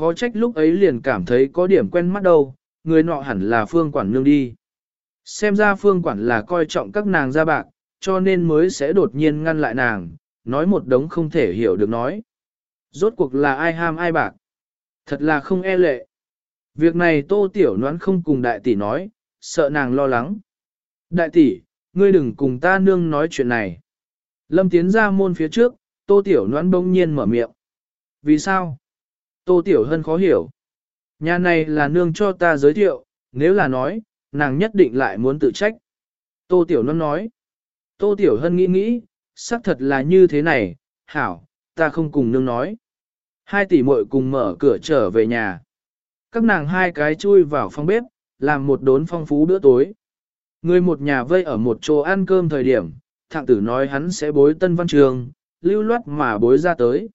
khó trách lúc ấy liền cảm thấy có điểm quen mắt đâu, người nọ hẳn là phương quản nương đi. Xem ra phương quản là coi trọng các nàng ra bạc, cho nên mới sẽ đột nhiên ngăn lại nàng, nói một đống không thể hiểu được nói. Rốt cuộc là ai ham ai bạc. Thật là không e lệ. Việc này tô tiểu noán không cùng đại tỷ nói, sợ nàng lo lắng. Đại tỷ, ngươi đừng cùng ta nương nói chuyện này. Lâm tiến ra môn phía trước, tô tiểu noán bỗng nhiên mở miệng. Vì sao? Tô tiểu hân khó hiểu. Nhà này là nương cho ta giới thiệu, nếu là nói, nàng nhất định lại muốn tự trách. Tô tiểu Nôn nói. Tô tiểu hân nghĩ nghĩ, xác thật là như thế này, hảo, ta không cùng nương nói. Hai tỷ muội cùng mở cửa trở về nhà. Các nàng hai cái chui vào phòng bếp, làm một đốn phong phú bữa tối. Người một nhà vây ở một chỗ ăn cơm thời điểm, thạng tử nói hắn sẽ bối tân văn trường, lưu loát mà bối ra tới.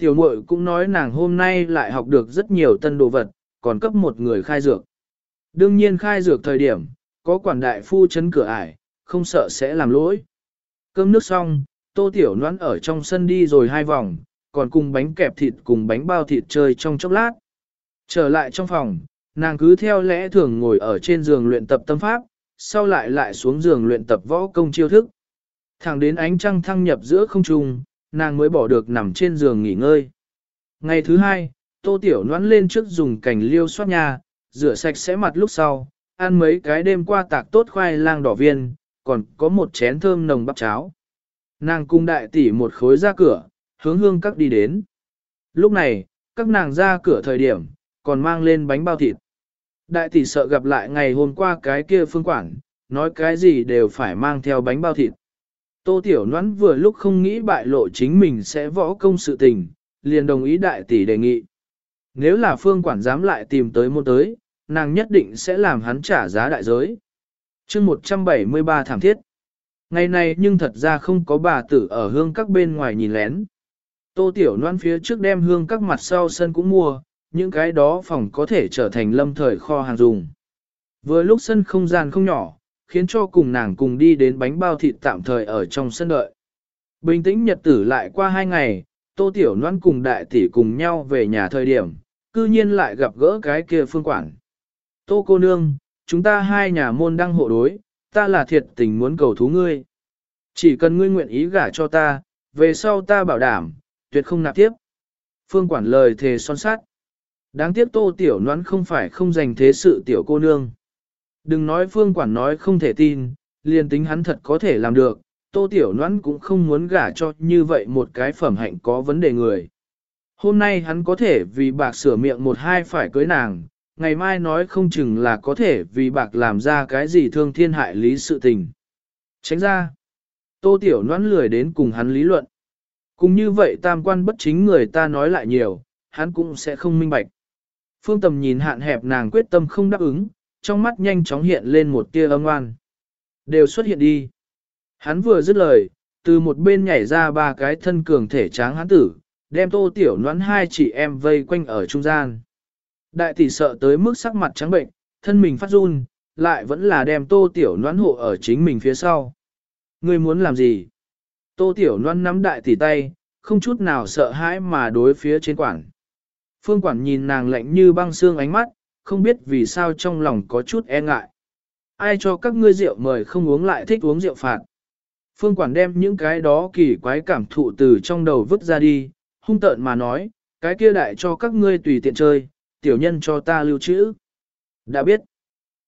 Tiểu muội cũng nói nàng hôm nay lại học được rất nhiều tân đồ vật, còn cấp một người khai dược. Đương nhiên khai dược thời điểm, có quản đại phu chấn cửa ải, không sợ sẽ làm lỗi. Cơm nước xong, tô tiểu noãn ở trong sân đi rồi hai vòng, còn cùng bánh kẹp thịt cùng bánh bao thịt chơi trong chốc lát. Trở lại trong phòng, nàng cứ theo lẽ thường ngồi ở trên giường luyện tập tâm pháp, sau lại lại xuống giường luyện tập võ công chiêu thức. Thẳng đến ánh trăng thăng nhập giữa không trung, nàng mới bỏ được nằm trên giường nghỉ ngơi. Ngày thứ hai, tô tiểu noãn lên trước dùng cành liêu xoát nhà, rửa sạch sẽ mặt lúc sau, ăn mấy cái đêm qua tạc tốt khoai lang đỏ viên, còn có một chén thơm nồng bắp cháo. Nàng cung đại tỷ một khối ra cửa, hướng hương các đi đến. Lúc này, các nàng ra cửa thời điểm, còn mang lên bánh bao thịt. Đại tỷ sợ gặp lại ngày hôm qua cái kia phương quản, nói cái gì đều phải mang theo bánh bao thịt. Tô Tiểu Noãn vừa lúc không nghĩ bại lộ chính mình sẽ võ công sự tình, liền đồng ý đại tỷ đề nghị. Nếu là phương quản dám lại tìm tới môn tới, nàng nhất định sẽ làm hắn trả giá đại giới. chương 173 thảm thiết. Ngày này nhưng thật ra không có bà tử ở hương các bên ngoài nhìn lén. Tô Tiểu Loan phía trước đem hương các mặt sau sân cũng mua, những cái đó phòng có thể trở thành lâm thời kho hàng dùng. Vừa lúc sân không gian không nhỏ, khiến cho cùng nàng cùng đi đến bánh bao thịt tạm thời ở trong sân đợi. Bình tĩnh nhật tử lại qua hai ngày, Tô Tiểu Loan cùng đại tỷ cùng nhau về nhà thời điểm, cư nhiên lại gặp gỡ cái kia phương quản. Tô cô nương, chúng ta hai nhà môn đăng hộ đối, ta là thiệt tình muốn cầu thú ngươi. Chỉ cần ngươi nguyện ý gả cho ta, về sau ta bảo đảm, tuyệt không nạp tiếp. Phương quản lời thề son sát. Đáng tiếc tô tiểu noãn không phải không dành thế sự tiểu cô nương. Đừng nói phương quản nói không thể tin, liền tính hắn thật có thể làm được, tô tiểu noãn cũng không muốn gả cho như vậy một cái phẩm hạnh có vấn đề người. Hôm nay hắn có thể vì bạc sửa miệng một hai phải cưới nàng, ngày mai nói không chừng là có thể vì bạc làm ra cái gì thương thiên hại lý sự tình. Tránh ra, tô tiểu noãn lười đến cùng hắn lý luận. Cùng như vậy tam quan bất chính người ta nói lại nhiều, hắn cũng sẽ không minh bạch. Phương tầm nhìn hạn hẹp nàng quyết tâm không đáp ứng, trong mắt nhanh chóng hiện lên một tia âm oan. Đều xuất hiện đi. Hắn vừa dứt lời, từ một bên nhảy ra ba cái thân cường thể tráng hắn tử, đem tô tiểu noãn hai chị em vây quanh ở trung gian. Đại tỷ sợ tới mức sắc mặt trắng bệnh, thân mình phát run, lại vẫn là đem tô tiểu noãn hộ ở chính mình phía sau. Ngươi muốn làm gì? Tô Tiểu Loan nắm đại tỷ tay, không chút nào sợ hãi mà đối phía trên quản. Phương quản nhìn nàng lạnh như băng xương ánh mắt, không biết vì sao trong lòng có chút e ngại. Ai cho các ngươi rượu mời không uống lại thích uống rượu phạt. Phương quản đem những cái đó kỳ quái cảm thụ từ trong đầu vứt ra đi, hung tợn mà nói, cái kia đại cho các ngươi tùy tiện chơi, tiểu nhân cho ta lưu trữ. Đã biết,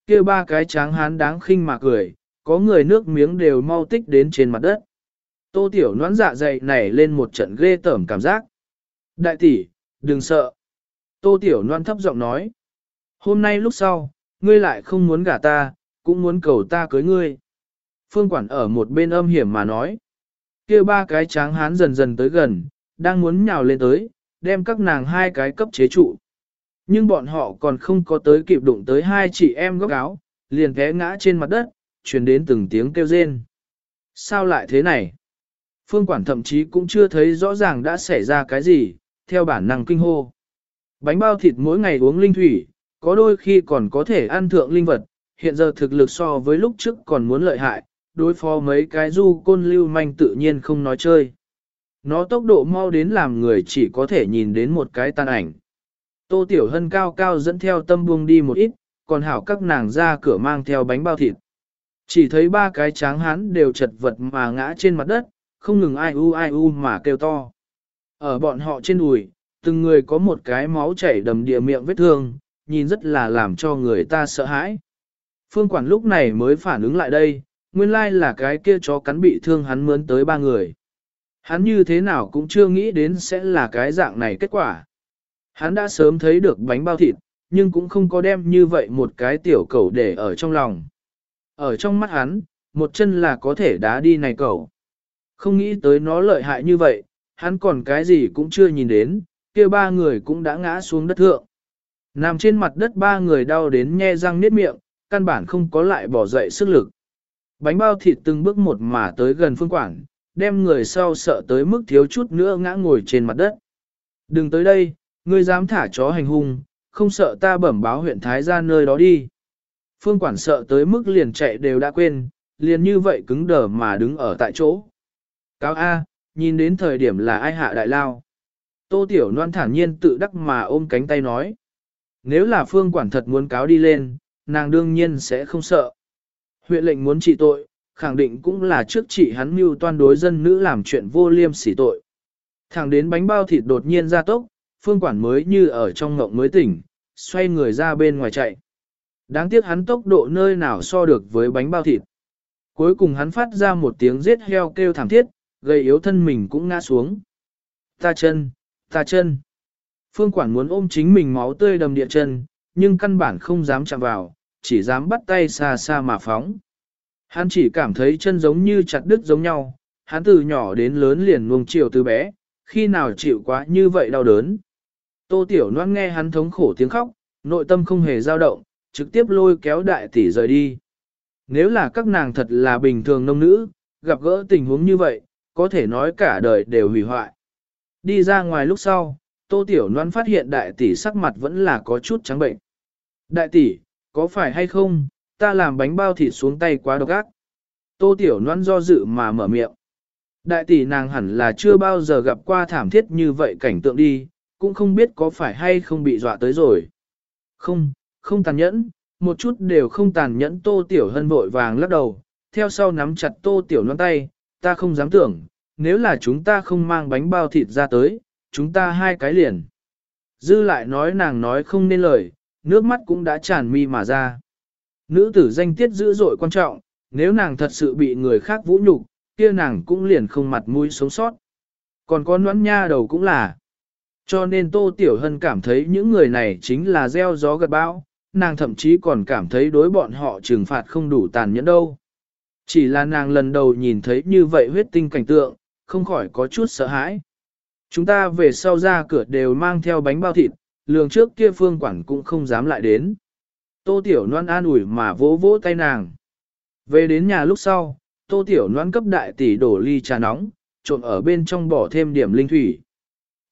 kia ba cái tráng hán đáng khinh mà cười, có người nước miếng đều mau tích đến trên mặt đất. Tô tiểu noãn dạ dày nảy lên một trận ghê tởm cảm giác. Đại tỷ, đừng sợ. Tô tiểu noan thấp giọng nói. Hôm nay lúc sau, ngươi lại không muốn gả ta, cũng muốn cầu ta cưới ngươi. Phương quản ở một bên âm hiểm mà nói. kia ba cái tráng hán dần dần tới gần, đang muốn nhào lên tới, đem các nàng hai cái cấp chế trụ. Nhưng bọn họ còn không có tới kịp đụng tới hai chị em góc áo, liền té ngã trên mặt đất, truyền đến từng tiếng kêu rên. Sao lại thế này? Phương quản thậm chí cũng chưa thấy rõ ràng đã xảy ra cái gì, theo bản năng kinh hô. Bánh bao thịt mỗi ngày uống linh thủy, có đôi khi còn có thể ăn thượng linh vật, hiện giờ thực lực so với lúc trước còn muốn lợi hại, đối phó mấy cái du côn lưu manh tự nhiên không nói chơi. Nó tốc độ mau đến làm người chỉ có thể nhìn đến một cái tan ảnh. Tô Tiểu Hân cao cao dẫn theo tâm buông đi một ít, còn hảo các nàng ra cửa mang theo bánh bao thịt. Chỉ thấy ba cái tráng hán đều chật vật mà ngã trên mặt đất, không ngừng ai u ai u mà kêu to. Ở bọn họ trên đùi, từng người có một cái máu chảy đầm địa miệng vết thương, nhìn rất là làm cho người ta sợ hãi. Phương quản lúc này mới phản ứng lại đây, nguyên lai là cái kia chó cắn bị thương hắn mướn tới ba người. Hắn như thế nào cũng chưa nghĩ đến sẽ là cái dạng này kết quả. Hắn đã sớm thấy được bánh bao thịt, nhưng cũng không có đem như vậy một cái tiểu cầu để ở trong lòng. Ở trong mắt hắn, một chân là có thể đá đi này cầu. Không nghĩ tới nó lợi hại như vậy, hắn còn cái gì cũng chưa nhìn đến, kia ba người cũng đã ngã xuống đất thượng. Nằm trên mặt đất ba người đau đến nhe răng niết miệng, căn bản không có lại bỏ dậy sức lực. Bánh bao thịt từng bước một mà tới gần phương quản, đem người sau sợ tới mức thiếu chút nữa ngã ngồi trên mặt đất. Đừng tới đây, ngươi dám thả chó hành hung, không sợ ta bẩm báo huyện Thái ra nơi đó đi. Phương quản sợ tới mức liền chạy đều đã quên, liền như vậy cứng đờ mà đứng ở tại chỗ. Cáo A, nhìn đến thời điểm là ai hạ đại lao. Tô Tiểu Loan thản nhiên tự đắc mà ôm cánh tay nói. Nếu là phương quản thật muốn cáo đi lên, nàng đương nhiên sẽ không sợ. Huyện lệnh muốn trị tội, khẳng định cũng là trước trị hắn mưu toan đối dân nữ làm chuyện vô liêm sỉ tội. Thẳng đến bánh bao thịt đột nhiên ra tốc, phương quản mới như ở trong ngộng mới tỉnh, xoay người ra bên ngoài chạy. Đáng tiếc hắn tốc độ nơi nào so được với bánh bao thịt. Cuối cùng hắn phát ra một tiếng giết heo kêu thảm thiết, gây yếu thân mình cũng ngã xuống. Ta chân, ta chân. Phương quản muốn ôm chính mình máu tươi đầm địa chân, nhưng căn bản không dám chạm vào, chỉ dám bắt tay xa xa mà phóng. Hắn chỉ cảm thấy chân giống như chặt đứt giống nhau, hắn từ nhỏ đến lớn liền nuông chiều từ bé, khi nào chịu quá như vậy đau đớn. Tô Tiểu Loan nghe hắn thống khổ tiếng khóc, nội tâm không hề dao động, trực tiếp lôi kéo đại tỷ rời đi. Nếu là các nàng thật là bình thường nông nữ, gặp gỡ tình huống như vậy, có thể nói cả đời đều hủy hoại. Đi ra ngoài lúc sau, Tô Tiểu Loan phát hiện đại tỷ sắc mặt vẫn là có chút trắng bệnh. Đại tỷ, có phải hay không, ta làm bánh bao thịt xuống tay quá độc ác. Tô Tiểu Loan do dự mà mở miệng. Đại tỷ nàng hẳn là chưa bao giờ gặp qua thảm thiết như vậy cảnh tượng đi, cũng không biết có phải hay không bị dọa tới rồi. Không, không tàn nhẫn, một chút đều không tàn nhẫn Tô Tiểu Hân vội vàng lắc đầu, theo sau nắm chặt Tô Tiểu Loan tay, ta không dám tưởng, nếu là chúng ta không mang bánh bao thịt ra tới, chúng ta hai cái liền. Dư lại nói nàng nói không nên lời, nước mắt cũng đã tràn mi mà ra. Nữ tử danh tiết dữ dội quan trọng, nếu nàng thật sự bị người khác vũ nhục, kia nàng cũng liền không mặt mũi sống sót. Còn con noãn nha đầu cũng là. Cho nên Tô Tiểu Hân cảm thấy những người này chính là gieo gió gật bão, nàng thậm chí còn cảm thấy đối bọn họ trừng phạt không đủ tàn nhẫn đâu. Chỉ là nàng lần đầu nhìn thấy như vậy huyết tinh cảnh tượng, không khỏi có chút sợ hãi. Chúng ta về sau ra cửa đều mang theo bánh bao thịt, lường trước kia phương quản cũng không dám lại đến. Tô Tiểu Loan an ủi mà vỗ vỗ tay nàng. Về đến nhà lúc sau, Tô Tiểu Loan cấp đại tỷ đổ ly trà nóng, trộn ở bên trong bỏ thêm điểm linh thủy.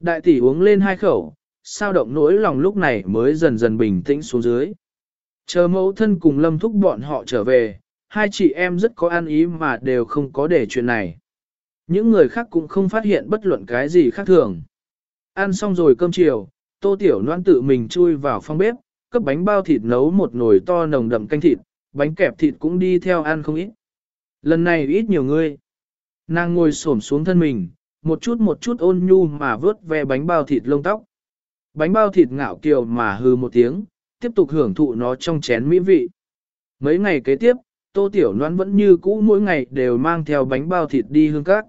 Đại tỷ uống lên hai khẩu, sao động nỗi lòng lúc này mới dần dần bình tĩnh xuống dưới. Chờ mẫu thân cùng lâm thúc bọn họ trở về, hai chị em rất có ăn ý mà đều không có để chuyện này. Những người khác cũng không phát hiện bất luận cái gì khác thường. Ăn xong rồi cơm chiều, tô tiểu noan tự mình chui vào phòng bếp, cấp bánh bao thịt nấu một nồi to nồng đậm canh thịt, bánh kẹp thịt cũng đi theo ăn không ít. Lần này ít nhiều người. Nàng ngồi xổm xuống thân mình, một chút một chút ôn nhu mà vớt ve bánh bao thịt lông tóc. Bánh bao thịt ngạo kiều mà hư một tiếng, tiếp tục hưởng thụ nó trong chén mỹ vị. Mấy ngày kế tiếp, Tô Tiểu Loan vẫn như cũ mỗi ngày đều mang theo bánh bao thịt đi hương các.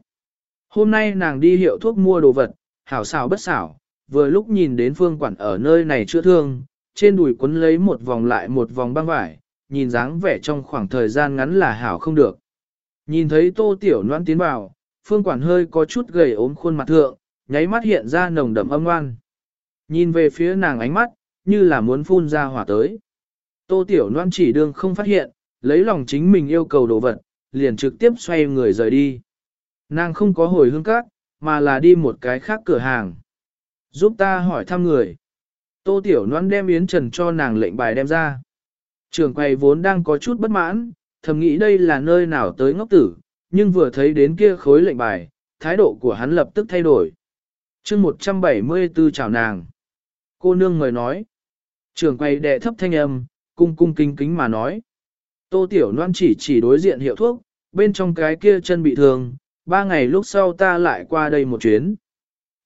Hôm nay nàng đi hiệu thuốc mua đồ vật, hảo xảo bất xảo, vừa lúc nhìn đến phương quản ở nơi này chữa thương, trên đùi quấn lấy một vòng lại một vòng băng vải, nhìn dáng vẻ trong khoảng thời gian ngắn là hảo không được. Nhìn thấy tô tiểu noan tiến vào, phương quản hơi có chút gầy ốm khuôn mặt thượng, nháy mắt hiện ra nồng đậm âm oan, Nhìn về phía nàng ánh mắt, như là muốn phun ra hỏa tới. Tô tiểu noan chỉ đương không phát hiện, lấy lòng chính mình yêu cầu đồ vật, liền trực tiếp xoay người rời đi. Nàng không có hồi hương cát, mà là đi một cái khác cửa hàng. Giúp ta hỏi thăm người. Tô Tiểu Loan đem Yến Trần cho nàng lệnh bài đem ra. Trường quầy vốn đang có chút bất mãn, thầm nghĩ đây là nơi nào tới ngốc tử, nhưng vừa thấy đến kia khối lệnh bài, thái độ của hắn lập tức thay đổi. chương 174 chào nàng. Cô nương người nói. Trường quay đệ thấp thanh âm, cung cung kính kính mà nói. Tô Tiểu Loan chỉ chỉ đối diện hiệu thuốc, bên trong cái kia chân bị thương, ba ngày lúc sau ta lại qua đây một chuyến.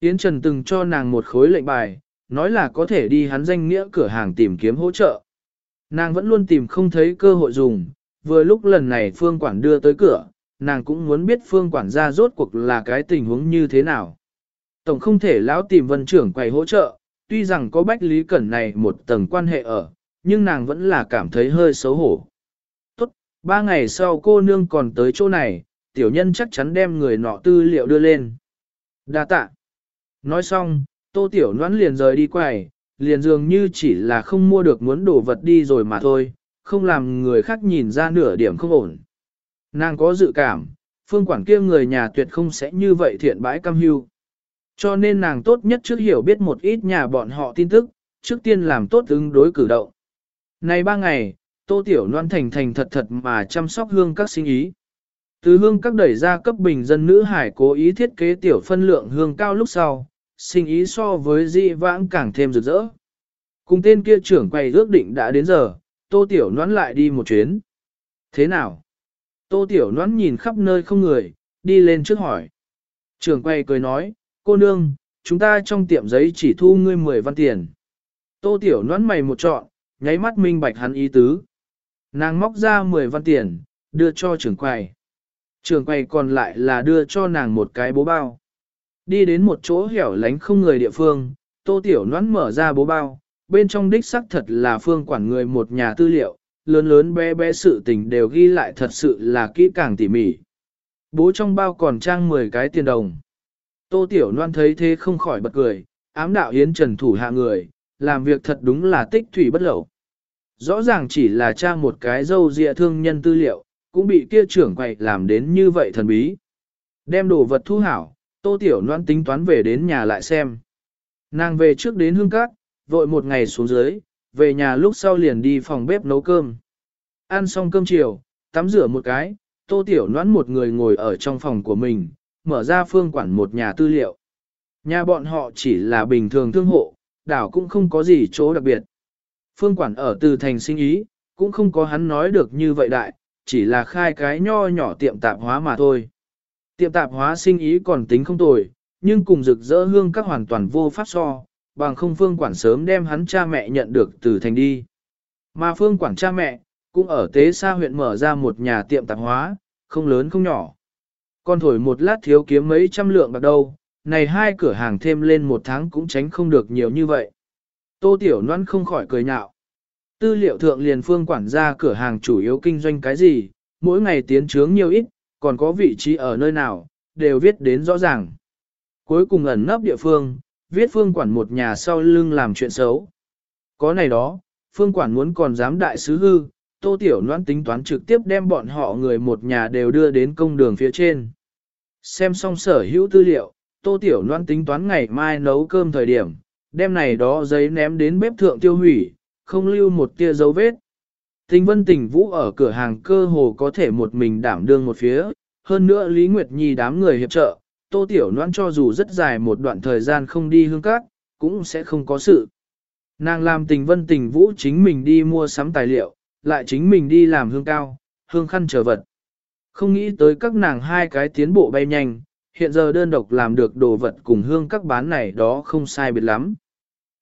Yến Trần từng cho nàng một khối lệnh bài, nói là có thể đi hắn danh nghĩa cửa hàng tìm kiếm hỗ trợ. Nàng vẫn luôn tìm không thấy cơ hội dùng, vừa lúc lần này phương quản đưa tới cửa, nàng cũng muốn biết phương quản ra rốt cuộc là cái tình huống như thế nào. Tổng không thể lão tìm vân trưởng quầy hỗ trợ, tuy rằng có bách lý cẩn này một tầng quan hệ ở, nhưng nàng vẫn là cảm thấy hơi xấu hổ. Tốt, ba ngày sau cô nương còn tới chỗ này, tiểu nhân chắc chắn đem người nọ tư liệu đưa lên. Đa tạ. Nói xong, tô tiểu noãn liền rời đi quầy, liền dường như chỉ là không mua được muốn đồ vật đi rồi mà thôi, không làm người khác nhìn ra nửa điểm không ổn. Nàng có dự cảm, phương quản kia người nhà tuyệt không sẽ như vậy thiện bãi cam hưu. Cho nên nàng tốt nhất trước hiểu biết một ít nhà bọn họ tin tức, trước tiên làm tốt ứng đối cử động. Này ba ngày, tô tiểu loan thành thành thật thật mà chăm sóc hương các sinh ý. Từ hương các đẩy ra cấp bình dân nữ hải cố ý thiết kế tiểu phân lượng hương cao lúc sau, sinh ý so với dị vãng càng thêm rực rỡ. Cùng tên kia trưởng quầy ước định đã đến giờ, tô tiểu noãn lại đi một chuyến. Thế nào? Tô tiểu noãn nhìn khắp nơi không người, đi lên trước hỏi. Trưởng quầy cười nói, cô nương, chúng ta trong tiệm giấy chỉ thu ngươi 10 văn tiền. Tô tiểu noãn mày một trọn, nháy mắt minh bạch hắn ý tứ. Nàng móc ra 10 văn tiền, đưa cho trưởng quầy. Trường quầy còn lại là đưa cho nàng một cái bố bao. Đi đến một chỗ hẻo lánh không người địa phương, tô tiểu noãn mở ra bố bao, bên trong đích xác thật là phương quản người một nhà tư liệu, lớn lớn bé bé sự tình đều ghi lại thật sự là kỹ càng tỉ mỉ. Bố trong bao còn trang 10 cái tiền đồng. Tô Tiểu Loan thấy thế không khỏi bật cười, ám đạo hiến trần thủ hạ người, làm việc thật đúng là tích thủy bất lậu. Rõ ràng chỉ là trang một cái dâu dịa thương nhân tư liệu, cũng bị kia trưởng quầy làm đến như vậy thần bí. Đem đồ vật thu hảo, Tô Tiểu Loan tính toán về đến nhà lại xem. Nàng về trước đến hương cát, vội một ngày xuống dưới, về nhà lúc sau liền đi phòng bếp nấu cơm. Ăn xong cơm chiều, tắm rửa một cái, Tô Tiểu Loan một người ngồi ở trong phòng của mình, mở ra phương quản một nhà tư liệu. Nhà bọn họ chỉ là bình thường thương hộ, đảo cũng không có gì chỗ đặc biệt. Phương quản ở từ thành sinh ý, cũng không có hắn nói được như vậy đại, chỉ là khai cái nho nhỏ tiệm tạp hóa mà thôi. Tiệm tạp hóa sinh ý còn tính không tồi, nhưng cùng rực rỡ hương các hoàn toàn vô pháp so, bằng không phương quản sớm đem hắn cha mẹ nhận được từ thành đi. Mà phương quản cha mẹ, cũng ở tế xa huyện mở ra một nhà tiệm tạp hóa, không lớn không nhỏ. Con thổi một lát thiếu kiếm mấy trăm lượng bạc đâu, này hai cửa hàng thêm lên một tháng cũng tránh không được nhiều như vậy. Tô Tiểu Loan không khỏi cười nhạo. Tư liệu thượng liền phương quản gia cửa hàng chủ yếu kinh doanh cái gì, mỗi ngày tiến trướng nhiều ít, còn có vị trí ở nơi nào, đều viết đến rõ ràng. Cuối cùng ẩn nấp địa phương, viết phương quản một nhà sau lưng làm chuyện xấu. Có này đó, phương quản muốn còn dám đại sứ hư, tô tiểu loan tính toán trực tiếp đem bọn họ người một nhà đều đưa đến công đường phía trên. Xem xong sở hữu tư liệu, tô tiểu loan tính toán ngày mai nấu cơm thời điểm, đem này đó giấy ném đến bếp thượng tiêu hủy, không lưu một tia dấu vết. Tình vân tình vũ ở cửa hàng cơ hồ có thể một mình đảm đương một phía, hơn nữa Lý Nguyệt Nhi đám người hiệp trợ, Tô Tiểu noan cho dù rất dài một đoạn thời gian không đi hương cát, cũng sẽ không có sự. Nàng làm tình vân tình vũ chính mình đi mua sắm tài liệu, lại chính mình đi làm hương cao, hương khăn trở vật. Không nghĩ tới các nàng hai cái tiến bộ bay nhanh, hiện giờ đơn độc làm được đồ vật cùng hương các bán này đó không sai biệt lắm.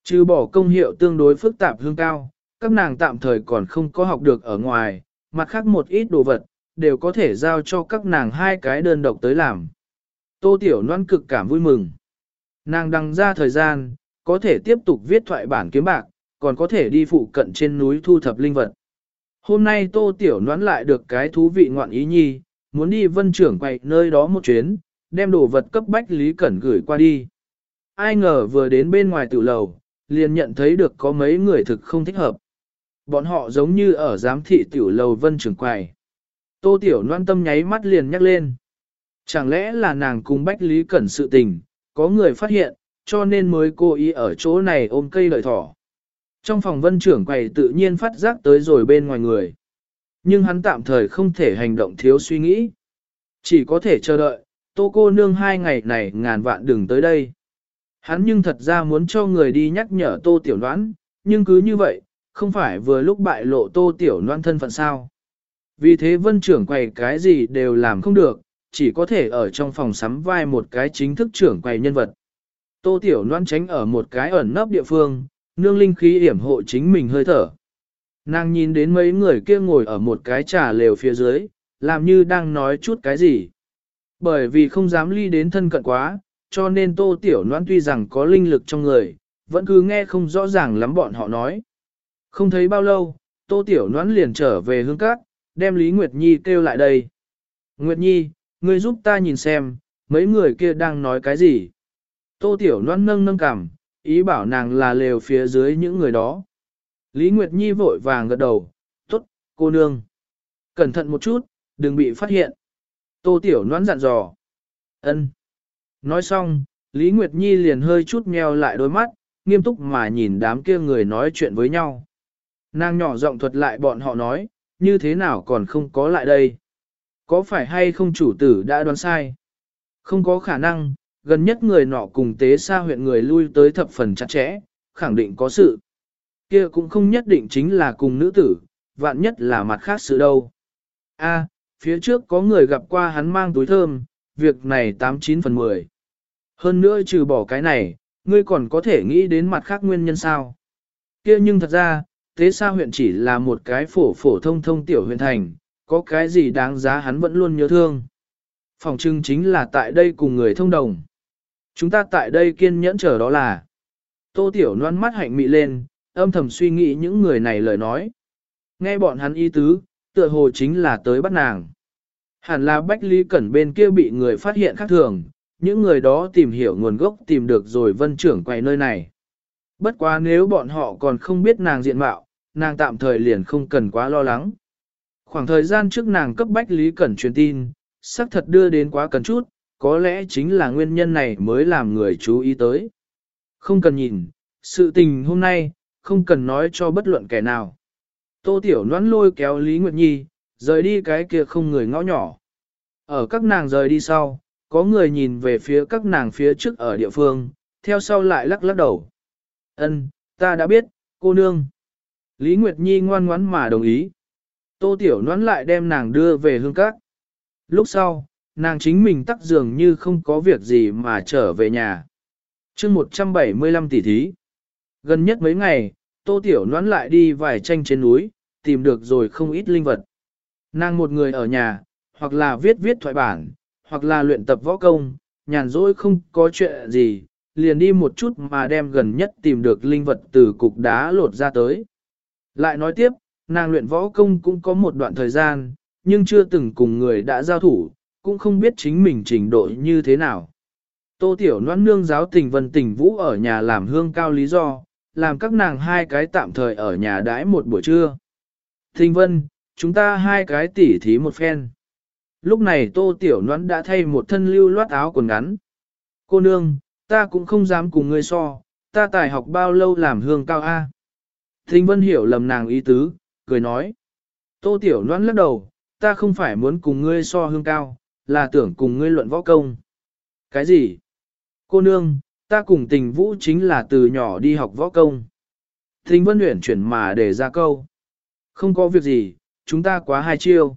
Trừ bỏ công hiệu tương đối phức tạp hương cao, các nàng tạm thời còn không có học được ở ngoài, mặt khác một ít đồ vật, đều có thể giao cho các nàng hai cái đơn độc tới làm. Tô Tiểu Loan cực cảm vui mừng. Nàng đăng ra thời gian, có thể tiếp tục viết thoại bản kiếm bạc, còn có thể đi phụ cận trên núi thu thập linh vật. Hôm nay Tô Tiểu Loan lại được cái thú vị ngoạn ý nhi, muốn đi vân trưởng quay nơi đó một chuyến, đem đồ vật cấp bách Lý Cẩn gửi qua đi. Ai ngờ vừa đến bên ngoài tự lầu, liền nhận thấy được có mấy người thực không thích hợp. Bọn họ giống như ở giám thị tiểu lầu vân trưởng quầy. Tô Tiểu Loan tâm nháy mắt liền nhắc lên. Chẳng lẽ là nàng cùng Bách Lý Cẩn sự tình, có người phát hiện, cho nên mới cố ý ở chỗ này ôm cây lợi thỏ. Trong phòng vân trưởng quầy tự nhiên phát giác tới rồi bên ngoài người. Nhưng hắn tạm thời không thể hành động thiếu suy nghĩ. Chỉ có thể chờ đợi, tô cô nương hai ngày này ngàn vạn đừng tới đây. Hắn nhưng thật ra muốn cho người đi nhắc nhở tô tiểu đoán, nhưng cứ như vậy, không phải vừa lúc bại lộ tô tiểu đoán thân phận sao. Vì thế vân trưởng quầy cái gì đều làm không được, chỉ có thể ở trong phòng sắm vai một cái chính thức trưởng quầy nhân vật. Tô tiểu đoán tránh ở một cái ẩn nấp địa phương, nương linh khí hiểm hộ chính mình hơi thở. Nàng nhìn đến mấy người kia ngồi ở một cái trà lều phía dưới, làm như đang nói chút cái gì. Bởi vì không dám ly đến thân cận quá, cho nên tô tiểu noan tuy rằng có linh lực trong người, vẫn cứ nghe không rõ ràng lắm bọn họ nói. Không thấy bao lâu, tô tiểu noan liền trở về hương cát, đem Lý Nguyệt Nhi kêu lại đây. Nguyệt Nhi, ngươi giúp ta nhìn xem, mấy người kia đang nói cái gì. Tô tiểu noan nâng nâng cảm ý bảo nàng là lều phía dưới những người đó. Lý Nguyệt Nhi vội vàng gật đầu, tốt, cô nương. Cẩn thận một chút, đừng bị phát hiện. Tô Tiểu Noãn dặn dò. Ân. Nói xong, Lý Nguyệt Nhi liền hơi chút nheo lại đôi mắt, nghiêm túc mà nhìn đám kia người nói chuyện với nhau. Nàng nhỏ giọng thuật lại bọn họ nói, như thế nào còn không có lại đây. Có phải hay không chủ tử đã đoán sai? Không có khả năng, gần nhất người nọ cùng tế xa huyện người lui tới thập phần chặt chẽ, khẳng định có sự. Kia cũng không nhất định chính là cùng nữ tử, vạn nhất là mặt khác sự đâu. A, phía trước có người gặp qua hắn mang túi thơm, việc này 89 phần 10. Hơn nữa trừ bỏ cái này, ngươi còn có thể nghĩ đến mặt khác nguyên nhân sao. kia nhưng thật ra, tế sa huyện chỉ là một cái phổ phổ thông thông tiểu huyện thành, có cái gì đáng giá hắn vẫn luôn nhớ thương. Phòng trưng chính là tại đây cùng người thông đồng. Chúng ta tại đây kiên nhẫn chờ đó là. Tô tiểu noan mắt hạnh mị lên, âm thầm suy nghĩ những người này lời nói. Nghe bọn hắn y tứ, tựa hồ chính là tới bắt nàng. Hẳn là Bách Lý Cẩn bên kia bị người phát hiện khác thường, những người đó tìm hiểu nguồn gốc tìm được rồi vân trưởng quay nơi này. Bất quá nếu bọn họ còn không biết nàng diện mạo, nàng tạm thời liền không cần quá lo lắng. Khoảng thời gian trước nàng cấp Bách Lý Cẩn truyền tin, xác thật đưa đến quá cần chút, có lẽ chính là nguyên nhân này mới làm người chú ý tới. Không cần nhìn, sự tình hôm nay, không cần nói cho bất luận kẻ nào. Tô Tiểu Noãn lôi kéo Lý Nguyệt Nhi, rời đi cái kia không người ngõ nhỏ. Ở các nàng rời đi sau, có người nhìn về phía các nàng phía trước ở địa phương, theo sau lại lắc lắc đầu. Ân, ta đã biết, cô nương. Lý Nguyệt Nhi ngoan ngoãn mà đồng ý. Tô Tiểu Noãn lại đem nàng đưa về hương cát. Lúc sau, nàng chính mình tắc dường như không có việc gì mà trở về nhà. chương 175 tỷ thí. Gần nhất mấy ngày, Tô Tiểu Noãn lại đi vài tranh trên núi, tìm được rồi không ít linh vật. Nàng một người ở nhà, hoặc là viết viết thoại bản, hoặc là luyện tập võ công, nhàn rỗi không có chuyện gì, liền đi một chút mà đem gần nhất tìm được linh vật từ cục đá lột ra tới. Lại nói tiếp, nàng luyện võ công cũng có một đoạn thời gian, nhưng chưa từng cùng người đã giao thủ, cũng không biết chính mình trình độ như thế nào. Tô Tiểu Loan nương giáo tình vân tình vũ ở nhà làm hương cao lý do, làm các nàng hai cái tạm thời ở nhà đãi một buổi trưa. thình vân, chúng ta hai cái tỉ thí một phen. Lúc này tô tiểu noãn đã thay một thân lưu loát áo quần ngắn. Cô nương, ta cũng không dám cùng ngươi so, ta tài học bao lâu làm hương cao A. Thinh vân hiểu lầm nàng ý tứ, cười nói. Tô tiểu noãn lắc đầu, ta không phải muốn cùng ngươi so hương cao, là tưởng cùng ngươi luận võ công. Cái gì? Cô nương, ta cùng tình vũ chính là từ nhỏ đi học võ công. Thinh vân huyển chuyển mà để ra câu. Không có việc gì, chúng ta quá hai chiêu.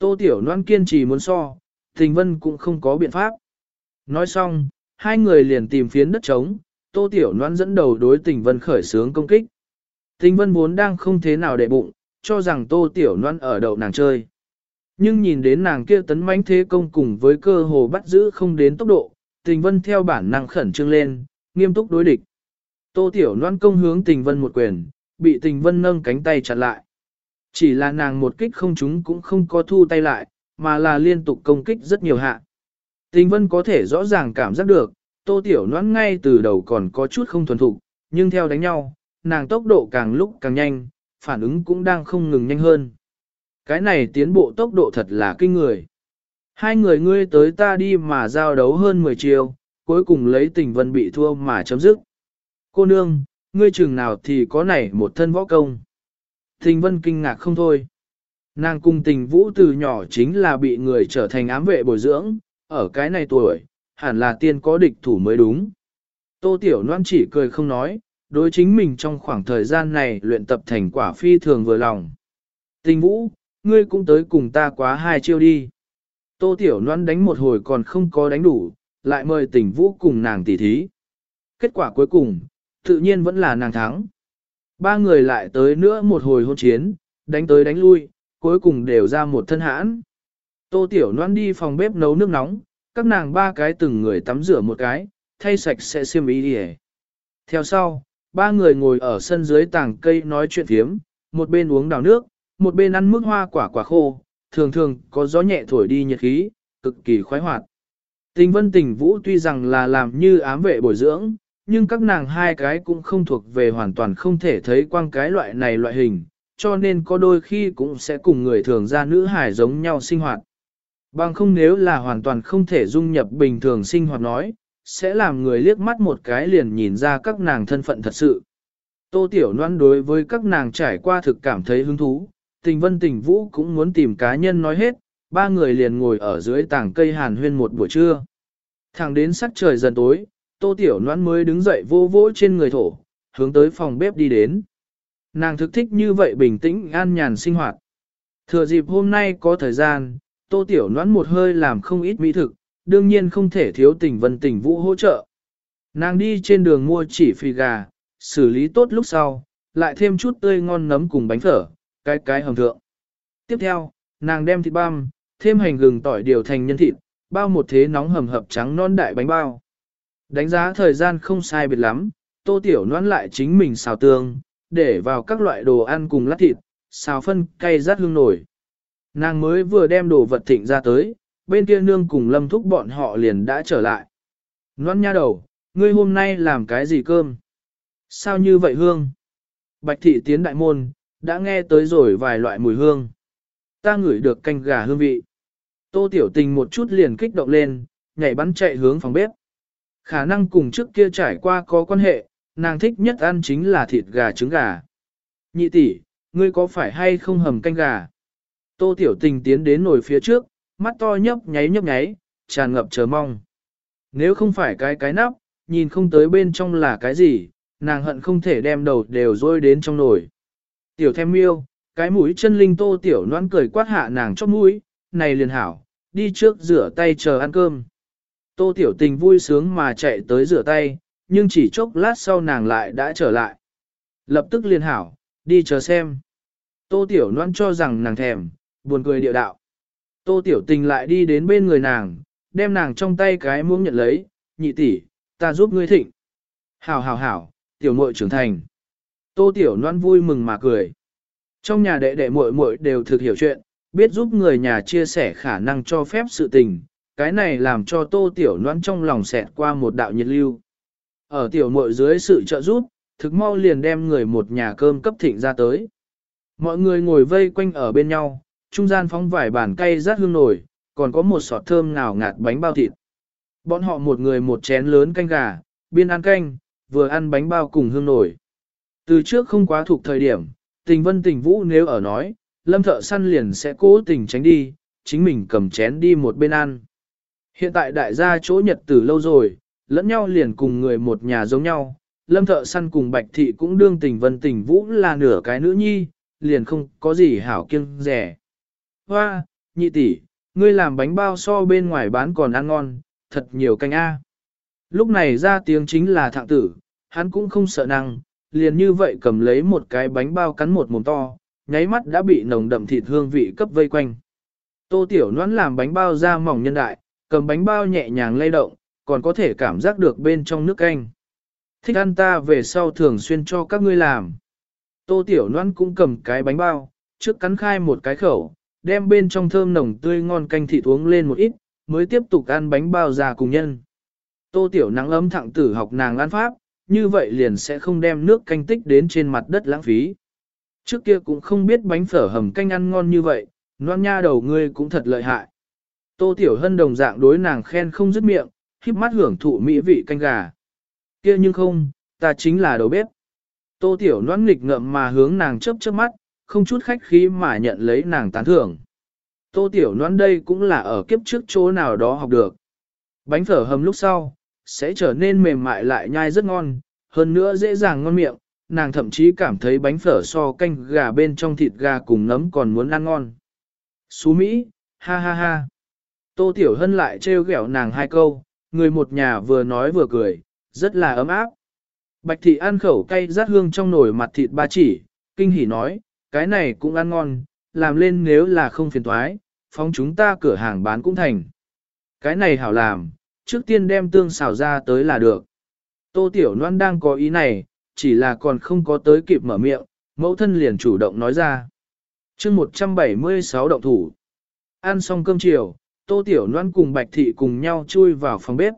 Tô Tiểu Loan kiên trì muốn so, Tình Vân cũng không có biện pháp. Nói xong, hai người liền tìm phiến đất trống, Tô Tiểu Loan dẫn đầu đối Tình Vân khởi sướng công kích. Tình Vân vốn đang không thế nào để bụng, cho rằng Tô Tiểu Loan ở đầu nàng chơi. Nhưng nhìn đến nàng kia tấn mãnh thế công cùng với cơ hồ bắt giữ không đến tốc độ, Tình Vân theo bản năng khẩn trương lên, nghiêm túc đối địch. Tô Tiểu Loan công hướng Tình Vân một quyền, bị Tình Vân nâng cánh tay chặn lại. Chỉ là nàng một kích không chúng cũng không có thu tay lại, mà là liên tục công kích rất nhiều hạ. Tình vân có thể rõ ràng cảm giác được, tô tiểu noãn ngay từ đầu còn có chút không thuần thục, nhưng theo đánh nhau, nàng tốc độ càng lúc càng nhanh, phản ứng cũng đang không ngừng nhanh hơn. Cái này tiến bộ tốc độ thật là kinh người. Hai người ngươi tới ta đi mà giao đấu hơn 10 chiều, cuối cùng lấy tình vân bị thua mà chấm dứt. Cô nương, ngươi chừng nào thì có này một thân võ công. Tình vân kinh ngạc không thôi. Nàng cung tình vũ từ nhỏ chính là bị người trở thành ám vệ bồi dưỡng, ở cái này tuổi, hẳn là tiên có địch thủ mới đúng. Tô Tiểu Loan chỉ cười không nói, đối chính mình trong khoảng thời gian này luyện tập thành quả phi thường vừa lòng. Tình vũ, ngươi cũng tới cùng ta quá hai chiêu đi. Tô Tiểu Loan đánh một hồi còn không có đánh đủ, lại mời tình vũ cùng nàng tỉ thí. Kết quả cuối cùng, tự nhiên vẫn là nàng thắng. Ba người lại tới nữa một hồi hôn chiến, đánh tới đánh lui, cuối cùng đều ra một thân hãn. Tô Tiểu Loan đi phòng bếp nấu nước nóng, các nàng ba cái từng người tắm rửa một cái, thay sạch sẽ xiêm y đi Theo sau, ba người ngồi ở sân dưới tảng cây nói chuyện thiếm, một bên uống đào nước, một bên ăn mức hoa quả quả khô, thường thường có gió nhẹ thổi đi nhiệt khí, cực kỳ khoái hoạt. Tình vân tình vũ tuy rằng là làm như ám vệ bồi dưỡng, nhưng các nàng hai cái cũng không thuộc về hoàn toàn không thể thấy quang cái loại này loại hình, cho nên có đôi khi cũng sẽ cùng người thường ra nữ hải giống nhau sinh hoạt. Bằng không nếu là hoàn toàn không thể dung nhập bình thường sinh hoạt nói, sẽ làm người liếc mắt một cái liền nhìn ra các nàng thân phận thật sự. Tô Tiểu Loan đối với các nàng trải qua thực cảm thấy hứng thú, tình vân tình vũ cũng muốn tìm cá nhân nói hết, ba người liền ngồi ở dưới tảng cây hàn huyên một buổi trưa. Thẳng đến sắc trời dần tối, Tô Tiểu noãn mới đứng dậy vô vỗ trên người thổ, hướng tới phòng bếp đi đến. Nàng thực thích như vậy bình tĩnh an nhàn sinh hoạt. Thừa dịp hôm nay có thời gian, Tô Tiểu noãn một hơi làm không ít mỹ thực, đương nhiên không thể thiếu tình vân tình vũ hỗ trợ. Nàng đi trên đường mua chỉ phi gà, xử lý tốt lúc sau, lại thêm chút tươi ngon nấm cùng bánh phở, cái cái hầm thượng. Tiếp theo, nàng đem thịt băm, thêm hành gừng tỏi điều thành nhân thịt, bao một thế nóng hầm hập trắng non đại bánh bao. Đánh giá thời gian không sai biệt lắm, tô tiểu noan lại chính mình xào tương, để vào các loại đồ ăn cùng lát thịt, xào phân cay rát hương nổi. Nàng mới vừa đem đồ vật thịnh ra tới, bên kia nương cùng lâm thúc bọn họ liền đã trở lại. Noan nha đầu, ngươi hôm nay làm cái gì cơm? Sao như vậy hương? Bạch thị tiến đại môn, đã nghe tới rồi vài loại mùi hương. Ta ngửi được canh gà hương vị. Tô tiểu tình một chút liền kích động lên, nhảy bắn chạy hướng phòng bếp. Khả năng cùng trước kia trải qua có quan hệ, nàng thích nhất ăn chính là thịt gà trứng gà. Nhị tỷ, ngươi có phải hay không hầm canh gà? Tô tiểu tình tiến đến nồi phía trước, mắt to nhấp nháy nhấp nháy, tràn ngập chờ mong. Nếu không phải cái cái nắp, nhìn không tới bên trong là cái gì, nàng hận không thể đem đầu đều rôi đến trong nồi. Tiểu thêm miêu, cái mũi chân linh tô tiểu noan cười quát hạ nàng chót mũi, này liền hảo, đi trước rửa tay chờ ăn cơm. Tô tiểu tình vui sướng mà chạy tới rửa tay, nhưng chỉ chốc lát sau nàng lại đã trở lại. Lập tức liên hảo, đi chờ xem. Tô tiểu Loan cho rằng nàng thèm, buồn cười địa đạo. Tô tiểu tình lại đi đến bên người nàng, đem nàng trong tay cái muỗng nhận lấy, nhị tỷ, ta giúp ngươi thịnh. Hảo hảo hảo, tiểu muội trưởng thành. Tô tiểu Loan vui mừng mà cười. Trong nhà đệ đệ muội muội đều thực hiểu chuyện, biết giúp người nhà chia sẻ khả năng cho phép sự tình, cái này làm cho tô tiểu noan trong lòng xẹt qua một đạo nhiệt lưu. Ở tiểu muội dưới sự trợ giúp, thực mau liền đem người một nhà cơm cấp thịnh ra tới. Mọi người ngồi vây quanh ở bên nhau, trung gian phóng vài bàn cay rát hương nổi, còn có một sọt thơm ngào ngạt bánh bao thịt. Bọn họ một người một chén lớn canh gà, biên ăn canh, vừa ăn bánh bao cùng hương nổi. Từ trước không quá thuộc thời điểm, tình vân tình vũ nếu ở nói, lâm thợ săn liền sẽ cố tình tránh đi, chính mình cầm chén đi một bên ăn. Hiện tại đại gia chỗ nhật tử lâu rồi, lẫn nhau liền cùng người một nhà giống nhau, lâm thợ săn cùng bạch thị cũng đương tình vân tình vũ là nửa cái nữ nhi, liền không có gì hảo kiêng rẻ. Hoa, nhị tỷ, ngươi làm bánh bao so bên ngoài bán còn ăn ngon, thật nhiều canh A. Lúc này ra tiếng chính là thạng tử, hắn cũng không sợ năng, liền như vậy cầm lấy một cái bánh bao cắn một mồm to, nháy mắt đã bị nồng đậm thịt hương vị cấp vây quanh. Tô Tiểu Noãn làm bánh bao ra mỏng nhân đại, cầm bánh bao nhẹ nhàng lay động, còn có thể cảm giác được bên trong nước canh. Thích ăn ta về sau thường xuyên cho các ngươi làm. Tô Tiểu Loan cũng cầm cái bánh bao, trước cắn khai một cái khẩu, đem bên trong thơm nồng tươi ngon canh thịt uống lên một ít, mới tiếp tục ăn bánh bao già cùng nhân. Tô Tiểu nắng ấm thẳng tử học nàng ăn pháp, như vậy liền sẽ không đem nước canh tích đến trên mặt đất lãng phí. Trước kia cũng không biết bánh phở hầm canh ăn ngon như vậy, Loan nha đầu ngươi cũng thật lợi hại. Tô Tiểu Hân đồng dạng đối nàng khen không dứt miệng, híp mắt hưởng thụ mỹ vị canh gà. kia nhưng không, ta chính là đầu bếp. Tô Tiểu noan nghịch ngợm mà hướng nàng chớp chớp mắt, không chút khách khí mà nhận lấy nàng tán thưởng. Tô Tiểu noan đây cũng là ở kiếp trước chỗ nào đó học được. Bánh phở hầm lúc sau, sẽ trở nên mềm mại lại nhai rất ngon, hơn nữa dễ dàng ngon miệng, nàng thậm chí cảm thấy bánh phở so canh gà bên trong thịt gà cùng nấm còn muốn ăn ngon. Xú Mỹ, ha ha ha. Tô Tiểu Hân lại trêu ghẹo nàng hai câu, người một nhà vừa nói vừa cười, rất là ấm áp. Bạch thị ăn khẩu cay rát hương trong nồi mặt thịt ba chỉ, kinh hỉ nói, cái này cũng ăn ngon, làm lên nếu là không phiền toái, phóng chúng ta cửa hàng bán cũng thành. Cái này hảo làm, trước tiên đem tương xào ra tới là được. Tô Tiểu Loan đang có ý này, chỉ là còn không có tới kịp mở miệng, mẫu thân liền chủ động nói ra. chương 176 động thủ. Ăn xong cơm chiều, Tô Tiểu Loan cùng Bạch Thị cùng nhau chui vào phòng bếp.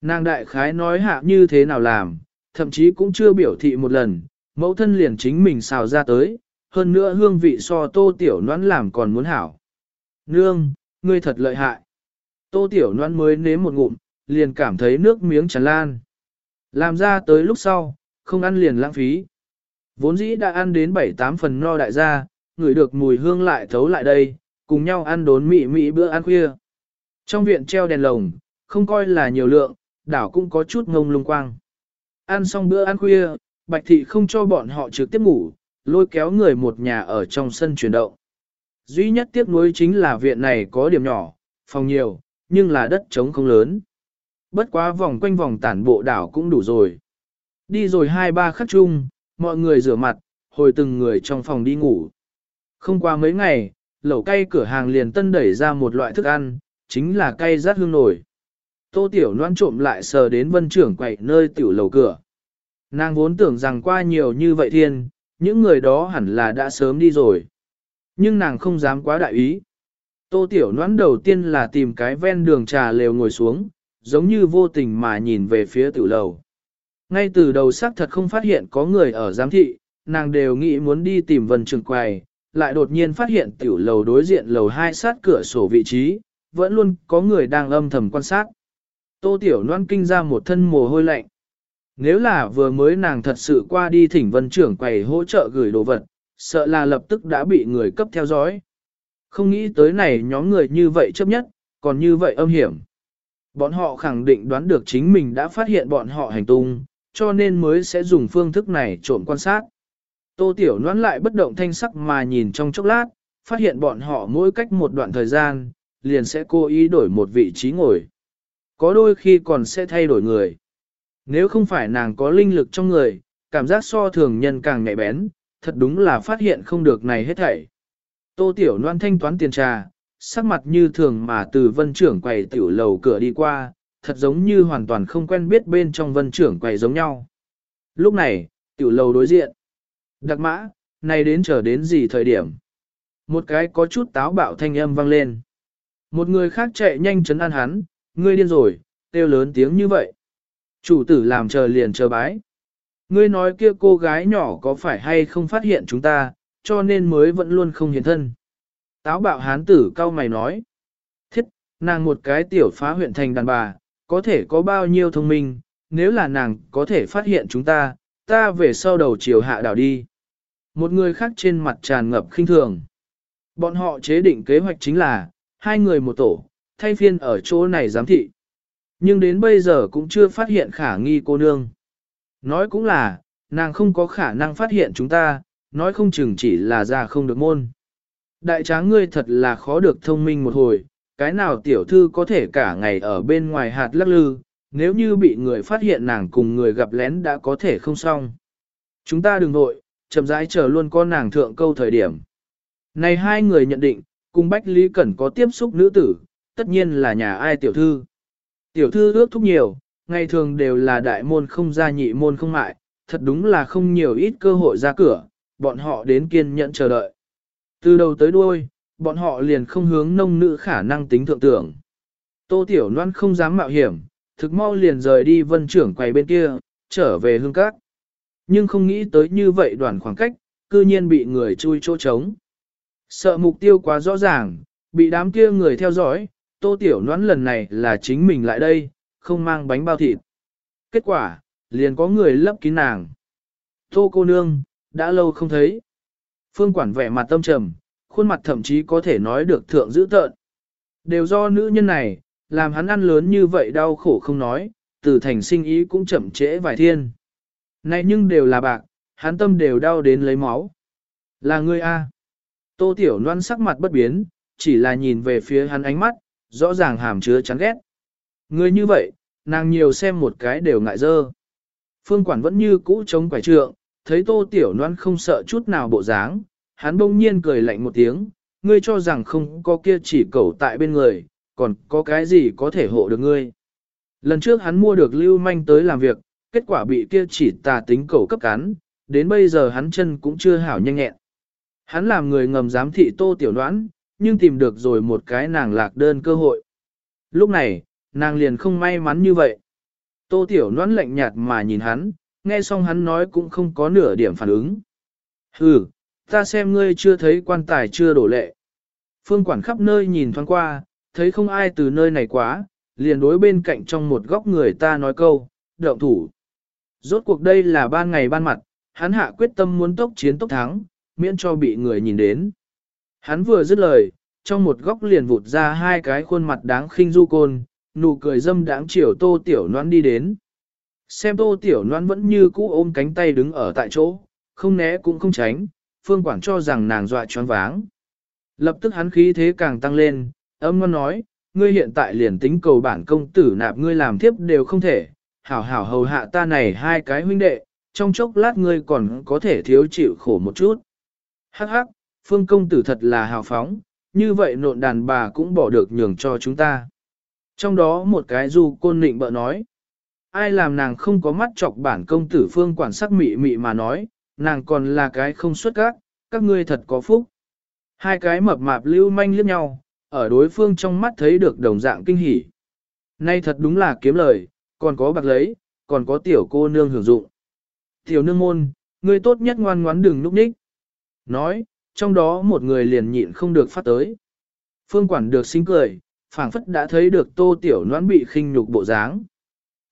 Nàng đại khái nói hạ như thế nào làm, thậm chí cũng chưa biểu thị một lần, mẫu thân liền chính mình xào ra tới, hơn nữa hương vị so Tô Tiểu Loan làm còn muốn hảo. Nương, ngươi thật lợi hại. Tô Tiểu Loan mới nếm một ngụm, liền cảm thấy nước miếng tràn lan. Làm ra tới lúc sau, không ăn liền lãng phí. Vốn dĩ đã ăn đến 7-8 phần no đại gia, người được mùi hương lại thấu lại đây, cùng nhau ăn đốn mị mị bữa ăn khuya. Trong viện treo đèn lồng, không coi là nhiều lượng, đảo cũng có chút ngông lung quang. Ăn xong bữa ăn khuya, Bạch Thị không cho bọn họ trực tiếp ngủ, lôi kéo người một nhà ở trong sân chuyển động. Duy nhất tiếc nuối chính là viện này có điểm nhỏ, phòng nhiều, nhưng là đất trống không lớn. Bất quá vòng quanh vòng tản bộ đảo cũng đủ rồi. Đi rồi hai ba khắc chung, mọi người rửa mặt, hồi từng người trong phòng đi ngủ. Không qua mấy ngày, lẩu cay cửa hàng liền tân đẩy ra một loại thức ăn, chính là cay rát hương nổi. Tô Tiểu Loan trộm lại sờ đến vân trưởng quậy nơi tiểu lầu cửa. Nàng vốn tưởng rằng qua nhiều như vậy thiên, những người đó hẳn là đã sớm đi rồi. Nhưng nàng không dám quá đại ý. Tô Tiểu Loan đầu tiên là tìm cái ven đường trà lều ngồi xuống, giống như vô tình mà nhìn về phía tiểu lầu. Ngay từ đầu xác thật không phát hiện có người ở giám thị, nàng đều nghĩ muốn đi tìm vân trưởng quầy, lại đột nhiên phát hiện tiểu lầu đối diện lầu hai sát cửa sổ vị trí, vẫn luôn có người đang âm thầm quan sát. Tô tiểu loan kinh ra một thân mồ hôi lạnh. Nếu là vừa mới nàng thật sự qua đi thỉnh vân trưởng quầy hỗ trợ gửi đồ vật, sợ là lập tức đã bị người cấp theo dõi. Không nghĩ tới này nhóm người như vậy chấp nhất, còn như vậy âm hiểm. Bọn họ khẳng định đoán được chính mình đã phát hiện bọn họ hành tung, cho nên mới sẽ dùng phương thức này trộm quan sát. Tô Tiểu Loan lại bất động thanh sắc mà nhìn trong chốc lát, phát hiện bọn họ mỗi cách một đoạn thời gian, liền sẽ cố ý đổi một vị trí ngồi. Có đôi khi còn sẽ thay đổi người. Nếu không phải nàng có linh lực trong người, cảm giác so thường nhân càng nhạy bén, thật đúng là phát hiện không được này hết thảy. Tô Tiểu Loan thanh toán tiền trà, sắc mặt như thường mà từ vân trưởng quầy tiểu lầu cửa đi qua, thật giống như hoàn toàn không quen biết bên trong vân trưởng quầy giống nhau. Lúc này, tiểu lầu đối diện. Đặc mã, này đến chờ đến gì thời điểm? Một cái có chút táo bạo thanh âm vang lên. Một người khác chạy nhanh chấn an hắn, ngươi điên rồi, kêu lớn tiếng như vậy. Chủ tử làm chờ liền chờ bái. Ngươi nói kia cô gái nhỏ có phải hay không phát hiện chúng ta, cho nên mới vẫn luôn không hiện thân. Táo bạo hán tử cao mày nói. Thiết, nàng một cái tiểu phá huyện thành đàn bà, có thể có bao nhiêu thông minh, nếu là nàng có thể phát hiện chúng ta, ta về sau đầu chiều hạ đảo đi. Một người khác trên mặt tràn ngập khinh thường. Bọn họ chế định kế hoạch chính là, hai người một tổ, thay phiên ở chỗ này giám thị. Nhưng đến bây giờ cũng chưa phát hiện khả nghi cô nương. Nói cũng là, nàng không có khả năng phát hiện chúng ta, nói không chừng chỉ là ra không được môn. Đại tráng ngươi thật là khó được thông minh một hồi, cái nào tiểu thư có thể cả ngày ở bên ngoài hạt lắc lư, nếu như bị người phát hiện nàng cùng người gặp lén đã có thể không xong. Chúng ta đừng nội, chậm rãi chờ luôn con nàng thượng câu thời điểm. Này hai người nhận định, cùng Bách Lý Cẩn có tiếp xúc nữ tử, tất nhiên là nhà ai tiểu thư. Tiểu thư ước thúc nhiều, ngày thường đều là đại môn không ra nhị môn không mại, thật đúng là không nhiều ít cơ hội ra cửa, bọn họ đến kiên nhẫn chờ đợi. Từ đầu tới đuôi, bọn họ liền không hướng nông nữ khả năng tính thượng tưởng. Tô Tiểu Loan không dám mạo hiểm, thực mau liền rời đi vân trưởng quầy bên kia, trở về hương cát. Nhưng không nghĩ tới như vậy đoạn khoảng cách, cư nhiên bị người chui chỗ trống. Sợ mục tiêu quá rõ ràng, bị đám kia người theo dõi, tô tiểu noãn lần này là chính mình lại đây, không mang bánh bao thịt. Kết quả, liền có người lấp kín nàng. Tô cô nương, đã lâu không thấy. Phương quản vẻ mặt tâm trầm, khuôn mặt thậm chí có thể nói được thượng dữ tợn. Đều do nữ nhân này, làm hắn ăn lớn như vậy đau khổ không nói, từ thành sinh ý cũng chậm trễ vài thiên. Này nhưng đều là bạc, hắn tâm đều đau đến lấy máu. Là ngươi A. Tô Tiểu Loan sắc mặt bất biến, chỉ là nhìn về phía hắn ánh mắt, rõ ràng hàm chứa chán ghét. Ngươi như vậy, nàng nhiều xem một cái đều ngại dơ. Phương quản vẫn như cũ chống quải trượng, thấy Tô Tiểu Loan không sợ chút nào bộ dáng, hắn bỗng nhiên cười lạnh một tiếng, ngươi cho rằng không có kia chỉ cầu tại bên người, còn có cái gì có thể hộ được ngươi. Lần trước hắn mua được lưu manh tới làm việc, kết quả bị kia chỉ tà tính cầu cấp cắn, đến bây giờ hắn chân cũng chưa hảo nhanh nhẹn. Hắn làm người ngầm giám thị tô tiểu đoán, nhưng tìm được rồi một cái nàng lạc đơn cơ hội. Lúc này, nàng liền không may mắn như vậy. Tô tiểu đoán lạnh nhạt mà nhìn hắn, nghe xong hắn nói cũng không có nửa điểm phản ứng. Hừ, ta xem ngươi chưa thấy quan tài chưa đổ lệ. Phương quản khắp nơi nhìn thoáng qua, thấy không ai từ nơi này quá, liền đối bên cạnh trong một góc người ta nói câu, động thủ. Rốt cuộc đây là ban ngày ban mặt, hắn hạ quyết tâm muốn tốc chiến tốc thắng, miễn cho bị người nhìn đến. Hắn vừa dứt lời, trong một góc liền vụt ra hai cái khuôn mặt đáng khinh du côn, nụ cười dâm đáng chiều tô tiểu noan đi đến. Xem tô tiểu noan vẫn như cũ ôm cánh tay đứng ở tại chỗ, không né cũng không tránh, phương quản cho rằng nàng dọa choáng váng. Lập tức hắn khí thế càng tăng lên, âm ngon nói, ngươi hiện tại liền tính cầu bản công tử nạp ngươi làm thiếp đều không thể, hảo hảo hầu hạ ta này hai cái huynh đệ, trong chốc lát ngươi còn có thể thiếu chịu khổ một chút. Hắc hắc, phương công tử thật là hào phóng, như vậy nộn đàn bà cũng bỏ được nhường cho chúng ta. Trong đó một cái du côn nịnh bợ nói, ai làm nàng không có mắt chọc bản công tử phương quản sắc mị mị mà nói, nàng còn là cái không xuất các, các ngươi thật có phúc. Hai cái mập mạp lưu manh liếc nhau, ở đối phương trong mắt thấy được đồng dạng kinh hỉ. Nay thật đúng là kiếm lời, còn có bạc lấy, còn có tiểu cô nương hưởng dụng. Tiểu nương môn, ngươi tốt nhất ngoan ngoãn đừng núp ních. Nói, trong đó một người liền nhịn không được phát tới. Phương quản được sinh cười, phảng phất đã thấy được tô tiểu noãn bị khinh nhục bộ dáng.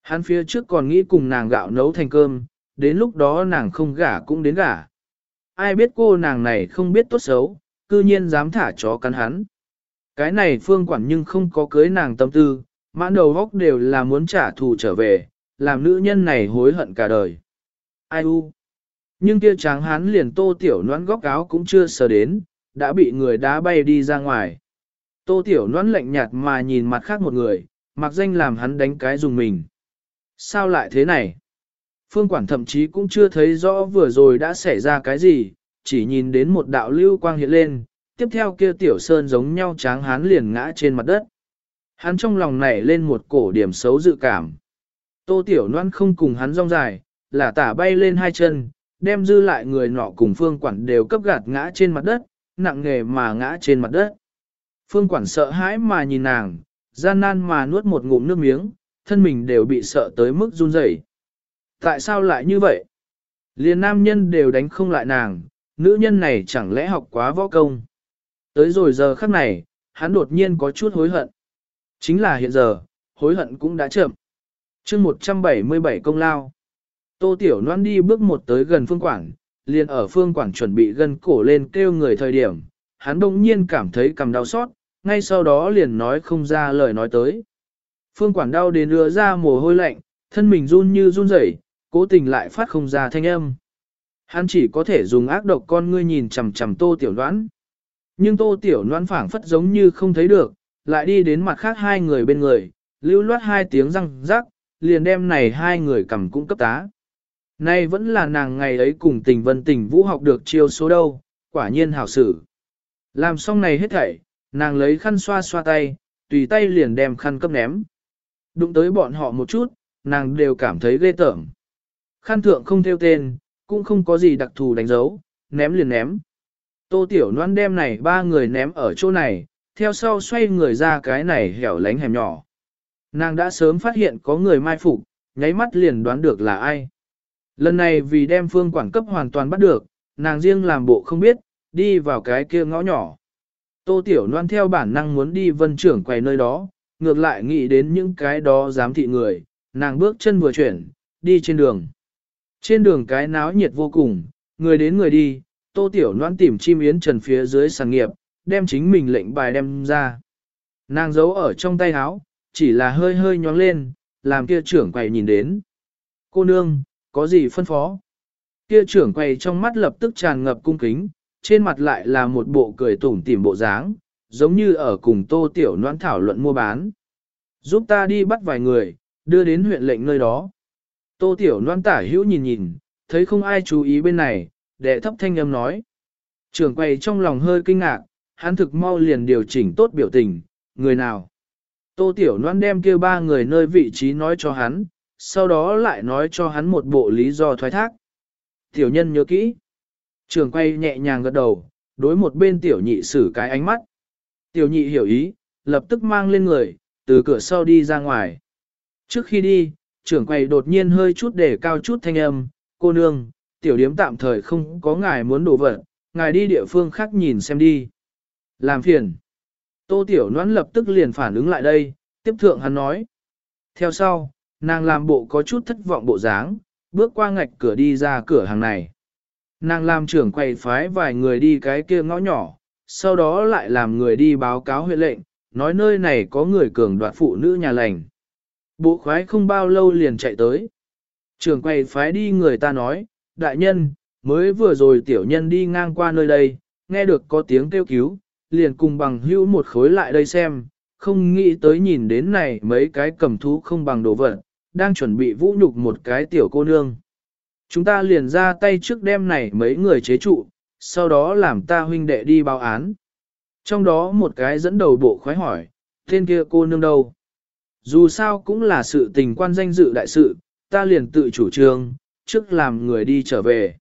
Hắn phía trước còn nghĩ cùng nàng gạo nấu thành cơm, đến lúc đó nàng không gả cũng đến gả. Ai biết cô nàng này không biết tốt xấu, cư nhiên dám thả chó cắn hắn. Cái này phương quản nhưng không có cưới nàng tâm tư, mãn đầu góc đều là muốn trả thù trở về, làm nữ nhân này hối hận cả đời. Ai u? Nhưng kia tráng hán liền tô tiểu noãn góc áo cũng chưa sờ đến, đã bị người đá bay đi ra ngoài. Tô tiểu noãn lạnh nhạt mà nhìn mặt khác một người, mặc danh làm hắn đánh cái dùng mình. Sao lại thế này? Phương quản thậm chí cũng chưa thấy rõ vừa rồi đã xảy ra cái gì, chỉ nhìn đến một đạo lưu quang hiện lên, tiếp theo kia tiểu sơn giống nhau tráng hán liền ngã trên mặt đất. Hắn trong lòng nảy lên một cổ điểm xấu dự cảm. Tô tiểu Loan không cùng hắn rong dài, là tả bay lên hai chân, đem dư lại người nọ cùng phương quản đều cấp gạt ngã trên mặt đất, nặng nghề mà ngã trên mặt đất. Phương quản sợ hãi mà nhìn nàng, gian nan mà nuốt một ngụm nước miếng, thân mình đều bị sợ tới mức run rẩy. Tại sao lại như vậy? Liền nam nhân đều đánh không lại nàng, nữ nhân này chẳng lẽ học quá võ công. Tới rồi giờ khắc này, hắn đột nhiên có chút hối hận. Chính là hiện giờ, hối hận cũng đã chậm. chương 177 công lao. Tô Tiểu Loan đi bước một tới gần phương quản, liền ở phương quản chuẩn bị gần cổ lên kêu người thời điểm, hắn đông nhiên cảm thấy cầm đau xót, ngay sau đó liền nói không ra lời nói tới. Phương quản đau đến lừa ra mồ hôi lạnh, thân mình run như run rẩy, cố tình lại phát không ra thanh âm. Hắn chỉ có thể dùng ác độc con ngươi nhìn chằm chằm tô tiểu đoán. Nhưng tô tiểu đoán phảng phất giống như không thấy được, lại đi đến mặt khác hai người bên người, lưu loát hai tiếng răng rắc, liền đem này hai người cầm cũng cấp tá. Nay vẫn là nàng ngày ấy cùng tình vân tình vũ học được chiêu số đâu, quả nhiên hảo sử. Làm xong này hết thảy, nàng lấy khăn xoa xoa tay, tùy tay liền đem khăn cấp ném. Đụng tới bọn họ một chút, nàng đều cảm thấy ghê tởm. Khăn thượng không theo tên, cũng không có gì đặc thù đánh dấu, ném liền ném. Tô Tiểu Loan đem này ba người ném ở chỗ này, theo sau xoay người ra cái này hẻo lánh hẻm nhỏ. Nàng đã sớm phát hiện có người mai phục, nháy mắt liền đoán được là ai. Lần này vì đem phương quản cấp hoàn toàn bắt được, nàng riêng làm bộ không biết, đi vào cái kia ngõ nhỏ. Tô Tiểu Loan theo bản năng muốn đi vân trưởng quầy nơi đó, ngược lại nghĩ đến những cái đó giám thị người, nàng bước chân vừa chuyển, đi trên đường. Trên đường cái náo nhiệt vô cùng, người đến người đi, tô tiểu Loan tìm chim yến trần phía dưới sàng nghiệp, đem chính mình lệnh bài đem ra. Nàng giấu ở trong tay áo, chỉ là hơi hơi nhóng lên, làm kia trưởng quầy nhìn đến. Cô nương, có gì phân phó? Kia trưởng quầy trong mắt lập tức tràn ngập cung kính, trên mặt lại là một bộ cười tủm tỉm bộ dáng, giống như ở cùng tô tiểu noãn thảo luận mua bán. Giúp ta đi bắt vài người, đưa đến huyện lệnh nơi đó. Tô tiểu noãn tả hữu nhìn nhìn, thấy không ai chú ý bên này, đệ thấp thanh âm nói. Trưởng quầy trong lòng hơi kinh ngạc, hắn thực mau liền điều chỉnh tốt biểu tình, người nào. Tô Tiểu Loan đem kêu ba người nơi vị trí nói cho hắn, sau đó lại nói cho hắn một bộ lý do thoái thác. Tiểu nhân nhớ kỹ. Trường quay nhẹ nhàng gật đầu, đối một bên tiểu nhị xử cái ánh mắt. Tiểu nhị hiểu ý, lập tức mang lên người, từ cửa sau đi ra ngoài. Trước khi đi, trưởng quay đột nhiên hơi chút để cao chút thanh âm, cô nương, tiểu điếm tạm thời không có ngài muốn đổ vật, ngài đi địa phương khác nhìn xem đi. Làm phiền. Tô Tiểu Noãn lập tức liền phản ứng lại đây, tiếp thượng hắn nói. Theo sau, nàng làm bộ có chút thất vọng bộ dáng, bước qua ngạch cửa đi ra cửa hàng này. Nàng làm trưởng quầy phái vài người đi cái kia ngõ nhỏ, sau đó lại làm người đi báo cáo huyện lệnh, nói nơi này có người cường đoạt phụ nữ nhà lành. Bộ khoái không bao lâu liền chạy tới. Trưởng quầy phái đi người ta nói, đại nhân, mới vừa rồi tiểu nhân đi ngang qua nơi đây, nghe được có tiếng kêu cứu, liền cùng bằng hữu một khối lại đây xem, không nghĩ tới nhìn đến này mấy cái cầm thú không bằng đồ vật, đang chuẩn bị vũ nhục một cái tiểu cô nương. Chúng ta liền ra tay trước đêm này mấy người chế trụ, sau đó làm ta huynh đệ đi báo án. Trong đó một cái dẫn đầu bộ khoái hỏi, tên kia cô nương đâu? Dù sao cũng là sự tình quan danh dự đại sự, ta liền tự chủ trương, trước làm người đi trở về.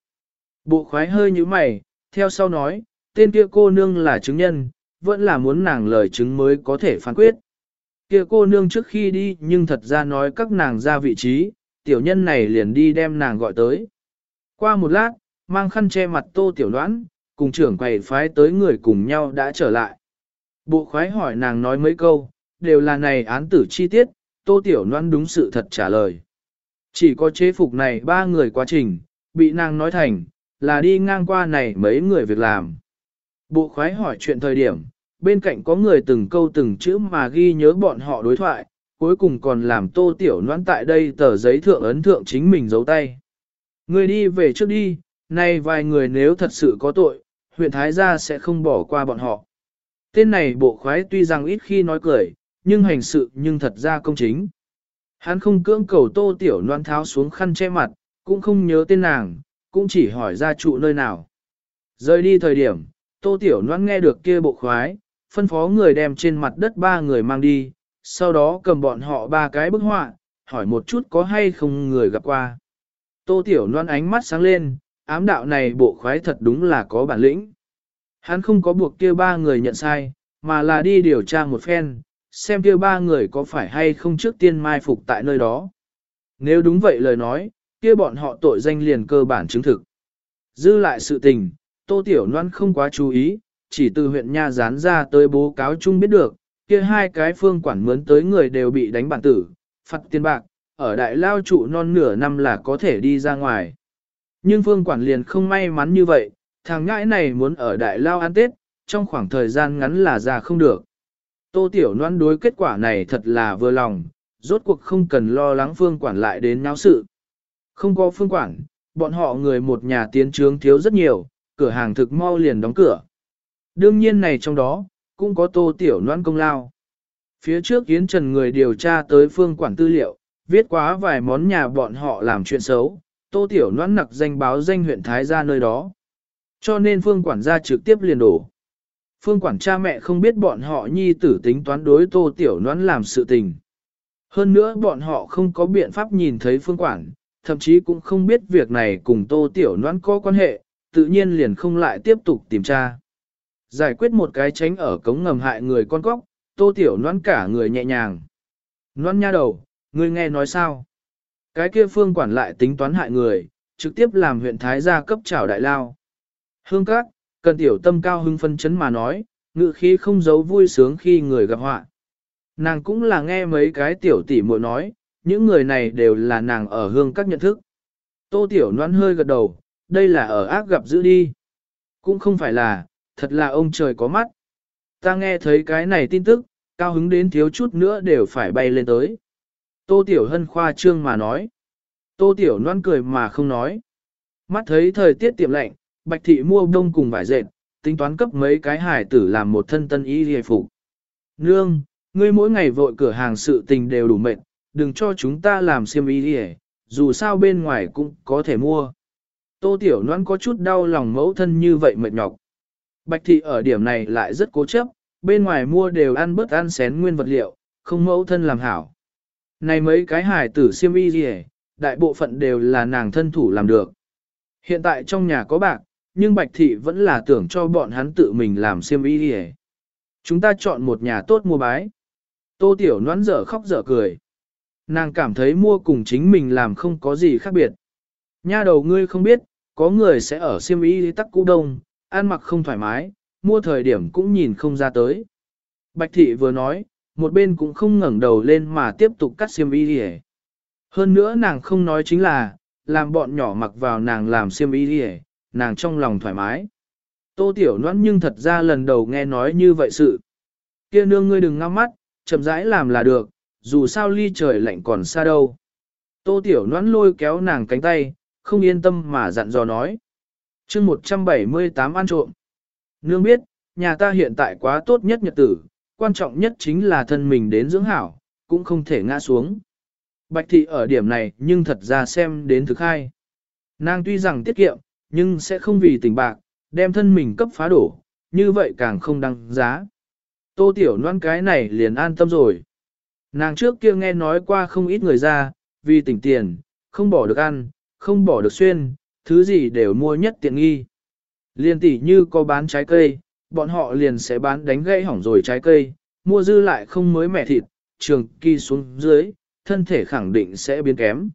Bộ khoái hơi như mày, theo sau nói, tên kia cô nương là chứng nhân, vẫn là muốn nàng lời chứng mới có thể phán quyết. Kia cô nương trước khi đi nhưng thật ra nói các nàng ra vị trí, tiểu nhân này liền đi đem nàng gọi tới. Qua một lát, mang khăn che mặt tô tiểu đoán, cùng trưởng quầy phái tới người cùng nhau đã trở lại. Bộ khoái hỏi nàng nói mấy câu, đều là này án tử chi tiết, tô tiểu đoán đúng sự thật trả lời. Chỉ có chế phục này ba người quá trình, bị nàng nói thành, là đi ngang qua này mấy người việc làm. Bộ khoái hỏi chuyện thời điểm, bên cạnh có người từng câu từng chữ mà ghi nhớ bọn họ đối thoại, cuối cùng còn làm tô tiểu noãn tại đây tờ giấy thượng ấn thượng chính mình giấu tay. Người đi về trước đi, nay vài người nếu thật sự có tội, huyện Thái gia sẽ không bỏ qua bọn họ. Tên này bộ khoái tuy rằng ít khi nói cười, nhưng hành sự nhưng thật ra công chính. Hắn không cưỡng cầu tô tiểu noan tháo xuống khăn che mặt, cũng không nhớ tên nàng, cũng chỉ hỏi ra trụ nơi nào. Rời đi thời điểm, tô tiểu Loan nghe được kia bộ khoái, phân phó người đem trên mặt đất ba người mang đi, sau đó cầm bọn họ ba cái bức họa, hỏi một chút có hay không người gặp qua. Tô tiểu Loan ánh mắt sáng lên, ám đạo này bộ khoái thật đúng là có bản lĩnh. Hắn không có buộc kia ba người nhận sai, mà là đi điều tra một phen, xem kia ba người có phải hay không trước tiên mai phục tại nơi đó. Nếu đúng vậy lời nói, kia bọn họ tội danh liền cơ bản chứng thực. Dư lại sự tình, Tô Tiểu Loan không quá chú ý, chỉ từ huyện Nha dán ra tới bố cáo chung biết được, kia hai cái phương quản mướn tới người đều bị đánh bản tử, phạt tiền bạc, ở đại lao trụ non nửa năm là có thể đi ra ngoài. Nhưng phương quản liền không may mắn như vậy, thằng ngãi này muốn ở đại lao ăn Tết, trong khoảng thời gian ngắn là ra không được. Tô Tiểu Loan đối kết quả này thật là vừa lòng, rốt cuộc không cần lo lắng phương quản lại đến náo sự. Không có phương quản, bọn họ người một nhà tiến trướng thiếu rất nhiều, cửa hàng thực mau liền đóng cửa. Đương nhiên này trong đó, cũng có tô tiểu noan công lao. Phía trước Yến Trần người điều tra tới phương quản tư liệu, viết quá vài món nhà bọn họ làm chuyện xấu, tô tiểu noan nặc danh báo danh huyện Thái gia nơi đó. Cho nên phương quản gia trực tiếp liền đổ. Phương quản cha mẹ không biết bọn họ nhi tử tính toán đối tô tiểu noan làm sự tình. Hơn nữa bọn họ không có biện pháp nhìn thấy phương quản, thậm chí cũng không biết việc này cùng tô tiểu noan có quan hệ, tự nhiên liền không lại tiếp tục tìm tra. Giải quyết một cái tránh ở cống ngầm hại người con cóc, tô tiểu noan cả người nhẹ nhàng. Noan nha đầu, ngươi nghe nói sao? Cái kia phương quản lại tính toán hại người, trực tiếp làm huyện Thái gia cấp trảo đại lao. Hương các, cần tiểu tâm cao hưng phân chấn mà nói, ngự khí không giấu vui sướng khi người gặp họa. Nàng cũng là nghe mấy cái tiểu tỷ muội nói, những người này đều là nàng ở hương các nhận thức. Tô tiểu noan hơi gật đầu, đây là ở ác gặp giữ đi. Cũng không phải là, thật là ông trời có mắt. Ta nghe thấy cái này tin tức, cao hứng đến thiếu chút nữa đều phải bay lên tới. Tô Tiểu Hân khoa trương mà nói. Tô Tiểu Loan cười mà không nói. Mắt thấy thời tiết tiệm lạnh, Bạch Thị mua đông cùng vải dệt, tính toán cấp mấy cái hải tử làm một thân tân y hề phục. Nương, ngươi mỗi ngày vội cửa hàng sự tình đều đủ mệt, đừng cho chúng ta làm xiêm y hề, dù sao bên ngoài cũng có thể mua. Tô Tiểu Loan có chút đau lòng mẫu thân như vậy mệt nhọc. Bạch Thị ở điểm này lại rất cố chấp, bên ngoài mua đều ăn bớt ăn xén nguyên vật liệu, không mẫu thân làm hảo. Này mấy cái hải tử siêm y gì đại bộ phận đều là nàng thân thủ làm được. Hiện tại trong nhà có bạc, nhưng Bạch Thị vẫn là tưởng cho bọn hắn tự mình làm siêm y gì Chúng ta chọn một nhà tốt mua bái. Tô Tiểu Loan dở khóc dở cười. Nàng cảm thấy mua cùng chính mình làm không có gì khác biệt. Nha đầu ngươi không biết, có người sẽ ở siêm y tắc cũ đông, ăn mặc không thoải mái, mua thời điểm cũng nhìn không ra tới. Bạch thị vừa nói, một bên cũng không ngẩng đầu lên mà tiếp tục cắt xiêm y đi Hơn nữa nàng không nói chính là, làm bọn nhỏ mặc vào nàng làm xiêm y đi nàng trong lòng thoải mái. Tô tiểu noãn nhưng thật ra lần đầu nghe nói như vậy sự. Kia nương ngươi đừng ngao mắt, chậm rãi làm là được, dù sao ly trời lạnh còn xa đâu. Tô tiểu noãn lôi kéo nàng cánh tay, không yên tâm mà dặn dò nói. chương 178 ăn trộm. Nương biết, nhà ta hiện tại quá tốt nhất nhật tử, quan trọng nhất chính là thân mình đến dưỡng hảo, cũng không thể ngã xuống. Bạch thị ở điểm này nhưng thật ra xem đến thực hai. Nàng tuy rằng tiết kiệm, nhưng sẽ không vì tình bạc, đem thân mình cấp phá đổ, như vậy càng không đăng giá. Tô tiểu noan cái này liền an tâm rồi. Nàng trước kia nghe nói qua không ít người ra, vì tỉnh tiền, không bỏ được ăn, không bỏ được xuyên, thứ gì đều mua nhất tiện nghi. Liên tỷ như có bán trái cây, bọn họ liền sẽ bán đánh gãy hỏng rồi trái cây, mua dư lại không mới mẻ thịt, trường kỳ xuống dưới, thân thể khẳng định sẽ biến kém.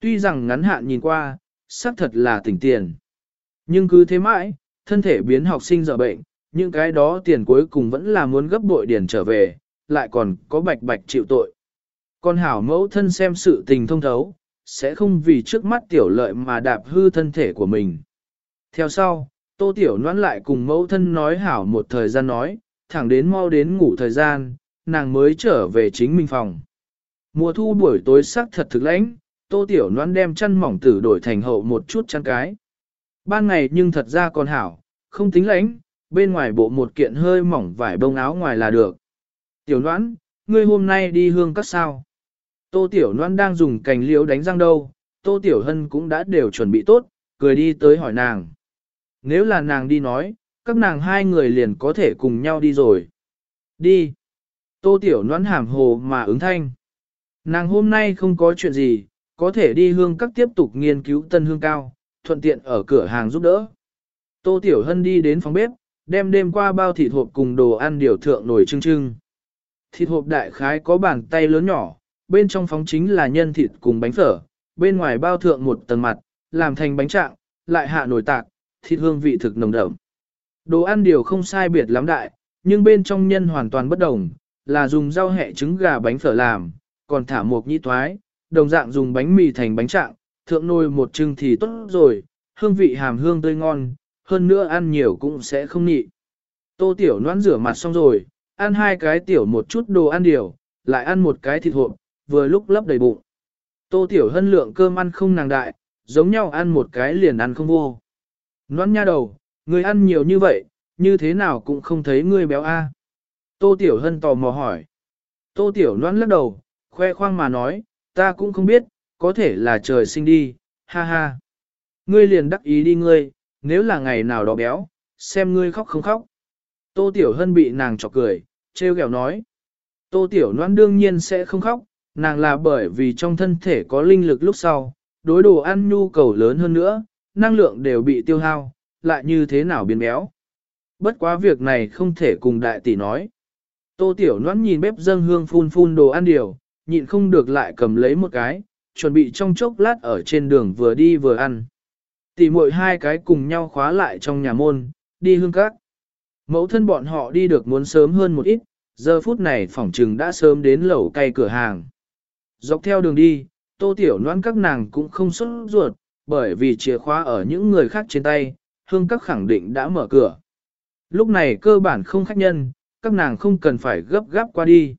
Tuy rằng ngắn hạn nhìn qua, xác thật là tỉnh tiền. Nhưng cứ thế mãi, thân thể biến học sinh dở bệnh, những cái đó tiền cuối cùng vẫn là muốn gấp bội điển trở về, lại còn có bạch bạch chịu tội. Con hảo mẫu thân xem sự tình thông thấu, sẽ không vì trước mắt tiểu lợi mà đạp hư thân thể của mình. Theo sau, Tô Tiểu Noãn lại cùng mẫu thân nói hảo một thời gian nói, thẳng đến mau đến ngủ thời gian, nàng mới trở về chính mình phòng. Mùa thu buổi tối sắc thật thực lãnh, Tô Tiểu Noãn đem chăn mỏng tử đổi thành hậu một chút chăn cái. Ban ngày nhưng thật ra còn hảo, không tính lãnh, bên ngoài bộ một kiện hơi mỏng vải bông áo ngoài là được. Tiểu Noãn, ngươi hôm nay đi hương các sao? Tô Tiểu Loan đang dùng cành liễu đánh răng đâu, Tô Tiểu Hân cũng đã đều chuẩn bị tốt, cười đi tới hỏi nàng. Nếu là nàng đi nói, các nàng hai người liền có thể cùng nhau đi rồi. Đi. Tô Tiểu Loan hàm hồ mà ứng thanh. Nàng hôm nay không có chuyện gì, có thể đi hương các tiếp tục nghiên cứu tân hương cao, thuận tiện ở cửa hàng giúp đỡ. Tô Tiểu Hân đi đến phòng bếp, đem đêm qua bao thịt hộp cùng đồ ăn điều thượng nổi trưng trưng. Thịt hộp đại khái có bàn tay lớn nhỏ, bên trong phóng chính là nhân thịt cùng bánh phở, bên ngoài bao thượng một tầng mặt, làm thành bánh trạng, lại hạ nổi tạc, thịt hương vị thực nồng đậm. Đồ ăn điều không sai biệt lắm đại, nhưng bên trong nhân hoàn toàn bất đồng, là dùng rau hẹ trứng gà bánh phở làm, còn thả một nhĩ thoái, đồng dạng dùng bánh mì thành bánh trạng, thượng nồi một trưng thì tốt rồi, hương vị hàm hương tươi ngon, hơn nữa ăn nhiều cũng sẽ không nhị. Tô tiểu noãn rửa mặt xong rồi, ăn hai cái tiểu một chút đồ ăn điều, lại ăn một cái thịt hộp, vừa lúc lấp đầy bụng. Tô tiểu hân lượng cơm ăn không nàng đại, giống nhau ăn một cái liền ăn không vô. Noãn nha đầu, người ăn nhiều như vậy, như thế nào cũng không thấy ngươi béo a. Tô Tiểu Hân tò mò hỏi. Tô Tiểu Loan lắc đầu, khoe khoang mà nói, ta cũng không biết, có thể là trời sinh đi, ha ha. Ngươi liền đắc ý đi ngươi, nếu là ngày nào đó béo, xem ngươi khóc không khóc. Tô Tiểu Hân bị nàng chọc cười, trêu ghẹo nói. Tô Tiểu Loan đương nhiên sẽ không khóc, nàng là bởi vì trong thân thể có linh lực lúc sau, đối đồ ăn nhu cầu lớn hơn nữa, năng lượng đều bị tiêu hao, lại như thế nào biến béo. Bất quá việc này không thể cùng đại tỷ nói. Tô Tiểu Noãn nhìn bếp dâng hương phun phun đồ ăn điều, nhịn không được lại cầm lấy một cái, chuẩn bị trong chốc lát ở trên đường vừa đi vừa ăn. Tỷ muội hai cái cùng nhau khóa lại trong nhà môn, đi hương các. Mẫu thân bọn họ đi được muốn sớm hơn một ít, giờ phút này phỏng trừng đã sớm đến lẩu cây cửa hàng. Dọc theo đường đi, tô tiểu noan các nàng cũng không xuất ruột, bởi vì chìa khóa ở những người khác trên tay, hương các khẳng định đã mở cửa. Lúc này cơ bản không khách nhân, các nàng không cần phải gấp gáp qua đi.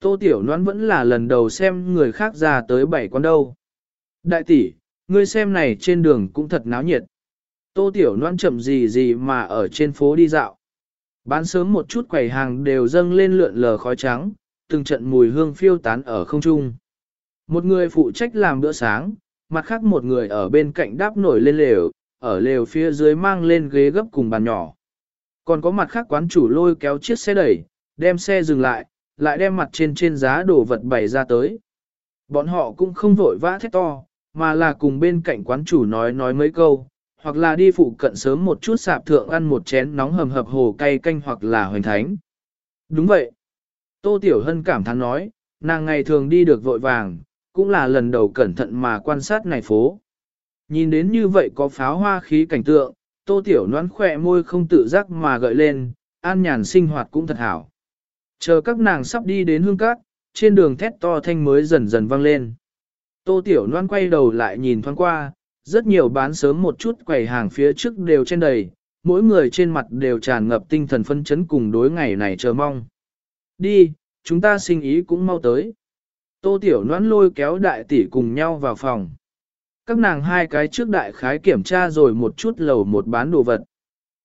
Tô Tiểu noan vẫn là lần đầu xem người khác ra tới bảy quán đâu. Đại tỷ, ngươi xem này trên đường cũng thật náo nhiệt. Tô Tiểu noan chậm gì gì mà ở trên phố đi dạo. Bán sớm một chút quầy hàng đều dâng lên lượn lờ khói trắng, từng trận mùi hương phiêu tán ở không trung. Một người phụ trách làm bữa sáng, mặt khác một người ở bên cạnh đáp nổi lên lều, ở lều phía dưới mang lên ghế gấp cùng bàn nhỏ. Còn có mặt khác quán chủ lôi kéo chiếc xe đẩy, đem xe dừng lại, lại đem mặt trên trên giá đồ vật bày ra tới. Bọn họ cũng không vội vã thét to, mà là cùng bên cạnh quán chủ nói nói mấy câu, hoặc là đi phụ cận sớm một chút sạp thượng ăn một chén nóng hầm hập hồ cay canh hoặc là hoành thánh. Đúng vậy. Tô Tiểu Hân cảm thán nói, nàng ngày thường đi được vội vàng, cũng là lần đầu cẩn thận mà quan sát này phố. Nhìn đến như vậy có pháo hoa khí cảnh tượng, Tô Tiểu noán khỏe môi không tự giác mà gợi lên, an nhàn sinh hoạt cũng thật hảo. Chờ các nàng sắp đi đến hương cát, trên đường thét to thanh mới dần dần vang lên. Tô Tiểu Loan quay đầu lại nhìn thoáng qua, rất nhiều bán sớm một chút quầy hàng phía trước đều trên đầy, mỗi người trên mặt đều tràn ngập tinh thần phân chấn cùng đối ngày này chờ mong. Đi, chúng ta sinh ý cũng mau tới. Tô Tiểu Noãn lôi kéo đại tỷ cùng nhau vào phòng. Các nàng hai cái trước đại khái kiểm tra rồi một chút lầu một bán đồ vật.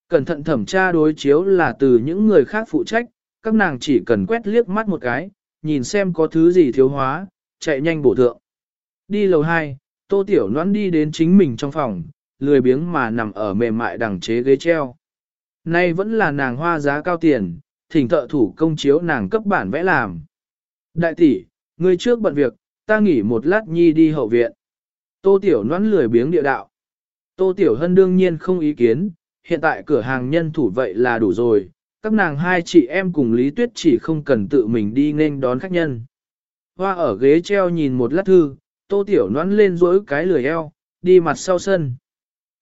Cẩn thận thẩm tra đối chiếu là từ những người khác phụ trách, các nàng chỉ cần quét liếc mắt một cái, nhìn xem có thứ gì thiếu hóa, chạy nhanh bổ thượng. Đi lầu 2, tô tiểu noãn đi đến chính mình trong phòng, lười biếng mà nằm ở mềm mại đằng chế ghế treo. Nay vẫn là nàng hoa giá cao tiền, thỉnh thợ thủ công chiếu nàng cấp bản vẽ làm. Đại tỷ, ngươi trước bận việc, ta nghỉ một lát nhi đi hậu viện. Tô tiểu noãn lười biếng địa đạo. Tô tiểu hân đương nhiên không ý kiến, hiện tại cửa hàng nhân thủ vậy là đủ rồi, các nàng hai chị em cùng Lý Tuyết chỉ không cần tự mình đi nên đón khách nhân. Hoa ở ghế treo nhìn một lát thư, tô tiểu noãn lên dối cái lười eo, đi mặt sau sân.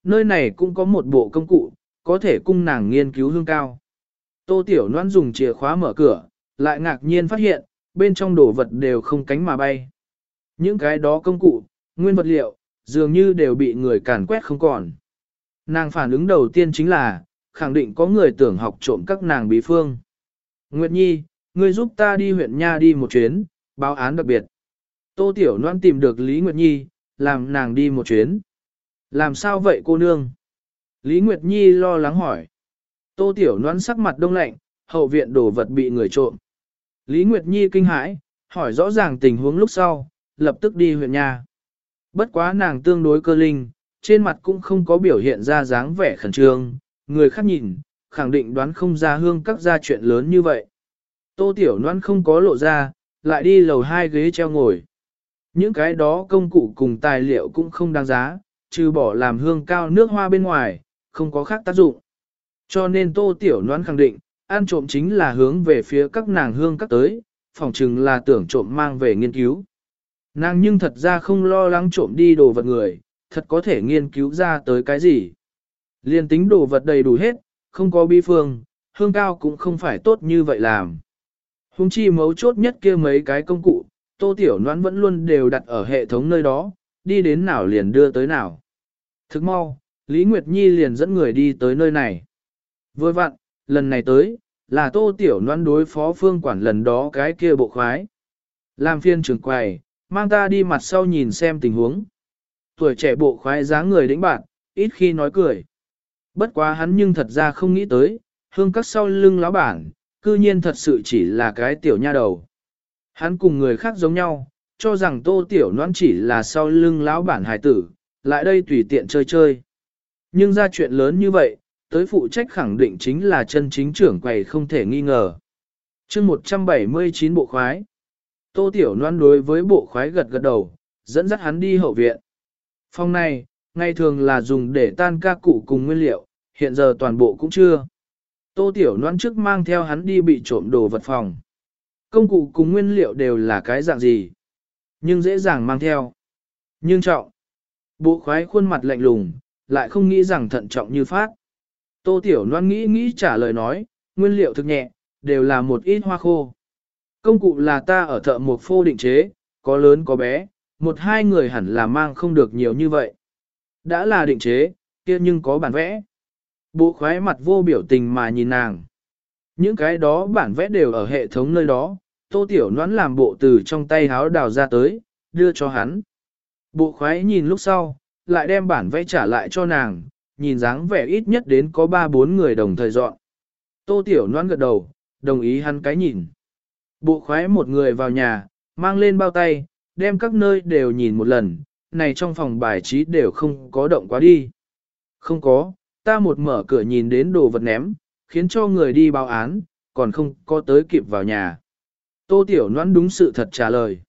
Nơi này cũng có một bộ công cụ, có thể cung nàng nghiên cứu hương cao. Tô tiểu Loan dùng chìa khóa mở cửa, lại ngạc nhiên phát hiện, bên trong đồ vật đều không cánh mà bay. Những cái đó công cụ, nguyên vật liệu, dường như đều bị người càn quét không còn. Nàng phản ứng đầu tiên chính là, khẳng định có người tưởng học trộm các nàng bí phương. Nguyệt Nhi, ngươi giúp ta đi huyện Nha đi một chuyến, báo án đặc biệt. Tô Tiểu Loan tìm được Lý Nguyệt Nhi, làm nàng đi một chuyến. Làm sao vậy cô nương? Lý Nguyệt Nhi lo lắng hỏi. Tô Tiểu Loan sắc mặt đông lạnh, hậu viện đồ vật bị người trộm. Lý Nguyệt Nhi kinh hãi, hỏi rõ ràng tình huống lúc sau, lập tức đi huyện nhà. Bất quá nàng tương đối cơ linh, trên mặt cũng không có biểu hiện ra dáng vẻ khẩn trương, người khác nhìn, khẳng định đoán không ra hương các gia chuyện lớn như vậy. Tô Tiểu Loan không có lộ ra, lại đi lầu hai ghế treo ngồi. Những cái đó công cụ cùng tài liệu cũng không đáng giá, trừ bỏ làm hương cao nước hoa bên ngoài, không có khác tác dụng. Cho nên Tô Tiểu Loan khẳng định, ăn trộm chính là hướng về phía các nàng hương các tới, phỏng chừng là tưởng trộm mang về nghiên cứu. Nàng nhưng thật ra không lo lắng trộm đi đồ vật người, thật có thể nghiên cứu ra tới cái gì. Liên tính đồ vật đầy đủ hết, không có bi phương, hương cao cũng không phải tốt như vậy làm. Hùng chi mấu chốt nhất kia mấy cái công cụ, tô tiểu noãn vẫn luôn đều đặt ở hệ thống nơi đó, đi đến nào liền đưa tới nào. Thức mau, Lý Nguyệt Nhi liền dẫn người đi tới nơi này. Vừa vặn, lần này tới, là tô tiểu noan đối phó phương quản lần đó cái kia bộ khoái. Làm phiên trưởng quầy, mang ta đi mặt sau nhìn xem tình huống. Tuổi trẻ bộ khoái dáng người đĩnh bạn, ít khi nói cười. Bất quá hắn nhưng thật ra không nghĩ tới, hương các sau lưng lão bản, cư nhiên thật sự chỉ là cái tiểu nha đầu. Hắn cùng người khác giống nhau, cho rằng tô tiểu noan chỉ là sau lưng lão bản hài tử, lại đây tùy tiện chơi chơi. Nhưng ra chuyện lớn như vậy, tới phụ trách khẳng định chính là chân chính trưởng quầy không thể nghi ngờ. chương 179 bộ khoái. Tô tiểu Loan đối với bộ khoái gật gật đầu, dẫn dắt hắn đi hậu viện. Phòng này, ngày thường là dùng để tan ca cụ cùng nguyên liệu, hiện giờ toàn bộ cũng chưa. Tô Tiểu Loan trước mang theo hắn đi bị trộm đồ vật phòng. Công cụ cùng nguyên liệu đều là cái dạng gì, nhưng dễ dàng mang theo. Nhưng trọng, bộ khoái khuôn mặt lạnh lùng, lại không nghĩ rằng thận trọng như phát. Tô Tiểu Loan nghĩ nghĩ trả lời nói, nguyên liệu thực nhẹ, đều là một ít hoa khô. Công cụ là ta ở thợ một phô định chế, có lớn có bé, một hai người hẳn là mang không được nhiều như vậy. Đã là định chế, kia nhưng có bản vẽ. Bộ khoái mặt vô biểu tình mà nhìn nàng. Những cái đó bản vẽ đều ở hệ thống nơi đó, tô tiểu noãn làm bộ từ trong tay háo đào ra tới, đưa cho hắn. Bộ khoái nhìn lúc sau, lại đem bản vẽ trả lại cho nàng, nhìn dáng vẻ ít nhất đến có 3-4 người đồng thời dọn. Tô tiểu Loan gật đầu, đồng ý hắn cái nhìn. Bộ khoái một người vào nhà, mang lên bao tay, đem các nơi đều nhìn một lần, này trong phòng bài trí đều không có động quá đi. Không có, ta một mở cửa nhìn đến đồ vật ném, khiến cho người đi báo án, còn không có tới kịp vào nhà. Tô Tiểu Loan đúng sự thật trả lời.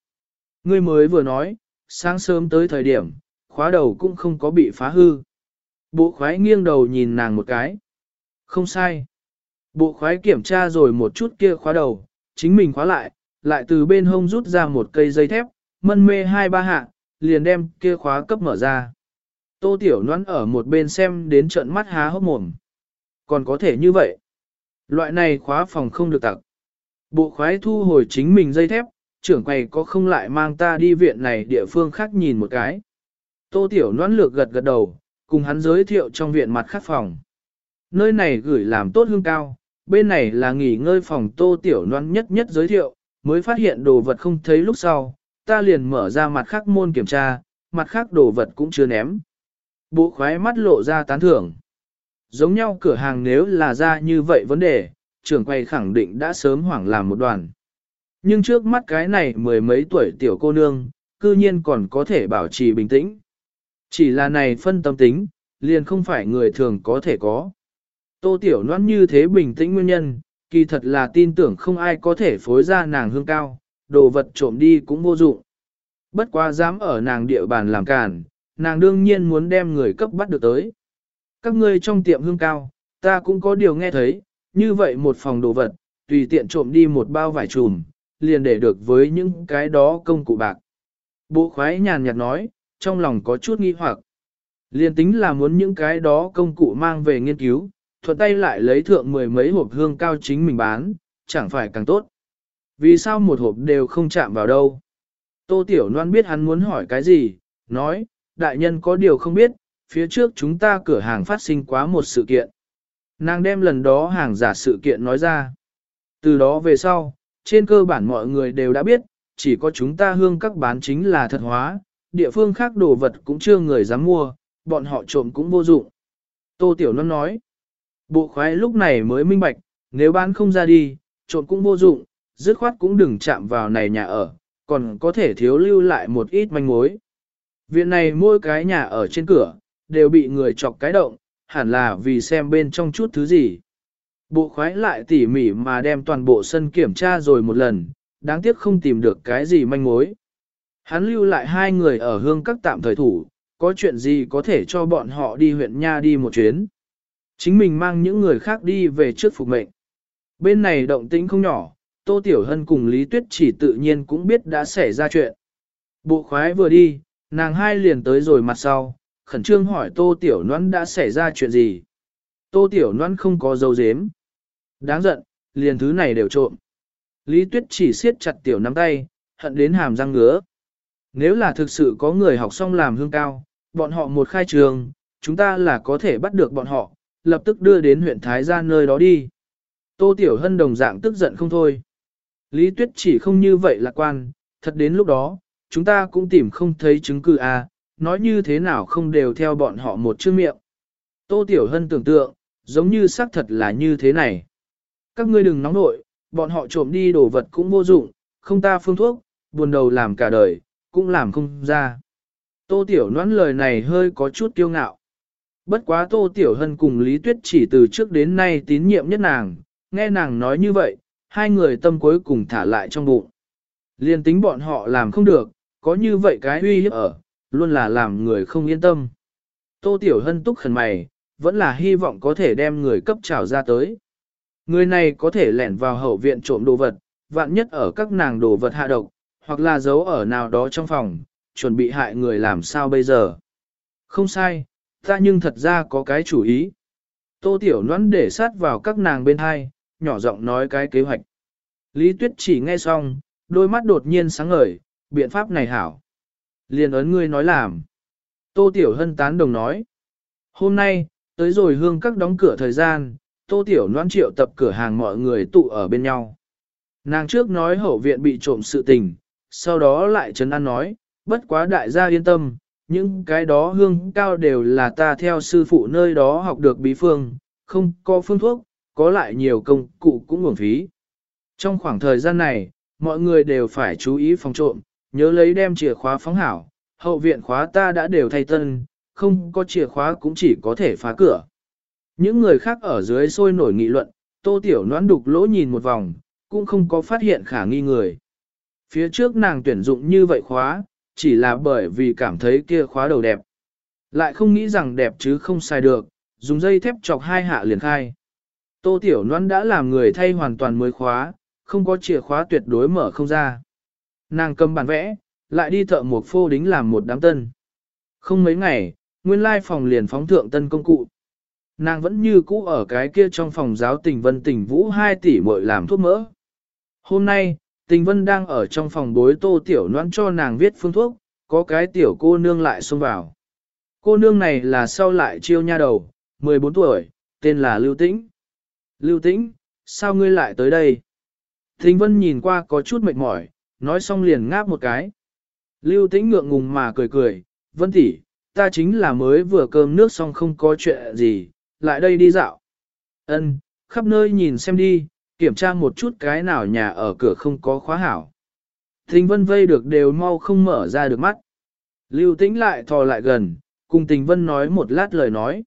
Ngươi mới vừa nói, sáng sớm tới thời điểm, khóa đầu cũng không có bị phá hư. Bộ khoái nghiêng đầu nhìn nàng một cái. Không sai. Bộ khoái kiểm tra rồi một chút kia khóa đầu, chính mình khóa lại, lại từ bên hông rút ra một cây dây thép, mân mê hai ba hạ, liền đem kia khóa cấp mở ra. Tô Tiểu Loan ở một bên xem đến trận mắt há hốc mồm. Còn có thể như vậy. Loại này khóa phòng không được tặng. Bộ khoái thu hồi chính mình dây thép, trưởng quầy có không lại mang ta đi viện này địa phương khác nhìn một cái. Tô Tiểu Loan lược gật gật đầu, cùng hắn giới thiệu trong viện mặt khắc phòng. Nơi này gửi làm tốt hương cao, bên này là nghỉ ngơi phòng Tô Tiểu Loan nhất nhất giới thiệu, mới phát hiện đồ vật không thấy lúc sau, ta liền mở ra mặt khác môn kiểm tra, mặt khác đồ vật cũng chưa ném. Bộ khoái mắt lộ ra tán thưởng. Giống nhau cửa hàng nếu là ra như vậy vấn đề, trưởng quay khẳng định đã sớm hoảng làm một đoàn. Nhưng trước mắt cái này mười mấy tuổi tiểu cô nương, cư nhiên còn có thể bảo trì bình tĩnh. Chỉ là này phân tâm tính, liền không phải người thường có thể có. Tô tiểu Loan như thế bình tĩnh nguyên nhân, kỳ thật là tin tưởng không ai có thể phối ra nàng hương cao, đồ vật trộm đi cũng vô dụng. Bất quá dám ở nàng địa bàn làm cản, nàng đương nhiên muốn đem người cấp bắt được tới. Các ngươi trong tiệm hương cao, ta cũng có điều nghe thấy, như vậy một phòng đồ vật, tùy tiện trộm đi một bao vải trùm, liền để được với những cái đó công cụ bạc. Bộ khoái nhàn nhạt nói, trong lòng có chút nghi hoặc. Liền tính là muốn những cái đó công cụ mang về nghiên cứu, thuận tay lại lấy thượng mười mấy hộp hương cao chính mình bán, chẳng phải càng tốt. Vì sao một hộp đều không chạm vào đâu? Tô Tiểu Loan biết hắn muốn hỏi cái gì, nói, đại nhân có điều không biết, phía trước chúng ta cửa hàng phát sinh quá một sự kiện. Nàng đem lần đó hàng giả sự kiện nói ra. Từ đó về sau, trên cơ bản mọi người đều đã biết, chỉ có chúng ta hương các bán chính là thật hóa, địa phương khác đồ vật cũng chưa người dám mua, bọn họ trộm cũng vô dụng. Tô Tiểu Loan nói, bộ khoái lúc này mới minh bạch, nếu bán không ra đi, trộm cũng vô dụng, dứt khoát cũng đừng chạm vào này nhà ở, còn có thể thiếu lưu lại một ít manh mối. Viện này mỗi cái nhà ở trên cửa, đều bị người chọc cái động, hẳn là vì xem bên trong chút thứ gì. Bộ khoái lại tỉ mỉ mà đem toàn bộ sân kiểm tra rồi một lần, đáng tiếc không tìm được cái gì manh mối. Hắn lưu lại hai người ở hương các tạm thời thủ, có chuyện gì có thể cho bọn họ đi huyện Nha đi một chuyến. Chính mình mang những người khác đi về trước phục mệnh. Bên này động tĩnh không nhỏ, Tô Tiểu Hân cùng Lý Tuyết chỉ tự nhiên cũng biết đã xảy ra chuyện. Bộ khoái vừa đi, nàng hai liền tới rồi mặt sau, khẩn trương hỏi Tô Tiểu Loan đã xảy ra chuyện gì. Tô Tiểu Loan không có dấu dếm. Đáng giận, liền thứ này đều trộm. Lý Tuyết chỉ siết chặt Tiểu nắm tay, hận đến hàm răng ngứa. Nếu là thực sự có người học xong làm hương cao, bọn họ một khai trường, chúng ta là có thể bắt được bọn họ, lập tức đưa đến huyện Thái gia nơi đó đi. Tô Tiểu Hân đồng dạng tức giận không thôi. Lý Tuyết chỉ không như vậy lạc quan, thật đến lúc đó, chúng ta cũng tìm không thấy chứng cứ à, nói như thế nào không đều theo bọn họ một chữ miệng. Tô Tiểu Hân tưởng tượng, giống như xác thật là như thế này. Các ngươi đừng nóng nội, bọn họ trộm đi đồ vật cũng vô dụng, không ta phương thuốc, buồn đầu làm cả đời, cũng làm không ra. Tô Tiểu Noãn lời này hơi có chút kiêu ngạo. Bất quá Tô Tiểu Hân cùng Lý Tuyết chỉ từ trước đến nay tín nhiệm nhất nàng, nghe nàng nói như vậy, hai người tâm cuối cùng thả lại trong bụng. Liên tính bọn họ làm không được, có như vậy cái uy hiếp ở, luôn là làm người không yên tâm. Tô Tiểu Hân túc khẩn mày, vẫn là hy vọng có thể đem người cấp trào ra tới. Người này có thể lẻn vào hậu viện trộm đồ vật, vạn nhất ở các nàng đồ vật hạ độc, hoặc là giấu ở nào đó trong phòng, chuẩn bị hại người làm sao bây giờ. Không sai, ta nhưng thật ra có cái chủ ý. Tô Tiểu Loan để sát vào các nàng bên hai, nhỏ giọng nói cái kế hoạch. Lý Tuyết chỉ nghe xong, đôi mắt đột nhiên sáng ngời, biện pháp này hảo. Liền ấn ngươi nói làm. Tô Tiểu Hân tán đồng nói. Hôm nay, tới rồi hương các đóng cửa thời gian, Tô Tiểu Loan triệu tập cửa hàng mọi người tụ ở bên nhau. Nàng trước nói hậu viện bị trộm sự tình, sau đó lại trấn an nói, bất quá đại gia yên tâm, những cái đó hương cao đều là ta theo sư phụ nơi đó học được bí phương, không có phương thuốc, có lại nhiều công cụ cũng uổng phí. Trong khoảng thời gian này, mọi người đều phải chú ý phòng trộm, nhớ lấy đem chìa khóa phóng hảo, hậu viện khóa ta đã đều thay tân, không có chìa khóa cũng chỉ có thể phá cửa. Những người khác ở dưới sôi nổi nghị luận, tô tiểu noãn đục lỗ nhìn một vòng, cũng không có phát hiện khả nghi người. Phía trước nàng tuyển dụng như vậy khóa, chỉ là bởi vì cảm thấy kia khóa đầu đẹp. Lại không nghĩ rằng đẹp chứ không sai được, dùng dây thép chọc hai hạ liền khai. Tô Tiểu Loan đã làm người thay hoàn toàn mới khóa, không có chìa khóa tuyệt đối mở không ra. Nàng cầm bản vẽ, lại đi thợ một phô đính làm một đám tân. Không mấy ngày, nguyên lai phòng liền phóng thượng tân công cụ. Nàng vẫn như cũ ở cái kia trong phòng giáo tình vân tình vũ 2 tỷ muội làm thuốc mỡ. Hôm nay, tình vân đang ở trong phòng bối tô tiểu noan cho nàng viết phương thuốc, có cái tiểu cô nương lại xông vào. Cô nương này là sau lại chiêu nha đầu, 14 tuổi, tên là Lưu Tĩnh. Lưu Tĩnh, sao ngươi lại tới đây? Thính Vân nhìn qua có chút mệt mỏi, nói xong liền ngáp một cái. Lưu Tĩnh ngượng ngùng mà cười cười, Vân tỷ, ta chính là mới vừa cơm nước xong không có chuyện gì, lại đây đi dạo. Ân, khắp nơi nhìn xem đi, kiểm tra một chút cái nào nhà ở cửa không có khóa hảo. Tình Vân vây được đều mau không mở ra được mắt. Lưu Tĩnh lại thò lại gần, cùng Tình Vân nói một lát lời nói.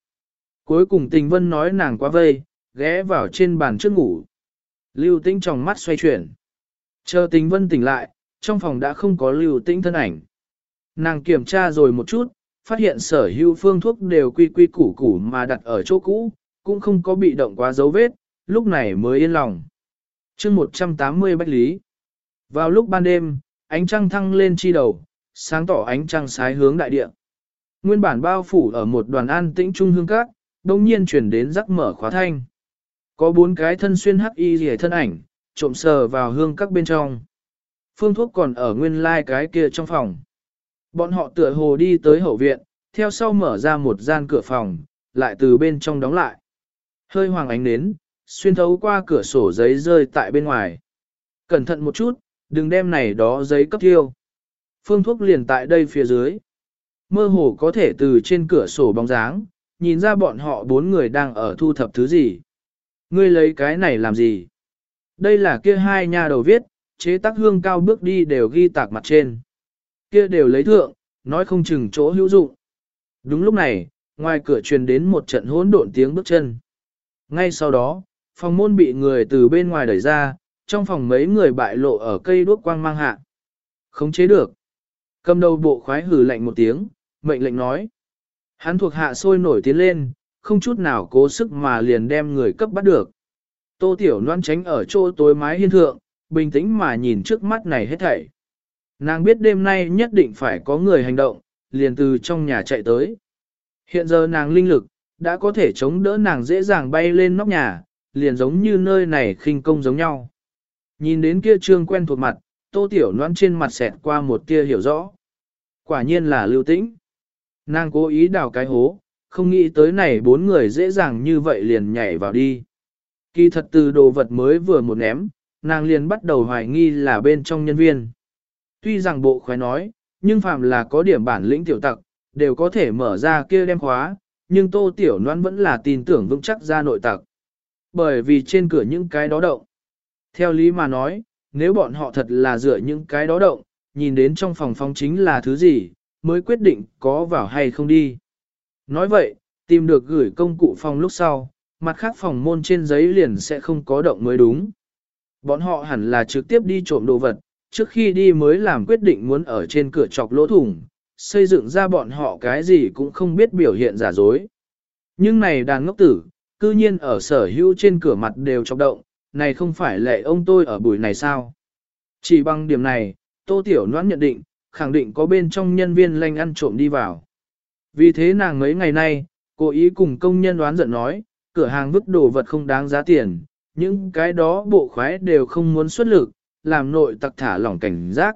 Cuối cùng Tình Vân nói nàng quá vây, ghé vào trên bàn trước ngủ. Lưu Tĩnh trong mắt xoay chuyển. Chờ Tình Vân tỉnh lại, trong phòng đã không có Lưu Tĩnh thân ảnh. Nàng kiểm tra rồi một chút, phát hiện sở hữu phương thuốc đều quy quy củ củ mà đặt ở chỗ cũ, cũng không có bị động quá dấu vết, lúc này mới yên lòng. chương 180 Bách Lý Vào lúc ban đêm, ánh trăng thăng lên chi đầu, sáng tỏ ánh trăng sái hướng đại địa. Nguyên bản bao phủ ở một đoàn an tĩnh trung hương các, đông nhiên chuyển đến rắc mở khóa thanh. Có bốn cái thân xuyên hắc y rẻ thân ảnh, trộm sờ vào hương các bên trong. Phương thuốc còn ở nguyên lai like cái kia trong phòng. Bọn họ tựa hồ đi tới hậu viện, theo sau mở ra một gian cửa phòng, lại từ bên trong đóng lại. Hơi hoàng ánh nến, xuyên thấu qua cửa sổ giấy rơi tại bên ngoài. Cẩn thận một chút, đừng đem này đó giấy cấp tiêu. Phương thuốc liền tại đây phía dưới. Mơ hồ có thể từ trên cửa sổ bóng dáng, nhìn ra bọn họ bốn người đang ở thu thập thứ gì. Ngươi lấy cái này làm gì? Đây là kia hai nhà đầu viết, chế tác hương cao bước đi đều ghi tạc mặt trên. Kia đều lấy thượng, nói không chừng chỗ hữu dụng. Đúng lúc này, ngoài cửa truyền đến một trận hỗn độn tiếng bước chân. Ngay sau đó, phòng môn bị người từ bên ngoài đẩy ra, trong phòng mấy người bại lộ ở cây đuốc quang mang hạ. Không chế được. Cầm đầu bộ khoái hử lạnh một tiếng, mệnh lệnh nói. Hắn thuộc hạ sôi nổi tiến lên, không chút nào cố sức mà liền đem người cấp bắt được. Tô Tiểu Loan tránh ở chỗ tối mái hiên thượng, bình tĩnh mà nhìn trước mắt này hết thảy. Nàng biết đêm nay nhất định phải có người hành động, liền từ trong nhà chạy tới. Hiện giờ nàng linh lực, đã có thể chống đỡ nàng dễ dàng bay lên nóc nhà, liền giống như nơi này khinh công giống nhau. Nhìn đến kia trương quen thuộc mặt, tô tiểu noan trên mặt xẹt qua một tia hiểu rõ. Quả nhiên là lưu tĩnh. Nàng cố ý đào cái hố, không nghĩ tới này bốn người dễ dàng như vậy liền nhảy vào đi. Kỳ thật từ đồ vật mới vừa một ném, nàng liền bắt đầu hoài nghi là bên trong nhân viên. Tuy rằng bộ khoái nói, nhưng phạm là có điểm bản lĩnh tiểu tặc, đều có thể mở ra kia đem khóa, nhưng tô tiểu noan vẫn là tin tưởng vững chắc ra nội tặc. Bởi vì trên cửa những cái đó động. Theo lý mà nói, nếu bọn họ thật là dựa những cái đó động, nhìn đến trong phòng phong chính là thứ gì, mới quyết định có vào hay không đi. Nói vậy, tìm được gửi công cụ phòng lúc sau, mặt khác phòng môn trên giấy liền sẽ không có động mới đúng. Bọn họ hẳn là trực tiếp đi trộm đồ vật, trước khi đi mới làm quyết định muốn ở trên cửa chọc lỗ thủng, xây dựng ra bọn họ cái gì cũng không biết biểu hiện giả dối. Nhưng này đàn ngốc tử, cư nhiên ở sở hữu trên cửa mặt đều chọc động, này không phải lệ ông tôi ở buổi này sao? Chỉ bằng điểm này, Tô Tiểu Noãn nhận định, khẳng định có bên trong nhân viên lanh ăn trộm đi vào. Vì thế nàng mấy ngày nay, cố ý cùng công nhân đoán giận nói, cửa hàng vứt đồ vật không đáng giá tiền, những cái đó bộ khoái đều không muốn xuất lực, làm nội tặc thả lỏng cảnh giác.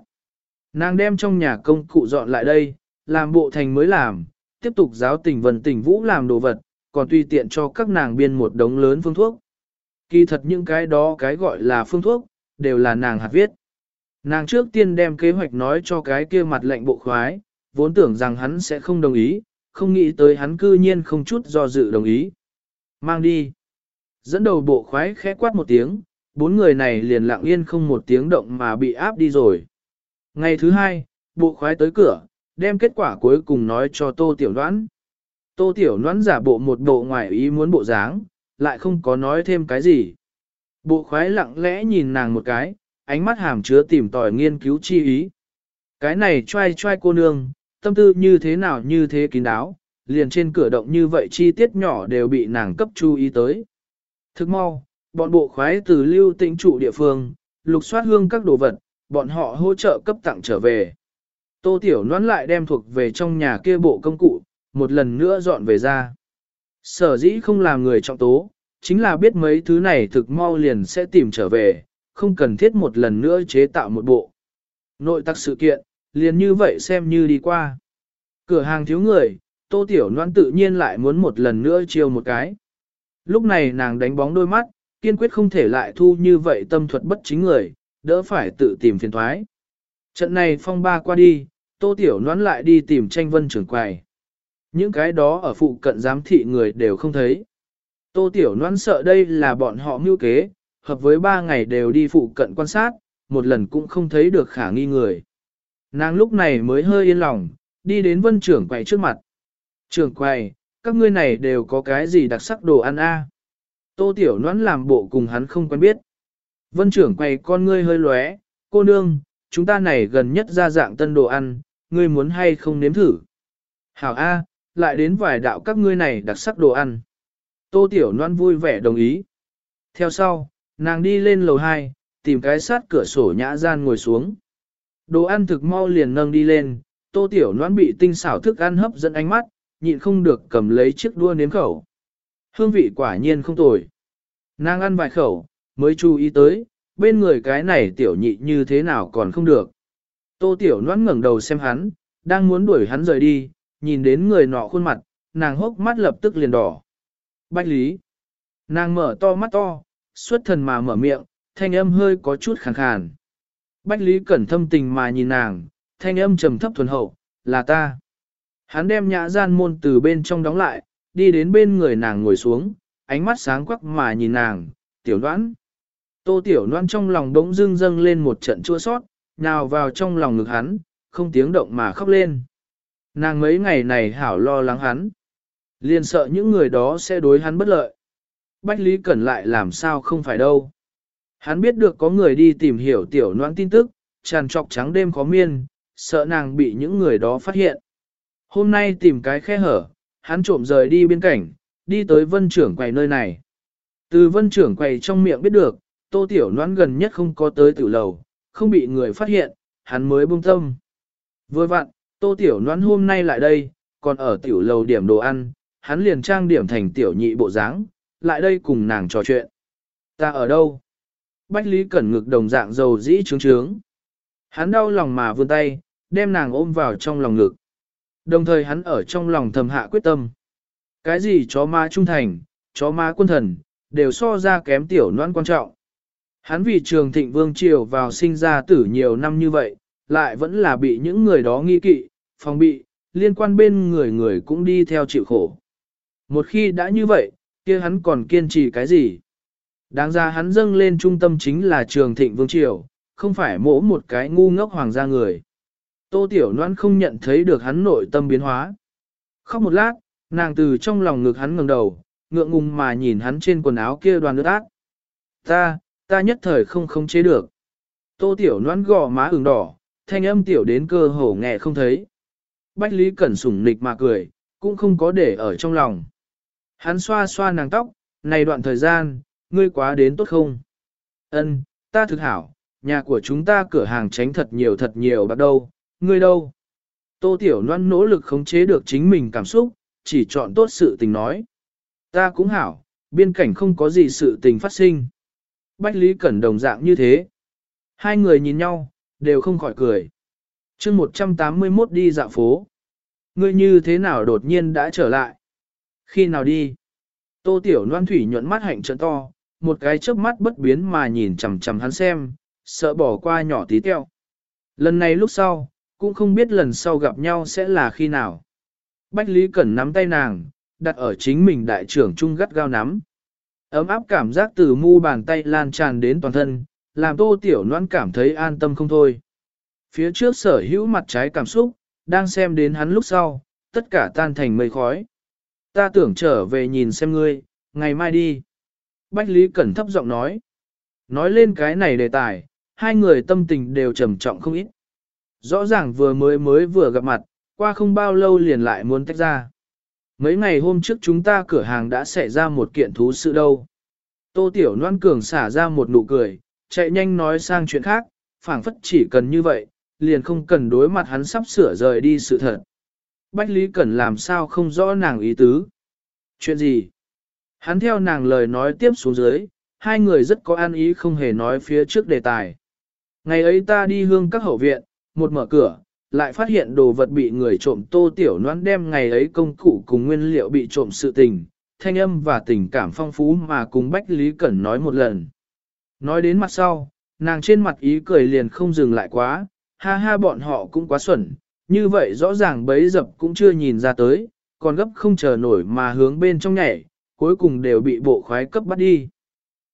Nàng đem trong nhà công cụ dọn lại đây, làm bộ thành mới làm, tiếp tục giáo tình vần tình vũ làm đồ vật, còn tùy tiện cho các nàng biên một đống lớn phương thuốc. Kỳ thật những cái đó cái gọi là phương thuốc, đều là nàng hạt viết. Nàng trước tiên đem kế hoạch nói cho cái kia mặt lệnh bộ khoái, vốn tưởng rằng hắn sẽ không đồng ý, không nghĩ tới hắn cư nhiên không chút do dự đồng ý. Mang đi. Dẫn đầu bộ khoái khẽ quát một tiếng, bốn người này liền lặng yên không một tiếng động mà bị áp đi rồi. Ngày thứ hai, bộ khoái tới cửa, đem kết quả cuối cùng nói cho Tô Tiểu Đoán. Tô Tiểu Noãn giả bộ một bộ ngoài ý muốn bộ dáng, lại không có nói thêm cái gì. Bộ khoái lặng lẽ nhìn nàng một cái, ánh mắt hàm chứa tìm tòi nghiên cứu chi ý. Cái này trai trai cô nương, tâm tư như thế nào như thế kín đáo, liền trên cửa động như vậy chi tiết nhỏ đều bị nàng cấp chú ý tới. Thức mau, bọn bộ khoái từ lưu tĩnh trụ địa phương, lục soát hương các đồ vật, bọn họ hỗ trợ cấp tặng trở về. Tô Tiểu Loan lại đem thuộc về trong nhà kia bộ công cụ, một lần nữa dọn về ra. Sở dĩ không làm người trọng tố, chính là biết mấy thứ này thực mau liền sẽ tìm trở về, không cần thiết một lần nữa chế tạo một bộ. Nội tắc sự kiện, liền như vậy xem như đi qua. Cửa hàng thiếu người, Tô Tiểu Loan tự nhiên lại muốn một lần nữa chiêu một cái. Lúc này nàng đánh bóng đôi mắt, kiên quyết không thể lại thu như vậy tâm thuật bất chính người, đỡ phải tự tìm phiền thoái. Trận này phong ba qua đi, Tô Tiểu Loan lại đi tìm tranh vân trưởng quầy. Những cái đó ở phụ cận giám thị người đều không thấy. Tô Tiểu Loan sợ đây là bọn họ mưu kế, hợp với ba ngày đều đi phụ cận quan sát, một lần cũng không thấy được khả nghi người. Nàng lúc này mới hơi yên lòng, đi đến vân trưởng quầy trước mặt. Trưởng quầy, các ngươi này đều có cái gì đặc sắc đồ ăn a? Tô Tiểu Loan làm bộ cùng hắn không quen biết. Vân trưởng quầy con ngươi hơi lóe, cô nương, chúng ta này gần nhất ra dạng tân đồ ăn, ngươi muốn hay không nếm thử. Hảo A, lại đến vài đạo các ngươi này đặc sắc đồ ăn. Tô Tiểu Loan vui vẻ đồng ý. Theo sau, nàng đi lên lầu 2, tìm cái sát cửa sổ nhã gian ngồi xuống. Đồ ăn thực mau liền nâng đi lên, Tô Tiểu Loan bị tinh xảo thức ăn hấp dẫn ánh mắt, nhịn không được cầm lấy chiếc đua nếm khẩu. Hương vị quả nhiên không tồi. Nàng ăn vài khẩu, mới chú ý tới, bên người cái này tiểu nhị như thế nào còn không được. Tô tiểu Loan ngẩng đầu xem hắn, đang muốn đuổi hắn rời đi, nhìn đến người nọ khuôn mặt, nàng hốc mắt lập tức liền đỏ. Bách lý. Nàng mở to mắt to, xuất thần mà mở miệng, thanh âm hơi có chút khàn khàn. Bách lý cẩn thâm tình mà nhìn nàng, thanh âm trầm thấp thuần hậu, là ta. Hắn đem nhã gian môn từ bên trong đóng lại, đi đến bên người nàng ngồi xuống, ánh mắt sáng quắc mà nhìn nàng, tiểu đoán. Tô tiểu đoán trong lòng đống dưng dâng lên một trận chua sót, nào vào trong lòng ngực hắn, không tiếng động mà khóc lên. Nàng mấy ngày này hảo lo lắng hắn. Liền sợ những người đó sẽ đối hắn bất lợi. Bách Lý Cẩn lại làm sao không phải đâu. Hắn biết được có người đi tìm hiểu tiểu noãn tin tức, tràn trọc trắng đêm khó miên, sợ nàng bị những người đó phát hiện. Hôm nay tìm cái khe hở, hắn trộm rời đi biên cảnh, đi tới vân trưởng quầy nơi này. Từ vân trưởng quầy trong miệng biết được, tô tiểu noãn gần nhất không có tới tiểu lầu, không bị người phát hiện, hắn mới buông tâm. Vừa vặn, tô tiểu Loan hôm nay lại đây, còn ở tiểu lầu điểm đồ ăn, hắn liền trang điểm thành tiểu nhị bộ dáng, lại đây cùng nàng trò chuyện. Ta ở đâu? Bách Lý Cẩn ngực đồng dạng dầu dĩ trướng trướng. Hắn đau lòng mà vươn tay, đem nàng ôm vào trong lòng ngực. Đồng thời hắn ở trong lòng thầm hạ quyết tâm. Cái gì chó ma trung thành, chó ma quân thần, đều so ra kém tiểu noan quan trọng. Hắn vì trường thịnh vương triều vào sinh ra tử nhiều năm như vậy, lại vẫn là bị những người đó nghi kỵ, phòng bị, liên quan bên người người cũng đi theo chịu khổ. Một khi đã như vậy, kia hắn còn kiên trì cái gì? Đáng ra hắn dâng lên trung tâm chính là trường thịnh vương triều, không phải mỗ một cái ngu ngốc hoàng gia người. Tô Tiểu Loan không nhận thấy được hắn nội tâm biến hóa. Khóc một lát, nàng từ trong lòng ngực hắn ngẩng đầu, ngượng ngùng mà nhìn hắn trên quần áo kia đoàn nước ác. Ta, ta nhất thời không khống chế được. Tô Tiểu Loan gò má ửng đỏ, thanh âm tiểu đến cơ hồ nghe không thấy. Bách Lý Cẩn sủng nịch mà cười, cũng không có để ở trong lòng. Hắn xoa xoa nàng tóc, này đoạn thời gian, ngươi quá đến tốt không? Ân, ta thực hảo, nhà của chúng ta cửa hàng tránh thật nhiều thật nhiều bắt đâu, ngươi đâu? Tô Tiểu Loan nỗ lực khống chế được chính mình cảm xúc, chỉ chọn tốt sự tình nói. Ta cũng hảo, biên cảnh không có gì sự tình phát sinh. Bách Lý Cẩn đồng dạng như thế. Hai người nhìn nhau, đều không khỏi cười. chương 181 đi dạo phố. Ngươi như thế nào đột nhiên đã trở lại? Khi nào đi? Tô Tiểu Loan Thủy nhuận mắt hạnh trận to, một cái chớp mắt bất biến mà nhìn chằm chằm hắn xem, sợ bỏ qua nhỏ tí teo. Lần này lúc sau, cũng không biết lần sau gặp nhau sẽ là khi nào. Bách Lý Cẩn nắm tay nàng, đặt ở chính mình đại trưởng trung gắt gao nắm. Ấm áp cảm giác từ mu bàn tay lan tràn đến toàn thân, làm tô tiểu noan cảm thấy an tâm không thôi. Phía trước sở hữu mặt trái cảm xúc, đang xem đến hắn lúc sau, tất cả tan thành mây khói. Ta tưởng trở về nhìn xem ngươi, ngày mai đi. Bách Lý Cẩn thấp giọng nói. Nói lên cái này đề tài, hai người tâm tình đều trầm trọng không ít. Rõ ràng vừa mới mới vừa gặp mặt, qua không bao lâu liền lại muốn tách ra. Mấy ngày hôm trước chúng ta cửa hàng đã xảy ra một kiện thú sự đâu. Tô Tiểu Loan Cường xả ra một nụ cười, chạy nhanh nói sang chuyện khác, phảng phất chỉ cần như vậy, liền không cần đối mặt hắn sắp sửa rời đi sự thật. Bách Lý Cẩn làm sao không rõ nàng ý tứ. Chuyện gì? Hắn theo nàng lời nói tiếp xuống dưới, hai người rất có an ý không hề nói phía trước đề tài. Ngày ấy ta đi hương các hậu viện, một mở cửa, lại phát hiện đồ vật bị người trộm tô tiểu noan đem ngày ấy công cụ cùng nguyên liệu bị trộm sự tình, thanh âm và tình cảm phong phú mà cùng Bách Lý Cẩn nói một lần. Nói đến mặt sau, nàng trên mặt ý cười liền không dừng lại quá, ha ha bọn họ cũng quá xuẩn, như vậy rõ ràng bấy dập cũng chưa nhìn ra tới, còn gấp không chờ nổi mà hướng bên trong nhảy, cuối cùng đều bị bộ khoái cấp bắt đi.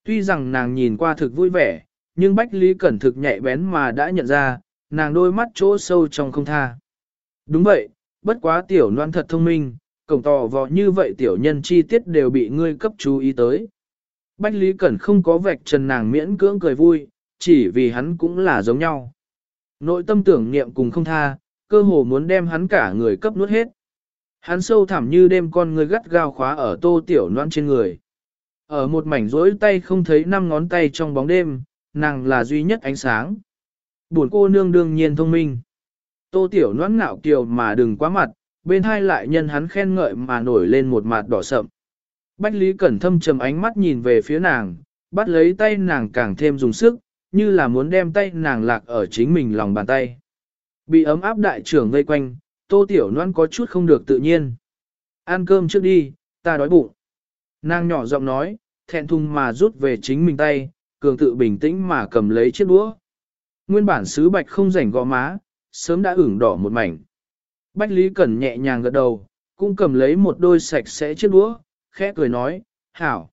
Tuy rằng nàng nhìn qua thực vui vẻ, nhưng Bách Lý Cẩn thực nhạy bén mà đã nhận ra, nàng đôi mắt chỗ sâu trong không tha. Đúng vậy, bất quá tiểu noan thật thông minh, cổng tò vò như vậy tiểu nhân chi tiết đều bị ngươi cấp chú ý tới. Bách Lý Cẩn không có vạch trần nàng miễn cưỡng cười vui, chỉ vì hắn cũng là giống nhau. Nội tâm tưởng niệm cùng không tha, cơ hồ muốn đem hắn cả người cấp nuốt hết. Hắn sâu thẳm như đêm con người gắt gao khóa ở tô tiểu noan trên người. Ở một mảnh rỗi tay không thấy năm ngón tay trong bóng đêm, nàng là duy nhất ánh sáng. Buồn cô nương đương nhiên thông minh. Tô tiểu noan ngạo kiều mà đừng quá mặt, bên hai lại nhân hắn khen ngợi mà nổi lên một mặt đỏ sậm. Bách Lý Cẩn thâm trầm ánh mắt nhìn về phía nàng, bắt lấy tay nàng càng thêm dùng sức, như là muốn đem tay nàng lạc ở chính mình lòng bàn tay. Bị ấm áp đại trưởng vây quanh, tô tiểu Loan có chút không được tự nhiên. Ăn cơm trước đi, ta đói bụng. Nàng nhỏ giọng nói, thẹn thùng mà rút về chính mình tay, cường tự bình tĩnh mà cầm lấy chiếc đũa. Nguyên bản sứ bạch không rảnh gò má, sớm đã ửng đỏ một mảnh. Bách Lý Cẩn nhẹ nhàng gật đầu, cũng cầm lấy một đôi sạch sẽ chiếc đũa, khẽ cười nói, hảo.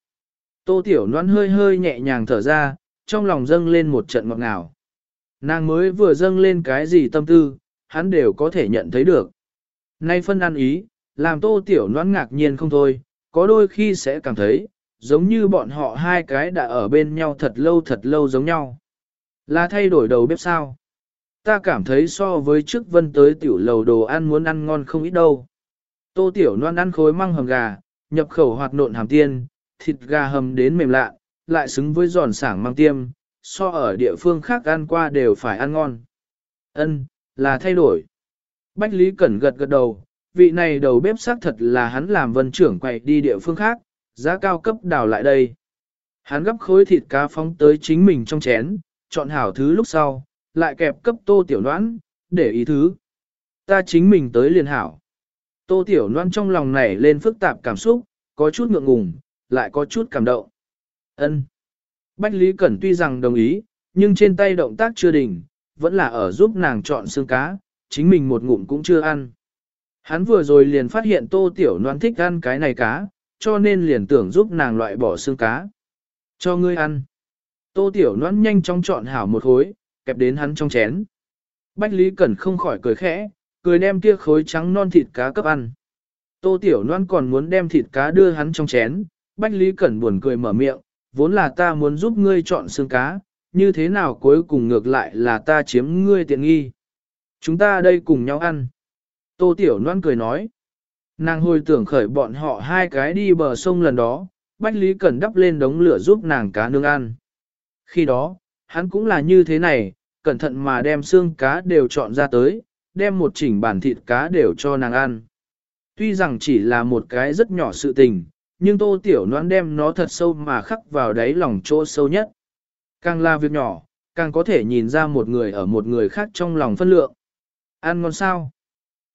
Tô Tiểu Loan hơi hơi nhẹ nhàng thở ra, trong lòng dâng lên một trận ngọt ngào. Nàng mới vừa dâng lên cái gì tâm tư, hắn đều có thể nhận thấy được. Nay phân ăn ý, làm Tô Tiểu Loan ngạc nhiên không thôi, có đôi khi sẽ cảm thấy, giống như bọn họ hai cái đã ở bên nhau thật lâu thật lâu giống nhau. Là thay đổi đầu bếp sao? Ta cảm thấy so với trước vân tới tiểu lầu đồ ăn muốn ăn ngon không ít đâu. Tô tiểu loan ăn khối măng hầm gà, nhập khẩu hoạt nộn hàm tiên, thịt gà hầm đến mềm lạ, lại xứng với giòn sảng mang tiêm, so ở địa phương khác ăn qua đều phải ăn ngon. Ân, là thay đổi. Bách Lý Cẩn gật gật đầu, vị này đầu bếp xác thật là hắn làm vân trưởng quậy đi địa phương khác, giá cao cấp đào lại đây. Hắn gấp khối thịt cá phóng tới chính mình trong chén, chọn hảo thứ lúc sau, lại kẹp cấp tô tiểu noãn, để ý thứ. Ta chính mình tới liền hảo. Tô tiểu noãn trong lòng nảy lên phức tạp cảm xúc, có chút ngượng ngùng, lại có chút cảm động. Ân. Bách Lý Cẩn tuy rằng đồng ý, nhưng trên tay động tác chưa đỉnh, vẫn là ở giúp nàng chọn xương cá, chính mình một ngụm cũng chưa ăn. Hắn vừa rồi liền phát hiện tô tiểu noan thích ăn cái này cá, cho nên liền tưởng giúp nàng loại bỏ xương cá. Cho ngươi ăn. Tô tiểu noan nhanh chóng chọn hảo một khối, kẹp đến hắn trong chén. Bách Lý Cẩn không khỏi cười khẽ, cười đem kia khối trắng non thịt cá cấp ăn. Tô tiểu Loan còn muốn đem thịt cá đưa hắn trong chén, Bách Lý Cẩn buồn cười mở miệng, vốn là ta muốn giúp ngươi chọn xương cá, như thế nào cuối cùng ngược lại là ta chiếm ngươi tiện nghi. Chúng ta đây cùng nhau ăn. Tô Tiểu Loan cười nói. Nàng hồi tưởng khởi bọn họ hai cái đi bờ sông lần đó, Bách Lý Cẩn đắp lên đống lửa giúp nàng cá nương ăn. Khi đó, hắn cũng là như thế này, cẩn thận mà đem xương cá đều chọn ra tới, đem một chỉnh bản thịt cá đều cho nàng ăn. Tuy rằng chỉ là một cái rất nhỏ sự tình, nhưng tô tiểu noan đem nó thật sâu mà khắc vào đáy lòng chỗ sâu nhất. Càng là việc nhỏ, càng có thể nhìn ra một người ở một người khác trong lòng phân lượng. Ăn ngon sao?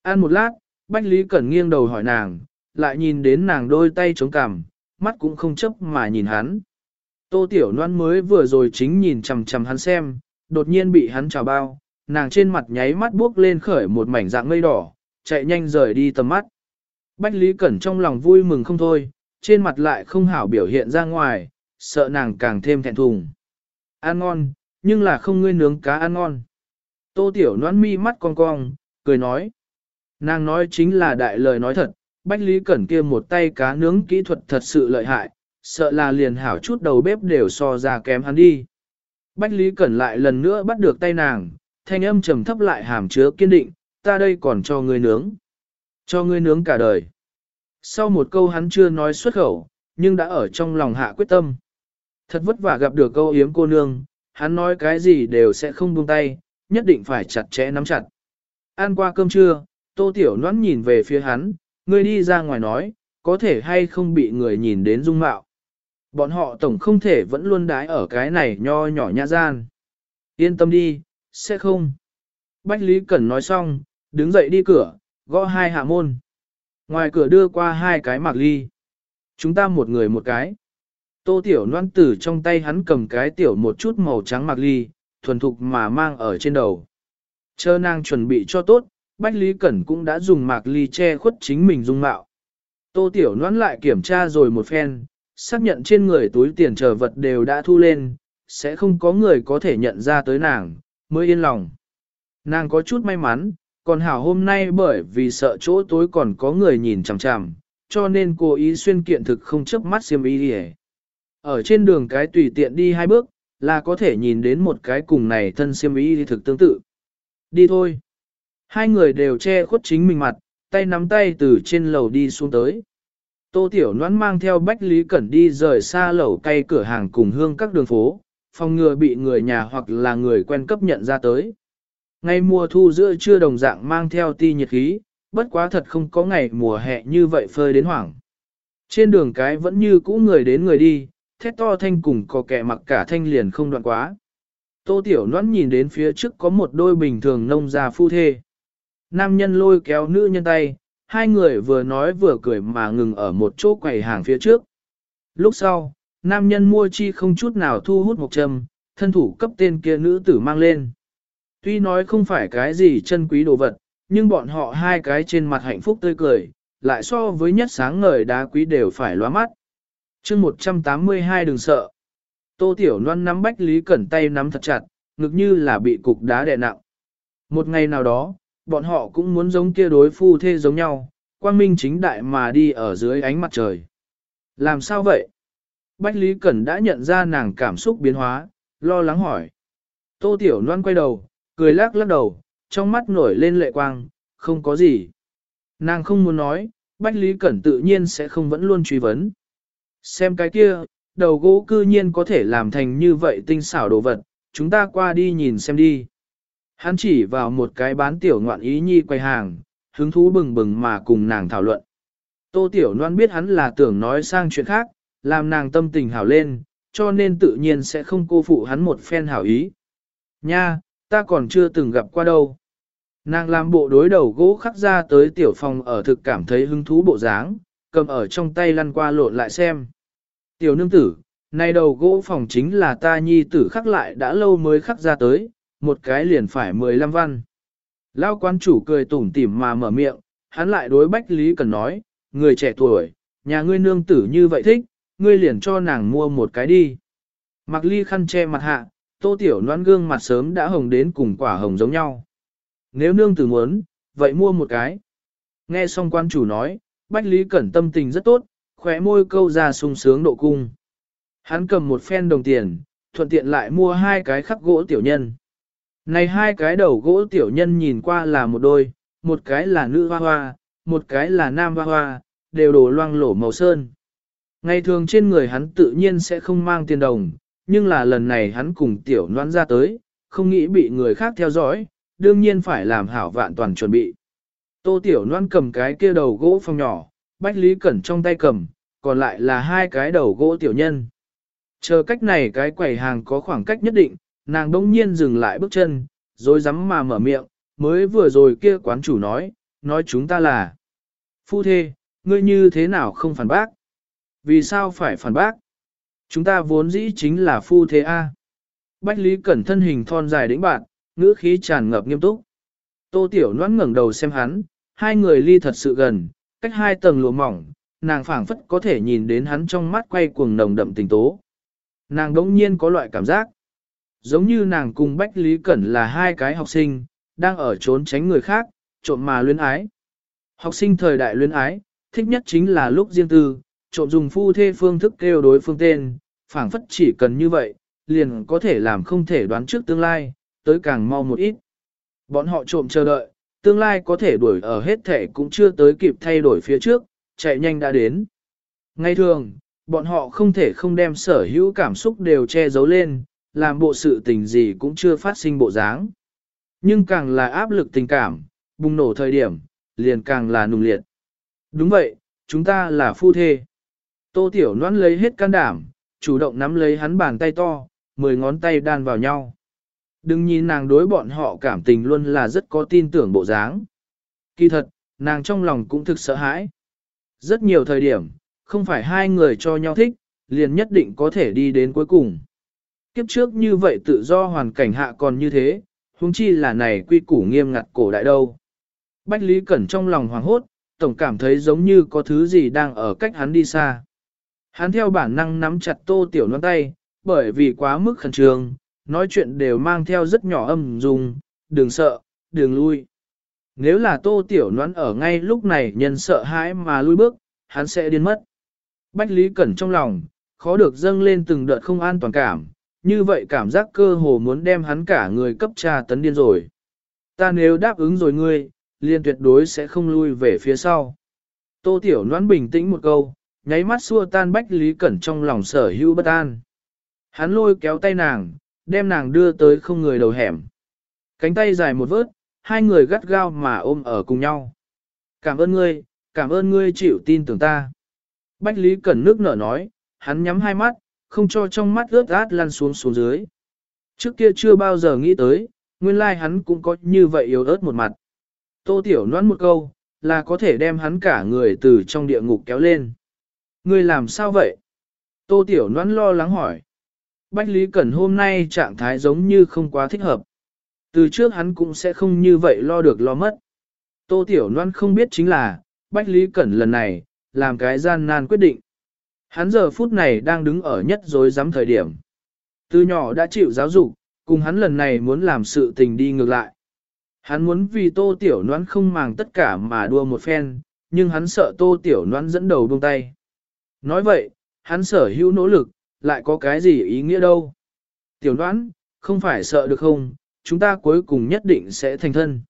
Ăn một lát, Bách Lý Cẩn nghiêng đầu hỏi nàng, lại nhìn đến nàng đôi tay chống cằm, mắt cũng không chấp mà nhìn hắn. Tô Tiểu Loan mới vừa rồi chính nhìn chằm chằm hắn xem, đột nhiên bị hắn trào bao, nàng trên mặt nháy mắt buốc lên khởi một mảnh dạng mây đỏ, chạy nhanh rời đi tầm mắt. Bách Lý Cẩn trong lòng vui mừng không thôi, trên mặt lại không hảo biểu hiện ra ngoài, sợ nàng càng thêm thẹn thùng. Ăn ngon, nhưng là không ngươi nướng cá ăn ngon. Tô Tiểu noan mi mắt cong cong, cười nói. Nàng nói chính là đại lời nói thật, Bách Lý Cẩn kia một tay cá nướng kỹ thuật thật sự lợi hại, sợ là liền hảo chút đầu bếp đều so ra kém hắn đi. Bách Lý Cẩn lại lần nữa bắt được tay nàng, thanh âm trầm thấp lại hàm chứa kiên định, ta đây còn cho ngươi nướng. Cho ngươi nướng cả đời. Sau một câu hắn chưa nói xuất khẩu, nhưng đã ở trong lòng hạ quyết tâm. Thật vất vả gặp được câu yếm cô nương, hắn nói cái gì đều sẽ không buông tay, nhất định phải chặt chẽ nắm chặt. Ăn qua cơm trưa, tô tiểu noãn nhìn về phía hắn, ngươi đi ra ngoài nói, có thể hay không bị người nhìn đến dung mạo. Bọn họ tổng không thể vẫn luôn đái ở cái này nho nhỏ nhã gian. Yên tâm đi, sẽ không. Bách Lý Cẩn nói xong, đứng dậy đi cửa, gõ hai hạ môn. Ngoài cửa đưa qua hai cái mạc ly. Chúng ta một người một cái. Tô tiểu noan tử trong tay hắn cầm cái tiểu một chút màu trắng mạc ly, thuần thục mà mang ở trên đầu. Chờ nàng chuẩn bị cho tốt, Bách Lý Cẩn cũng đã dùng mạc ly che khuất chính mình dung mạo. Tô tiểu noan lại kiểm tra rồi một phen, xác nhận trên người túi tiền trở vật đều đã thu lên, sẽ không có người có thể nhận ra tới nàng, mới yên lòng. Nàng có chút may mắn, còn hảo hôm nay bởi vì sợ chỗ tối còn có người nhìn chằm chằm, cho nên cô ý xuyên kiện thực không chớp mắt xiêm y đi Ở trên đường cái tùy tiện đi hai bước, là có thể nhìn đến một cái cùng này thân xiêm y thực tương tự. Đi thôi. Hai người đều che khuất chính mình mặt, tay nắm tay từ trên lầu đi xuống tới. Tô Tiểu Noãn mang theo Bách Lý Cẩn đi rời xa lẩu cây cửa hàng cùng hương các đường phố, phòng ngừa bị người nhà hoặc là người quen cấp nhận ra tới. Ngày mùa thu giữa trưa đồng dạng mang theo ti nhiệt khí, bất quá thật không có ngày mùa hè như vậy phơi đến hoảng. Trên đường cái vẫn như cũ người đến người đi, thét to thanh cùng có kẻ mặc cả thanh liền không đoạn quá. Tô Tiểu Noãn nhìn đến phía trước có một đôi bình thường nông già phu thê. Nam nhân lôi kéo nữ nhân tay, hai người vừa nói vừa cười mà ngừng ở một chỗ quầy hàng phía trước. Lúc sau, nam nhân mua chi không chút nào thu hút một châm, thân thủ cấp tên kia nữ tử mang lên. Tuy nói không phải cái gì chân quý đồ vật, nhưng bọn họ hai cái trên mặt hạnh phúc tươi cười, lại so với nhất sáng ngời đá quý đều phải loa mắt. chương 182 đừng sợ. Tô Tiểu Loan nắm bách Lý Cẩn tay nắm thật chặt, ngực như là bị cục đá đè nặng. Một ngày nào đó, bọn họ cũng muốn giống kia đối phu thê giống nhau, quang minh chính đại mà đi ở dưới ánh mặt trời. Làm sao vậy? Bách Lý Cẩn đã nhận ra nàng cảm xúc biến hóa, lo lắng hỏi. Tô Tiểu Loan quay đầu, cười lắc lắc đầu, trong mắt nổi lên lệ quang, không có gì. Nàng không muốn nói, Bách Lý Cẩn tự nhiên sẽ không vẫn luôn truy vấn. Xem cái kia, đầu gỗ cư nhiên có thể làm thành như vậy tinh xảo đồ vật, chúng ta qua đi nhìn xem đi. Hắn chỉ vào một cái bán tiểu ngoạn ý nhi quay hàng, hứng thú bừng bừng mà cùng nàng thảo luận. Tô Tiểu Loan biết hắn là tưởng nói sang chuyện khác, làm nàng tâm tình hảo lên, cho nên tự nhiên sẽ không cô phụ hắn một phen hảo ý. Nha, ta còn chưa từng gặp qua đâu. Nàng làm bộ đối đầu gỗ khắc ra tới tiểu phòng ở thực cảm thấy hứng thú bộ dáng, cầm ở trong tay lăn qua lộn lại xem. Tiểu nương tử, nay đầu gỗ phòng chính là ta nhi tử khắc lại đã lâu mới khắc ra tới, một cái liền phải 15 văn. Lao quan chủ cười tủm tỉm mà mở miệng, hắn lại đối Bách Lý Cần nói, người trẻ tuổi, nhà ngươi nương tử như vậy thích, ngươi liền cho nàng mua một cái đi. Mặc ly khăn che mặt hạ, tô tiểu noan gương mặt sớm đã hồng đến cùng quả hồng giống nhau. Nếu nương tử muốn, vậy mua một cái. Nghe xong quan chủ nói, Bách Lý Cẩn tâm tình rất tốt, khóe môi câu ra sung sướng độ cung. Hắn cầm một phen đồng tiền, thuận tiện lại mua hai cái khắc gỗ tiểu nhân. Này hai cái đầu gỗ tiểu nhân nhìn qua là một đôi, một cái là nữ hoa hoa, một cái là nam hoa hoa, đều đổ loang lổ màu sơn. Ngày thường trên người hắn tự nhiên sẽ không mang tiền đồng, nhưng là lần này hắn cùng tiểu noan ra tới, không nghĩ bị người khác theo dõi, đương nhiên phải làm hảo vạn toàn chuẩn bị. Tô tiểu noan cầm cái kia đầu gỗ phong nhỏ, Bách Lý Cẩn trong tay cầm, còn lại là hai cái đầu gỗ tiểu nhân. Chờ cách này cái quầy hàng có khoảng cách nhất định, nàng đông nhiên dừng lại bước chân, rồi dám mà mở miệng, mới vừa rồi kia quán chủ nói, nói chúng ta là phu thê, ngươi như thế nào không phản bác? Vì sao phải phản bác? Chúng ta vốn dĩ chính là phu thế A. Bách Lý Cẩn thân hình thon dài đĩnh bạn, ngữ khí tràn ngập nghiêm túc. Tô Tiểu Loan ngẩng đầu xem hắn, hai người ly thật sự gần, cách hai tầng lụa mỏng, nàng phảng phất có thể nhìn đến hắn trong mắt quay cuồng nồng đậm tình tố. Nàng đỗng nhiên có loại cảm giác, giống như nàng cùng Bách Lý Cẩn là hai cái học sinh, đang ở trốn tránh người khác, trộm mà luyến ái. Học sinh thời đại luyến ái, thích nhất chính là lúc riêng tư, trộm dùng phu thê phương thức kêu đối phương tên, phảng phất chỉ cần như vậy, liền có thể làm không thể đoán trước tương lai, tới càng mau một ít. Bọn họ trộm chờ đợi, tương lai có thể đuổi ở hết thể cũng chưa tới kịp thay đổi phía trước, chạy nhanh đã đến. Ngay thường, bọn họ không thể không đem sở hữu cảm xúc đều che giấu lên, làm bộ sự tình gì cũng chưa phát sinh bộ dáng. Nhưng càng là áp lực tình cảm, bùng nổ thời điểm, liền càng là nùng liệt. Đúng vậy, chúng ta là phu thê. Tô Tiểu Loan lấy hết can đảm, chủ động nắm lấy hắn bàn tay to, mười ngón tay đan vào nhau. Đừng nhìn nàng đối bọn họ cảm tình luôn là rất có tin tưởng bộ dáng. Kỳ thật, nàng trong lòng cũng thực sợ hãi. Rất nhiều thời điểm, không phải hai người cho nhau thích, liền nhất định có thể đi đến cuối cùng. Kiếp trước như vậy tự do hoàn cảnh hạ còn như thế, huống chi là này quy củ nghiêm ngặt cổ đại đâu. Bách Lý Cẩn trong lòng hoảng hốt, tổng cảm thấy giống như có thứ gì đang ở cách hắn đi xa. Hắn theo bản năng nắm chặt tô tiểu nón tay, bởi vì quá mức khẩn trương, nói chuyện đều mang theo rất nhỏ âm dung, đừng sợ, đừng lui. Nếu là tô tiểu nón ở ngay lúc này nhân sợ hãi mà lui bước, hắn sẽ điên mất. Bách Lý Cẩn trong lòng, khó được dâng lên từng đợt không an toàn cảm, như vậy cảm giác cơ hồ muốn đem hắn cả người cấp tra tấn điên rồi. Ta nếu đáp ứng rồi ngươi, liền tuyệt đối sẽ không lui về phía sau. Tô Tiểu Noãn bình tĩnh một câu, nháy mắt xua tan Bách Lý Cẩn trong lòng sở hữu bất an. Hắn lôi kéo tay nàng, đem nàng đưa tới không người đầu hẻm. Cánh tay dài một vớt, hai người gắt gao mà ôm ở cùng nhau. Cảm ơn ngươi, cảm ơn ngươi chịu tin tưởng ta. Bách Lý Cẩn nước nở nói, hắn nhắm hai mắt, không cho trong mắt ướt át lăn xuống xuống dưới. Trước kia chưa bao giờ nghĩ tới, nguyên lai hắn cũng có như vậy yếu ớt một mặt. Tô Tiểu noan một câu, là có thể đem hắn cả người từ trong địa ngục kéo lên. Ngươi làm sao vậy? Tô Tiểu noan lo lắng hỏi. Bách Lý Cẩn hôm nay trạng thái giống như không quá thích hợp. Từ trước hắn cũng sẽ không như vậy lo được lo mất. Tô Tiểu Loan không biết chính là, Bách Lý Cẩn lần này, làm cái gian nan quyết định. Hắn giờ phút này đang đứng ở nhất dối dám thời điểm. Từ nhỏ đã chịu giáo dục, cùng hắn lần này muốn làm sự tình đi ngược lại. Hắn muốn vì Tô Tiểu Loan không màng tất cả mà đua một phen, nhưng hắn sợ Tô Tiểu Loan dẫn đầu buông tay. Nói vậy, hắn sở hữu nỗ lực, lại có cái gì ý nghĩa đâu. Tiểu đoán, không phải sợ được không, chúng ta cuối cùng nhất định sẽ thành thân.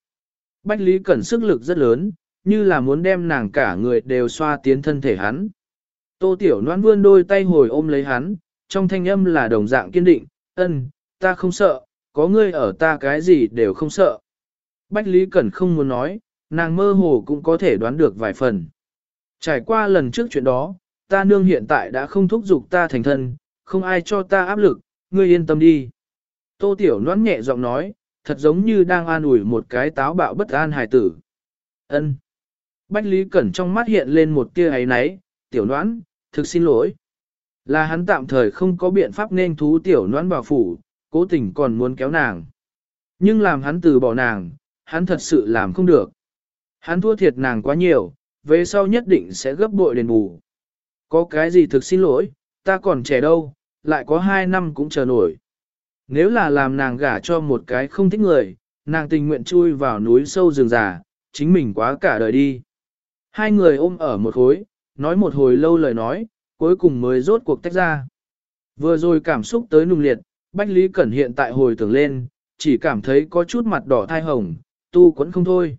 Bách Lý Cẩn sức lực rất lớn, như là muốn đem nàng cả người đều xoa tiến thân thể hắn. Tô Tiểu Loan vươn đôi tay hồi ôm lấy hắn, trong thanh âm là đồng dạng kiên định, ân, ta không sợ, có ngươi ở ta cái gì đều không sợ. Bách Lý Cẩn không muốn nói, nàng mơ hồ cũng có thể đoán được vài phần. Trải qua lần trước chuyện đó, ta nương hiện tại đã không thúc giục ta thành thân, không ai cho ta áp lực, ngươi yên tâm đi. Tô Tiểu Loan nhẹ giọng nói, thật giống như đang an ủi một cái táo bạo bất an hài tử. Ân. Bách Lý Cẩn trong mắt hiện lên một tia ấy náy, Tiểu Loan, thực xin lỗi. Là hắn tạm thời không có biện pháp nên thú Tiểu Loan vào phủ, cố tình còn muốn kéo nàng. Nhưng làm hắn từ bỏ nàng, hắn thật sự làm không được. Hắn thua thiệt nàng quá nhiều, về sau nhất định sẽ gấp bội đền bù. Có cái gì thực xin lỗi, ta còn trẻ đâu, lại có hai năm cũng chờ nổi. Nếu là làm nàng gả cho một cái không thích người, nàng tình nguyện chui vào núi sâu rừng già, chính mình quá cả đời đi. Hai người ôm ở một khối, nói một hồi lâu lời nói, cuối cùng mới rốt cuộc tách ra. Vừa rồi cảm xúc tới nung liệt, Bách Lý Cẩn hiện tại hồi tưởng lên, chỉ cảm thấy có chút mặt đỏ thai hồng, tu quẫn không thôi.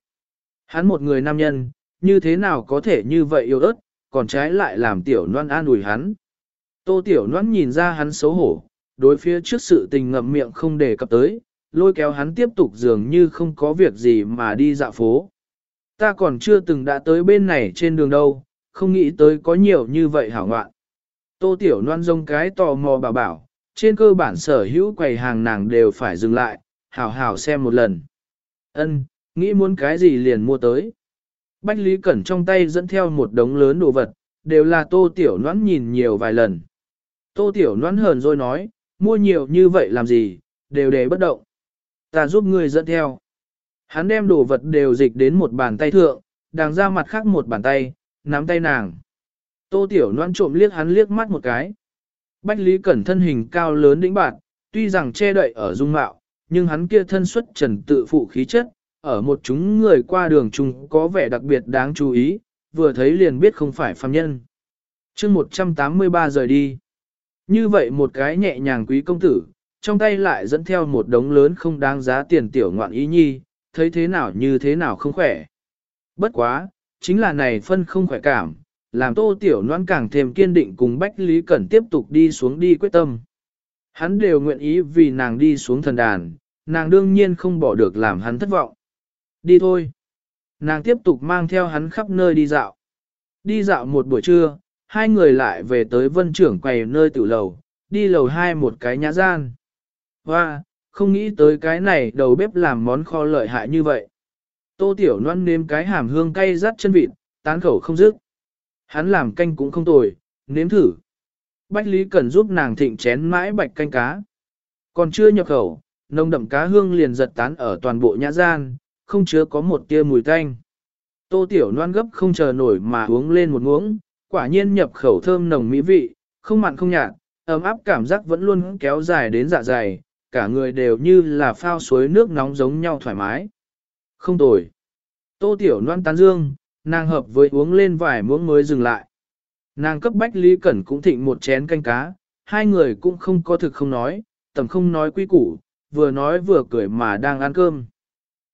Hắn một người nam nhân, như thế nào có thể như vậy yêu ớt, còn trái lại làm tiểu noan an ủi hắn. Tô tiểu noan nhìn ra hắn xấu hổ, đối phía trước sự tình ngậm miệng không đề cập tới, lôi kéo hắn tiếp tục dường như không có việc gì mà đi dạo phố. Ta còn chưa từng đã tới bên này trên đường đâu, không nghĩ tới có nhiều như vậy hảo ngoạn. Tô Tiểu Loan rông cái tò mò bảo bảo, trên cơ bản sở hữu quầy hàng nàng đều phải dừng lại, hảo hảo xem một lần. Ân, nghĩ muốn cái gì liền mua tới. Bách Lý Cẩn trong tay dẫn theo một đống lớn đồ vật, đều là Tô Tiểu noãn nhìn nhiều vài lần. Tô Tiểu noãn hờn rồi nói, mua nhiều như vậy làm gì, đều để bất động. Ta giúp ngươi dẫn theo. Hắn đem đồ vật đều dịch đến một bàn tay thượng, đàng ra mặt khác một bàn tay, nắm tay nàng. Tô Tiểu noãn trộm liếc hắn liếc mắt một cái. Bách Lý Cẩn thân hình cao lớn đĩnh bạn, tuy rằng che đậy ở dung mạo, nhưng hắn kia thân xuất trần tự phụ khí chất, ở một chúng người qua đường chung có vẻ đặc biệt đáng chú ý, vừa thấy liền biết không phải phàm nhân. chương 183 rời đi. Như vậy một cái nhẹ nhàng quý công tử, trong tay lại dẫn theo một đống lớn không đáng giá tiền tiểu ngoạn ý nhi, thấy thế nào như thế nào không khỏe. Bất quá, chính là này phân không khỏe cảm, làm tô tiểu noan càng thêm kiên định cùng Bách Lý Cẩn tiếp tục đi xuống đi quyết tâm. Hắn đều nguyện ý vì nàng đi xuống thần đàn, nàng đương nhiên không bỏ được làm hắn thất vọng. Đi thôi. Nàng tiếp tục mang theo hắn khắp nơi đi dạo. Đi dạo một buổi trưa, hai người lại về tới vân trưởng quầy nơi tử lầu, đi lầu hai một cái nhã gian. Hoa, không nghĩ tới cái này đầu bếp làm món kho lợi hại như vậy. Tô Tiểu Loan nếm cái hàm hương cay rắt chân vịt, tán khẩu không dứt. Hắn làm canh cũng không tồi, nếm thử. Bách Lý cần giúp nàng thịnh chén mãi bạch canh cá. Còn chưa nhập khẩu, nồng đậm cá hương liền giật tán ở toàn bộ nhã gian, không chứa có một tia mùi tanh. Tô Tiểu Loan gấp không chờ nổi mà uống lên một muỗng, quả nhiên nhập khẩu thơm nồng mỹ vị, không mặn không nhạt, ấm áp cảm giác vẫn luôn kéo dài đến dạ dày, cả người đều như là phao suối nước nóng giống nhau thoải mái. Không tồi. Tô Tiểu Loan tán dương, nàng hợp với uống lên vài muỗng mới dừng lại. Nàng cấp Bách Lý Cẩn cũng thịnh một chén canh cá, hai người cũng không có thực không nói, tầm không nói quy củ, vừa nói vừa cười mà đang ăn cơm.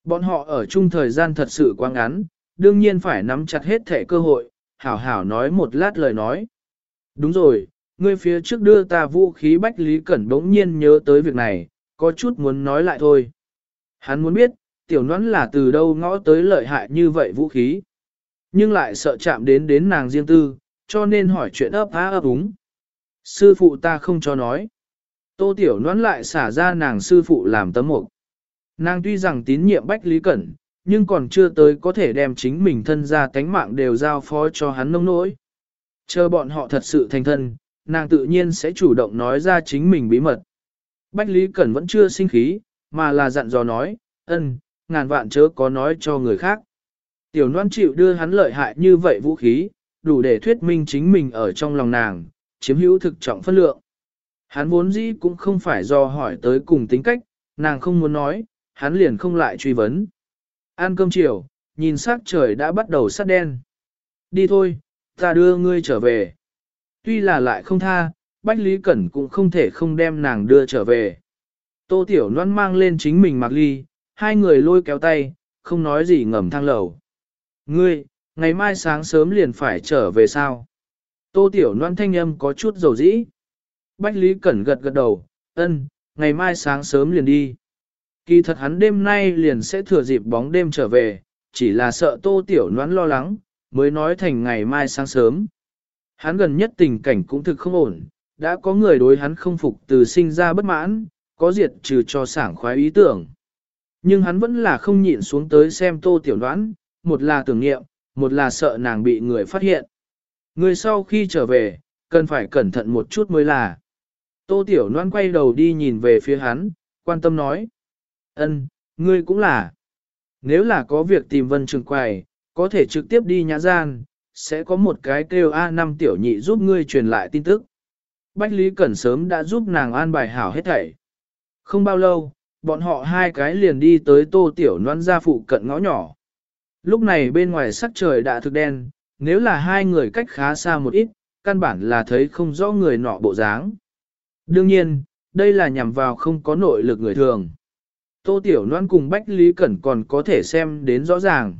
Bọn họ ở chung thời gian thật sự quá ngắn, đương nhiên phải nắm chặt hết thể cơ hội, hảo hảo nói một lát lời nói. Đúng rồi, ngươi phía trước đưa ta vũ khí Bách Lý Cẩn bỗng nhiên nhớ tới việc này, có chút muốn nói lại thôi. Hắn muốn biết, tiểu nón là từ đâu ngõ tới lợi hại như vậy vũ khí. Nhưng lại sợ chạm đến đến nàng riêng tư, cho nên hỏi chuyện ấp á ấp úng. Sư phụ ta không cho nói. Tô tiểu nón lại xả ra nàng sư phụ làm tấm mục. Nàng tuy rằng tín nhiệm Bách Lý Cẩn, nhưng còn chưa tới có thể đem chính mình thân ra tánh mạng đều giao phó cho hắn nông nỗi. Chờ bọn họ thật sự thành thân, nàng tự nhiên sẽ chủ động nói ra chính mình bí mật. Bách Lý Cẩn vẫn chưa sinh khí, mà là dặn dò nói, ân, ngàn vạn chớ có nói cho người khác. Tiểu Loan chịu đưa hắn lợi hại như vậy vũ khí, đủ để thuyết minh chính mình ở trong lòng nàng, chiếm hữu thực trọng phân lượng. Hắn vốn dĩ cũng không phải do hỏi tới cùng tính cách, nàng không muốn nói, hắn liền không lại truy vấn. Ăn cơm chiều, nhìn sắc trời đã bắt đầu sắt đen. Đi thôi, ta đưa ngươi trở về. Tuy là lại không tha, Bách Lý Cẩn cũng không thể không đem nàng đưa trở về. Tô Tiểu Loan mang lên chính mình mặc ly, hai người lôi kéo tay, không nói gì ngầm thang lầu. Ngươi, ngày mai sáng sớm liền phải trở về sao? Tô Tiểu Loan thanh âm có chút dầu dĩ. Bách Lý Cẩn gật gật đầu, ân, ngày mai sáng sớm liền đi. Kỳ thật hắn đêm nay liền sẽ thừa dịp bóng đêm trở về, chỉ là sợ Tô Tiểu Loan lo lắng, mới nói thành ngày mai sáng sớm. Hắn gần nhất tình cảnh cũng thực không ổn, đã có người đối hắn không phục từ sinh ra bất mãn, có diệt trừ cho sảng khoái ý tưởng. Nhưng hắn vẫn là không nhịn xuống tới xem tô tiểu noán, một là tưởng nghiệm, một là sợ nàng bị người phát hiện. Người sau khi trở về, cần phải cẩn thận một chút mới là. Tô tiểu Loan quay đầu đi nhìn về phía hắn, quan tâm nói ân, ngươi cũng là. Nếu là có việc tìm vân trường quầy, có thể trực tiếp đi nhã gian, sẽ có một cái kêu A5 tiểu nhị giúp ngươi truyền lại tin tức. Bách Lý Cẩn sớm đã giúp nàng an bài hảo hết thảy. Không bao lâu, bọn họ hai cái liền đi tới tô tiểu noan gia phụ cận ngõ nhỏ. Lúc này bên ngoài sắc trời đã thực đen, nếu là hai người cách khá xa một ít, căn bản là thấy không rõ người nọ bộ dáng. Đương nhiên, đây là nhằm vào không có nội lực người thường. Tô Tiểu Loan cùng Bách Lý Cẩn còn có thể xem đến rõ ràng.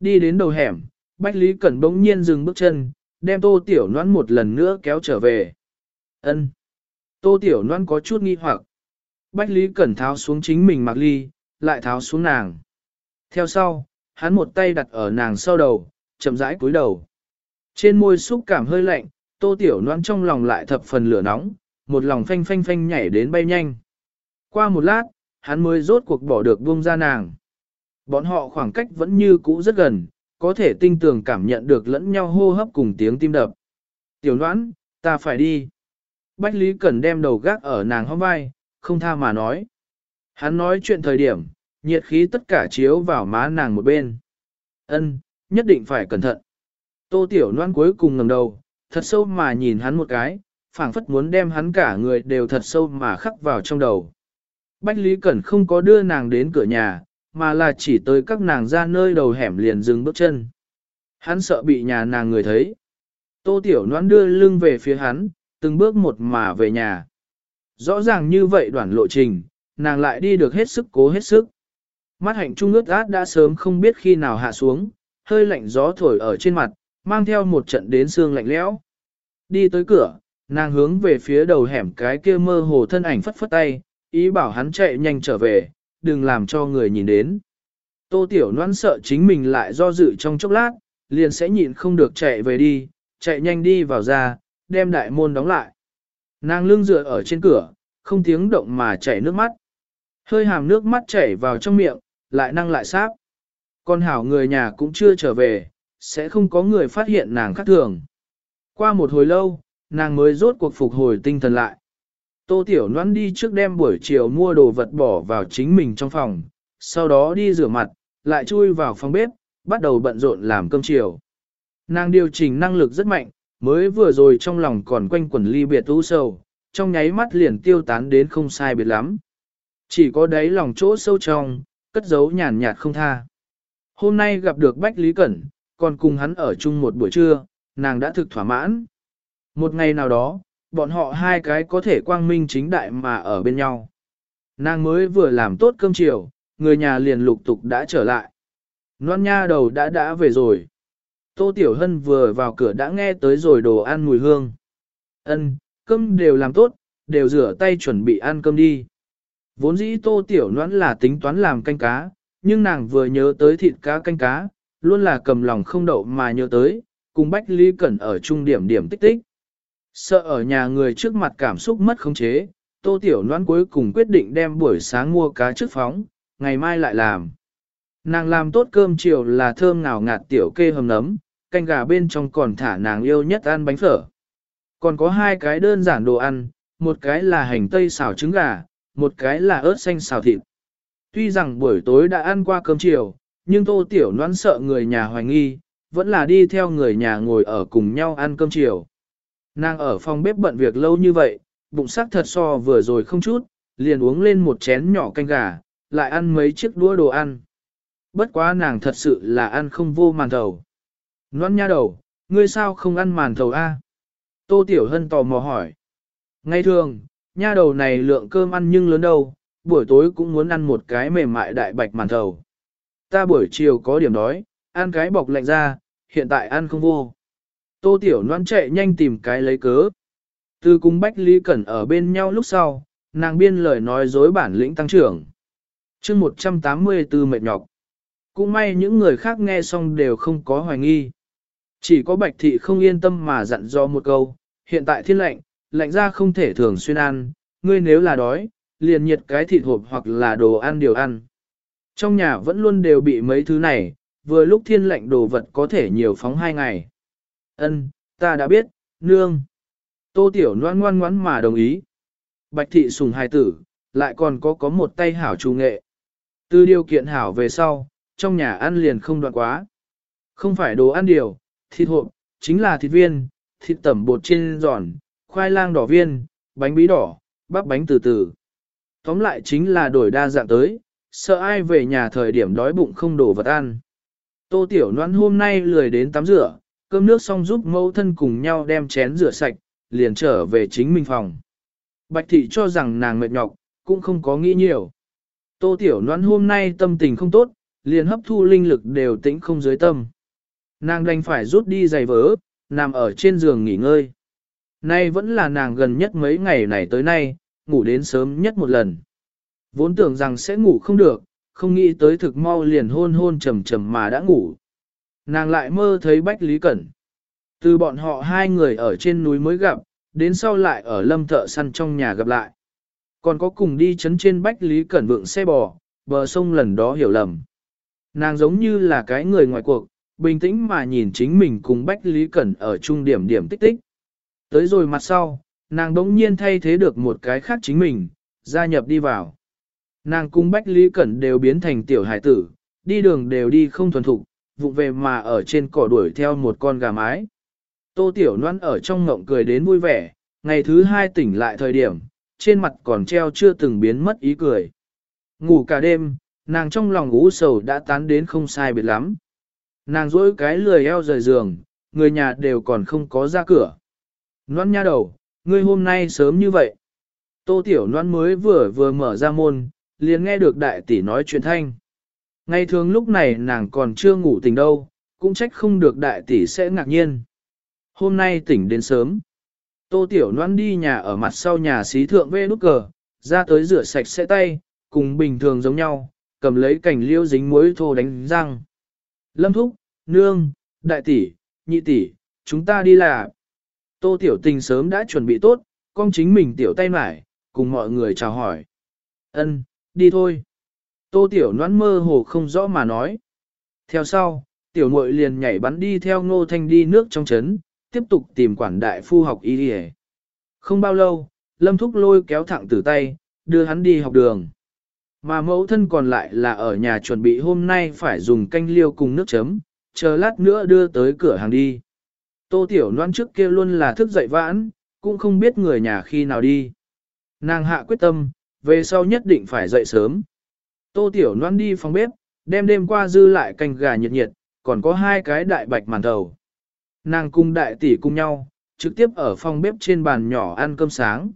Đi đến đầu hẻm, Bách Lý Cẩn bỗng nhiên dừng bước chân, đem Tô Tiểu Loan một lần nữa kéo trở về. Ân. Tô Tiểu Loan có chút nghi hoặc. Bách Lý Cẩn tháo xuống chính mình mặc ly, lại tháo xuống nàng. Theo sau, hắn một tay đặt ở nàng sau đầu, chậm rãi cúi đầu. Trên môi xúc cảm hơi lạnh, Tô Tiểu Loan trong lòng lại thập phần lửa nóng, một lòng phanh phanh phanh nhảy đến bay nhanh. Qua một lát, hắn mới rốt cuộc bỏ được buông ra nàng. Bọn họ khoảng cách vẫn như cũ rất gần, có thể tinh tường cảm nhận được lẫn nhau hô hấp cùng tiếng tim đập. Tiểu Loan, ta phải đi. Bách Lý Cẩn đem đầu gác ở nàng hông vai, không tha mà nói. Hắn nói chuyện thời điểm, nhiệt khí tất cả chiếu vào má nàng một bên. Ân, nhất định phải cẩn thận. Tô Tiểu Loan cuối cùng ngẩng đầu, thật sâu mà nhìn hắn một cái, phảng phất muốn đem hắn cả người đều thật sâu mà khắc vào trong đầu. Bách Lý Cẩn không có đưa nàng đến cửa nhà, mà là chỉ tới các nàng ra nơi đầu hẻm liền dừng bước chân. Hắn sợ bị nhà nàng người thấy. Tô Tiểu Noãn đưa lưng về phía hắn, từng bước một mà về nhà. Rõ ràng như vậy đoạn lộ trình, nàng lại đi được hết sức cố hết sức. Mắt hạnh trung ướt át đã sớm không biết khi nào hạ xuống, hơi lạnh gió thổi ở trên mặt, mang theo một trận đến xương lạnh lẽo. Đi tới cửa, nàng hướng về phía đầu hẻm cái kia mơ hồ thân ảnh phất phất tay, ý bảo hắn chạy nhanh trở về, đừng làm cho người nhìn đến. Tô Tiểu Loan sợ chính mình lại do dự trong chốc lát, liền sẽ nhịn không được chạy về đi, chạy nhanh đi vào ra, đem đại môn đóng lại. Nàng lưng dựa ở trên cửa, không tiếng động mà chảy nước mắt. Hơi hàm nước mắt chảy vào trong miệng, lại năng lại sáp. Con hảo người nhà cũng chưa trở về, sẽ không có người phát hiện nàng khác thường. Qua một hồi lâu, nàng mới rốt cuộc phục hồi tinh thần lại. Tô Tiểu Loan đi trước đem buổi chiều mua đồ vật bỏ vào chính mình trong phòng, sau đó đi rửa mặt, lại chui vào phòng bếp, bắt đầu bận rộn làm cơm chiều. Nàng điều chỉnh năng lực rất mạnh, mới vừa rồi trong lòng còn quanh quẩn ly biệt u sầu, trong nháy mắt liền tiêu tán đến không sai biệt lắm. Chỉ có đáy lòng chỗ sâu trong, cất giấu nhàn nhạt không tha. Hôm nay gặp được Bách Lý Cẩn, còn cùng hắn ở chung một buổi trưa, nàng đã thực thỏa mãn. Một ngày nào đó, bọn họ hai cái có thể quang minh chính đại mà ở bên nhau. Nàng mới vừa làm tốt cơm chiều, người nhà liền lục tục đã trở lại. Loan nha đầu đã đã về rồi. Tô Tiểu Hân vừa vào cửa đã nghe tới rồi đồ ăn mùi hương. Ân, cơm đều làm tốt, đều rửa tay chuẩn bị ăn cơm đi. Vốn dĩ Tô Tiểu Loan là tính toán làm canh cá, nhưng nàng vừa nhớ tới thịt cá canh cá, luôn là cầm lòng không đậu mà nhớ tới, cùng Bách ly Cẩn ở trung điểm điểm tích tích. Sợ ở nhà người trước mặt cảm xúc mất khống chế, Tô Tiểu Loan cuối cùng quyết định đem buổi sáng mua cá trước phóng, ngày mai lại làm. Nàng làm tốt cơm chiều là thơm ngào ngạt tiểu kê hầm nấm, canh gà bên trong còn thả nàng yêu nhất ăn bánh phở. Còn có hai cái đơn giản đồ ăn, một cái là hành tây xào trứng gà, một cái là ớt xanh xào thịt. Tuy rằng buổi tối đã ăn qua cơm chiều, nhưng tô tiểu noan sợ người nhà hoài nghi, vẫn là đi theo người nhà ngồi ở cùng nhau ăn cơm chiều. Nàng ở phòng bếp bận việc lâu như vậy, bụng sắc thật so vừa rồi không chút, liền uống lên một chén nhỏ canh gà, lại ăn mấy chiếc đũa đồ ăn. Bất quá nàng thật sự là ăn không vô màn thầu. Noan nha đầu, ngươi sao không ăn màn thầu a? Tô Tiểu Hân tò mò hỏi. Ngay thường, nha đầu này lượng cơm ăn nhưng lớn đâu, buổi tối cũng muốn ăn một cái mềm mại đại bạch màn thầu. Ta buổi chiều có điểm đói, ăn cái bọc lạnh ra, hiện tại ăn không vô. Tô Tiểu Loan chạy nhanh tìm cái lấy cớ. Từ cùng Bách Lý Cẩn ở bên nhau lúc sau, nàng biên lời nói dối bản lĩnh tăng trưởng. chương 184 mệt nhọc. Cũng may những người khác nghe xong đều không có hoài nghi. Chỉ có Bạch Thị không yên tâm mà dặn do một câu, hiện tại thiên lạnh, lạnh ra không thể thường xuyên ăn, ngươi nếu là đói, liền nhiệt cái thịt hộp hoặc là đồ ăn điều ăn. Trong nhà vẫn luôn đều bị mấy thứ này, vừa lúc thiên lạnh đồ vật có thể nhiều phóng hai ngày. Ân, ta đã biết, nương. Tô Tiểu ngoan ngoan ngoãn mà đồng ý. Bạch thị sùng hài tử, lại còn có có một tay hảo trù nghệ. Từ điều kiện hảo về sau, trong nhà ăn liền không đoạn quá. Không phải đồ ăn điều, thịt hộp, chính là thịt viên, thịt tẩm bột chiên giòn, khoai lang đỏ viên, bánh bí đỏ, bắp bánh từ từ. Tóm lại chính là đổi đa dạng tới, sợ ai về nhà thời điểm đói bụng không đổ vật ăn. Tô Tiểu Loan hôm nay lười đến tắm rửa, cơm nước xong giúp mẫu thân cùng nhau đem chén rửa sạch, liền trở về chính mình phòng. Bạch thị cho rằng nàng mệt nhọc, cũng không có nghĩ nhiều. Tô Tiểu Loan hôm nay tâm tình không tốt, liền hấp thu linh lực đều tĩnh không dưới tâm. Nàng đành phải rút đi giày vỡ, nằm ở trên giường nghỉ ngơi. Nay vẫn là nàng gần nhất mấy ngày này tới nay, ngủ đến sớm nhất một lần. Vốn tưởng rằng sẽ ngủ không được, không nghĩ tới thực mau liền hôn hôn trầm trầm mà đã ngủ. Nàng lại mơ thấy Bách Lý Cẩn. Từ bọn họ hai người ở trên núi mới gặp, đến sau lại ở lâm thợ săn trong nhà gặp lại. Còn có cùng đi chấn trên Bách Lý Cẩn vượng xe bò, bờ sông lần đó hiểu lầm. Nàng giống như là cái người ngoài cuộc, bình tĩnh mà nhìn chính mình cùng Bách Lý Cẩn ở trung điểm điểm tích tích. Tới rồi mặt sau, nàng đống nhiên thay thế được một cái khác chính mình, gia nhập đi vào. Nàng cùng Bách Lý Cẩn đều biến thành tiểu hải tử, đi đường đều đi không thuần thục, vụ về mà ở trên cỏ đuổi theo một con gà mái. Tô Tiểu Loan ở trong ngộng cười đến vui vẻ, ngày thứ hai tỉnh lại thời điểm, trên mặt còn treo chưa từng biến mất ý cười. Ngủ cả đêm, nàng trong lòng ú sầu đã tán đến không sai biệt lắm. Nàng dỗi cái lười eo rời giường, người nhà đều còn không có ra cửa. Loan nha đầu, ngươi hôm nay sớm như vậy. Tô Tiểu Loan mới vừa vừa mở ra môn, liền nghe được đại tỷ nói chuyện thanh. Ngày thường lúc này nàng còn chưa ngủ tỉnh đâu, cũng trách không được đại tỷ sẽ ngạc nhiên. Hôm nay tỉnh đến sớm. Tô Tiểu Loan đi nhà ở mặt sau nhà xí thượng vê nút cờ, ra tới rửa sạch sẽ tay, cùng bình thường giống nhau, cầm lấy cành liêu dính muối thô đánh răng. Lâm Thúc, Nương, Đại tỷ, Nhị tỷ, chúng ta đi là. Tô Tiểu Tình sớm đã chuẩn bị tốt, con chính mình tiểu tay mải, cùng mọi người chào hỏi. Ân, đi thôi. Tô Tiểu Noãn mơ hồ không rõ mà nói. Theo sau, Tiểu Mội liền nhảy bắn đi theo Ngô Thanh đi nước trong chấn, tiếp tục tìm quản đại phu học y đi Không bao lâu, Lâm Thúc lôi kéo thẳng từ tay, đưa hắn đi học đường. Mà mẫu thân còn lại là ở nhà chuẩn bị hôm nay phải dùng canh liêu cùng nước chấm, chờ lát nữa đưa tới cửa hàng đi. Tô Tiểu Loan trước kia luôn là thức dậy vãn, cũng không biết người nhà khi nào đi. Nàng hạ quyết tâm, về sau nhất định phải dậy sớm. Tô Tiểu Loan đi phòng bếp, đem đêm qua dư lại canh gà nhiệt nhiệt, còn có hai cái đại bạch màn thầu. Nàng cùng đại tỷ cùng nhau, trực tiếp ở phòng bếp trên bàn nhỏ ăn cơm sáng.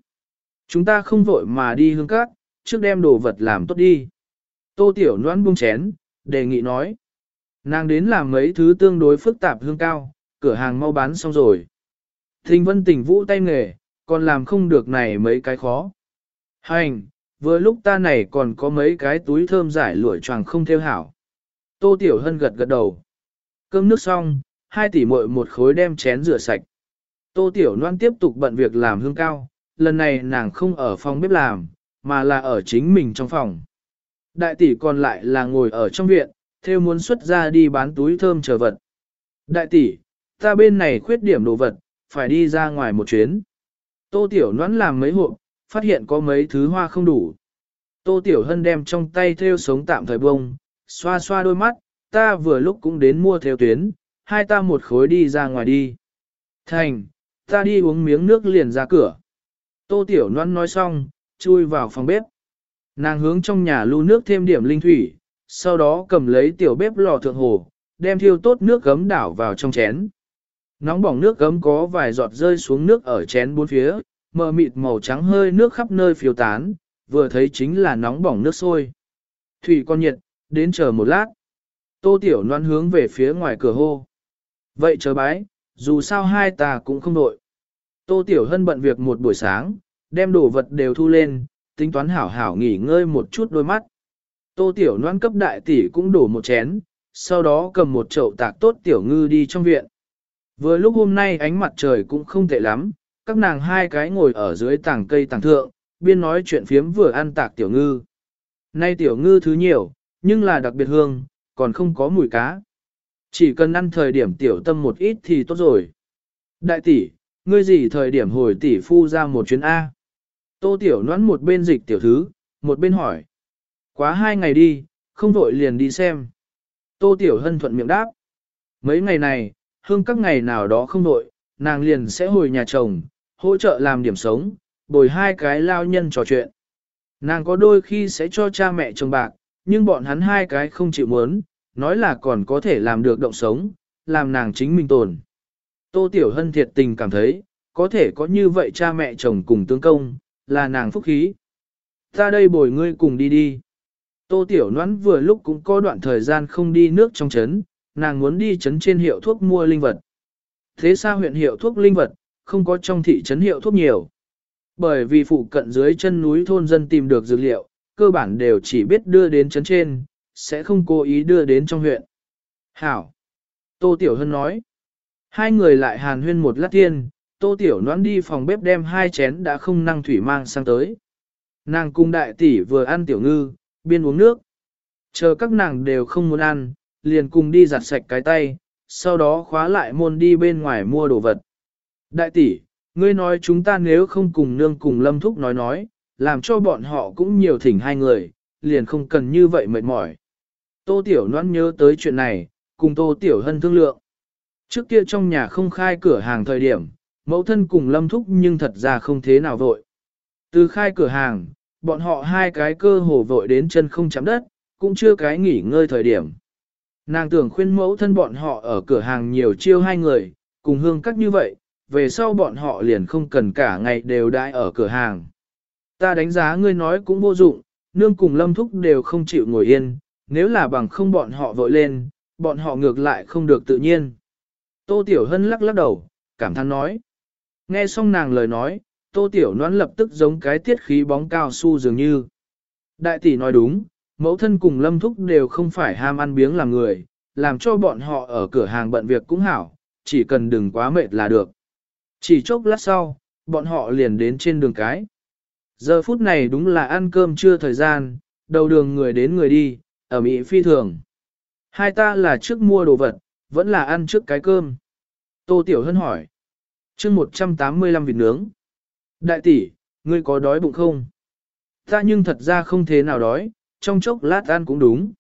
Chúng ta không vội mà đi hương cát, trước đem đồ vật làm tốt đi. Tô Tiểu Loan buông chén, đề nghị nói. Nàng đến làm mấy thứ tương đối phức tạp hương cao, cửa hàng mau bán xong rồi. Thình vân tỉnh vũ tay nghề, còn làm không được này mấy cái khó. Hành, vừa lúc ta này còn có mấy cái túi thơm giải lụa choàng không theo hảo. Tô Tiểu Hân gật gật đầu. Cơm nước xong, hai tỷ muội một khối đem chén rửa sạch. Tô Tiểu Loan tiếp tục bận việc làm hương cao, lần này nàng không ở phòng bếp làm, mà là ở chính mình trong phòng. Đại tỷ còn lại là ngồi ở trong viện, theo muốn xuất ra đi bán túi thơm chờ vật. Đại tỷ, ta bên này khuyết điểm đồ vật, phải đi ra ngoài một chuyến. Tô Tiểu Loan làm mấy hộp, phát hiện có mấy thứ hoa không đủ. Tô Tiểu Hân đem trong tay theo sống tạm thời bông, xoa xoa đôi mắt, ta vừa lúc cũng đến mua theo tuyến, hai ta một khối đi ra ngoài đi. Thành, ta đi uống miếng nước liền ra cửa. Tô Tiểu Loan nói xong, chui vào phòng bếp. Nàng hướng trong nhà lưu nước thêm điểm linh thủy, sau đó cầm lấy tiểu bếp lò thượng hồ, đem thiêu tốt nước gấm đảo vào trong chén. Nóng bỏng nước gấm có vài giọt rơi xuống nước ở chén bốn phía, mờ mịt màu trắng hơi nước khắp nơi phiêu tán, vừa thấy chính là nóng bỏng nước sôi. Thủy con nhiệt, đến chờ một lát. Tô Tiểu Loan hướng về phía ngoài cửa hô. Vậy chờ bái, dù sao hai ta cũng không đội. Tô Tiểu Hân bận việc một buổi sáng, đem đồ vật đều thu lên, tính toán hảo hảo nghỉ ngơi một chút đôi mắt. Tô Tiểu Loan cấp đại tỷ cũng đổ một chén, sau đó cầm một chậu tạc tốt Tiểu Ngư đi trong viện. Vừa lúc hôm nay ánh mặt trời cũng không tệ lắm, các nàng hai cái ngồi ở dưới tảng cây tảng thượng, biên nói chuyện phiếm vừa ăn tạc Tiểu Ngư. Nay Tiểu Ngư thứ nhiều, nhưng là đặc biệt hương, còn không có mùi cá. Chỉ cần ăn thời điểm Tiểu Tâm một ít thì tốt rồi. Đại tỷ, ngươi gì thời điểm hồi tỷ phu ra một chuyến A? Tô Tiểu Noãn một bên dịch tiểu thứ, một bên hỏi. Quá hai ngày đi, không vội liền đi xem. Tô Tiểu Hân thuận miệng đáp. Mấy ngày này, hương các ngày nào đó không vội, nàng liền sẽ hồi nhà chồng, hỗ trợ làm điểm sống, bồi hai cái lao nhân trò chuyện. Nàng có đôi khi sẽ cho cha mẹ chồng bạc, nhưng bọn hắn hai cái không chịu muốn, nói là còn có thể làm được động sống, làm nàng chính mình tồn. Tô Tiểu Hân thiệt tình cảm thấy, có thể có như vậy cha mẹ chồng cùng tương công, là nàng phúc khí. Ta đây bồi ngươi cùng đi đi. Tô Tiểu Noãn vừa lúc cũng có đoạn thời gian không đi nước trong trấn, nàng muốn đi trấn trên hiệu thuốc mua linh vật. Thế xa huyện hiệu thuốc linh vật, không có trong thị trấn hiệu thuốc nhiều. Bởi vì phụ cận dưới chân núi thôn dân tìm được dược liệu, cơ bản đều chỉ biết đưa đến trấn trên, sẽ không cố ý đưa đến trong huyện. Hảo! Tô Tiểu Hân nói. Hai người lại hàn huyên một lát tiên, Tô Tiểu Noãn đi phòng bếp đem hai chén đã không năng thủy mang sang tới. Nàng cung đại tỷ vừa ăn tiểu ngư, biên uống nước. Chờ các nàng đều không muốn ăn, liền cùng đi giặt sạch cái tay, sau đó khóa lại môn đi bên ngoài mua đồ vật. Đại tỷ, ngươi nói chúng ta nếu không cùng nương cùng lâm thúc nói nói, làm cho bọn họ cũng nhiều thỉnh hai người, liền không cần như vậy mệt mỏi. Tô Tiểu Loan nhớ tới chuyện này, cùng Tô Tiểu Hân thương lượng. Trước kia trong nhà không khai cửa hàng thời điểm, mẫu thân cùng lâm thúc nhưng thật ra không thế nào vội. Từ khai cửa hàng, bọn họ hai cái cơ hồ vội đến chân không chạm đất, cũng chưa cái nghỉ ngơi thời điểm. Nàng tưởng khuyên mẫu thân bọn họ ở cửa hàng nhiều chiêu hai người, cùng hương cách như vậy, về sau bọn họ liền không cần cả ngày đều đãi ở cửa hàng. Ta đánh giá ngươi nói cũng vô dụng, nương cùng lâm thúc đều không chịu ngồi yên, nếu là bằng không bọn họ vội lên, bọn họ ngược lại không được tự nhiên. Tô Tiểu Hân lắc lắc đầu, cảm thán nói. Nghe xong nàng lời nói, Tô Tiểu Noãn lập tức giống cái tiết khí bóng cao su dường như. Đại tỷ nói đúng, mẫu thân cùng lâm thúc đều không phải ham ăn biếng làm người, làm cho bọn họ ở cửa hàng bận việc cũng hảo, chỉ cần đừng quá mệt là được. Chỉ chốc lát sau, bọn họ liền đến trên đường cái. Giờ phút này đúng là ăn cơm trưa thời gian, đầu đường người đến người đi, ở Mỹ phi thường. Hai ta là trước mua đồ vật, vẫn là ăn trước cái cơm. Tô Tiểu Hân hỏi. chương 185 vịt nướng. Đại tỷ, ngươi có đói bụng không? Ta nhưng thật ra không thế nào đói, trong chốc lát ăn cũng đúng.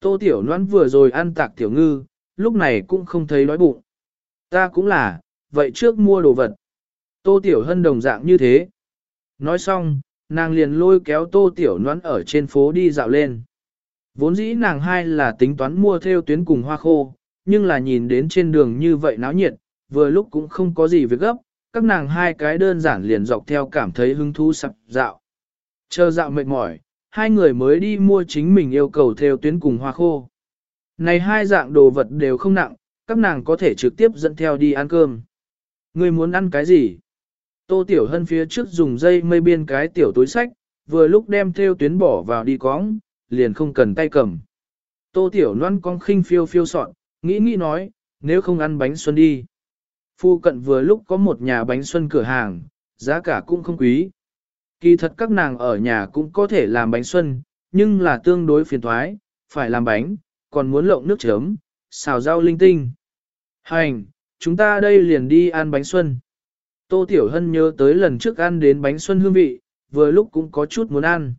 Tô Tiểu Loan vừa rồi ăn tạc tiểu ngư, lúc này cũng không thấy đói bụng. Ta cũng là, vậy trước mua đồ vật. Tô Tiểu Hân đồng dạng như thế. Nói xong, nàng liền lôi kéo Tô Tiểu Noãn ở trên phố đi dạo lên. Vốn dĩ nàng hai là tính toán mua theo tuyến cùng hoa khô, nhưng là nhìn đến trên đường như vậy náo nhiệt, vừa lúc cũng không có gì việc gấp, các nàng hai cái đơn giản liền dọc theo cảm thấy hứng thú sập dạo. Chờ dạo mệt mỏi, hai người mới đi mua chính mình yêu cầu theo tuyến cùng hoa khô. Này hai dạng đồ vật đều không nặng, các nàng có thể trực tiếp dẫn theo đi ăn cơm. Ngươi muốn ăn cái gì? Tô Tiểu Hân phía trước dùng dây mây biên cái tiểu túi sách, vừa lúc đem theo tuyến bỏ vào đi cóng, liền không cần tay cầm. Tô Tiểu Loan con khinh phiêu phiêu sọn, nghĩ nghĩ nói, nếu không ăn bánh xuân đi. Phu cận vừa lúc có một nhà bánh xuân cửa hàng, giá cả cũng không quý. Kỳ thật các nàng ở nhà cũng có thể làm bánh xuân, nhưng là tương đối phiền thoái, phải làm bánh, còn muốn lộng nước chấm, xào rau linh tinh. Hành, chúng ta đây liền đi ăn bánh xuân. Tô Tiểu Hân nhớ tới lần trước ăn đến bánh xuân hương vị, vừa lúc cũng có chút muốn ăn.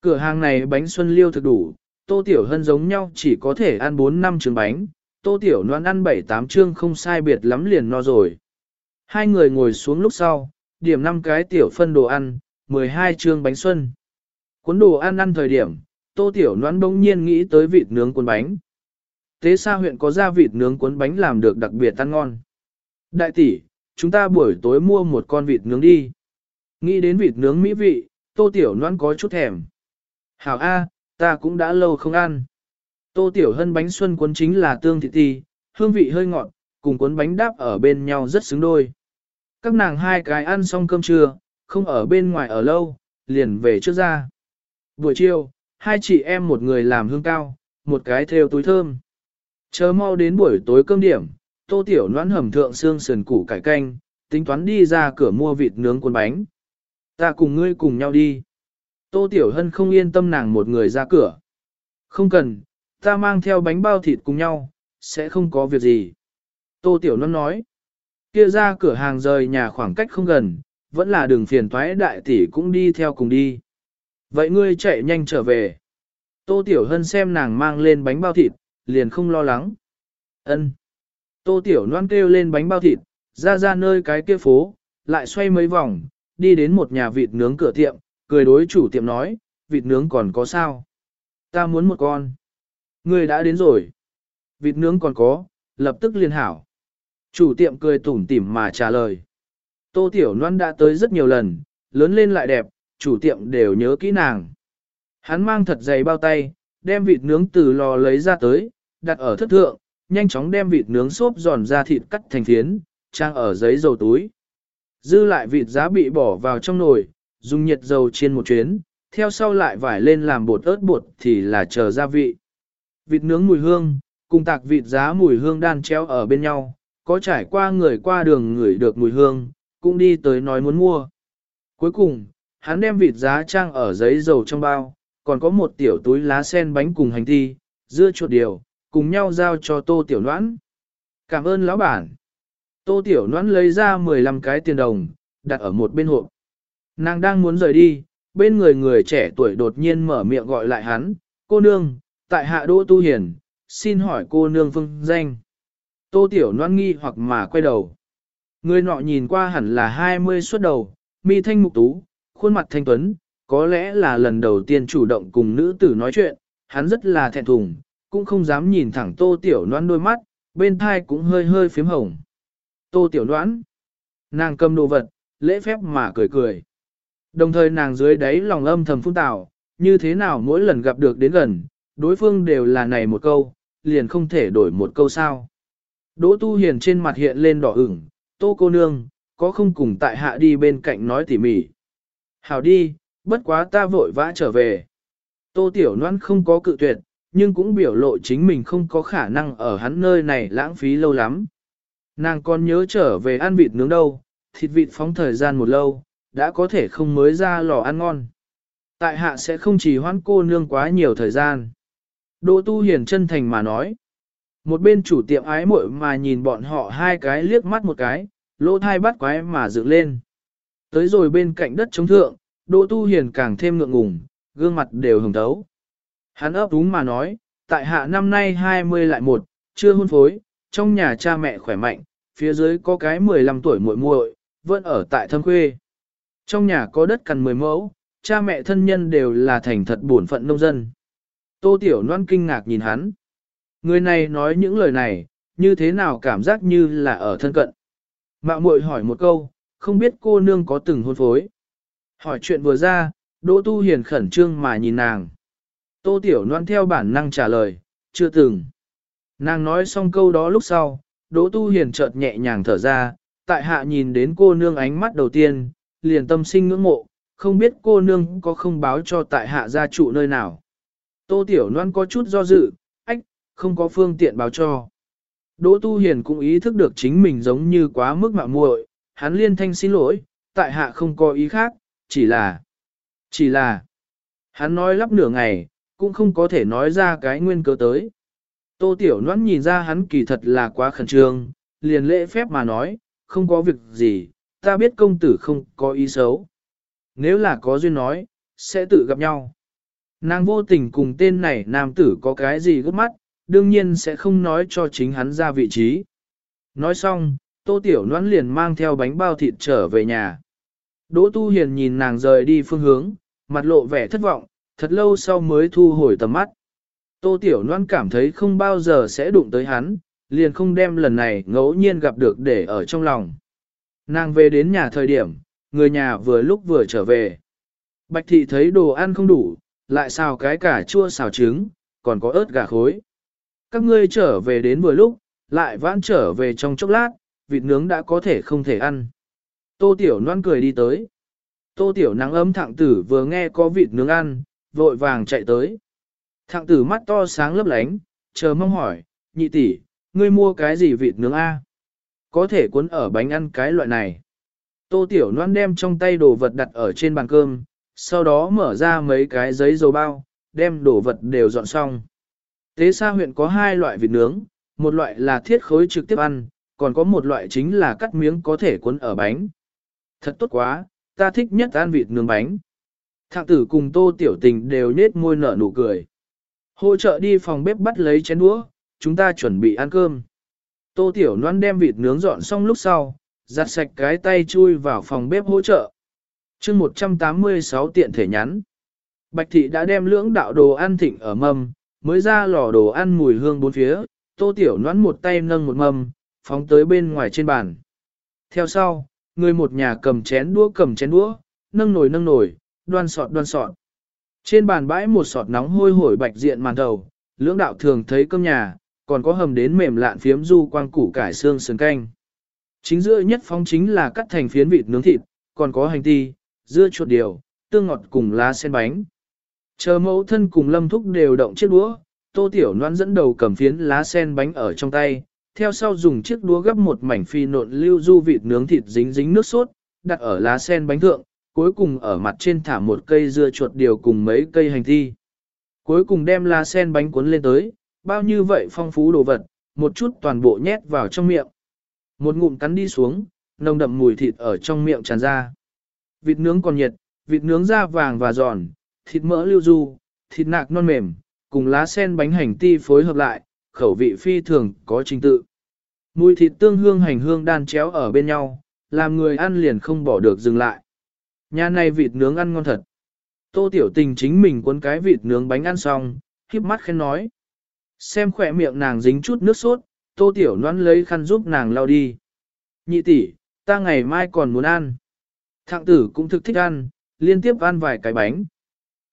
Cửa hàng này bánh xuân liêu thực đủ, Tô Tiểu Hân giống nhau chỉ có thể ăn 4 năm trường bánh, Tô Tiểu Loan ăn 7-8 trương không sai biệt lắm liền no rồi. Hai người ngồi xuống lúc sau, điểm 5 cái tiểu phân đồ ăn, 12 trương bánh xuân. Cuốn đồ ăn ăn thời điểm, Tô Tiểu Loan bỗng nhiên nghĩ tới vịt nướng cuốn bánh. Tế xa huyện có da vịt nướng cuốn bánh làm được đặc biệt ăn ngon. Đại tỷ, chúng ta buổi tối mua một con vịt nướng đi. Nghĩ đến vịt nướng mỹ vị, Tô Tiểu noan có chút thèm. Hảo A, ta cũng đã lâu không ăn. Tô Tiểu Hân bánh xuân cuốn chính là tương thịt ti, hương vị hơi ngọt, cùng cuốn bánh đáp ở bên nhau rất xứng đôi. Các nàng hai cái ăn xong cơm trưa, không ở bên ngoài ở lâu, liền về trước ra. Buổi chiều, hai chị em một người làm hương cao, một cái theo túi thơm. Chờ mau đến buổi tối cơm điểm, tô tiểu noãn hầm thượng xương sườn củ cải canh, tính toán đi ra cửa mua vịt nướng cuốn bánh. Ta cùng ngươi cùng nhau đi. Tô tiểu hân không yên tâm nàng một người ra cửa. Không cần, ta mang theo bánh bao thịt cùng nhau, sẽ không có việc gì. Tô tiểu noãn nói. Kia ra cửa hàng rời nhà khoảng cách không gần, vẫn là đường phiền thoái đại tỷ cũng đi theo cùng đi. Vậy ngươi chạy nhanh trở về. Tô Tiểu Hân xem nàng mang lên bánh bao thịt, liền không lo lắng. Ân. Tô Tiểu Loan kêu lên bánh bao thịt, ra ra nơi cái kia phố, lại xoay mấy vòng, đi đến một nhà vịt nướng cửa tiệm, cười đối chủ tiệm nói, vịt nướng còn có sao? Ta muốn một con. Ngươi đã đến rồi. Vịt nướng còn có, lập tức liên hảo. Chủ tiệm cười tủm tỉm mà trả lời. Tô Tiểu Loan đã tới rất nhiều lần, lớn lên lại đẹp, chủ tiệm đều nhớ kỹ nàng. Hắn mang thật dày bao tay, đem vịt nướng từ lò lấy ra tới, đặt ở thất thượng, nhanh chóng đem vịt nướng xốp giòn ra thịt cắt thành phiến, trang ở giấy dầu túi. Dư lại vịt giá bị bỏ vào trong nồi, dùng nhiệt dầu chiên một chuyến, theo sau lại vải lên làm bột ớt bột thì là chờ gia vị. Vịt nướng mùi hương, cùng tạc vịt giá mùi hương đan treo ở bên nhau, có trải qua người qua đường ngửi được mùi hương, cũng đi tới nói muốn mua. Cuối cùng, hắn đem vịt giá trang ở giấy dầu trong bao, còn có một tiểu túi lá sen bánh cùng hành thi, dưa chuột điều, cùng nhau giao cho tô tiểu noãn. Cảm ơn lão bản. Tô tiểu noãn lấy ra 15 cái tiền đồng, đặt ở một bên hộp. Nàng đang muốn rời đi, bên người người trẻ tuổi đột nhiên mở miệng gọi lại hắn, cô nương, tại hạ đỗ tu hiền, xin hỏi cô nương phương danh. Tô tiểu noãn nghi hoặc mà quay đầu. Người nọ nhìn qua hẳn là 20 xuất đầu, mi thanh mục tú, khuôn mặt thanh tuấn, có lẽ là lần đầu tiên chủ động cùng nữ tử nói chuyện, hắn rất là thẹn thùng, cũng không dám nhìn thẳng tô tiểu noãn đôi mắt, bên thai cũng hơi hơi phím hồng. Tô tiểu noãn, nàng cầm đồ vật, lễ phép mà cười cười. Đồng thời nàng dưới đáy lòng âm thầm phun tạo, như thế nào mỗi lần gặp được đến gần, đối phương đều là này một câu, liền không thể đổi một câu sao. Đỗ tu hiền trên mặt hiện lên đỏ ửng, tô cô nương, có không cùng tại hạ đi bên cạnh nói tỉ mỉ. Hảo đi, bất quá ta vội vã trở về. Tô tiểu noan không có cự tuyệt, nhưng cũng biểu lộ chính mình không có khả năng ở hắn nơi này lãng phí lâu lắm. Nàng còn nhớ trở về ăn vịt nướng đâu, thịt vịt phóng thời gian một lâu, đã có thể không mới ra lò ăn ngon. Tại hạ sẽ không chỉ hoãn cô nương quá nhiều thời gian. Đỗ tu hiền chân thành mà nói. Một bên chủ tiệm ái muội mà nhìn bọn họ hai cái liếc mắt một cái, lỗ thai bắt quái mà dựng lên. Tới rồi bên cạnh đất chống thượng, Đỗ tu hiền càng thêm ngượng ngùng, gương mặt đều hồng thấu. Hắn ấp úng mà nói, tại hạ năm nay 20 lại một, chưa hôn phối, trong nhà cha mẹ khỏe mạnh, phía dưới có cái 15 tuổi muội muội, vẫn ở tại thâm khuê. Trong nhà có đất cằn 10 mẫu, cha mẹ thân nhân đều là thành thật bổn phận nông dân. Tô Tiểu Loan kinh ngạc nhìn hắn. Người này nói những lời này, như thế nào cảm giác như là ở thân cận. Mạo muội hỏi một câu, không biết cô nương có từng hôn phối. Hỏi chuyện vừa ra, Đỗ Tu Hiền khẩn trương mà nhìn nàng. Tô Tiểu Loan theo bản năng trả lời, chưa từng. Nàng nói xong câu đó lúc sau, Đỗ Tu Hiền chợt nhẹ nhàng thở ra, tại hạ nhìn đến cô nương ánh mắt đầu tiên, liền tâm sinh ngưỡng mộ, không biết cô nương có không báo cho tại hạ gia trụ nơi nào. Tô Tiểu Loan có chút do dự, ách, không có phương tiện báo cho. Đỗ Tu Hiền cũng ý thức được chính mình giống như quá mức mạo muội, hắn liên thanh xin lỗi, tại hạ không có ý khác, chỉ là, chỉ là, hắn nói lắp nửa ngày, cũng không có thể nói ra cái nguyên cớ tới. Tô Tiểu Noãn nhìn ra hắn kỳ thật là quá khẩn trương, liền lễ phép mà nói, không có việc gì, ta biết công tử không có ý xấu. Nếu là có duyên nói, sẽ tự gặp nhau. Nàng vô tình cùng tên này nam tử có cái gì gấp mắt, đương nhiên sẽ không nói cho chính hắn ra vị trí. Nói xong, tô tiểu noãn liền mang theo bánh bao thịt trở về nhà. Đỗ tu hiền nhìn nàng rời đi phương hướng, mặt lộ vẻ thất vọng, thật lâu sau mới thu hồi tầm mắt. Tô tiểu Loan cảm thấy không bao giờ sẽ đụng tới hắn, liền không đem lần này ngẫu nhiên gặp được để ở trong lòng. Nàng về đến nhà thời điểm, người nhà vừa lúc vừa trở về. Bạch thị thấy đồ ăn không đủ, lại xào cái cả chua xào trứng, còn có ớt gà khối. Các ngươi trở về đến vừa lúc, lại vãn trở về trong chốc lát, vịt nướng đã có thể không thể ăn. Tô Tiểu Loan cười đi tới. Tô Tiểu nắng ấm thẳng tử vừa nghe có vịt nướng ăn, vội vàng chạy tới. Thạng tử mắt to sáng lấp lánh, chờ mong hỏi, nhị tỷ, ngươi mua cái gì vịt nướng A? Có thể cuốn ở bánh ăn cái loại này. Tô Tiểu Loan đem trong tay đồ vật đặt ở trên bàn cơm, sau đó mở ra mấy cái giấy dầu bao, đem đồ vật đều dọn xong. Tế Sa huyện có hai loại vịt nướng, một loại là thiết khối trực tiếp ăn, còn có một loại chính là cắt miếng có thể cuốn ở bánh. Thật tốt quá, ta thích nhất ăn vịt nướng bánh. Thạng tử cùng tô tiểu tình đều nết môi nở nụ cười. Hỗ trợ đi phòng bếp bắt lấy chén đũa, chúng ta chuẩn bị ăn cơm. Tô tiểu noan đem vịt nướng dọn xong lúc sau, giặt sạch cái tay chui vào phòng bếp hỗ trợ chương 186 tiện thể nhắn. Bạch thị đã đem lưỡng đạo đồ ăn thịnh ở mâm, mới ra lò đồ ăn mùi hương bốn phía, tô tiểu noan một tay nâng một mâm, phóng tới bên ngoài trên bàn. Theo sau, người một nhà cầm chén đũa cầm chén đũa, nâng nồi nâng nồi, đoan sọt đoan sọt. Trên bàn bãi một sọt nóng hôi hổi bạch diện màn đầu, lưỡng đạo thường thấy cơm nhà, còn có hầm đến mềm lạn phiếm du quang củ cải xương sườn canh. Chính giữa nhất phóng chính là cắt thành phiến vịt nướng thịt, còn có hành ti, dưa chuột điều, tương ngọt cùng lá sen bánh. Chờ mẫu thân cùng lâm thúc đều động chiếc đũa, tô tiểu noan dẫn đầu cầm phiến lá sen bánh ở trong tay, theo sau dùng chiếc đũa gấp một mảnh phi nộn lưu du vịt nướng thịt dính dính nước sốt, đặt ở lá sen bánh thượng, cuối cùng ở mặt trên thả một cây dưa chuột điều cùng mấy cây hành thi. Cuối cùng đem lá sen bánh cuốn lên tới, bao như vậy phong phú đồ vật, một chút toàn bộ nhét vào trong miệng. Một ngụm cắn đi xuống, nồng đậm mùi thịt ở trong miệng tràn ra. Vịt nướng còn nhiệt, vịt nướng da vàng và giòn, thịt mỡ lưu du, thịt nạc non mềm, cùng lá sen bánh hành ti phối hợp lại, khẩu vị phi thường có trình tự. Mùi thịt tương hương hành hương đan chéo ở bên nhau, làm người ăn liền không bỏ được dừng lại. Nhà này vịt nướng ăn ngon thật. Tô tiểu tình chính mình cuốn cái vịt nướng bánh ăn xong, khiếp mắt khen nói. Xem khỏe miệng nàng dính chút nước sốt, tô tiểu Loan lấy khăn giúp nàng lau đi. Nhị tỷ, ta ngày mai còn muốn ăn. Thạng tử cũng thực thích ăn, liên tiếp ăn vài cái bánh.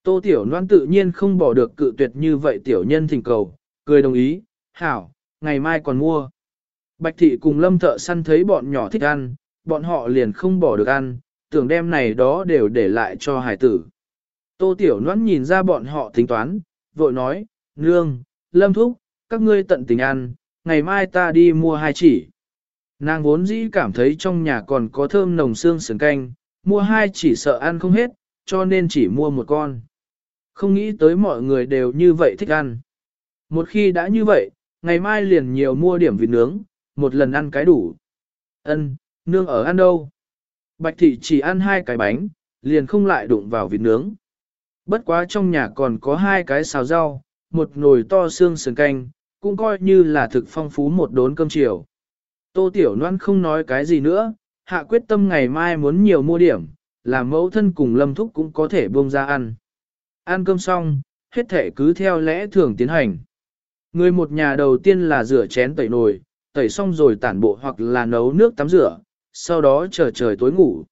Tô tiểu Loan tự nhiên không bỏ được cự tuyệt như vậy tiểu nhân thỉnh cầu, cười đồng ý, hảo, ngày mai còn mua. Bạch thị cùng lâm thợ săn thấy bọn nhỏ thích ăn, bọn họ liền không bỏ được ăn, tưởng đem này đó đều để lại cho hải tử. Tô tiểu noan nhìn ra bọn họ tính toán, vội nói, nương, lâm thúc, các ngươi tận tình ăn, ngày mai ta đi mua hai chỉ. Nàng vốn dĩ cảm thấy trong nhà còn có thơm nồng xương sườn canh, mua hai chỉ sợ ăn không hết, cho nên chỉ mua một con. Không nghĩ tới mọi người đều như vậy thích ăn. Một khi đã như vậy, ngày mai liền nhiều mua điểm vịt nướng, một lần ăn cái đủ. Ân, nương ở ăn đâu? Bạch thị chỉ ăn hai cái bánh, liền không lại đụng vào vịt nướng. Bất quá trong nhà còn có hai cái xào rau, một nồi to xương sườn canh, cũng coi như là thực phong phú một đốn cơm chiều. Tô Tiểu Loan không nói cái gì nữa, hạ quyết tâm ngày mai muốn nhiều mua điểm, làm mẫu thân cùng lâm thúc cũng có thể buông ra ăn. Ăn cơm xong, hết thể cứ theo lẽ thường tiến hành. Người một nhà đầu tiên là rửa chén tẩy nồi, tẩy xong rồi tản bộ hoặc là nấu nước tắm rửa, sau đó chờ trời tối ngủ.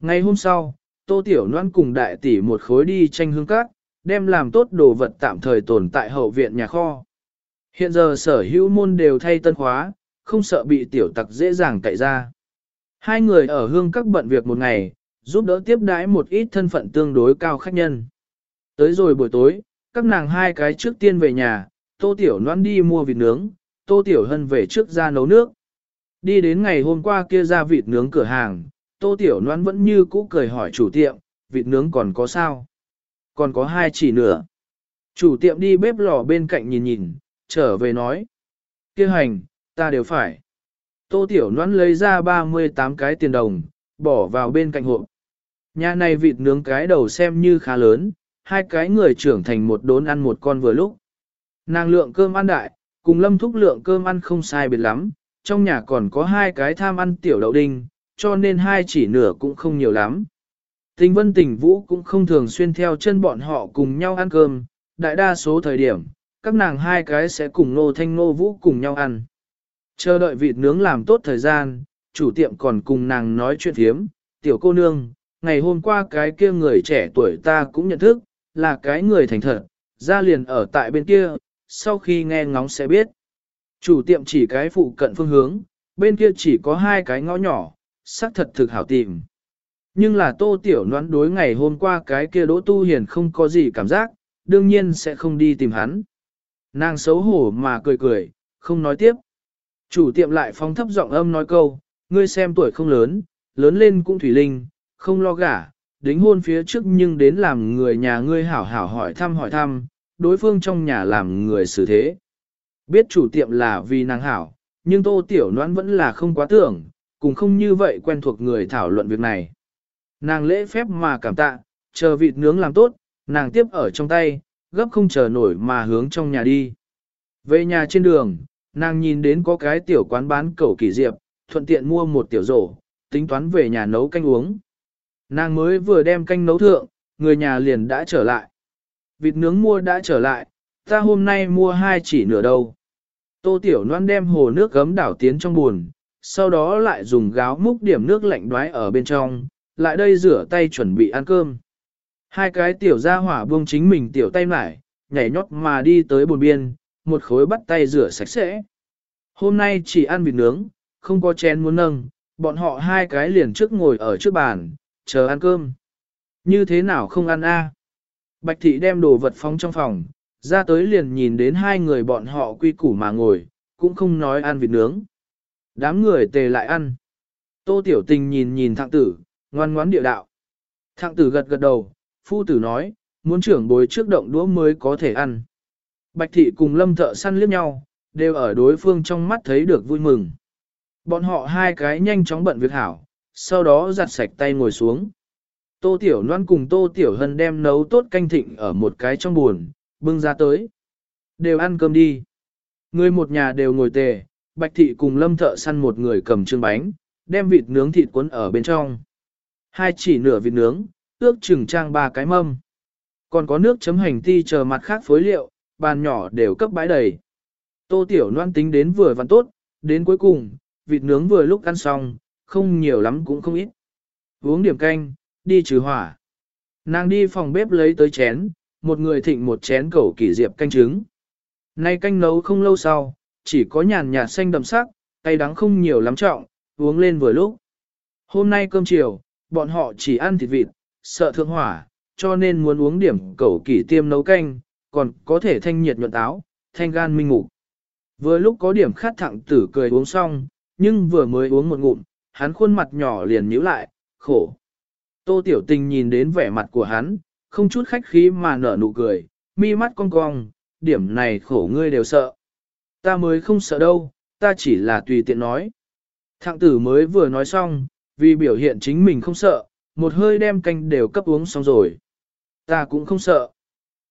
Ngày hôm sau, Tô Tiểu Loan cùng đại tỷ một khối đi tranh hương cát, đem làm tốt đồ vật tạm thời tồn tại hậu viện nhà kho. Hiện giờ sở hữu môn đều thay tân khóa, không sợ bị tiểu tặc dễ dàng cậy ra. Hai người ở hương các bận việc một ngày, giúp đỡ tiếp đãi một ít thân phận tương đối cao khách nhân. Tới rồi buổi tối, các nàng hai cái trước tiên về nhà, tô tiểu noan đi mua vịt nướng, tô tiểu hân về trước ra nấu nước. Đi đến ngày hôm qua kia ra vịt nướng cửa hàng, tô tiểu noan vẫn như cũ cười hỏi chủ tiệm, vịt nướng còn có sao? Còn có hai chỉ nữa. Chủ tiệm đi bếp lò bên cạnh nhìn nhìn, trở về nói. kia hành, ta đều phải. Tô Tiểu Loan lấy ra 38 cái tiền đồng, bỏ vào bên cạnh hộp. Nhà này vịt nướng cái đầu xem như khá lớn, hai cái người trưởng thành một đốn ăn một con vừa lúc. Nàng lượng cơm ăn đại, cùng lâm thúc lượng cơm ăn không sai biệt lắm, trong nhà còn có hai cái tham ăn tiểu đậu đinh, cho nên hai chỉ nửa cũng không nhiều lắm. Tình vân tình vũ cũng không thường xuyên theo chân bọn họ cùng nhau ăn cơm, đại đa số thời điểm, các nàng hai cái sẽ cùng nô thanh nô vũ cùng nhau ăn. Chờ đợi vịt nướng làm tốt thời gian, chủ tiệm còn cùng nàng nói chuyện thiếm, tiểu cô nương, ngày hôm qua cái kia người trẻ tuổi ta cũng nhận thức, là cái người thành thật, ra liền ở tại bên kia, sau khi nghe ngóng sẽ biết. Chủ tiệm chỉ cái phụ cận phương hướng, bên kia chỉ có hai cái ngõ nhỏ, xác thật thực hảo tìm. Nhưng là tô tiểu noán đối ngày hôm qua cái kia đỗ tu hiền không có gì cảm giác, đương nhiên sẽ không đi tìm hắn. Nàng xấu hổ mà cười cười, không nói tiếp. Chủ tiệm lại phóng thấp giọng âm nói câu, ngươi xem tuổi không lớn, lớn lên cũng thủy linh, không lo gả, đính hôn phía trước nhưng đến làm người nhà ngươi hảo hảo hỏi thăm hỏi thăm, đối phương trong nhà làm người xử thế. Biết chủ tiệm là vì nàng hảo, nhưng tô tiểu noãn vẫn là không quá tưởng, cùng không như vậy quen thuộc người thảo luận việc này. Nàng lễ phép mà cảm tạ, chờ vịt nướng làm tốt, nàng tiếp ở trong tay, gấp không chờ nổi mà hướng trong nhà đi. Về nhà trên đường, nàng nhìn đến có cái tiểu quán bán cẩu kỳ diệp, thuận tiện mua một tiểu rổ, tính toán về nhà nấu canh uống. Nàng mới vừa đem canh nấu thượng, người nhà liền đã trở lại. Vịt nướng mua đã trở lại, ta hôm nay mua hai chỉ nửa đầu Tô Tiểu Loan đem hồ nước gấm đảo tiến trong buồn, sau đó lại dùng gáo múc điểm nước lạnh đoái ở bên trong, lại đây rửa tay chuẩn bị ăn cơm. Hai cái tiểu gia hỏa buông chính mình tiểu tay mải, nhảy nhót mà đi tới bồn biên, một khối bắt tay rửa sạch sẽ. Hôm nay chỉ ăn vịt nướng, không có chén muốn nâng, bọn họ hai cái liền trước ngồi ở trước bàn, chờ ăn cơm. Như thế nào không ăn a? Bạch thị đem đồ vật phóng trong phòng, ra tới liền nhìn đến hai người bọn họ quy củ mà ngồi, cũng không nói ăn vịt nướng. Đám người tề lại ăn. Tô tiểu tình nhìn nhìn thạng tử, ngoan ngoãn địa đạo. Thạng tử gật gật đầu, phu tử nói, muốn trưởng bối trước động đũa mới có thể ăn. Bạch thị cùng lâm thợ săn liếc nhau, đều ở đối phương trong mắt thấy được vui mừng. Bọn họ hai cái nhanh chóng bận việc hảo, sau đó giặt sạch tay ngồi xuống. Tô Tiểu Loan cùng Tô Tiểu Hân đem nấu tốt canh thịnh ở một cái trong buồn, bưng ra tới. Đều ăn cơm đi. Người một nhà đều ngồi tề, Bạch Thị cùng Lâm Thợ săn một người cầm chương bánh, đem vịt nướng thịt cuốn ở bên trong. Hai chỉ nửa vịt nướng, ước chừng trang ba cái mâm. Còn có nước chấm hành ti chờ mặt khác phối liệu, bàn nhỏ đều cấp bãi đầy. Tô Tiểu Loan tính đến vừa vặn tốt, đến cuối cùng, vịt nướng vừa lúc ăn xong, không nhiều lắm cũng không ít. Uống điểm canh, đi trừ hỏa. Nàng đi phòng bếp lấy tới chén, một người thịnh một chén cẩu kỷ diệp canh trứng. Nay canh nấu không lâu sau, chỉ có nhàn nhạt xanh đậm sắc, cay đắng không nhiều lắm trọng, uống lên vừa lúc. Hôm nay cơm chiều, bọn họ chỉ ăn thịt vịt, sợ thượng hỏa, cho nên muốn uống điểm cẩu kỷ tiêm nấu canh, còn có thể thanh nhiệt nhuận táo, thanh gan minh ngủ. Vừa lúc có điểm khát thẳng tử cười uống xong, nhưng vừa mới uống một ngụm, hắn khuôn mặt nhỏ liền nhíu lại, khổ. Tô Tiểu Tình nhìn đến vẻ mặt của hắn, không chút khách khí mà nở nụ cười, mi mắt cong cong, điểm này khổ ngươi đều sợ. Ta mới không sợ đâu, ta chỉ là tùy tiện nói. Thạng tử mới vừa nói xong, vì biểu hiện chính mình không sợ, một hơi đem canh đều cấp uống xong rồi. Ta cũng không sợ.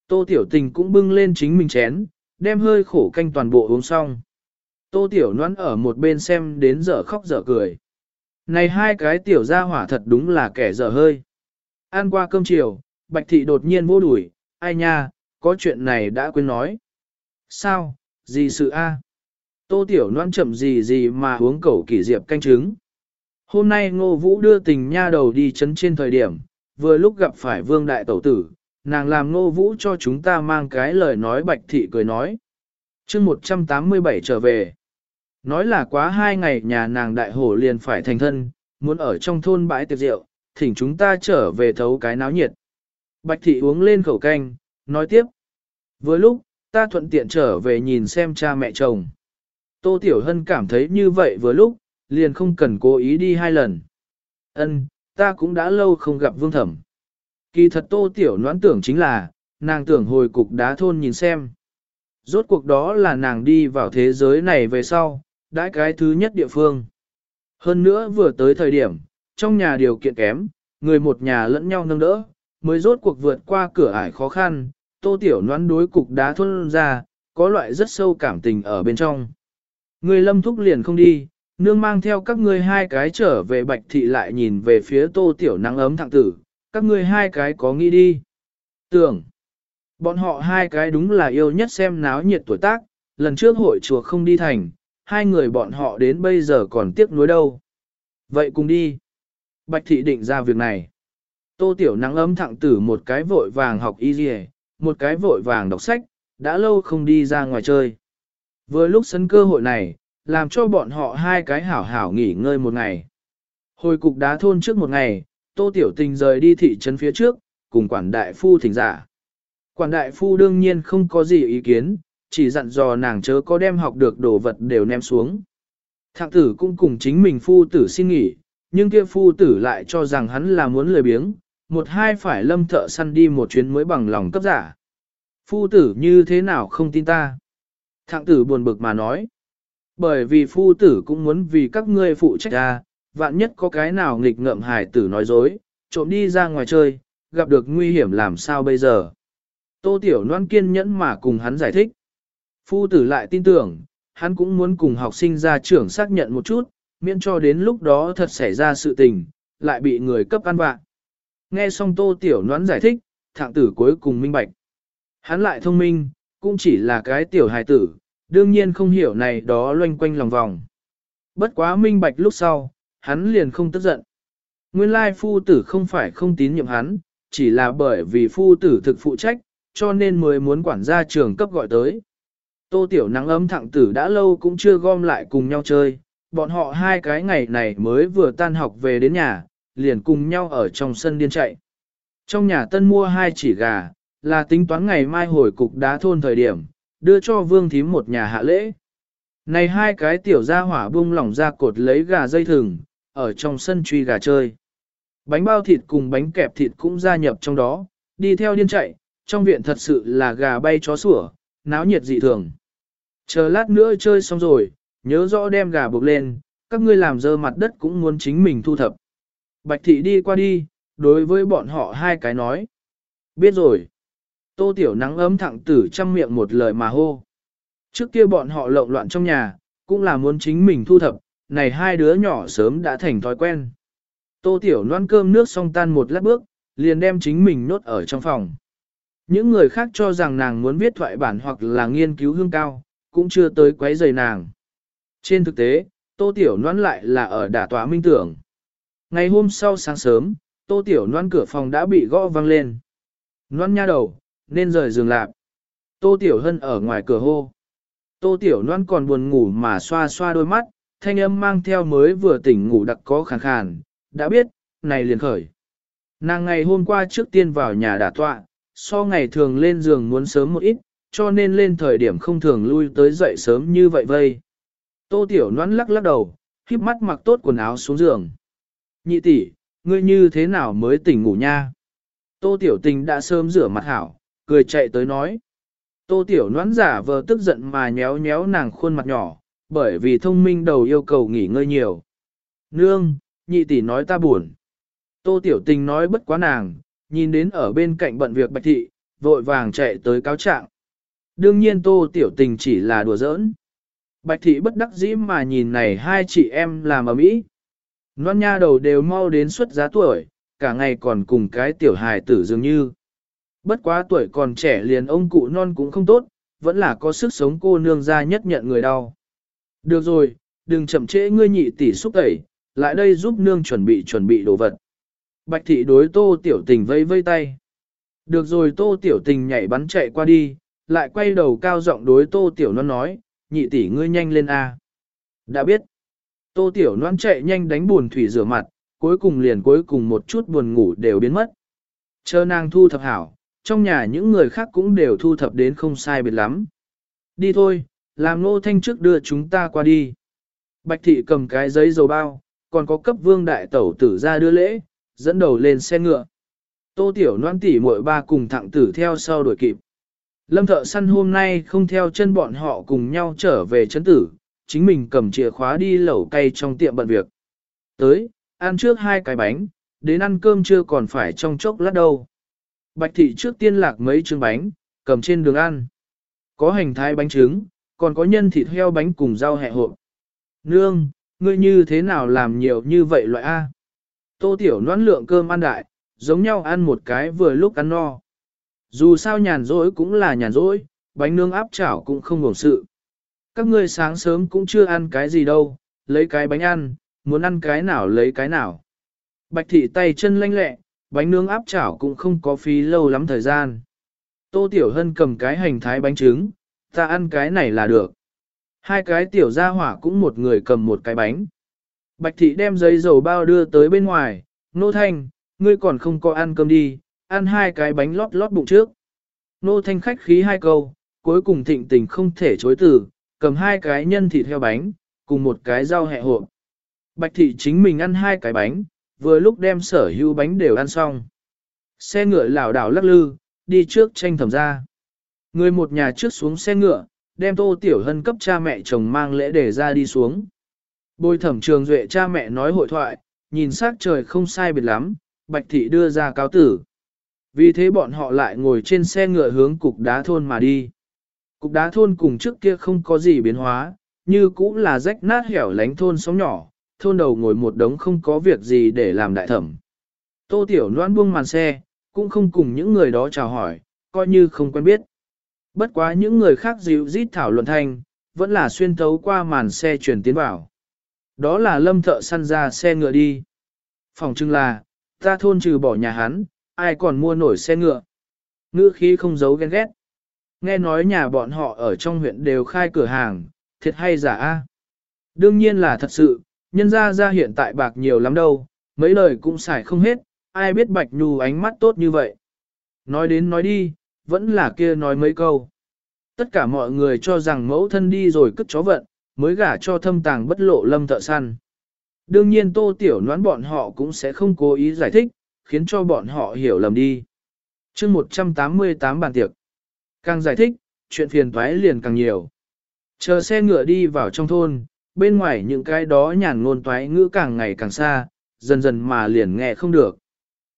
Tô Tiểu Tình cũng bưng lên chính mình chén, đem hơi khổ canh toàn bộ uống xong. Tô Tiểu Noãn ở một bên xem đến giờ khóc giờ cười. Này hai cái tiểu gia hỏa thật đúng là kẻ dở hơi. Ăn qua cơm chiều, Bạch Thị đột nhiên vô đuổi, ai nha, có chuyện này đã quên nói. Sao, gì sự a? Tô Tiểu Loan chậm gì gì mà uống cẩu kỷ diệp canh trứng. Hôm nay Ngô Vũ đưa tình nha đầu đi chấn trên thời điểm, vừa lúc gặp phải Vương Đại Tẩu Tử, nàng làm Ngô Vũ cho chúng ta mang cái lời nói Bạch Thị cười nói. chương 187 trở về. Nói là quá hai ngày nhà nàng đại hổ liền phải thành thân, muốn ở trong thôn bãi tiệc rượu, thỉnh chúng ta trở về thấu cái náo nhiệt. Bạch thị uống lên khẩu canh, nói tiếp. Vừa lúc, ta thuận tiện trở về nhìn xem cha mẹ chồng. Tô Tiểu Hân cảm thấy như vậy vừa lúc, liền không cần cố ý đi hai lần. Ân, ta cũng đã lâu không gặp vương thẩm. Kỳ thật Tô Tiểu noãn tưởng chính là, nàng tưởng hồi cục đá thôn nhìn xem. Rốt cuộc đó là nàng đi vào thế giới này về sau, đã cái thứ nhất địa phương. Hơn nữa vừa tới thời điểm, trong nhà điều kiện kém, người một nhà lẫn nhau nâng đỡ, mới rốt cuộc vượt qua cửa ải khó khăn, tô tiểu noán đối cục đá thôn ra, có loại rất sâu cảm tình ở bên trong. Người lâm thúc liền không đi, nương mang theo các ngươi hai cái trở về bạch thị lại nhìn về phía tô tiểu nắng ấm thẳng tử, các ngươi hai cái có nghĩ đi. Tưởng, bọn họ hai cái đúng là yêu nhất xem náo nhiệt tuổi tác, lần trước hội chùa không đi thành, hai người bọn họ đến bây giờ còn tiếc nuối đâu. Vậy cùng đi. Bạch thị định ra việc này. Tô Tiểu Nắng ấm thẳng tử một cái vội vàng học y dì một cái vội vàng đọc sách, đã lâu không đi ra ngoài chơi. Vừa lúc sân cơ hội này, làm cho bọn họ hai cái hảo hảo nghỉ ngơi một ngày. Hồi cục đá thôn trước một ngày, Tô Tiểu Tình rời đi thị trấn phía trước, cùng quản đại phu thỉnh giả. Quản đại phu đương nhiên không có gì ý kiến, chỉ dặn dò nàng chớ có đem học được đồ vật đều ném xuống. Thạng tử cũng cùng chính mình phu tử xin nghỉ, nhưng kia phu tử lại cho rằng hắn là muốn lười biếng, một hai phải lâm thợ săn đi một chuyến mới bằng lòng cấp giả. Phu tử như thế nào không tin ta? Thạng tử buồn bực mà nói. Bởi vì phu tử cũng muốn vì các ngươi phụ trách ra, vạn nhất có cái nào nghịch ngợm hải tử nói dối, trộm đi ra ngoài chơi, gặp được nguy hiểm làm sao bây giờ. Tô Tiểu Loan kiên nhẫn mà cùng hắn giải thích. Phu tử lại tin tưởng, hắn cũng muốn cùng học sinh ra trưởng xác nhận một chút, miễn cho đến lúc đó thật xảy ra sự tình, lại bị người cấp ăn vạ. Nghe xong tô tiểu noãn giải thích, thạng tử cuối cùng minh bạch. Hắn lại thông minh, cũng chỉ là cái tiểu hài tử, đương nhiên không hiểu này đó loanh quanh lòng vòng. Bất quá minh bạch lúc sau, hắn liền không tức giận. Nguyên lai phu tử không phải không tín nhiệm hắn, chỉ là bởi vì phu tử thực phụ trách, cho nên mới muốn quản gia trường cấp gọi tới. Tô Tiểu Nắng ấm thẳng tử đã lâu cũng chưa gom lại cùng nhau chơi, bọn họ hai cái ngày này mới vừa tan học về đến nhà, liền cùng nhau ở trong sân điên chạy. Trong nhà tân mua hai chỉ gà, là tính toán ngày mai hồi cục đá thôn thời điểm, đưa cho vương thím một nhà hạ lễ. Này hai cái tiểu gia hỏa bung lỏng ra cột lấy gà dây thừng, ở trong sân truy gà chơi. Bánh bao thịt cùng bánh kẹp thịt cũng gia nhập trong đó, đi theo điên chạy, trong viện thật sự là gà bay chó sủa, náo nhiệt dị thường. Chờ lát nữa chơi xong rồi, nhớ rõ đem gà buộc lên, các ngươi làm dơ mặt đất cũng muốn chính mình thu thập. Bạch thị đi qua đi, đối với bọn họ hai cái nói. Biết rồi. Tô Tiểu Nắng ấm thẳng tử chăm miệng một lời mà hô. Trước kia bọn họ lộn loạn trong nhà, cũng là muốn chính mình thu thập, này hai đứa nhỏ sớm đã thành thói quen. Tô Tiểu noan cơm nước xong tan một lát bước, liền đem chính mình nốt ở trong phòng. Những người khác cho rằng nàng muốn viết thoại bản hoặc là nghiên cứu hương cao, cũng chưa tới quấy rầy nàng. Trên thực tế, Tô Tiểu noan lại là ở đả tòa minh tưởng. Ngày hôm sau sáng sớm, Tô Tiểu noan cửa phòng đã bị gõ vang lên. Noan nha đầu, nên rời giường lạp. Tô Tiểu Hân ở ngoài cửa hô. Tô Tiểu noan còn buồn ngủ mà xoa xoa đôi mắt, thanh âm mang theo mới vừa tỉnh ngủ đặc có khàn khàn, đã biết, này liền khởi. Nàng ngày hôm qua trước tiên vào nhà đả tọa, so ngày thường lên giường muốn sớm một ít, cho nên lên thời điểm không thường lui tới dậy sớm như vậy vây. Tô Tiểu Loan lắc lắc đầu, híp mắt mặc tốt quần áo xuống giường. Nhị tỷ, ngươi như thế nào mới tỉnh ngủ nha? Tô Tiểu Tình đã sớm rửa mặt hảo, cười chạy tới nói. Tô Tiểu noãn giả vờ tức giận mà nhéo nhéo nàng khuôn mặt nhỏ, bởi vì thông minh đầu yêu cầu nghỉ ngơi nhiều. Nương, nhị tỷ nói ta buồn. Tô Tiểu Tình nói bất quá nàng, nhìn đến ở bên cạnh bận việc bạch thị, vội vàng chạy tới cáo trạng. Đương nhiên Tô Tiểu Tình chỉ là đùa giỡn. Bạch thị bất đắc dĩ mà nhìn này hai chị em làm ở mỹ. Non nha đầu đều mau đến suất giá tuổi, cả ngày còn cùng cái tiểu hài tử dường như. Bất quá tuổi còn trẻ liền ông cụ non cũng không tốt, vẫn là có sức sống cô nương ra nhất nhận người đau. Được rồi, đừng chậm trễ ngươi nhị tỷ xúc tẩy, lại đây giúp nương chuẩn bị chuẩn bị đồ vật. Bạch thị đối tô tiểu tình vây vây tay. Được rồi tô tiểu tình nhảy bắn chạy qua đi, lại quay đầu cao giọng đối tô tiểu non nói, nhị tỷ ngươi nhanh lên A. Đã biết. Tô tiểu Loan chạy nhanh đánh buồn thủy rửa mặt, cuối cùng liền cuối cùng một chút buồn ngủ đều biến mất. Chờ nàng thu thập hảo, trong nhà những người khác cũng đều thu thập đến không sai biệt lắm. Đi thôi, làm nô thanh trước đưa chúng ta qua đi. Bạch thị cầm cái giấy dầu bao, còn có cấp vương đại tẩu tử ra đưa lễ, dẫn đầu lên xe ngựa. Tô tiểu noan tỷ muội ba cùng thẳng tử theo sau đuổi kịp. Lâm thợ săn hôm nay không theo chân bọn họ cùng nhau trở về chấn tử, chính mình cầm chìa khóa đi lẩu cây trong tiệm bận việc. Tới, ăn trước hai cái bánh, đến ăn cơm chưa còn phải trong chốc lát đâu. Bạch thị trước tiên lạc mấy trứng bánh, cầm trên đường ăn. Có hành thái bánh trứng, còn có nhân thịt heo bánh cùng rau hẹ hộp. Nương, ngươi như thế nào làm nhiều như vậy loại A? Tô tiểu noãn lượng cơm ăn đại, giống nhau ăn một cái vừa lúc ăn no. Dù sao nhàn rỗi cũng là nhàn rỗi, bánh nướng áp chảo cũng không ngủng sự. Các ngươi sáng sớm cũng chưa ăn cái gì đâu, lấy cái bánh ăn, muốn ăn cái nào lấy cái nào. Bạch thị tay chân lanh lẹ, bánh nướng áp chảo cũng không có phí lâu lắm thời gian. Tô Tiểu Hân cầm cái hành thái bánh trứng, ta ăn cái này là được. Hai cái tiểu gia hỏa cũng một người cầm một cái bánh. Bạch thị đem giấy dầu bao đưa tới bên ngoài, nô thanh, ngươi còn không có ăn cơm đi, ăn hai cái bánh lót lót bụng trước. Nô thanh khách khí hai câu, cuối cùng thịnh tình không thể chối từ, cầm hai cái nhân thịt heo bánh, cùng một cái rau hẹ hộp. Bạch thị chính mình ăn hai cái bánh, vừa lúc đem sở hữu bánh đều ăn xong. Xe ngựa lảo đảo lắc lư, đi trước tranh thẩm ra. Người một nhà trước xuống xe ngựa, đem tô tiểu hân cấp cha mẹ chồng mang lễ để ra đi xuống. Bồi thẩm trường duệ cha mẹ nói hội thoại, nhìn sắc trời không sai biệt lắm, bạch thị đưa ra cáo tử. Vì thế bọn họ lại ngồi trên xe ngựa hướng cục đá thôn mà đi. Cục đá thôn cùng trước kia không có gì biến hóa, như cũng là rách nát hẻo lánh thôn sóng nhỏ, thôn đầu ngồi một đống không có việc gì để làm đại thẩm. Tô Tiểu Loan buông màn xe, cũng không cùng những người đó chào hỏi, coi như không quen biết. Bất quá những người khác dịu rít thảo luận thanh, vẫn là xuyên thấu qua màn xe chuyển tiến vào. Đó là lâm thợ săn ra xe ngựa đi. Phòng trưng là, ta thôn trừ bỏ nhà hắn, ai còn mua nổi xe ngựa. Ngữ khí không giấu ghen ghét. Nghe nói nhà bọn họ ở trong huyện đều khai cửa hàng, thiệt hay giả a? Đương nhiên là thật sự, nhân ra ra hiện tại bạc nhiều lắm đâu, mấy lời cũng xài không hết, ai biết Bạch Nhu ánh mắt tốt như vậy. Nói đến nói đi, vẫn là kia nói mấy câu. Tất cả mọi người cho rằng mẫu thân đi rồi cất chó vận, mới gả cho thâm tàng bất lộ lâm thợ săn. Đương nhiên tô tiểu noán bọn họ cũng sẽ không cố ý giải thích, khiến cho bọn họ hiểu lầm đi. chương 188 bàn tiệc. Càng giải thích, chuyện phiền toái liền càng nhiều. Chờ xe ngựa đi vào trong thôn, bên ngoài những cái đó nhàn ngôn toái ngữ càng ngày càng xa, dần dần mà liền nghe không được.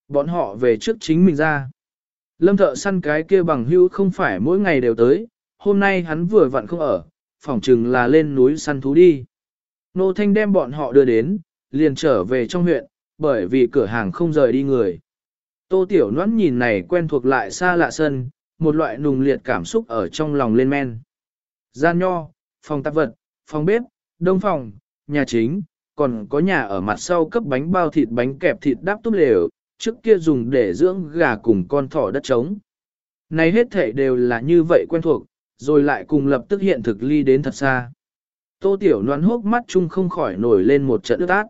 Bọn họ về trước chính mình ra. Lâm thợ săn cái kia bằng hữu không phải mỗi ngày đều tới, hôm nay hắn vừa vặn không ở, phỏng chừng là lên núi săn thú đi. Nô Thanh đem bọn họ đưa đến, liền trở về trong huyện, bởi vì cửa hàng không rời đi người. Tô Tiểu Noãn nhìn này quen thuộc lại xa lạ sân, một loại nùng liệt cảm xúc ở trong lòng lên men. Gian nho, phòng tạp vật, phòng bếp, đông phòng, nhà chính, còn có nhà ở mặt sau cấp bánh bao thịt bánh kẹp thịt đáp túp lều, trước kia dùng để dưỡng gà cùng con thỏ đất trống. Này hết thể đều là như vậy quen thuộc, rồi lại cùng lập tức hiện thực ly đến thật xa. Tô Tiểu Loan hốc mắt chung không khỏi nổi lên một trận ướt át.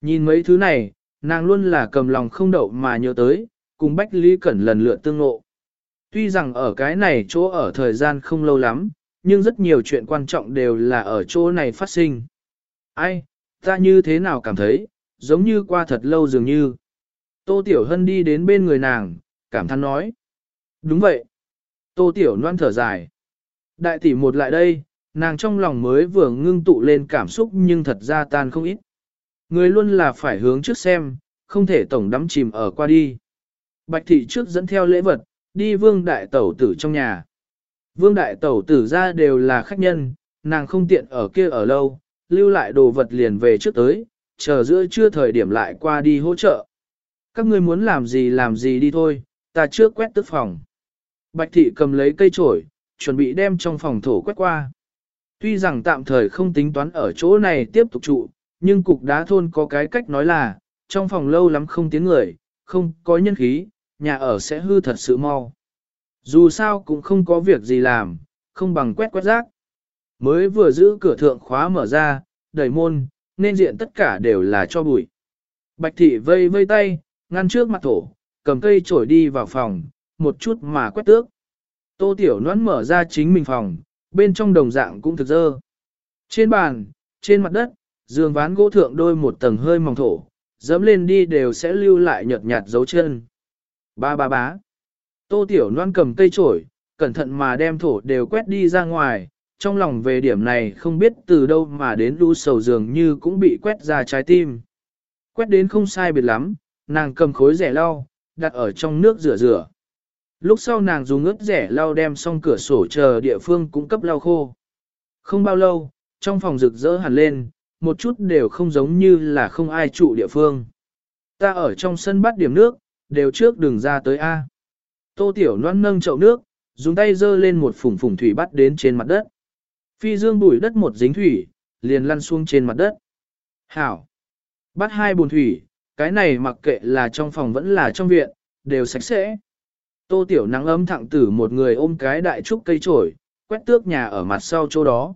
Nhìn mấy thứ này, nàng luôn là cầm lòng không đậu mà nhớ tới, cùng Bách Lý Cẩn lần lượt tương ngộ. Tuy rằng ở cái này chỗ ở thời gian không lâu lắm, nhưng rất nhiều chuyện quan trọng đều là ở chỗ này phát sinh. Ai, ta như thế nào cảm thấy, giống như qua thật lâu dường như. Tô Tiểu Hân đi đến bên người nàng, cảm thán nói. Đúng vậy. Tô Tiểu Loan thở dài. Đại tỷ một lại đây, nàng trong lòng mới vừa ngưng tụ lên cảm xúc nhưng thật ra tan không ít. Người luôn là phải hướng trước xem, không thể tổng đắm chìm ở qua đi. Bạch thị trước dẫn theo lễ vật, đi vương đại tẩu tử trong nhà. Vương đại tẩu tử ra đều là khách nhân, nàng không tiện ở kia ở lâu, lưu lại đồ vật liền về trước tới, chờ giữa trưa thời điểm lại qua đi hỗ trợ. Các ngươi muốn làm gì làm gì đi thôi, ta trước quét tức phòng. Bạch thị cầm lấy cây chổi, chuẩn bị đem trong phòng thổ quét qua. Tuy rằng tạm thời không tính toán ở chỗ này tiếp tục trụ, nhưng cục đá thôn có cái cách nói là, trong phòng lâu lắm không tiếng người, không có nhân khí, nhà ở sẽ hư thật sự mau. Dù sao cũng không có việc gì làm, không bằng quét quét rác. Mới vừa giữ cửa thượng khóa mở ra, đẩy môn, nên diện tất cả đều là cho bụi. Bạch thị vây vây tay, ngăn trước mặt thổ, cầm cây trổi đi vào phòng, một chút mà quét tước. Tô Tiểu Noãn mở ra chính mình phòng, bên trong đồng dạng cũng thực dơ. Trên bàn, trên mặt đất, giường ván gỗ thượng đôi một tầng hơi mỏng thổ, dẫm lên đi đều sẽ lưu lại nhợt nhạt dấu chân. Ba ba bá. Tô Tiểu Loan cầm cây trổi, cẩn thận mà đem thổ đều quét đi ra ngoài, trong lòng về điểm này không biết từ đâu mà đến đu sầu dường như cũng bị quét ra trái tim. Quét đến không sai biệt lắm, nàng cầm khối rẻ lau, đặt ở trong nước rửa rửa. Lúc sau nàng dùng ướt rẻ lau đem xong cửa sổ chờ địa phương cũng cấp lau khô. Không bao lâu, trong phòng rực rỡ hẳn lên, một chút đều không giống như là không ai trụ địa phương. Ta ở trong sân bắt điểm nước, đều trước đường ra tới A. Tô Tiểu Loan nâng chậu nước, dùng tay dơ lên một phủng phủng thủy bắt đến trên mặt đất. Phi dương bùi đất một dính thủy, liền lăn xuống trên mặt đất. Hảo! Bắt hai bồn thủy, cái này mặc kệ là trong phòng vẫn là trong viện, đều sạch sẽ. Tô Tiểu nắng ấm thẳng tử một người ôm cái đại trúc cây trổi, quét tước nhà ở mặt sau chỗ đó.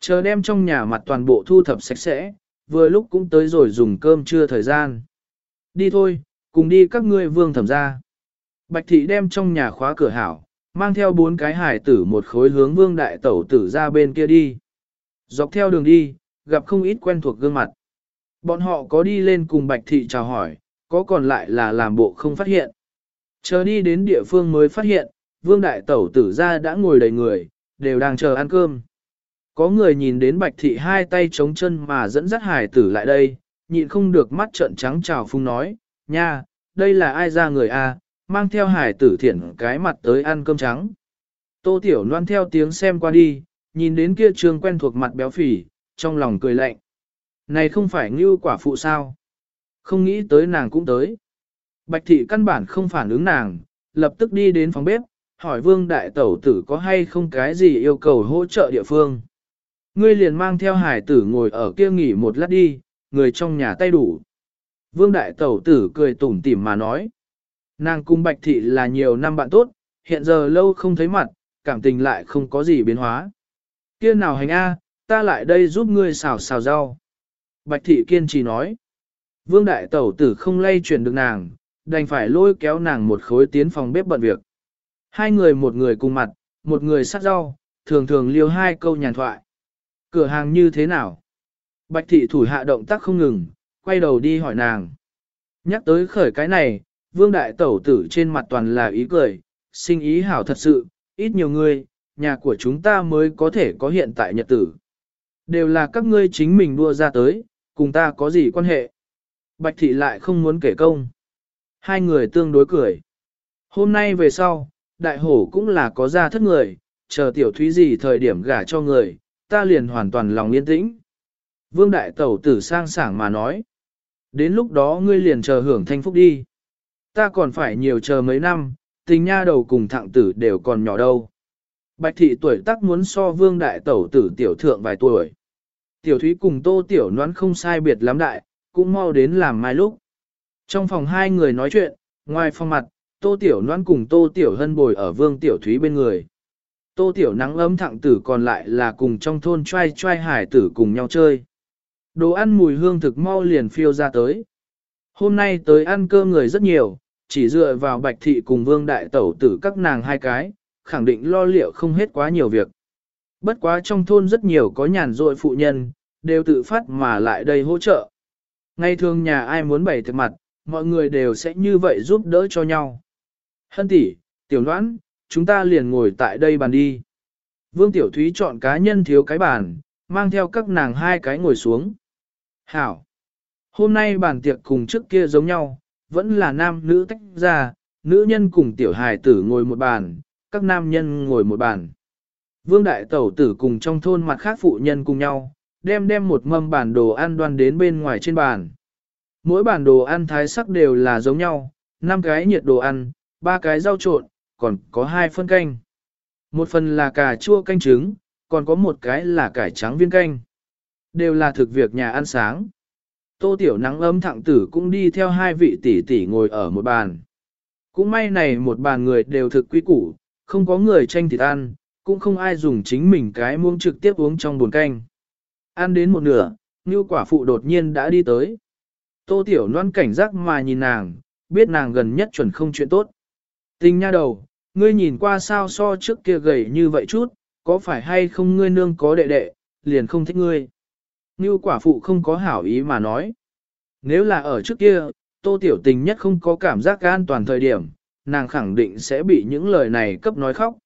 Chờ đem trong nhà mặt toàn bộ thu thập sạch sẽ, vừa lúc cũng tới rồi dùng cơm trưa thời gian. Đi thôi, cùng đi các ngươi vương thẩm ra. Bạch thị đem trong nhà khóa cửa hảo, mang theo bốn cái hải tử một khối hướng vương đại tẩu tử ra bên kia đi. Dọc theo đường đi, gặp không ít quen thuộc gương mặt. Bọn họ có đi lên cùng bạch thị chào hỏi, có còn lại là làm bộ không phát hiện. Chờ đi đến địa phương mới phát hiện, vương đại tẩu tử ra đã ngồi đầy người, đều đang chờ ăn cơm. Có người nhìn đến bạch thị hai tay chống chân mà dẫn dắt hải tử lại đây, nhịn không được mắt trợn trắng chào phung nói, nha, đây là ai ra người a, mang theo hải tử thiển cái mặt tới ăn cơm trắng. Tô Tiểu Loan theo tiếng xem qua đi, nhìn đến kia trường quen thuộc mặt béo phì, trong lòng cười lạnh. Này không phải như quả phụ sao? Không nghĩ tới nàng cũng tới. Bạch thị căn bản không phản ứng nàng, lập tức đi đến phòng bếp, hỏi vương đại tẩu tử có hay không cái gì yêu cầu hỗ trợ địa phương. Ngươi liền mang theo hải tử ngồi ở kia nghỉ một lát đi, người trong nhà tay đủ. Vương đại tẩu tử cười tủm tỉm mà nói. Nàng cung bạch thị là nhiều năm bạn tốt, hiện giờ lâu không thấy mặt, cảm tình lại không có gì biến hóa. Kia nào hành a, ta lại đây giúp ngươi xào xào rau. Bạch thị kiên trì nói. Vương đại tẩu tử không lay chuyển được nàng, đành phải lôi kéo nàng một khối tiến phòng bếp bận việc. Hai người một người cùng mặt, một người sát rau, thường thường liêu hai câu nhàn thoại. Cửa hàng như thế nào? Bạch thị thủ hạ động tác không ngừng, quay đầu đi hỏi nàng. Nhắc tới khởi cái này, vương đại tẩu tử trên mặt toàn là ý cười, sinh ý hảo thật sự, ít nhiều người, nhà của chúng ta mới có thể có hiện tại nhật tử. Đều là các ngươi chính mình đua ra tới, cùng ta có gì quan hệ. Bạch thị lại không muốn kể công. Hai người tương đối cười. Hôm nay về sau, đại hổ cũng là có ra thất người, chờ tiểu thúy gì thời điểm gả cho người, ta liền hoàn toàn lòng yên tĩnh. Vương đại tẩu tử sang sảng mà nói. Đến lúc đó ngươi liền chờ hưởng thanh phúc đi. Ta còn phải nhiều chờ mấy năm, tình nha đầu cùng thạng tử đều còn nhỏ đâu. Bạch thị tuổi tác muốn so vương đại tẩu tử tiểu thượng vài tuổi. Tiểu thúy cùng tô tiểu noãn không sai biệt lắm đại, cũng mau đến làm mai lúc. Trong phòng hai người nói chuyện, ngoài phòng mặt, tô tiểu noãn cùng tô tiểu hân bồi ở vương tiểu thúy bên người. Tô tiểu nắng ấm thạng tử còn lại là cùng trong thôn trai trai hải tử cùng nhau chơi. Đồ ăn mùi hương thực mau liền phiêu ra tới. Hôm nay tới ăn cơm người rất nhiều, chỉ dựa vào bạch thị cùng vương đại tẩu tử các nàng hai cái, khẳng định lo liệu không hết quá nhiều việc. Bất quá trong thôn rất nhiều có nhàn rỗi phụ nhân, đều tự phát mà lại đây hỗ trợ. Ngay thường nhà ai muốn bày thực mặt, mọi người đều sẽ như vậy giúp đỡ cho nhau. Hân tỷ, tiểu đoán, chúng ta liền ngồi tại đây bàn đi. Vương Tiểu Thúy chọn cá nhân thiếu cái bàn, mang theo các nàng hai cái ngồi xuống. Hảo! Hôm nay bàn tiệc cùng trước kia giống nhau, vẫn là nam nữ tách ra, nữ nhân cùng tiểu hài tử ngồi một bàn, các nam nhân ngồi một bàn. Vương Đại Tẩu tử cùng trong thôn mặt khác phụ nhân cùng nhau, đem đem một mâm bản đồ ăn đoan đến bên ngoài trên bàn. Mỗi bản đồ ăn thái sắc đều là giống nhau, năm cái nhiệt đồ ăn, ba cái rau trộn, còn có hai phân canh. Một phần là cà chua canh trứng, còn có một cái là cải trắng viên canh. Đều là thực việc nhà ăn sáng. Tô tiểu nắng ấm thẳng tử cũng đi theo hai vị tỷ tỷ ngồi ở một bàn. Cũng may này một bàn người đều thực quý củ, không có người tranh thịt ăn, cũng không ai dùng chính mình cái muông trực tiếp uống trong buồn canh. Ăn đến một nửa, như quả phụ đột nhiên đã đi tới. Tô tiểu loan cảnh giác mà nhìn nàng, biết nàng gần nhất chuẩn không chuyện tốt. Tình nha đầu, ngươi nhìn qua sao so trước kia gầy như vậy chút, có phải hay không ngươi nương có đệ đệ, liền không thích ngươi. Như quả phụ không có hảo ý mà nói. Nếu là ở trước kia, tô tiểu tình nhất không có cảm giác an toàn thời điểm, nàng khẳng định sẽ bị những lời này cấp nói khóc.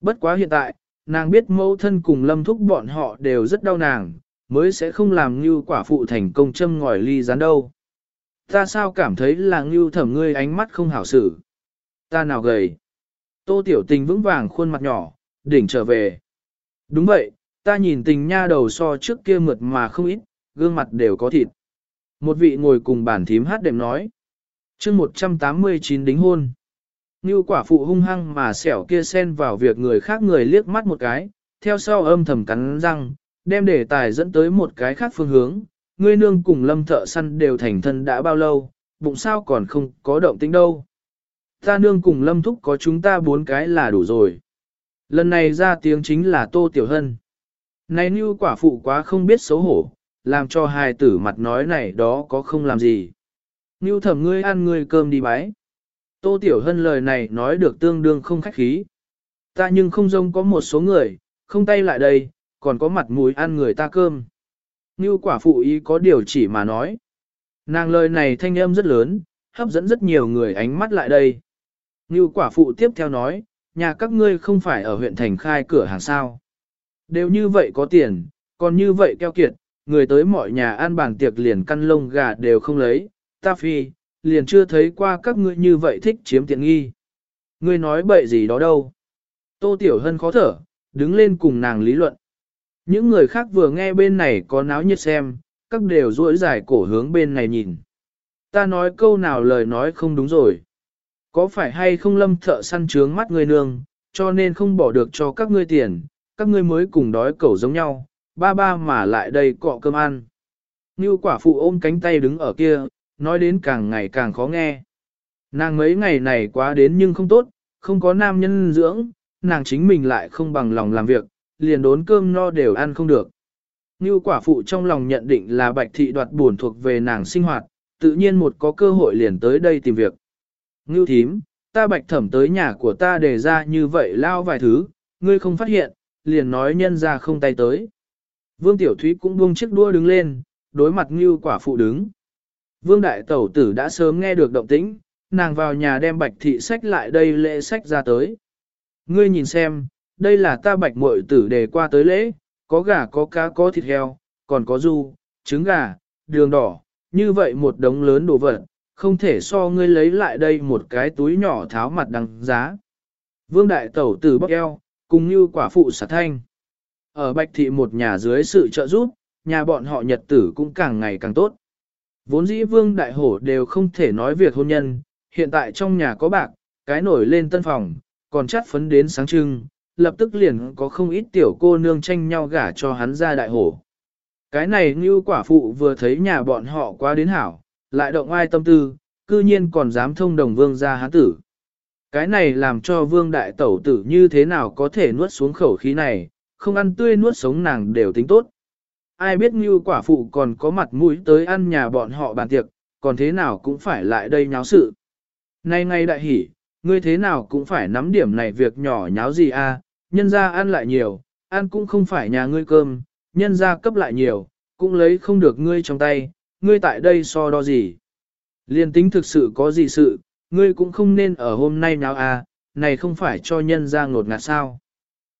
Bất quá hiện tại, nàng biết mẫu thân cùng lâm thúc bọn họ đều rất đau nàng, mới sẽ không làm như quả phụ thành công châm ngòi ly rán đâu. Ta sao cảm thấy là ngưu thẩm ngươi ánh mắt không hảo xử. Ta nào gầy. Tô tiểu tình vững vàng khuôn mặt nhỏ, đỉnh trở về. Đúng vậy, ta nhìn tình nha đầu so trước kia mượt mà không ít, gương mặt đều có thịt. Một vị ngồi cùng bản thím hát đệm nói. chương 189 đính hôn. Như quả phụ hung hăng mà xẻo kia xen vào việc người khác người liếc mắt một cái, theo sau âm thầm cắn răng, đem đề tài dẫn tới một cái khác phương hướng. Ngươi nương cùng lâm thợ săn đều thành thân đã bao lâu, bụng sao còn không có động tính đâu. Ta nương cùng lâm thúc có chúng ta bốn cái là đủ rồi. Lần này ra tiếng chính là Tô Tiểu Hân. Này như quả phụ quá không biết xấu hổ, làm cho hai tử mặt nói này đó có không làm gì. Như thẩm ngươi ăn ngươi cơm đi bái. Tô Tiểu Hân lời này nói được tương đương không khách khí. Ta nhưng không rông có một số người, không tay lại đây, còn có mặt mũi ăn người ta cơm. Như quả phụ ý có điều chỉ mà nói. Nàng lời này thanh âm rất lớn, hấp dẫn rất nhiều người ánh mắt lại đây. Như quả phụ tiếp theo nói, nhà các ngươi không phải ở huyện thành khai cửa hàng sao. Đều như vậy có tiền, còn như vậy keo kiệt, người tới mọi nhà ăn bàn tiệc liền căn lông gà đều không lấy, ta phi, liền chưa thấy qua các ngươi như vậy thích chiếm tiện nghi. Ngươi nói bậy gì đó đâu. Tô Tiểu Hân khó thở, đứng lên cùng nàng lý luận. Những người khác vừa nghe bên này có náo nhiệt xem, các đều duỗi dài cổ hướng bên này nhìn. Ta nói câu nào lời nói không đúng rồi. Có phải hay không lâm thợ săn trướng mắt người nương, cho nên không bỏ được cho các ngươi tiền, các ngươi mới cùng đói cẩu giống nhau, ba ba mà lại đây cọ cơm ăn. Như quả phụ ôm cánh tay đứng ở kia, nói đến càng ngày càng khó nghe. Nàng mấy ngày này quá đến nhưng không tốt, không có nam nhân dưỡng, nàng chính mình lại không bằng lòng làm việc, liền đốn cơm no đều ăn không được. Như quả phụ trong lòng nhận định là bạch thị đoạt buồn thuộc về nàng sinh hoạt, tự nhiên một có cơ hội liền tới đây tìm việc. Ngưu thím, ta bạch thẩm tới nhà của ta để ra như vậy lao vài thứ, ngươi không phát hiện, liền nói nhân ra không tay tới. Vương Tiểu Thúy cũng buông chiếc đua đứng lên, đối mặt như quả phụ đứng. Vương Đại Tẩu Tử đã sớm nghe được động tĩnh, nàng vào nhà đem bạch thị sách lại đây lễ sách ra tới. Ngươi nhìn xem, đây là ta bạch muội tử đề qua tới lễ, có gà có cá có thịt heo, còn có du, trứng gà, đường đỏ, như vậy một đống lớn đồ vật, không thể so ngươi lấy lại đây một cái túi nhỏ tháo mặt đằng giá. Vương đại tẩu tử bóc eo, cùng như quả phụ xả thanh. Ở Bạch Thị một nhà dưới sự trợ giúp, nhà bọn họ nhật tử cũng càng ngày càng tốt. Vốn dĩ vương đại hổ đều không thể nói việc hôn nhân, hiện tại trong nhà có bạc, cái nổi lên tân phòng, còn chắt phấn đến sáng trưng, lập tức liền có không ít tiểu cô nương tranh nhau gả cho hắn ra đại hổ. Cái này như quả phụ vừa thấy nhà bọn họ quá đến hảo, lại động ai tâm tư, cư nhiên còn dám thông đồng vương ra hán tử. Cái này làm cho vương đại tẩu tử như thế nào có thể nuốt xuống khẩu khí này, không ăn tươi nuốt sống nàng đều tính tốt. Ai biết như quả phụ còn có mặt mũi tới ăn nhà bọn họ bàn tiệc, còn thế nào cũng phải lại đây nháo sự. Nay ngay đại hỉ, ngươi thế nào cũng phải nắm điểm này việc nhỏ nháo gì a? À, nhân ra ăn lại nhiều, ăn cũng không phải nhà ngươi cơm, nhân ra cấp lại nhiều, cũng lấy không được ngươi trong tay, ngươi tại đây so đo gì. Liên tính thực sự có gì sự, ngươi cũng không nên ở hôm nay nào à, này không phải cho nhân ra ngột ngạt sao.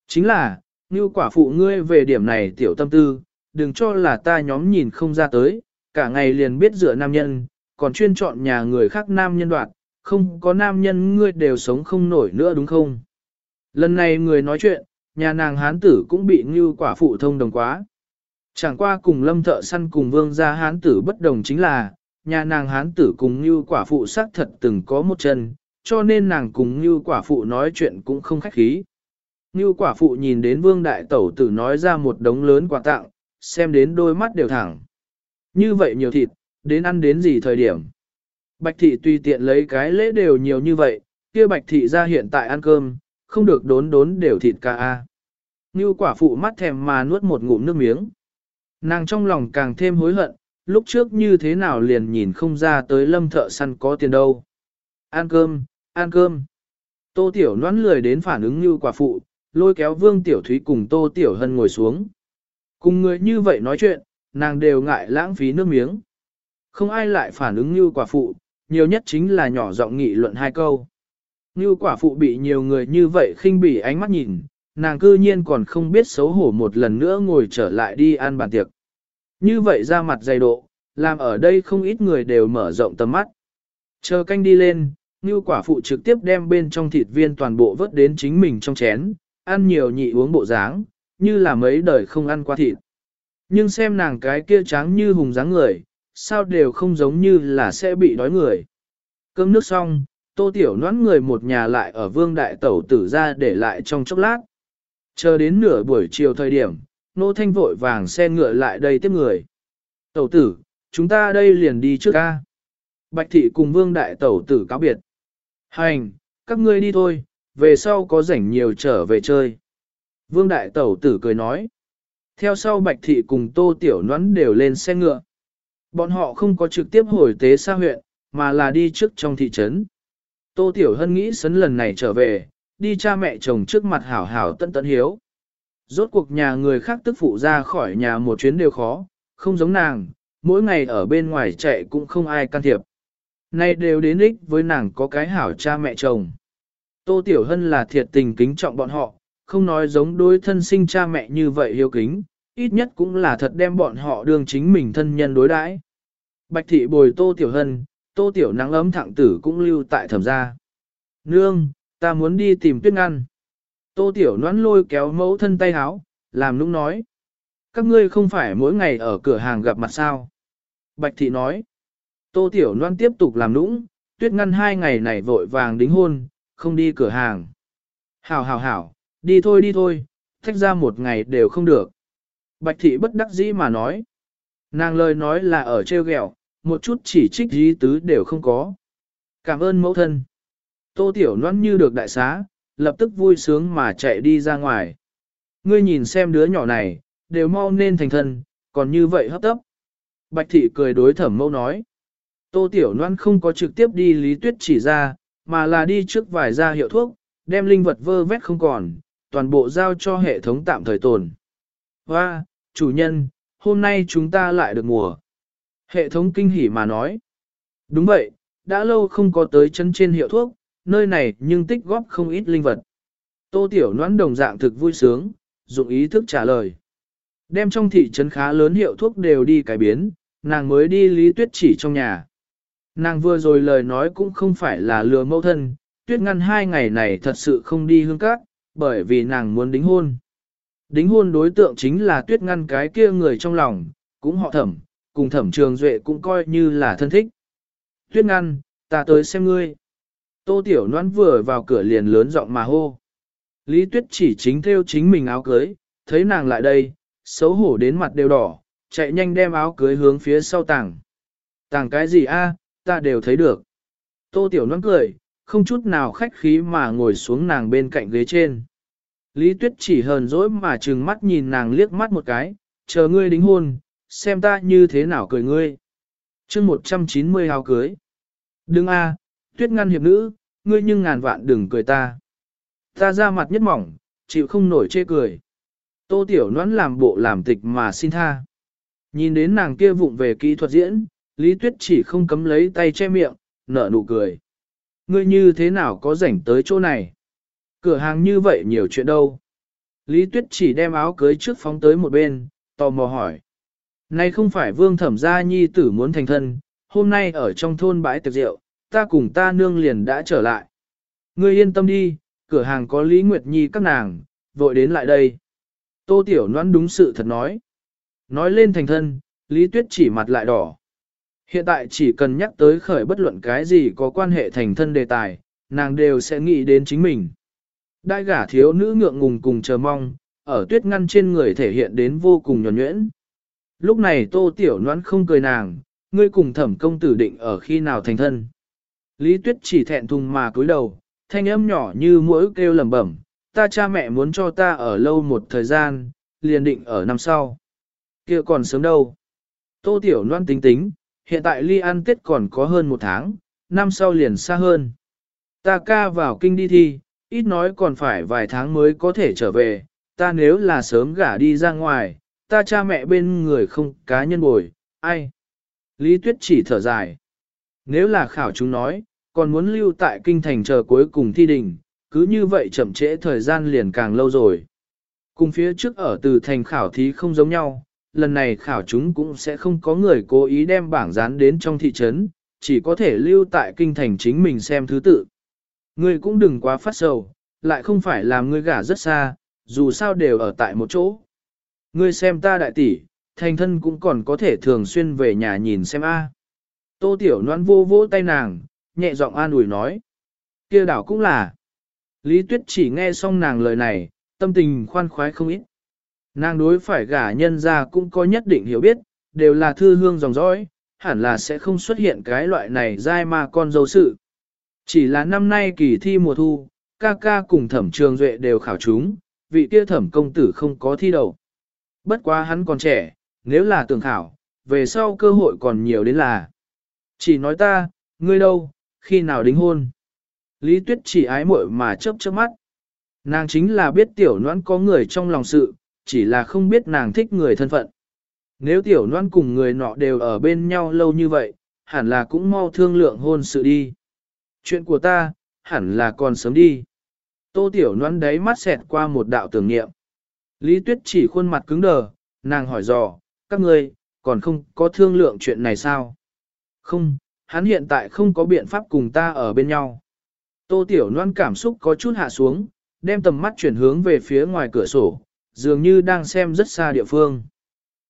Chính là, như quả phụ ngươi về điểm này tiểu tâm tư, đừng cho là ta nhóm nhìn không ra tới, cả ngày liền biết dựa nam nhân, còn chuyên chọn nhà người khác nam nhân đoạt, không có nam nhân ngươi đều sống không nổi nữa đúng không? Lần này người nói chuyện, nhà nàng hán tử cũng bị như quả phụ thông đồng quá. Chẳng qua cùng lâm thợ săn cùng vương gia hán tử bất đồng chính là, nhà nàng hán tử cùng như quả phụ xác thật từng có một chân, cho nên nàng cùng như quả phụ nói chuyện cũng không khách khí. Như quả phụ nhìn đến vương đại tẩu tử nói ra một đống lớn quà tặng, xem đến đôi mắt đều thẳng. Như vậy nhiều thịt, đến ăn đến gì thời điểm. Bạch thị tùy tiện lấy cái lễ đều nhiều như vậy, kia bạch thị ra hiện tại ăn cơm, không được đốn đốn đều thịt ca a. Như quả phụ mắt thèm mà nuốt một ngụm nước miếng. Nàng trong lòng càng thêm hối hận, lúc trước như thế nào liền nhìn không ra tới lâm thợ săn có tiền đâu. Ăn cơm, ăn cơm. Tô Tiểu noãn lười đến phản ứng như quả phụ, lôi kéo Vương Tiểu Thúy cùng Tô Tiểu Hân ngồi xuống. Cùng người như vậy nói chuyện, nàng đều ngại lãng phí nước miếng. Không ai lại phản ứng như quả phụ, nhiều nhất chính là nhỏ giọng nghị luận hai câu. Như quả phụ bị nhiều người như vậy khinh bỉ ánh mắt nhìn, nàng cư nhiên còn không biết xấu hổ một lần nữa ngồi trở lại đi ăn bàn tiệc. Như vậy ra mặt dày độ, làm ở đây không ít người đều mở rộng tầm mắt. Chờ canh đi lên, như quả phụ trực tiếp đem bên trong thịt viên toàn bộ vớt đến chính mình trong chén, ăn nhiều nhị uống bộ dáng, như là mấy đời không ăn qua thịt. Nhưng xem nàng cái kia trắng như hùng dáng người, sao đều không giống như là sẽ bị đói người. Cơm nước xong, tô tiểu noãn người một nhà lại ở vương đại tẩu tử ra để lại trong chốc lát. Chờ đến nửa buổi chiều thời điểm, nô thanh vội vàng xe ngựa lại đây tiếp người. Tẩu tử, chúng ta đây liền đi trước ca. Bạch thị cùng vương đại tẩu tử cáo biệt. Hành, các ngươi đi thôi, về sau có rảnh nhiều trở về chơi. Vương đại tẩu tử cười nói. Theo sau bạch thị cùng tô tiểu noãn đều lên xe ngựa. Bọn họ không có trực tiếp hồi tế xa huyện, mà là đi trước trong thị trấn. Tô Tiểu Hân nghĩ sấn lần này trở về, đi cha mẹ chồng trước mặt hảo hảo tận tận hiếu. Rốt cuộc nhà người khác tức phụ ra khỏi nhà một chuyến đều khó, không giống nàng, mỗi ngày ở bên ngoài chạy cũng không ai can thiệp. Nay đều đến ích với nàng có cái hảo cha mẹ chồng. Tô Tiểu Hân là thiệt tình kính trọng bọn họ, không nói giống đối thân sinh cha mẹ như vậy hiếu kính, ít nhất cũng là thật đem bọn họ đương chính mình thân nhân đối đãi. Bạch thị bồi Tô Tiểu Hân, Tô Tiểu nắng ấm thẳng tử cũng lưu tại thẩm gia. Nương, ta muốn đi tìm tuyết ngăn. Tô Tiểu noãn lôi kéo mẫu thân tay háo, làm nũng nói. Các ngươi không phải mỗi ngày ở cửa hàng gặp mặt sao? Bạch thị nói. Tô Tiểu Loan tiếp tục làm nũng, tuyết ngăn hai ngày này vội vàng đính hôn, không đi cửa hàng. Hảo hảo hảo, đi thôi đi thôi, thách ra một ngày đều không được. Bạch thị bất đắc dĩ mà nói. Nàng lời nói là ở treo ghẹo, một chút chỉ trích dí tứ đều không có. Cảm ơn mẫu thân. Tô Tiểu Loan như được đại xá, lập tức vui sướng mà chạy đi ra ngoài. Ngươi nhìn xem đứa nhỏ này, đều mau nên thành thân, còn như vậy hấp tấp. Bạch thị cười đối thẩm mẫu nói. Tô Tiểu Loan không có trực tiếp đi lý tuyết chỉ ra, mà là đi trước vài gia hiệu thuốc, đem linh vật vơ vét không còn, toàn bộ giao cho hệ thống tạm thời tồn. Và, chủ nhân, hôm nay chúng ta lại được mùa. Hệ thống kinh hỉ mà nói. Đúng vậy, đã lâu không có tới chân trên hiệu thuốc, nơi này nhưng tích góp không ít linh vật. Tô Tiểu Noãn đồng dạng thực vui sướng, dụng ý thức trả lời. Đem trong thị trấn khá lớn hiệu thuốc đều đi cải biến, nàng mới đi lý tuyết chỉ trong nhà. Nàng vừa rồi lời nói cũng không phải là lừa mẫu thân, tuyết ngăn hai ngày này thật sự không đi hương cát, bởi vì nàng muốn đính hôn. Đính hôn đối tượng chính là tuyết ngăn cái kia người trong lòng, cũng họ thẩm, cùng thẩm trường duệ cũng coi như là thân thích. Tuyết ngăn, ta tới xem ngươi. Tô Tiểu Loan vừa vào cửa liền lớn giọng mà hô. Lý Tuyết chỉ chính theo chính mình áo cưới, thấy nàng lại đây, xấu hổ đến mặt đều đỏ, chạy nhanh đem áo cưới hướng phía sau tảng. Tảng cái gì a? ta đều thấy được. Tô Tiểu Loan cười, không chút nào khách khí mà ngồi xuống nàng bên cạnh ghế trên. Lý Tuyết chỉ hờn dỗi mà trừng mắt nhìn nàng liếc mắt một cái, chờ ngươi đính hôn, xem ta như thế nào cười ngươi. chương 190 áo cưới. Đừng a, Tuyết ngăn hiệp nữ, ngươi nhưng ngàn vạn đừng cười ta. Ta ra mặt nhất mỏng, chịu không nổi chê cười. Tô Tiểu Noãn làm bộ làm tịch mà xin tha. Nhìn đến nàng kia vụng về kỹ thuật diễn, Lý Tuyết chỉ không cấm lấy tay che miệng, nở nụ cười. Ngươi như thế nào có rảnh tới chỗ này? Cửa hàng như vậy nhiều chuyện đâu. Lý Tuyết chỉ đem áo cưới trước phóng tới một bên, tò mò hỏi. Này không phải vương thẩm gia nhi tử muốn thành thân, hôm nay ở trong thôn bãi tiệc rượu, ta cùng ta nương liền đã trở lại. Ngươi yên tâm đi, cửa hàng có Lý Nguyệt Nhi các nàng, vội đến lại đây. Tô Tiểu Loan đúng sự thật nói. Nói lên thành thân, Lý Tuyết chỉ mặt lại đỏ. Hiện tại chỉ cần nhắc tới khởi bất luận cái gì có quan hệ thành thân đề tài, nàng đều sẽ nghĩ đến chính mình. Đại gả thiếu nữ ngượng ngùng cùng chờ mong, ở tuyết ngăn trên người thể hiện đến vô cùng nhuẩn nhuyễn. Lúc này tô tiểu noãn không cười nàng, ngươi cùng thẩm công tử định ở khi nào thành thân. Lý tuyết chỉ thẹn thùng mà cúi đầu, thanh âm nhỏ như mũi kêu lẩm bẩm, ta cha mẹ muốn cho ta ở lâu một thời gian, liền định ở năm sau. kia còn sớm đâu. Tô tiểu Loan tính tính, hiện tại ly ăn tết còn có hơn một tháng, năm sau liền xa hơn. Ta ca vào kinh đi thi, ít nói còn phải vài tháng mới có thể trở về, ta nếu là sớm gả đi ra ngoài, ta cha mẹ bên người không cá nhân bồi, ai? Lý Tuyết chỉ thở dài. Nếu là khảo chúng nói, còn muốn lưu tại kinh thành chờ cuối cùng thi đình, cứ như vậy chậm trễ thời gian liền càng lâu rồi. Cùng phía trước ở từ thành khảo thí không giống nhau, lần này khảo chúng cũng sẽ không có người cố ý đem bảng dán đến trong thị trấn, chỉ có thể lưu tại kinh thành chính mình xem thứ tự. Ngươi cũng đừng quá phát sầu, lại không phải làm ngươi gả rất xa, dù sao đều ở tại một chỗ. Ngươi xem ta đại tỷ, thành thân cũng còn có thể thường xuyên về nhà nhìn xem a. Tô Tiểu Loan vô vô tay nàng, nhẹ giọng an ủi nói. kia đảo cũng là. Lý Tuyết chỉ nghe xong nàng lời này, tâm tình khoan khoái không ít. Nàng đối phải gả nhân ra cũng có nhất định hiểu biết, đều là thư hương dòng dõi, hẳn là sẽ không xuất hiện cái loại này dai mà con dâu sự. Chỉ là năm nay kỳ thi mùa thu, ca ca cùng thẩm trường duệ đều khảo chúng, vị kia thẩm công tử không có thi đầu. Bất quá hắn còn trẻ, nếu là tưởng khảo, về sau cơ hội còn nhiều đến là. Chỉ nói ta, ngươi đâu, khi nào đính hôn. Lý Tuyết chỉ ái muội mà chớp chớp mắt. Nàng chính là biết tiểu noãn có người trong lòng sự, chỉ là không biết nàng thích người thân phận. Nếu tiểu noãn cùng người nọ đều ở bên nhau lâu như vậy, hẳn là cũng mau thương lượng hôn sự đi. Chuyện của ta, hẳn là còn sớm đi. Tô tiểu noãn đáy mắt xẹt qua một đạo tưởng niệm. Lý Tuyết chỉ khuôn mặt cứng đờ, nàng hỏi dò, các ngươi, còn không có thương lượng chuyện này sao? Không, hắn hiện tại không có biện pháp cùng ta ở bên nhau. Tô Tiểu Loan cảm xúc có chút hạ xuống, đem tầm mắt chuyển hướng về phía ngoài cửa sổ, dường như đang xem rất xa địa phương.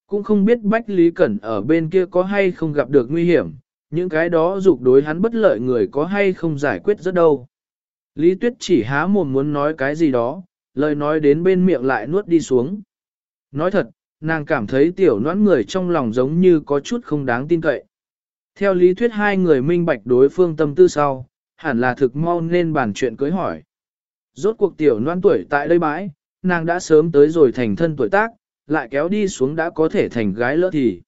Cũng không biết Bách Lý Cẩn ở bên kia có hay không gặp được nguy hiểm, những cái đó dục đối hắn bất lợi người có hay không giải quyết rất đâu. Lý Tuyết chỉ há mồm muốn nói cái gì đó, lời nói đến bên miệng lại nuốt đi xuống. Nói thật, nàng cảm thấy tiểu noãn người trong lòng giống như có chút không đáng tin cậy. Theo lý thuyết hai người minh bạch đối phương tâm tư sau, hẳn là thực mau nên bàn chuyện cưới hỏi. Rốt cuộc tiểu noan tuổi tại đây bãi, nàng đã sớm tới rồi thành thân tuổi tác, lại kéo đi xuống đã có thể thành gái lỡ thì.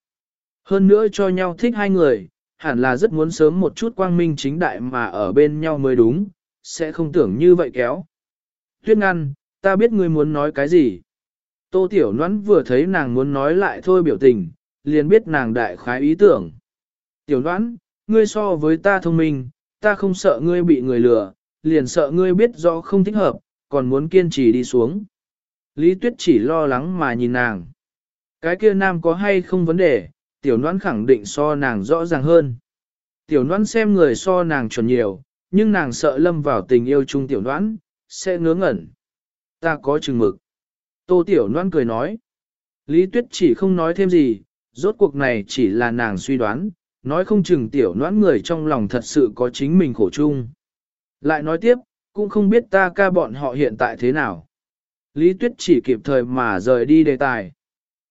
Hơn nữa cho nhau thích hai người, hẳn là rất muốn sớm một chút quang minh chính đại mà ở bên nhau mới đúng, sẽ không tưởng như vậy kéo. Tuyết ngăn, ta biết ngươi muốn nói cái gì. Tô Tiểu Noãn vừa thấy nàng muốn nói lại thôi biểu tình, liền biết nàng đại khái ý tưởng. Tiểu đoán, ngươi so với ta thông minh, ta không sợ ngươi bị người lừa, liền sợ ngươi biết rõ không thích hợp, còn muốn kiên trì đi xuống. Lý Tuyết chỉ lo lắng mà nhìn nàng. Cái kia nam có hay không vấn đề, tiểu noãn khẳng định so nàng rõ ràng hơn. Tiểu noãn xem người so nàng chuẩn nhiều, nhưng nàng sợ lâm vào tình yêu chung tiểu noãn, sẽ ngớ ngẩn. Ta có chừng mực. Tô tiểu noãn cười nói. Lý tuyết chỉ không nói thêm gì, rốt cuộc này chỉ là nàng suy đoán, nói không chừng tiểu noãn người trong lòng thật sự có chính mình khổ chung. Lại nói tiếp, cũng không biết ta ca bọn họ hiện tại thế nào. Lý tuyết chỉ kịp thời mà rời đi đề tài.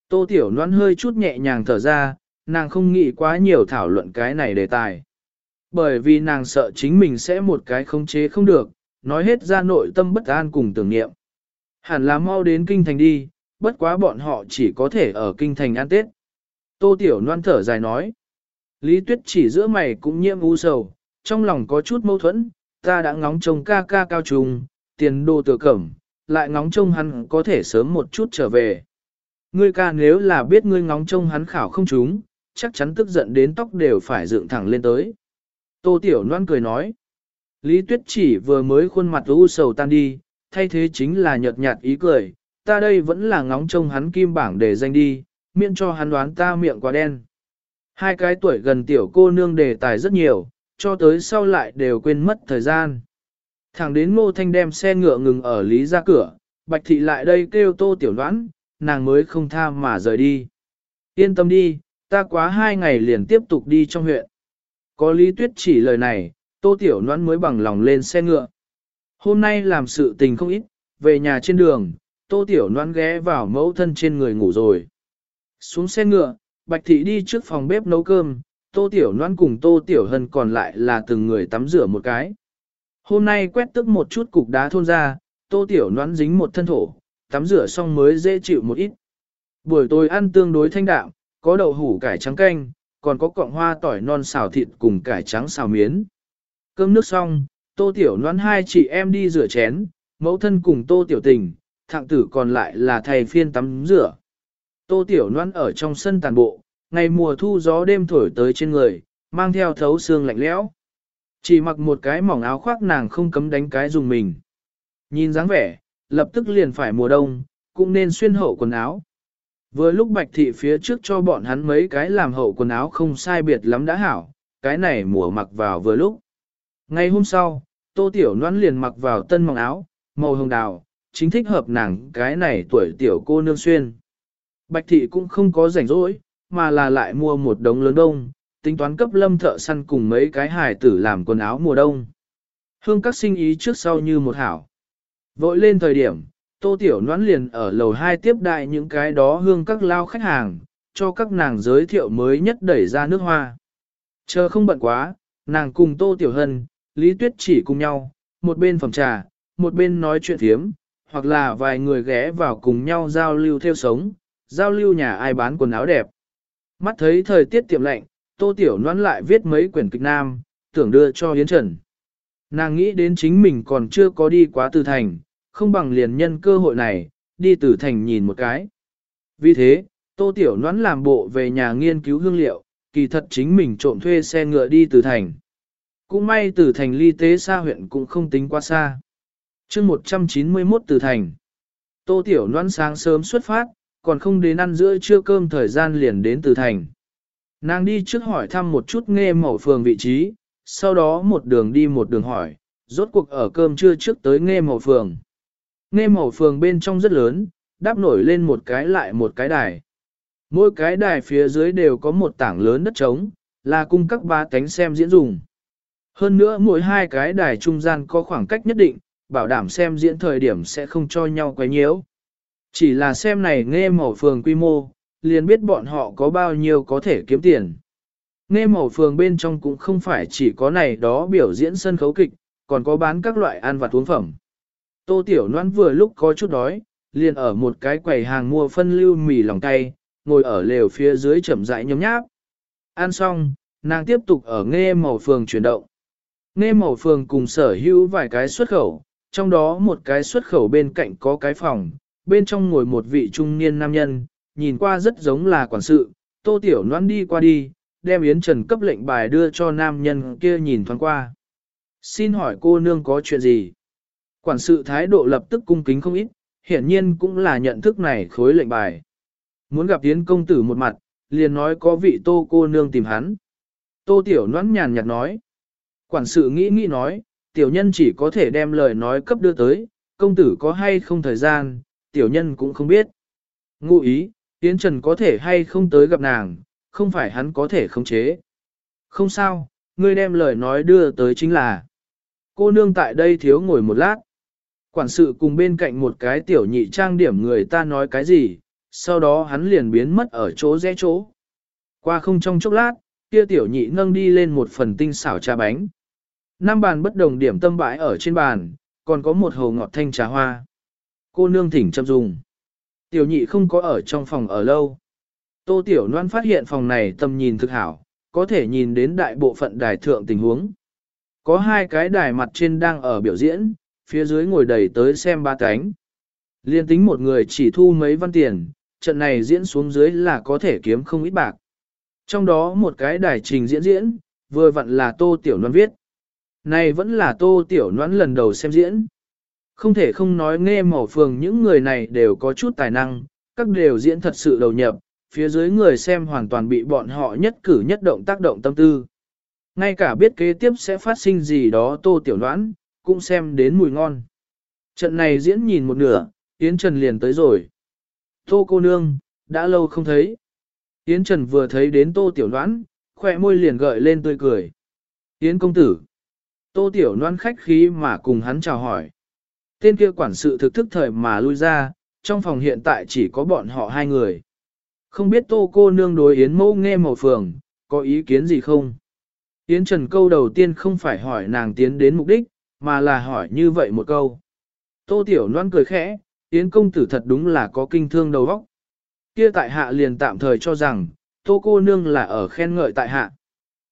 Tô tiểu noãn hơi chút nhẹ nhàng thở ra, nàng không nghĩ quá nhiều thảo luận cái này đề tài. Bởi vì nàng sợ chính mình sẽ một cái không chế không được, nói hết ra nội tâm bất an cùng tưởng niệm. Hẳn là mau đến kinh thành đi, bất quá bọn họ chỉ có thể ở kinh thành ăn Tết. Tô Tiểu Loan thở dài nói. Lý Tuyết chỉ giữa mày cũng nhiễm u sầu, trong lòng có chút mâu thuẫn, ta đã ngóng trông ca ca cao trùng, tiền đồ tự cẩm, lại ngóng trông hắn có thể sớm một chút trở về. Ngươi ca nếu là biết ngươi ngóng trông hắn khảo không trúng, chắc chắn tức giận đến tóc đều phải dựng thẳng lên tới. Tô Tiểu Loan cười nói. Lý Tuyết chỉ vừa mới khuôn mặt u sầu tan đi, thay thế chính là nhợt nhạt ý cười, ta đây vẫn là ngóng trông hắn kim bảng để danh đi, miễn cho hắn đoán ta miệng quá đen. Hai cái tuổi gần tiểu cô nương đề tài rất nhiều, cho tới sau lại đều quên mất thời gian. Thẳng đến ngô thanh đem xe ngựa ngừng ở lý ra cửa, bạch thị lại đây kêu tô tiểu đoán, nàng mới không tha mà rời đi. Yên tâm đi, ta quá hai ngày liền tiếp tục đi trong huyện. Có lý tuyết chỉ lời này, tô tiểu đoán mới bằng lòng lên xe ngựa. Hôm nay làm sự tình không ít, về nhà trên đường, tô tiểu đoán ghé vào mẫu thân trên người ngủ rồi. Xuống xe ngựa, Bạch Thị đi trước phòng bếp nấu cơm, Tô Tiểu Loan cùng Tô Tiểu Hân còn lại là từng người tắm rửa một cái. Hôm nay quét tức một chút cục đá thôn ra, Tô Tiểu Loan dính một thân thổ, tắm rửa xong mới dễ chịu một ít. Buổi tối ăn tương đối thanh đạm, có đậu hủ cải trắng canh, còn có cọng hoa tỏi non xào thịt cùng cải trắng xào miến. Cơm nước xong, Tô Tiểu Loan hai chị em đi rửa chén, mẫu thân cùng Tô Tiểu Tình, thạng tử còn lại là thầy phiên tắm rửa. Tô Tiểu Loan ở trong sân tàn bộ, ngày mùa thu gió đêm thổi tới trên người, mang theo thấu xương lạnh lẽo. Chỉ mặc một cái mỏng áo khoác nàng không cấm đánh cái dùng mình. Nhìn dáng vẻ, lập tức liền phải mùa đông, cũng nên xuyên hậu quần áo. Vừa lúc bạch thị phía trước cho bọn hắn mấy cái làm hậu quần áo không sai biệt lắm đã hảo, cái này mùa mặc vào vừa lúc. Ngày hôm sau, tô tiểu noan liền mặc vào tân mỏng áo, màu hồng đào, chính thích hợp nàng cái này tuổi tiểu cô nương xuyên. Bạch thị cũng không có rảnh rỗi, mà là lại mua một đống lớn đông, tính toán cấp lâm thợ săn cùng mấy cái hài tử làm quần áo mùa đông. Hương các sinh ý trước sau như một hảo. Vội lên thời điểm, tô tiểu noãn liền ở lầu 2 tiếp đại những cái đó hương các lao khách hàng, cho các nàng giới thiệu mới nhất đẩy ra nước hoa. Chờ không bận quá, nàng cùng tô tiểu hân, lý tuyết chỉ cùng nhau, một bên phòng trà, một bên nói chuyện thiếm, hoặc là vài người ghé vào cùng nhau giao lưu theo sống, giao lưu nhà ai bán quần áo đẹp. Mắt thấy thời tiết tiệm lạnh, Tô Tiểu Loan lại viết mấy quyển kịch nam, tưởng đưa cho Yến Trần. Nàng nghĩ đến chính mình còn chưa có đi quá từ thành, không bằng liền nhân cơ hội này, đi từ thành nhìn một cái. Vì thế, Tô Tiểu Loan làm bộ về nhà nghiên cứu hương liệu, kỳ thật chính mình trộm thuê xe ngựa đi từ thành. Cũng may từ thành ly tế xa huyện cũng không tính quá xa. chương 191 từ thành. Tô Tiểu Loan sáng sớm xuất phát, còn không đến ăn giữa trưa cơm thời gian liền đến từ thành. Nàng đi trước hỏi thăm một chút nghe mẫu phường vị trí, sau đó một đường đi một đường hỏi, rốt cuộc ở cơm trưa trước tới nghe mẫu phường. Nghe mẫu phường bên trong rất lớn, đáp nổi lên một cái lại một cái đài. Mỗi cái đài phía dưới đều có một tảng lớn đất trống, là cung các ba cánh xem diễn dùng. Hơn nữa mỗi hai cái đài trung gian có khoảng cách nhất định, bảo đảm xem diễn thời điểm sẽ không cho nhau quấy nhiễu. Chỉ là xem này nghe mẫu phường quy mô, liền biết bọn họ có bao nhiêu có thể kiếm tiền. Nghe mẫu phường bên trong cũng không phải chỉ có này đó biểu diễn sân khấu kịch, còn có bán các loại ăn và uống phẩm. Tô Tiểu Loan vừa lúc có chút đói, liền ở một cái quầy hàng mua phân lưu mì lòng tay, ngồi ở lều phía dưới chậm rãi nhấm nháp. Ăn xong, nàng tiếp tục ở nghe mẫu phường chuyển động. Nghe mẫu phường cùng sở hữu vài cái xuất khẩu, trong đó một cái xuất khẩu bên cạnh có cái phòng, bên trong ngồi một vị trung niên nam nhân, nhìn qua rất giống là quản sự, tô tiểu noan đi qua đi, đem Yến Trần cấp lệnh bài đưa cho nam nhân kia nhìn thoáng qua. Xin hỏi cô nương có chuyện gì? Quản sự thái độ lập tức cung kính không ít, hiển nhiên cũng là nhận thức này khối lệnh bài. Muốn gặp Yến công tử một mặt, liền nói có vị tô cô nương tìm hắn. Tô Tiểu noan nhàn nhạt nói. Quản sự nghĩ nghĩ nói, tiểu nhân chỉ có thể đem lời nói cấp đưa tới, công tử có hay không thời gian, tiểu nhân cũng không biết. Ngụ ý, Yến Trần có thể hay không tới gặp nàng, không phải hắn có thể khống chế. Không sao, ngươi đem lời nói đưa tới chính là. Cô nương tại đây thiếu ngồi một lát. Quản sự cùng bên cạnh một cái tiểu nhị trang điểm người ta nói cái gì, sau đó hắn liền biến mất ở chỗ rẽ chỗ. Qua không trong chốc lát, kia tiểu nhị nâng đi lên một phần tinh xảo trà bánh. Năm bàn bất đồng điểm tâm bãi ở trên bàn, còn có một hồ ngọt thanh trà hoa. Cô nương thỉnh châm dùng. Tiểu nhị không có ở trong phòng ở lâu. Tô Tiểu Loan phát hiện phòng này tầm nhìn thực hảo, có thể nhìn đến đại bộ phận đài thượng tình huống. Có hai cái đài mặt trên đang ở biểu diễn, phía dưới ngồi đầy tới xem ba cánh. Liên tính một người chỉ thu mấy văn tiền, trận này diễn xuống dưới là có thể kiếm không ít bạc. Trong đó một cái đài trình diễn diễn, vừa vặn là Tô Tiểu Loan viết. Này vẫn là Tô Tiểu Loan lần đầu xem diễn. Không thể không nói nghe màu phường những người này đều có chút tài năng, các đều diễn thật sự đầu nhập, phía dưới người xem hoàn toàn bị bọn họ nhất cử nhất động tác động tâm tư. Ngay cả biết kế tiếp sẽ phát sinh gì đó tô tiểu đoán, cũng xem đến mùi ngon. Trận này diễn nhìn một nửa, Yến Trần liền tới rồi. Tô cô nương, đã lâu không thấy. Yến Trần vừa thấy đến tô tiểu đoán, khỏe môi liền gợi lên tươi cười. Yến công tử. Tô tiểu đoán khách khí mà cùng hắn chào hỏi. Tên kia quản sự thực thức thời mà lui ra, trong phòng hiện tại chỉ có bọn họ hai người. Không biết tô cô nương đối Yến mẫu nghe màu phường, có ý kiến gì không? Yến Trần câu đầu tiên không phải hỏi nàng tiến đến mục đích, mà là hỏi như vậy một câu. Tô Tiểu Loan cười khẽ, Yến công tử thật đúng là có kinh thương đầu óc. Kia tại hạ liền tạm thời cho rằng, Tô cô nương là ở khen ngợi tại hạ.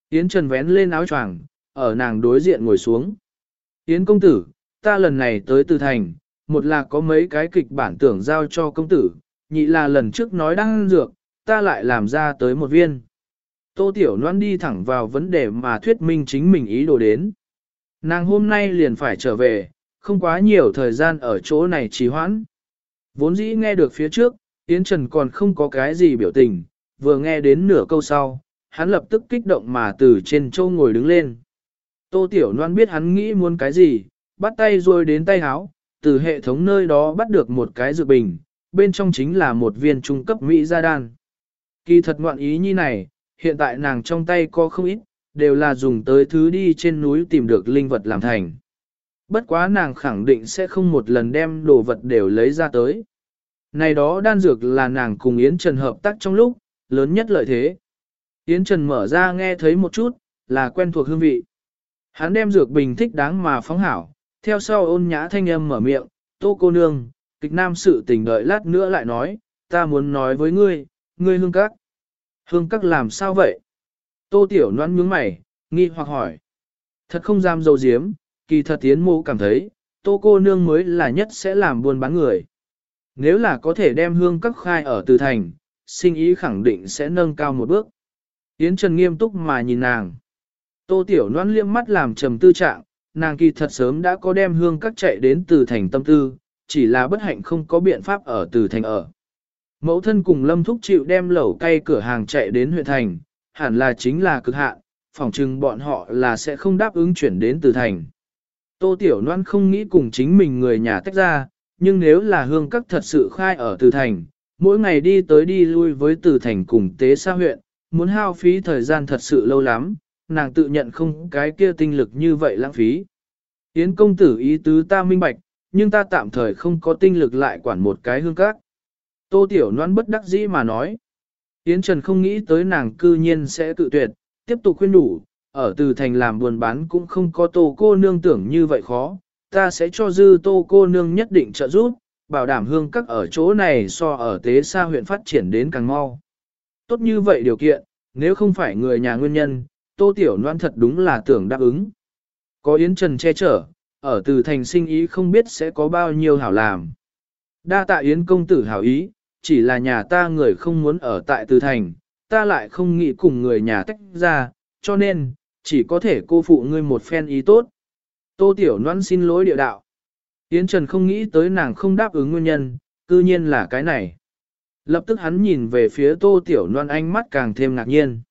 Yến Trần vén lên áo choàng, ở nàng đối diện ngồi xuống. Yến công tử, ta lần này tới Từ Thành, một là có mấy cái kịch bản tưởng giao cho công tử, nhị là lần trước nói đang dược, ta lại làm ra tới một viên. Tô Tiểu Loan đi thẳng vào vấn đề mà thuyết minh chính mình ý đồ đến. Nàng hôm nay liền phải trở về, không quá nhiều thời gian ở chỗ này trì hoãn. Vốn dĩ nghe được phía trước, Yến Trần còn không có cái gì biểu tình, vừa nghe đến nửa câu sau, hắn lập tức kích động mà từ trên châu ngồi đứng lên. Tô Tiểu Loan biết hắn nghĩ muốn cái gì, bắt tay rồi đến tay háo, từ hệ thống nơi đó bắt được một cái dược bình, bên trong chính là một viên trung cấp Mỹ gia đan. Kỳ thật ngoạn ý như này, hiện tại nàng trong tay có không ít, đều là dùng tới thứ đi trên núi tìm được linh vật làm thành. Bất quá nàng khẳng định sẽ không một lần đem đồ vật đều lấy ra tới. Này đó đan dược là nàng cùng Yến Trần hợp tác trong lúc, lớn nhất lợi thế. Yến Trần mở ra nghe thấy một chút, là quen thuộc hương vị. Hắn đem dược bình thích đáng mà phóng hảo, theo sau ôn nhã thanh âm mở miệng, tô cô nương, kịch nam sự tình đợi lát nữa lại nói, ta muốn nói với ngươi, ngươi hương các. Hương các làm sao vậy? Tô tiểu noan nhướng mày, nghi hoặc hỏi. Thật không dám dầu diếm, kỳ thật tiến mô cảm thấy, tô cô nương mới là nhất sẽ làm buôn bán người. Nếu là có thể đem hương các khai ở từ thành, sinh ý khẳng định sẽ nâng cao một bước. Yến Trần nghiêm túc mà nhìn nàng. Tô Tiểu Loan liếc mắt làm trầm tư trạng, nàng kỳ thật sớm đã có đem hương các chạy đến từ thành tâm tư, chỉ là bất hạnh không có biện pháp ở từ thành ở. Mẫu thân cùng Lâm Thúc chịu đem lẩu cay cửa hàng chạy đến huyện thành, hẳn là chính là cực hạn, phỏng chừng bọn họ là sẽ không đáp ứng chuyển đến từ thành. Tô Tiểu Loan không nghĩ cùng chính mình người nhà tách ra, nhưng nếu là hương các thật sự khai ở từ thành, mỗi ngày đi tới đi lui với từ thành cùng tế xa huyện, muốn hao phí thời gian thật sự lâu lắm, nàng tự nhận không cái kia tinh lực như vậy lãng phí. Yến công tử ý tứ ta minh bạch, nhưng ta tạm thời không có tinh lực lại quản một cái hương các. Tô Tiểu Loan bất đắc dĩ mà nói. Yến Trần không nghĩ tới nàng cư nhiên sẽ tự tuyệt, tiếp tục khuyên đủ, ở từ thành làm buồn bán cũng không có tô cô nương tưởng như vậy khó, ta sẽ cho dư tô cô nương nhất định trợ giúp, bảo đảm hương các ở chỗ này so ở tế xa huyện phát triển đến càng mau. Tốt như vậy điều kiện, nếu không phải người nhà nguyên nhân, tô tiểu loan thật đúng là tưởng đáp ứng. Có Yến Trần che chở, ở từ thành sinh ý không biết sẽ có bao nhiêu hảo làm. Đa tạ Yến công tử hảo ý, chỉ là nhà ta người không muốn ở tại từ thành, ta lại không nghĩ cùng người nhà tách ra, cho nên, chỉ có thể cô phụ ngươi một phen ý tốt. Tô Tiểu Loan xin lỗi địa đạo. Yến Trần không nghĩ tới nàng không đáp ứng nguyên nhân, cư nhiên là cái này. Lập tức hắn nhìn về phía Tô Tiểu Loan ánh mắt càng thêm ngạc nhiên.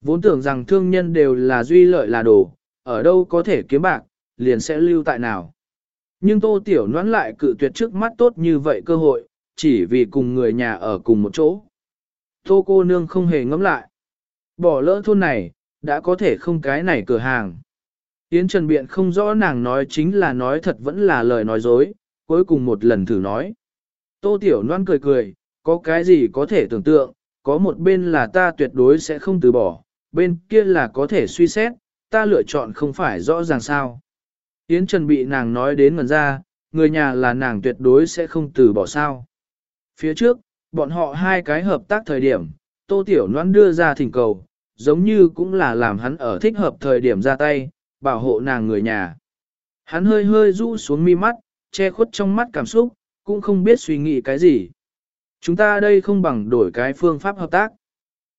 Vốn tưởng rằng thương nhân đều là duy lợi là đồ, ở đâu có thể kiếm bạc, liền sẽ lưu tại nào. Nhưng tô tiểu noãn lại cự tuyệt trước mắt tốt như vậy cơ hội, chỉ vì cùng người nhà ở cùng một chỗ. Tô cô nương không hề ngẫm lại. Bỏ lỡ thôn này, đã có thể không cái này cửa hàng. Yến Trần Biện không rõ nàng nói chính là nói thật vẫn là lời nói dối, cuối cùng một lần thử nói. Tô Tiểu Loan cười cười, có cái gì có thể tưởng tượng, có một bên là ta tuyệt đối sẽ không từ bỏ, bên kia là có thể suy xét, ta lựa chọn không phải rõ ràng sao. Yến Trần bị nàng nói đến ngần ra, người nhà là nàng tuyệt đối sẽ không từ bỏ sao. Phía trước, bọn họ hai cái hợp tác thời điểm, Tô Tiểu Loan đưa ra thỉnh cầu, giống như cũng là làm hắn ở thích hợp thời điểm ra tay, bảo hộ nàng người nhà. Hắn hơi hơi rũ xuống mi mắt, che khuất trong mắt cảm xúc, cũng không biết suy nghĩ cái gì. Chúng ta đây không bằng đổi cái phương pháp hợp tác.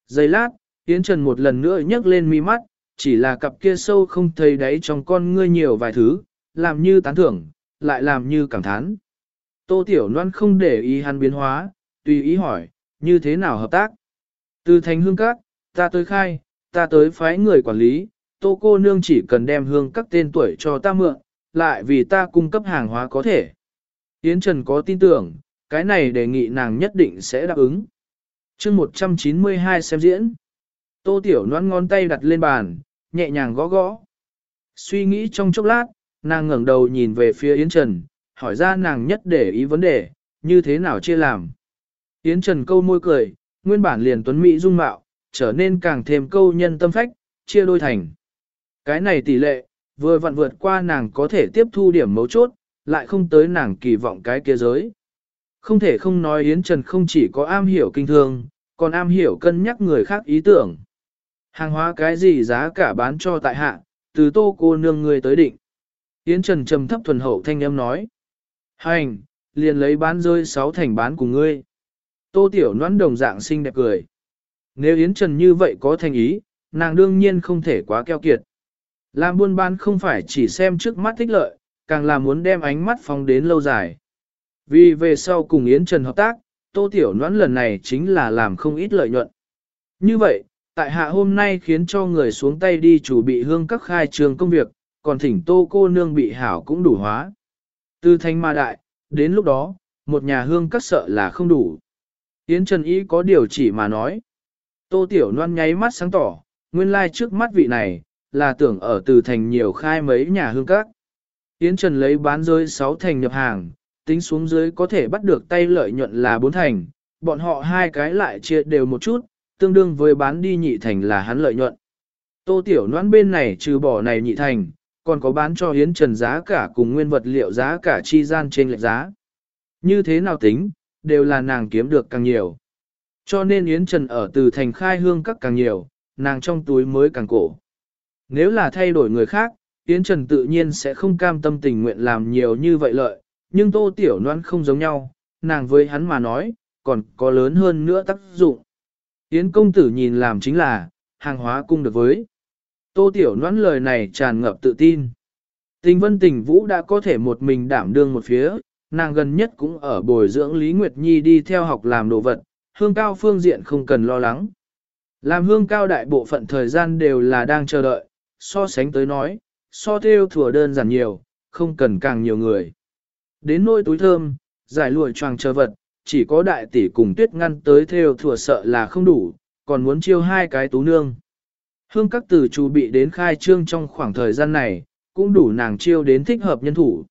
Giây lát, Yến Trần một lần nữa nhấc lên mi mắt, chỉ là cặp kia sâu không thấy đáy trong con ngươi nhiều vài thứ, làm như tán thưởng, lại làm như cảm thán. Tô Tiểu Loan không để ý hắn biến hóa, tùy ý hỏi, như thế nào hợp tác. Từ thành hương các, ta tới khai, ta tới phái người quản lý, tô cô nương chỉ cần đem hương các tên tuổi cho ta mượn, lại vì ta cung cấp hàng hóa có thể. Yến Trần có tin tưởng, cái này đề nghị nàng nhất định sẽ đáp ứng. chương 192 xem diễn. Tô Tiểu Loan ngón tay đặt lên bàn, nhẹ nhàng gõ gõ. Suy nghĩ trong chốc lát, nàng ngẩng đầu nhìn về phía Yến Trần, hỏi ra nàng nhất để ý vấn đề, như thế nào chia làm. Yến Trần câu môi cười, nguyên bản liền tuấn mỹ dung mạo, trở nên càng thêm câu nhân tâm phách, chia đôi thành. Cái này tỷ lệ, vừa vặn vượt qua nàng có thể tiếp thu điểm mấu chốt, lại không tới nàng kỳ vọng cái kia giới. Không thể không nói Yến Trần không chỉ có am hiểu kinh thương, còn am hiểu cân nhắc người khác ý tưởng. Hàng hóa cái gì giá cả bán cho tại hạ, từ tô cô nương người tới định. Yến Trần trầm thấp thuần hậu thanh âm nói. Hành, liền lấy bán rơi sáu thành bán của ngươi. Tô Tiểu Noãn đồng dạng xinh đẹp cười. Nếu Yến Trần như vậy có thành ý, nàng đương nhiên không thể quá keo kiệt. Làm buôn bán không phải chỉ xem trước mắt thích lợi, càng là muốn đem ánh mắt phóng đến lâu dài. Vì về sau cùng Yến Trần hợp tác, Tô Tiểu Noãn lần này chính là làm không ít lợi nhuận. Như vậy, tại hạ hôm nay khiến cho người xuống tay đi chủ bị hương các khai trường công việc, còn thỉnh Tô cô nương bị hảo cũng đủ hóa. Từ thanh ma đại, đến lúc đó, một nhà hương các sợ là không đủ. Yến Trần Ý có điều chỉ mà nói. Tô Tiểu Loan nháy mắt sáng tỏ, nguyên lai like trước mắt vị này, là tưởng ở từ thành nhiều khai mấy nhà hương các. Yến Trần lấy bán rơi 6 thành nhập hàng, tính xuống dưới có thể bắt được tay lợi nhuận là 4 thành, bọn họ hai cái lại chia đều một chút, tương đương với bán đi nhị thành là hắn lợi nhuận. Tô Tiểu Noãn bên này trừ bỏ này nhị thành, còn có bán cho Yến Trần giá cả cùng nguyên vật liệu giá cả chi gian trên lệch giá. Như thế nào tính, đều là nàng kiếm được càng nhiều. Cho nên Yến Trần ở từ thành khai hương các càng nhiều, nàng trong túi mới càng cổ. Nếu là thay đổi người khác, Yến Trần tự nhiên sẽ không cam tâm tình nguyện làm nhiều như vậy lợi, nhưng Tô Tiểu Loan không giống nhau, nàng với hắn mà nói, còn có lớn hơn nữa tác dụng. Yến công tử nhìn làm chính là, hàng hóa cung được với. Tô Tiểu Loan lời này tràn ngập tự tin. Tình vân tình vũ đã có thể một mình đảm đương một phía, nàng gần nhất cũng ở bồi dưỡng Lý Nguyệt Nhi đi theo học làm đồ vật, hương cao phương diện không cần lo lắng. Làm hương cao đại bộ phận thời gian đều là đang chờ đợi, so sánh tới nói, so theo thừa đơn giản nhiều, không cần càng nhiều người. Đến nôi túi thơm, giải lụa choàng chờ vật, chỉ có đại tỷ cùng tuyết ngăn tới theo thừa sợ là không đủ, còn muốn chiêu hai cái tú nương. Hương các tử chủ bị đến khai trương trong khoảng thời gian này, cũng đủ nàng chiêu đến thích hợp nhân thủ.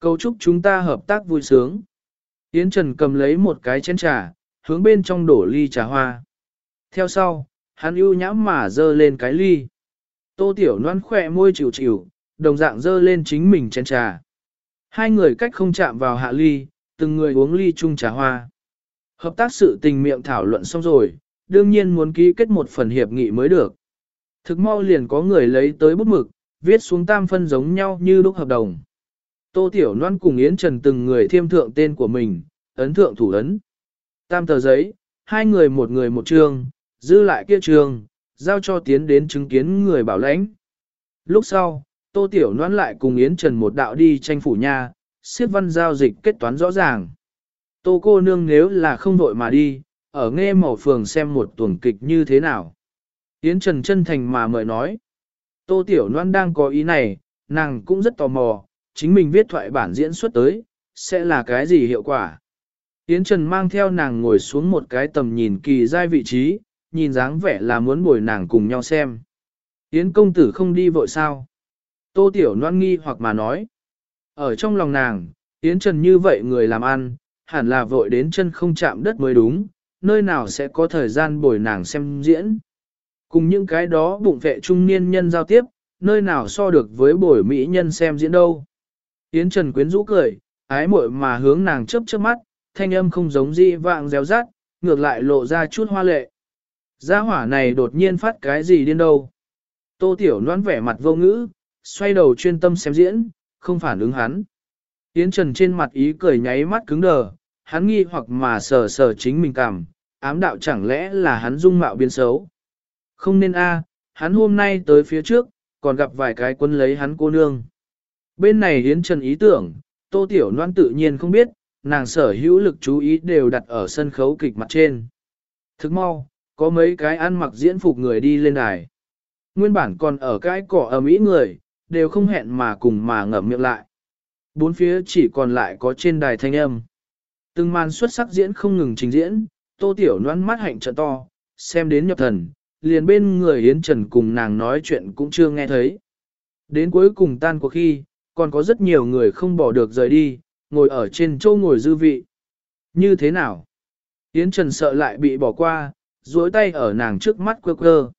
Cầu chúc chúng ta hợp tác vui sướng. Yến Trần cầm lấy một cái chén trà, hướng bên trong đổ ly trà hoa. Theo sau, hắn ưu nhãm mà dơ lên cái ly. Tô Tiểu Loan khỏe môi chịu chịu, đồng dạng dơ lên chính mình chén trà. Hai người cách không chạm vào hạ ly, từng người uống ly chung trà hoa. Hợp tác sự tình miệng thảo luận xong rồi, đương nhiên muốn ký kết một phần hiệp nghị mới được. Thực mau liền có người lấy tới bút mực, viết xuống tam phân giống nhau như lúc hợp đồng. Tô Tiểu Loan cùng Yến Trần từng người thiêm thượng tên của mình, ấn thượng thủ ấn. Tam tờ giấy, hai người một người một trường, dư lại kia trường, giao cho tiến đến chứng kiến người bảo lãnh. Lúc sau, Tô Tiểu Loan lại cùng Yến Trần một đạo đi tranh phủ nhà siết văn giao dịch kết toán rõ ràng. Tô cô nương nếu là không vội mà đi, ở nghe màu phường xem một tuần kịch như thế nào. Yến Trần chân thành mà mời nói. Tô Tiểu Loan đang có ý này, nàng cũng rất tò mò, chính mình viết thoại bản diễn xuất tới, sẽ là cái gì hiệu quả. Yến Trần mang theo nàng ngồi xuống một cái tầm nhìn kỳ giai vị trí, nhìn dáng vẻ là muốn bồi nàng cùng nhau xem. Yến công tử không đi vội sao? Tô Tiểu Loan nghi hoặc mà nói. Ở trong lòng nàng, Yến Trần như vậy người làm ăn, hẳn là vội đến chân không chạm đất mới đúng, nơi nào sẽ có thời gian bồi nàng xem diễn. Cùng những cái đó bụng vệ trung niên nhân giao tiếp, nơi nào so được với bồi mỹ nhân xem diễn đâu. Yến Trần quyến rũ cười, ái muội mà hướng nàng chớp chớp mắt, thanh âm không giống di vạng réo rát, ngược lại lộ ra chút hoa lệ. Gia hỏa này đột nhiên phát cái gì điên đâu. Tô Tiểu Loan vẻ mặt vô ngữ, xoay đầu chuyên tâm xem diễn, không phản ứng hắn. Yến Trần trên mặt ý cười nháy mắt cứng đờ, hắn nghi hoặc mà sờ sờ chính mình cảm, ám đạo chẳng lẽ là hắn dung mạo biến xấu. Không nên a, hắn hôm nay tới phía trước, còn gặp vài cái quân lấy hắn cô nương. Bên này Yến Trần ý tưởng, Tô Tiểu Loan tự nhiên không biết, nàng sở hữu lực chú ý đều đặt ở sân khấu kịch mặt trên. Thức mau, có mấy cái ăn mặc diễn phục người đi lên đài. Nguyên bản còn ở cái cỏ ở mỹ người, đều không hẹn mà cùng mà ngậm miệng lại. Bốn phía chỉ còn lại có trên đài thanh âm. Từng màn xuất sắc diễn không ngừng trình diễn, tô tiểu noan mắt hạnh trợ to, xem đến nhập thần, liền bên người Yến Trần cùng nàng nói chuyện cũng chưa nghe thấy. Đến cuối cùng tan cuộc khi, còn có rất nhiều người không bỏ được rời đi, ngồi ở trên châu ngồi dư vị. Như thế nào? Yến Trần sợ lại bị bỏ qua, duỗi tay ở nàng trước mắt quơ quơ.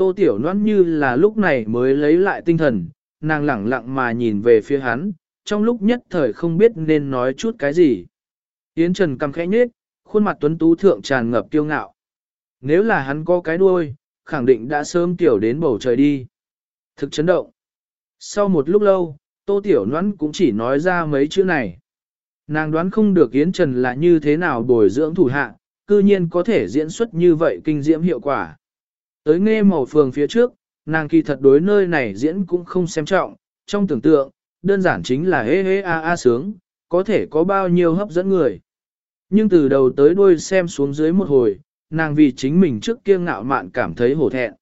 Tô Tiểu Loan như là lúc này mới lấy lại tinh thần, nàng lẳng lặng mà nhìn về phía hắn, trong lúc nhất thời không biết nên nói chút cái gì. Yến Trần cầm khẽ nhếch, khuôn mặt tuấn tú thượng tràn ngập kiêu ngạo. Nếu là hắn có cái đuôi, khẳng định đã sớm tiểu đến bầu trời đi. Thực chấn động. Sau một lúc lâu, Tô Tiểu Loan cũng chỉ nói ra mấy chữ này. Nàng đoán không được Yến Trần là như thế nào bồi dưỡng thủ hạ, cư nhiên có thể diễn xuất như vậy kinh diễm hiệu quả. Tới nghe màu phường phía trước, nàng kỳ thật đối nơi này diễn cũng không xem trọng, trong tưởng tượng, đơn giản chính là hê hê a a sướng, có thể có bao nhiêu hấp dẫn người. Nhưng từ đầu tới đuôi xem xuống dưới một hồi, nàng vì chính mình trước kia ngạo mạn cảm thấy hổ thẹn.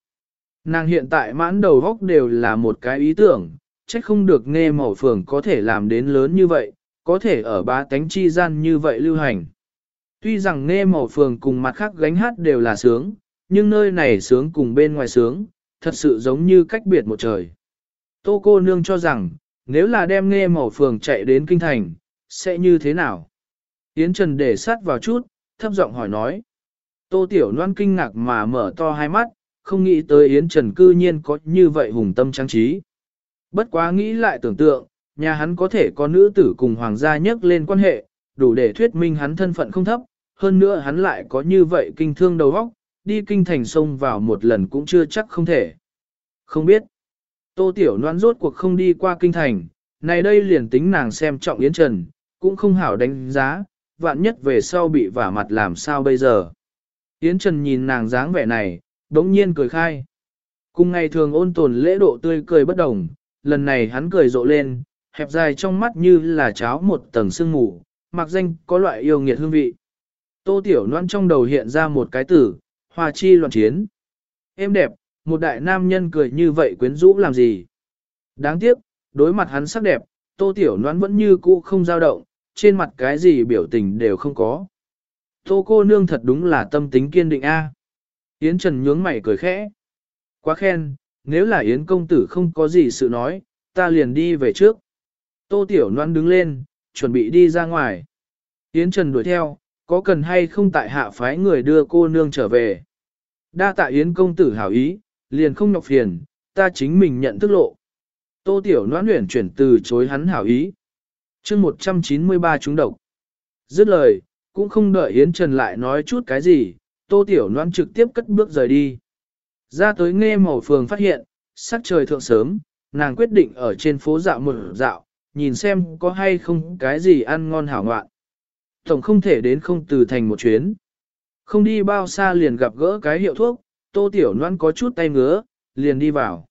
Nàng hiện tại mãn đầu góc đều là một cái ý tưởng, trách không được nghe màu phường có thể làm đến lớn như vậy, có thể ở ba tánh chi gian như vậy lưu hành. Tuy rằng nghe màu phường cùng mặt khác gánh hát đều là sướng, nhưng nơi này sướng cùng bên ngoài sướng, thật sự giống như cách biệt một trời. Tô cô nương cho rằng, nếu là đem nghe màu phường chạy đến kinh thành, sẽ như thế nào? Yến Trần để sát vào chút, thấp giọng hỏi nói. Tô Tiểu Loan kinh ngạc mà mở to hai mắt, không nghĩ tới Yến Trần cư nhiên có như vậy hùng tâm trang trí. Bất quá nghĩ lại tưởng tượng, nhà hắn có thể có nữ tử cùng hoàng gia nhắc lên quan hệ, đủ để thuyết minh hắn thân phận không thấp, hơn nữa hắn lại có như vậy kinh thương đầu óc, đi kinh thành sông vào một lần cũng chưa chắc không thể. Không biết, tô tiểu noan rốt cuộc không đi qua kinh thành, này đây liền tính nàng xem trọng Yến Trần, cũng không hảo đánh giá, vạn nhất về sau bị vả mặt làm sao bây giờ. Yến Trần nhìn nàng dáng vẻ này, đống nhiên cười khai. Cùng ngày thường ôn tồn lễ độ tươi cười bất đồng, lần này hắn cười rộ lên, hẹp dài trong mắt như là cháo một tầng sương mù, mặc danh có loại yêu nghiệt hương vị. Tô Tiểu Loan trong đầu hiện ra một cái tử, hòa chi loạn chiến. Em đẹp, một đại nam nhân cười như vậy quyến rũ làm gì? Đáng tiếc, đối mặt hắn sắc đẹp, Tô Tiểu Loan vẫn như cũ không dao động, trên mặt cái gì biểu tình đều không có. Tô cô nương thật đúng là tâm tính kiên định a. Yến Trần nhướng mày cười khẽ. Quá khen, nếu là Yến công tử không có gì sự nói, ta liền đi về trước. Tô Tiểu Loan đứng lên, chuẩn bị đi ra ngoài. Yến Trần đuổi theo, có cần hay không tại hạ phái người đưa cô nương trở về. Đa tạ Yến công tử hảo ý, liền không nhọc phiền, ta chính mình nhận thức lộ. Tô Tiểu noãn luyện chuyển từ chối hắn hảo ý. chương 193 chúng độc. Dứt lời, cũng không đợi Yến Trần lại nói chút cái gì, Tô Tiểu noãn trực tiếp cất bước rời đi. Ra tới nghe màu phường phát hiện, sắc trời thượng sớm, nàng quyết định ở trên phố dạo một dạo, nhìn xem có hay không cái gì ăn ngon hảo ngoạn. Tổng không thể đến không từ thành một chuyến. Không đi bao xa liền gặp gỡ cái hiệu thuốc, tô tiểu noan có chút tay ngứa, liền đi vào.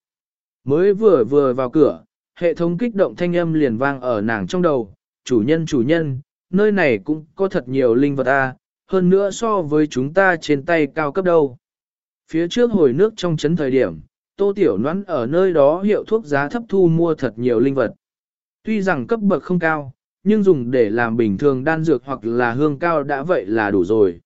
Mới vừa vừa vào cửa, hệ thống kích động thanh âm liền vang ở nàng trong đầu, chủ nhân chủ nhân, nơi này cũng có thật nhiều linh vật a, hơn nữa so với chúng ta trên tay cao cấp đâu. Phía trước hồi nước trong chấn thời điểm, tô tiểu noãn ở nơi đó hiệu thuốc giá thấp thu mua thật nhiều linh vật. Tuy rằng cấp bậc không cao, nhưng dùng để làm bình thường đan dược hoặc là hương cao đã vậy là đủ rồi.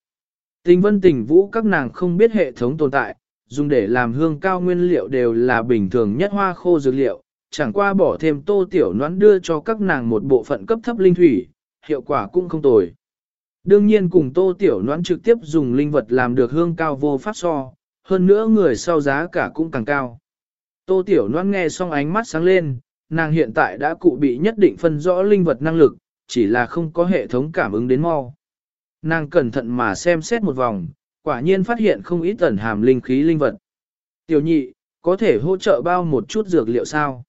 Tình vân tình vũ các nàng không biết hệ thống tồn tại, dùng để làm hương cao nguyên liệu đều là bình thường nhất hoa khô dược liệu, chẳng qua bỏ thêm tô tiểu noãn đưa cho các nàng một bộ phận cấp thấp linh thủy, hiệu quả cũng không tồi. Đương nhiên cùng tô tiểu noãn trực tiếp dùng linh vật làm được hương cao vô pháp so, hơn nữa người sau giá cả cũng càng cao. Tô tiểu noãn nghe xong ánh mắt sáng lên, nàng hiện tại đã cụ bị nhất định phân rõ linh vật năng lực, chỉ là không có hệ thống cảm ứng đến mau. Nàng cẩn thận mà xem xét một vòng, quả nhiên phát hiện không ít tẩn hàm linh khí linh vật. Tiểu nhị, có thể hỗ trợ bao một chút dược liệu sao?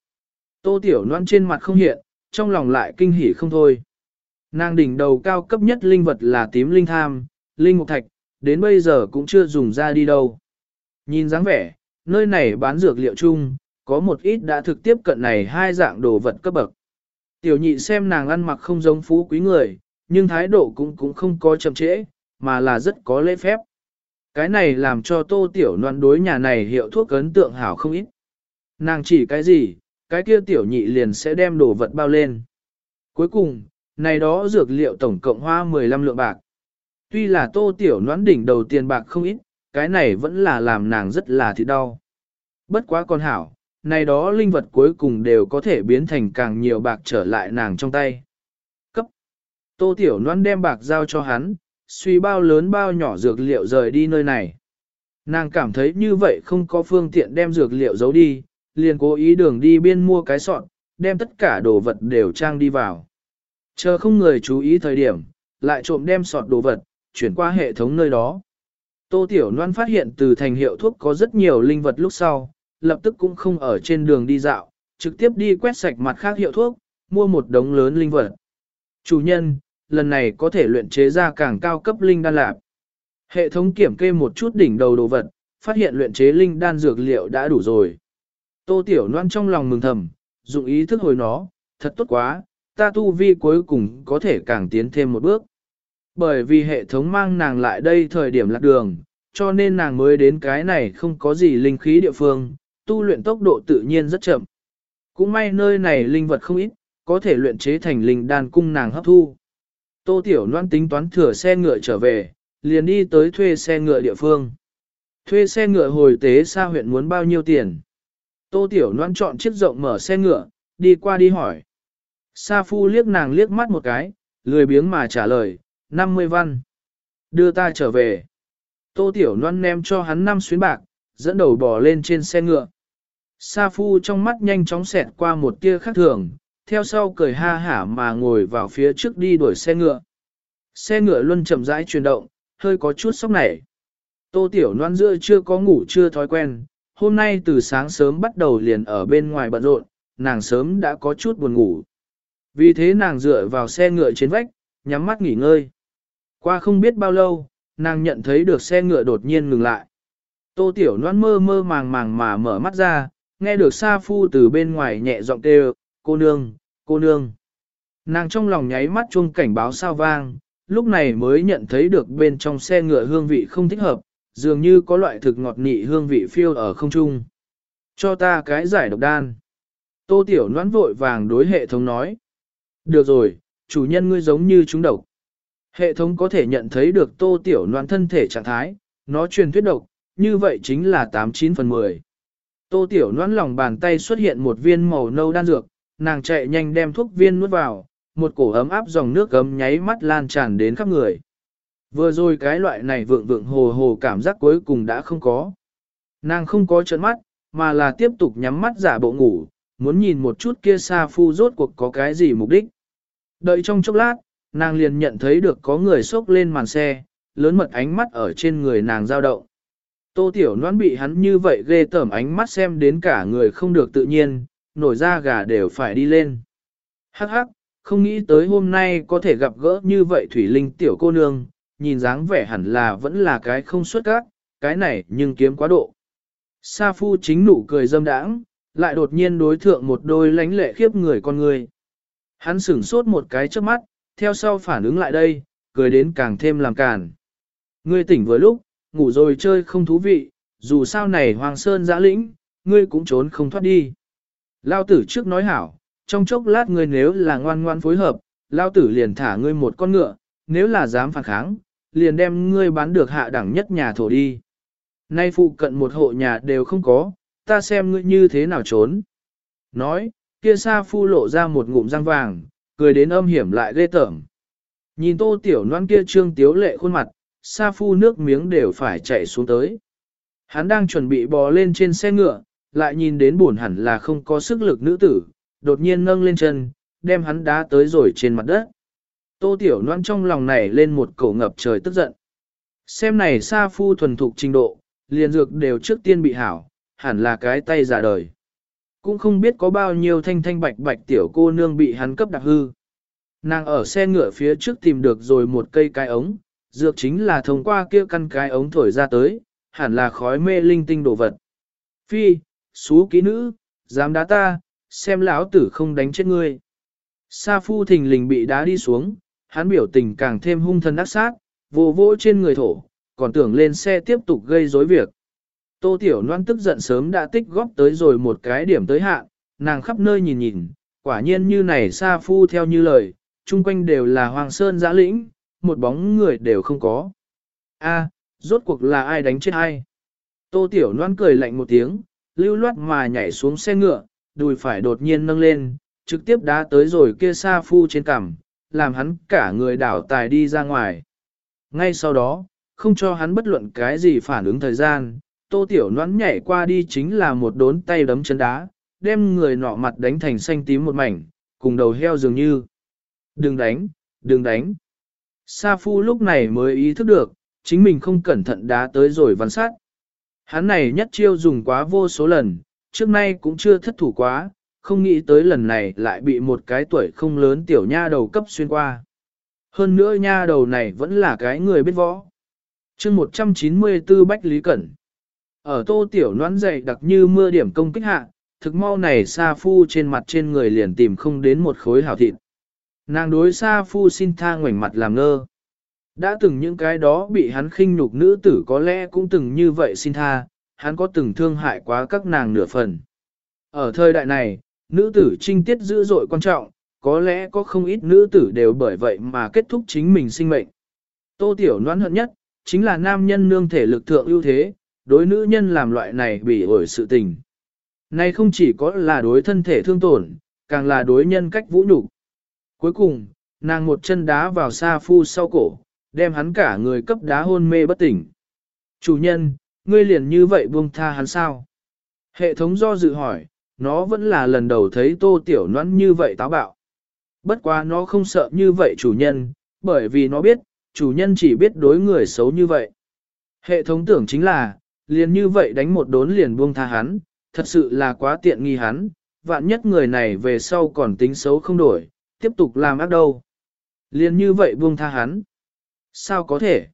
Tô tiểu noan trên mặt không hiện, trong lòng lại kinh hỉ không thôi. Nàng đỉnh đầu cao cấp nhất linh vật là tím linh tham, linh ngục thạch, đến bây giờ cũng chưa dùng ra đi đâu. Nhìn dáng vẻ, nơi này bán dược liệu chung, có một ít đã thực tiếp cận này hai dạng đồ vật cấp bậc. Tiểu nhị xem nàng ăn mặc không giống phú quý người, nhưng thái độ cũng cũng không có chậm trễ, mà là rất có lễ phép. Cái này làm cho tô tiểu noan đối nhà này hiệu thuốc ấn tượng hảo không ít. Nàng chỉ cái gì, cái kia tiểu nhị liền sẽ đem đồ vật bao lên. Cuối cùng, này đó dược liệu tổng cộng hoa 15 lượng bạc. Tuy là tô tiểu noãn đỉnh đầu tiền bạc không ít, cái này vẫn là làm nàng rất là thịt đau. Bất quá con hảo, này đó linh vật cuối cùng đều có thể biến thành càng nhiều bạc trở lại nàng trong tay. Tô tiểu Loan đem bạc giao cho hắn, suy bao lớn bao nhỏ dược liệu rời đi nơi này. Nàng cảm thấy như vậy không có phương tiện đem dược liệu giấu đi, liền cố ý đường đi biên mua cái sọn, đem tất cả đồ vật đều trang đi vào. Chờ không người chú ý thời điểm, lại trộm đem sọt đồ vật, chuyển qua hệ thống nơi đó. Tô Tiểu Loan phát hiện từ thành hiệu thuốc có rất nhiều linh vật lúc sau, lập tức cũng không ở trên đường đi dạo, trực tiếp đi quét sạch mặt khác hiệu thuốc, mua một đống lớn linh vật. Chủ nhân, lần này có thể luyện chế ra càng cao cấp linh đan lạc. Hệ thống kiểm kê một chút đỉnh đầu đồ vật, phát hiện luyện chế linh đan dược liệu đã đủ rồi. Tô Tiểu Loan trong lòng mừng thầm, dụng ý thức hồi nó, thật tốt quá, ta tu vi cuối cùng có thể càng tiến thêm một bước. Bởi vì hệ thống mang nàng lại đây thời điểm lạc đường, cho nên nàng mới đến cái này không có gì linh khí địa phương, tu luyện tốc độ tự nhiên rất chậm. Cũng may nơi này linh vật không ít, có thể luyện chế thành linh đan cung nàng hấp thu. Tô Tiểu Loan tính toán thừa xe ngựa trở về, liền đi tới thuê xe ngựa địa phương. Thuê xe ngựa hồi tế xa huyện muốn bao nhiêu tiền? Tô Tiểu Loan chọn chiếc rộng mở xe ngựa, đi qua đi hỏi. Sa Phu liếc nàng liếc mắt một cái, lười biếng mà trả lời, 50 văn. Đưa ta trở về. Tô Tiểu Loan ném cho hắn năm xuyến bạc, dẫn đầu bò lên trên xe ngựa. Sa Phu trong mắt nhanh chóng xẹt qua một tia khác thường, theo sau cười ha hả mà ngồi vào phía trước đi đuổi xe ngựa. Xe ngựa luôn chậm rãi chuyển động, hơi có chút sốc nảy. Tô Tiểu Loan giữa chưa có ngủ chưa thói quen, hôm nay từ sáng sớm bắt đầu liền ở bên ngoài bận rộn, nàng sớm đã có chút buồn ngủ. Vì thế nàng dựa vào xe ngựa trên vách, nhắm mắt nghỉ ngơi. Qua không biết bao lâu, nàng nhận thấy được xe ngựa đột nhiên ngừng lại. Tô Tiểu Loan mơ mơ màng màng mà mở mắt ra, nghe được Sa Phu từ bên ngoài nhẹ giọng kêu, cô nương, cô nương. Nàng trong lòng nháy mắt chuông cảnh báo sao vang, lúc này mới nhận thấy được bên trong xe ngựa hương vị không thích hợp, dường như có loại thực ngọt nị hương vị phiêu ở không trung. Cho ta cái giải độc đan. Tô Tiểu Loan vội vàng đối hệ thống nói. Được rồi, chủ nhân ngươi giống như chúng độc. Hệ thống có thể nhận thấy được Tô Tiểu Loan thân thể trạng thái, nó truyền thuyết độc, như vậy chính là 89 phần 10. Tô Tiểu Loan lòng bàn tay xuất hiện một viên màu nâu đan dược, nàng chạy nhanh đem thuốc viên nuốt vào, một cổ ấm áp dòng nước gấm nháy mắt lan tràn đến khắp người. Vừa rồi cái loại này vượng vượng hồ hồ cảm giác cuối cùng đã không có. Nàng không có trợn mắt, mà là tiếp tục nhắm mắt giả bộ ngủ, muốn nhìn một chút kia xa phu rốt cuộc có cái gì mục đích. Đợi trong chốc lát, nàng liền nhận thấy được có người xốc lên màn xe, lớn mật ánh mắt ở trên người nàng dao động. Tô Tiểu noan bị hắn như vậy ghê tởm ánh mắt xem đến cả người không được tự nhiên, nổi da gà đều phải đi lên. Hắc hắc, không nghĩ tới hôm nay có thể gặp gỡ như vậy Thủy Linh tiểu cô nương, nhìn dáng vẻ hẳn là vẫn là cái không xuất các, cái này nhưng kiếm quá độ. Sa Phu chính nụ cười dâm đãng, lại đột nhiên đối thượng một đôi lánh lệ khiếp người con người. Hắn sửng sốt một cái trước mắt, theo sau phản ứng lại đây, cười đến càng thêm làm càn. Ngươi tỉnh vừa lúc, ngủ rồi chơi không thú vị, dù sao này Hoàng Sơn giã lĩnh, ngươi cũng trốn không thoát đi. Lao tử trước nói hảo, trong chốc lát ngươi nếu là ngoan ngoan phối hợp, Lao tử liền thả ngươi một con ngựa, nếu là dám phản kháng, liền đem ngươi bán được hạ đẳng nhất nhà thổ đi. Nay phụ cận một hộ nhà đều không có, ta xem ngươi như thế nào trốn. Nói, kia sa phu lộ ra một ngụm răng vàng, cười đến âm hiểm lại ghê tởm. Nhìn tô tiểu noan kia trương tiếu lệ khuôn mặt, sa phu nước miếng đều phải chạy xuống tới. Hắn đang chuẩn bị bò lên trên xe ngựa, lại nhìn đến buồn hẳn là không có sức lực nữ tử, đột nhiên nâng lên chân, đem hắn đá tới rồi trên mặt đất. Tô tiểu Loan trong lòng này lên một cổ ngập trời tức giận. Xem này sa phu thuần thục trình độ, liền dược đều trước tiên bị hảo, hẳn là cái tay giả đời. Cũng không biết có bao nhiêu thanh thanh bạch bạch tiểu cô nương bị hắn cấp đặc hư. Nàng ở xe ngựa phía trước tìm được rồi một cây cái ống, dược chính là thông qua kia căn cái ống thổi ra tới, hẳn là khói mê linh tinh đồ vật. Phi, xú kỹ nữ, dám đá ta, xem lão tử không đánh chết ngươi. Sa phu thình lình bị đá đi xuống, hắn biểu tình càng thêm hung thần ác sát, vô vỗ trên người thổ, còn tưởng lên xe tiếp tục gây rối việc. Tô Tiểu Loan tức giận sớm đã tích góp tới rồi một cái điểm tới hạn, nàng khắp nơi nhìn nhìn, quả nhiên như này Sa Phu theo như lời, chung quanh đều là hoàng sơn giã lĩnh, một bóng người đều không có. A, rốt cuộc là ai đánh chết ai? Tô Tiểu Loan cười lạnh một tiếng, lưu loát mà nhảy xuống xe ngựa, đùi phải đột nhiên nâng lên, trực tiếp đá tới rồi kia Sa Phu trên cằm, làm hắn cả người đảo tài đi ra ngoài. Ngay sau đó, không cho hắn bất luận cái gì phản ứng thời gian, tô tiểu noãn nhảy qua đi chính là một đốn tay đấm chân đá, đem người nọ mặt đánh thành xanh tím một mảnh, cùng đầu heo dường như. Đừng đánh, đừng đánh. Sa Phu lúc này mới ý thức được, chính mình không cẩn thận đá tới rồi văn sát. Hắn này nhất chiêu dùng quá vô số lần, trước nay cũng chưa thất thủ quá, không nghĩ tới lần này lại bị một cái tuổi không lớn tiểu nha đầu cấp xuyên qua. Hơn nữa nha đầu này vẫn là cái người biết võ chương 194 Bách Lý Cẩn. Ở tô tiểu noán dày đặc như mưa điểm công kích hạ, thực mau này Sa Phu trên mặt trên người liền tìm không đến một khối hảo thịt. Nàng đối Sa Phu xin tha ngoảnh mặt làm ngơ. Đã từng những cái đó bị hắn khinh nhục nữ tử có lẽ cũng từng như vậy xin tha, hắn có từng thương hại quá các nàng nửa phần. Ở thời đại này, nữ tử trinh tiết dữ dội quan trọng, có lẽ có không ít nữ tử đều bởi vậy mà kết thúc chính mình sinh mệnh. Tô Tiểu noãn hận nhất, chính là nam nhân nương thể lực thượng ưu thế, đối nữ nhân làm loại này bị ổi sự tình. Này không chỉ có là đối thân thể thương tổn, càng là đối nhân cách vũ nhục. Cuối cùng, nàng một chân đá vào xa phu sau cổ, đem hắn cả người cấp đá hôn mê bất tỉnh. Chủ nhân, ngươi liền như vậy buông tha hắn sao? Hệ thống do dự hỏi, nó vẫn là lần đầu thấy tô tiểu noãn như vậy táo bạo. Bất quá nó không sợ như vậy chủ nhân, bởi vì nó biết, chủ nhân chỉ biết đối người xấu như vậy. Hệ thống tưởng chính là, liền như vậy đánh một đốn liền buông tha hắn, thật sự là quá tiện nghi hắn, vạn nhất người này về sau còn tính xấu không đổi, tiếp tục làm ác đâu. Liền như vậy buông tha hắn. Sao có thể?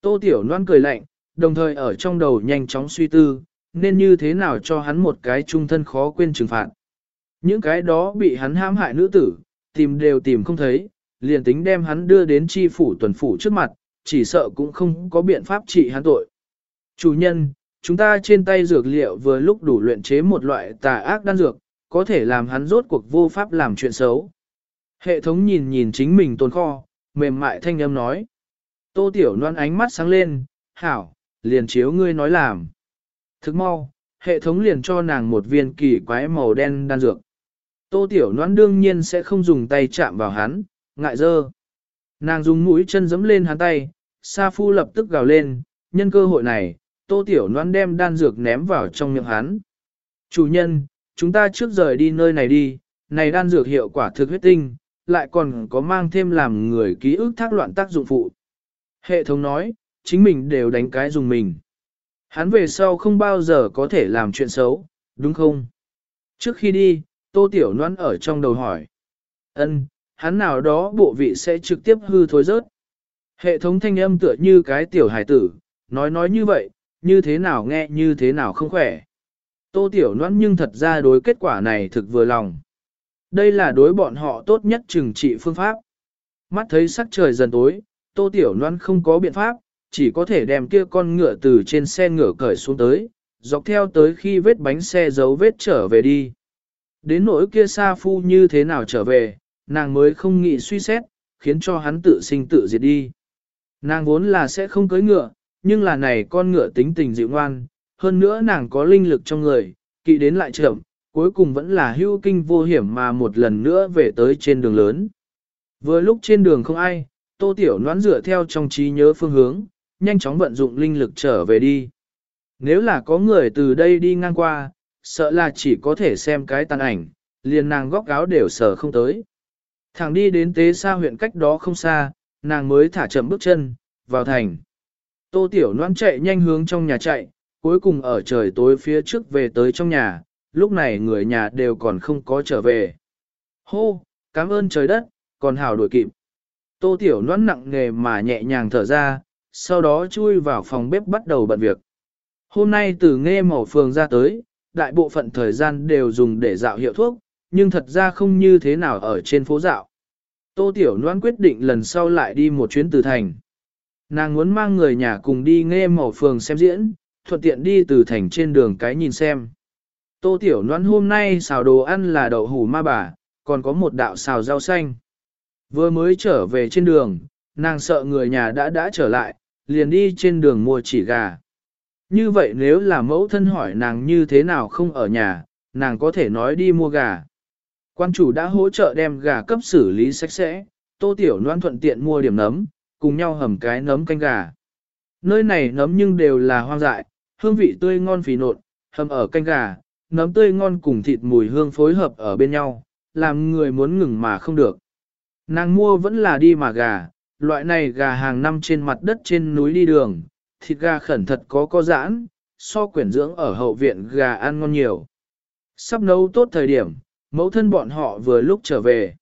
Tô Tiểu Loan cười lạnh, đồng thời ở trong đầu nhanh chóng suy tư, nên như thế nào cho hắn một cái trung thân khó quên trừng phạt. Những cái đó bị hắn hãm hại nữ tử, tìm đều tìm không thấy, liền tính đem hắn đưa đến chi phủ tuần phủ trước mặt, chỉ sợ cũng không có biện pháp trị hắn tội. Chủ nhân, chúng ta trên tay dược liệu vừa lúc đủ luyện chế một loại tà ác đan dược, có thể làm hắn rốt cuộc vô pháp làm chuyện xấu. Hệ thống nhìn nhìn chính mình tồn kho, mềm mại thanh âm nói. Tô Tiểu Loan ánh mắt sáng lên, hảo, liền chiếu ngươi nói làm. Thức mau, hệ thống liền cho nàng một viên kỳ quái màu đen đan dược. Tô Tiểu Loan đương nhiên sẽ không dùng tay chạm vào hắn, ngại dơ. Nàng dùng mũi chân giẫm lên hắn tay, Sa Phu lập tức gào lên, nhân cơ hội này, Tô Tiểu Loan đem đan dược ném vào trong miệng hắn. Chủ nhân, chúng ta trước rời đi nơi này đi, này đan dược hiệu quả thực huyết tinh, lại còn có mang thêm làm người ký ức thác loạn tác dụng phụ. Hệ thống nói, chính mình đều đánh cái dùng mình. Hắn về sau không bao giờ có thể làm chuyện xấu, đúng không? Trước khi đi, Tô Tiểu Loan ở trong đầu hỏi. ân hắn nào đó bộ vị sẽ trực tiếp hư thối rớt. Hệ thống thanh âm tựa như cái tiểu hải tử, nói nói như vậy, như thế nào nghe như thế nào không khỏe. Tô tiểu Loan nhưng thật ra đối kết quả này thực vừa lòng. Đây là đối bọn họ tốt nhất trừng trị phương pháp. Mắt thấy sắc trời dần tối, tô tiểu Loan không có biện pháp, chỉ có thể đem kia con ngựa từ trên xe ngựa cởi xuống tới, dọc theo tới khi vết bánh xe dấu vết trở về đi. Đến nỗi kia Sa Phu như thế nào trở về, nàng mới không nghĩ suy xét, khiến cho hắn tự sinh tự diệt đi. Nàng vốn là sẽ không cưới ngựa, nhưng là này con ngựa tính tình dịu ngoan, hơn nữa nàng có linh lực trong người, kỵ đến lại chậm, cuối cùng vẫn là hưu kinh vô hiểm mà một lần nữa về tới trên đường lớn. Vừa lúc trên đường không ai, tô tiểu noãn dựa theo trong trí nhớ phương hướng, nhanh chóng vận dụng linh lực trở về đi. Nếu là có người từ đây đi ngang qua, sợ là chỉ có thể xem cái tàn ảnh, liền nàng góc áo đều sở không tới. Thẳng đi đến tế xa huyện cách đó không xa, nàng mới thả chậm bước chân, vào thành. Tô Tiểu Loan chạy nhanh hướng trong nhà chạy, cuối cùng ở trời tối phía trước về tới trong nhà, lúc này người nhà đều còn không có trở về. Hô, cảm ơn trời đất, còn hào đuổi kịp. Tô Tiểu Loan nặng nghề mà nhẹ nhàng thở ra, sau đó chui vào phòng bếp bắt đầu bận việc. Hôm nay từ nghe màu phường ra tới, đại bộ phận thời gian đều dùng để dạo hiệu thuốc, nhưng thật ra không như thế nào ở trên phố dạo. Tô Tiểu Loan quyết định lần sau lại đi một chuyến từ thành. Nàng muốn mang người nhà cùng đi nghe màu phường xem diễn, thuận tiện đi từ thành trên đường cái nhìn xem. Tô Tiểu Loan hôm nay xào đồ ăn là đậu hủ ma bà, còn có một đạo xào rau xanh. Vừa mới trở về trên đường, nàng sợ người nhà đã đã trở lại, liền đi trên đường mua chỉ gà. Như vậy nếu là mẫu thân hỏi nàng như thế nào không ở nhà, nàng có thể nói đi mua gà. Quan chủ đã hỗ trợ đem gà cấp xử lý sạch sẽ, tô tiểu noan thuận tiện mua điểm nấm, cùng nhau hầm cái nấm canh gà. Nơi này nấm nhưng đều là hoang dại, hương vị tươi ngon phì nộn, hầm ở canh gà, nấm tươi ngon cùng thịt mùi hương phối hợp ở bên nhau, làm người muốn ngừng mà không được. Nàng mua vẫn là đi mà gà, loại này gà hàng năm trên mặt đất trên núi đi đường, thịt gà khẩn thật có có giãn, so quyển dưỡng ở hậu viện gà ăn ngon nhiều. Sắp nấu tốt thời điểm, mẫu thân bọn họ vừa lúc trở về.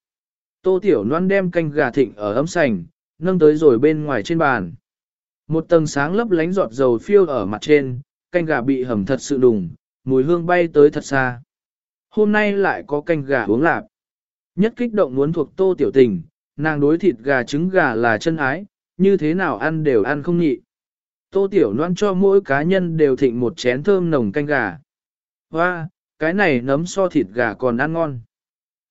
Tô Tiểu Loan đem canh gà thịnh ở ấm sành, nâng tới rồi bên ngoài trên bàn. Một tầng sáng lấp lánh giọt dầu phiêu ở mặt trên, canh gà bị hầm thật sự đùng, mùi hương bay tới thật xa. Hôm nay lại có canh gà uống lạp. Nhất kích động muốn thuộc tô tiểu tình, nàng đối thịt gà trứng gà là chân ái, như thế nào ăn đều ăn không nhị. Tô tiểu noan cho mỗi cá nhân đều thịnh một chén thơm nồng canh gà. Hoa, cái này nấm so thịt gà còn ăn ngon.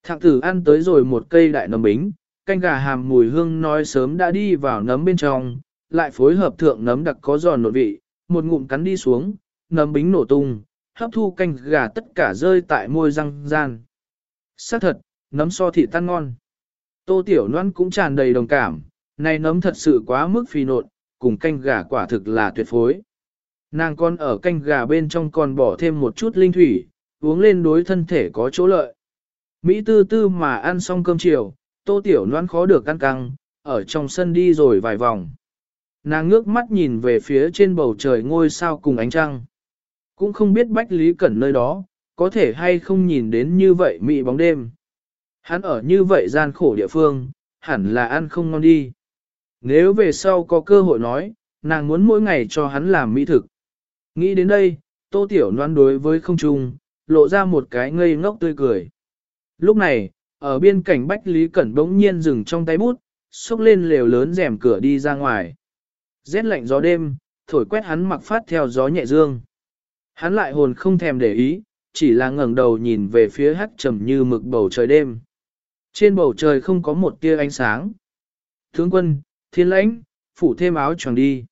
Thạng tử ăn tới rồi một cây đại nấm bính, canh gà hàm mùi hương nói sớm đã đi vào nấm bên trong, lại phối hợp thượng nấm đặc có giòn nội vị, một ngụm cắn đi xuống, nấm bính nổ tung, hấp thu canh gà tất cả rơi tại môi răng gian. Xác thật, nấm so thị tan ngon. Tô Tiểu Loan cũng tràn đầy đồng cảm, này nấm thật sự quá mức phi nộn, cùng canh gà quả thực là tuyệt phối. Nàng con ở canh gà bên trong còn bỏ thêm một chút linh thủy, uống lên đối thân thể có chỗ lợi. Mỹ tư tư mà ăn xong cơm chiều, tô tiểu Loan khó được ăn căng, ở trong sân đi rồi vài vòng. Nàng ngước mắt nhìn về phía trên bầu trời ngôi sao cùng ánh trăng. Cũng không biết Bách Lý Cẩn nơi đó, có thể hay không nhìn đến như vậy mị bóng đêm. Hắn ở như vậy gian khổ địa phương, hẳn là ăn không ngon đi. Nếu về sau có cơ hội nói, nàng muốn mỗi ngày cho hắn làm mỹ thực. Nghĩ đến đây, tô tiểu noan đối với không trung, lộ ra một cái ngây ngốc tươi cười. Lúc này, ở bên cạnh Bách Lý Cẩn bỗng nhiên dừng trong tay bút, xúc lên lều lớn rèm cửa đi ra ngoài. Rét lạnh gió đêm, thổi quét hắn mặc phát theo gió nhẹ dương. Hắn lại hồn không thèm để ý, chỉ là ngẩng đầu nhìn về phía hắc trầm như mực bầu trời đêm. Trên bầu trời không có một tia ánh sáng. Tướng quân, thiên lãnh, phủ thêm áo choàng đi.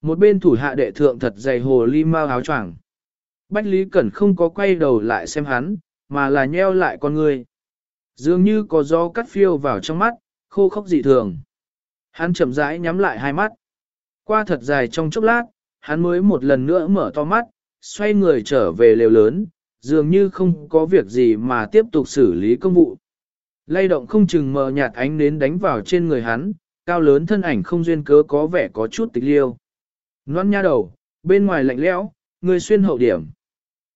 Một bên thủ hạ đệ thượng thật dày hồ ly mau áo choàng. Bách Lý Cẩn không có quay đầu lại xem hắn, mà là nheo lại con người. Dường như có gió cắt phiêu vào trong mắt, khô khốc dị thường. Hắn chậm rãi nhắm lại hai mắt. Qua thật dài trong chốc lát, hắn mới một lần nữa mở to mắt, xoay người trở về lều lớn, dường như không có việc gì mà tiếp tục xử lý công vụ. Lay động không chừng mờ nhạt ánh nến đánh vào trên người hắn, cao lớn thân ảnh không duyên cớ có vẻ có chút tịch liêu. Loan nha đầu, bên ngoài lạnh lẽo, người xuyên hậu điểm.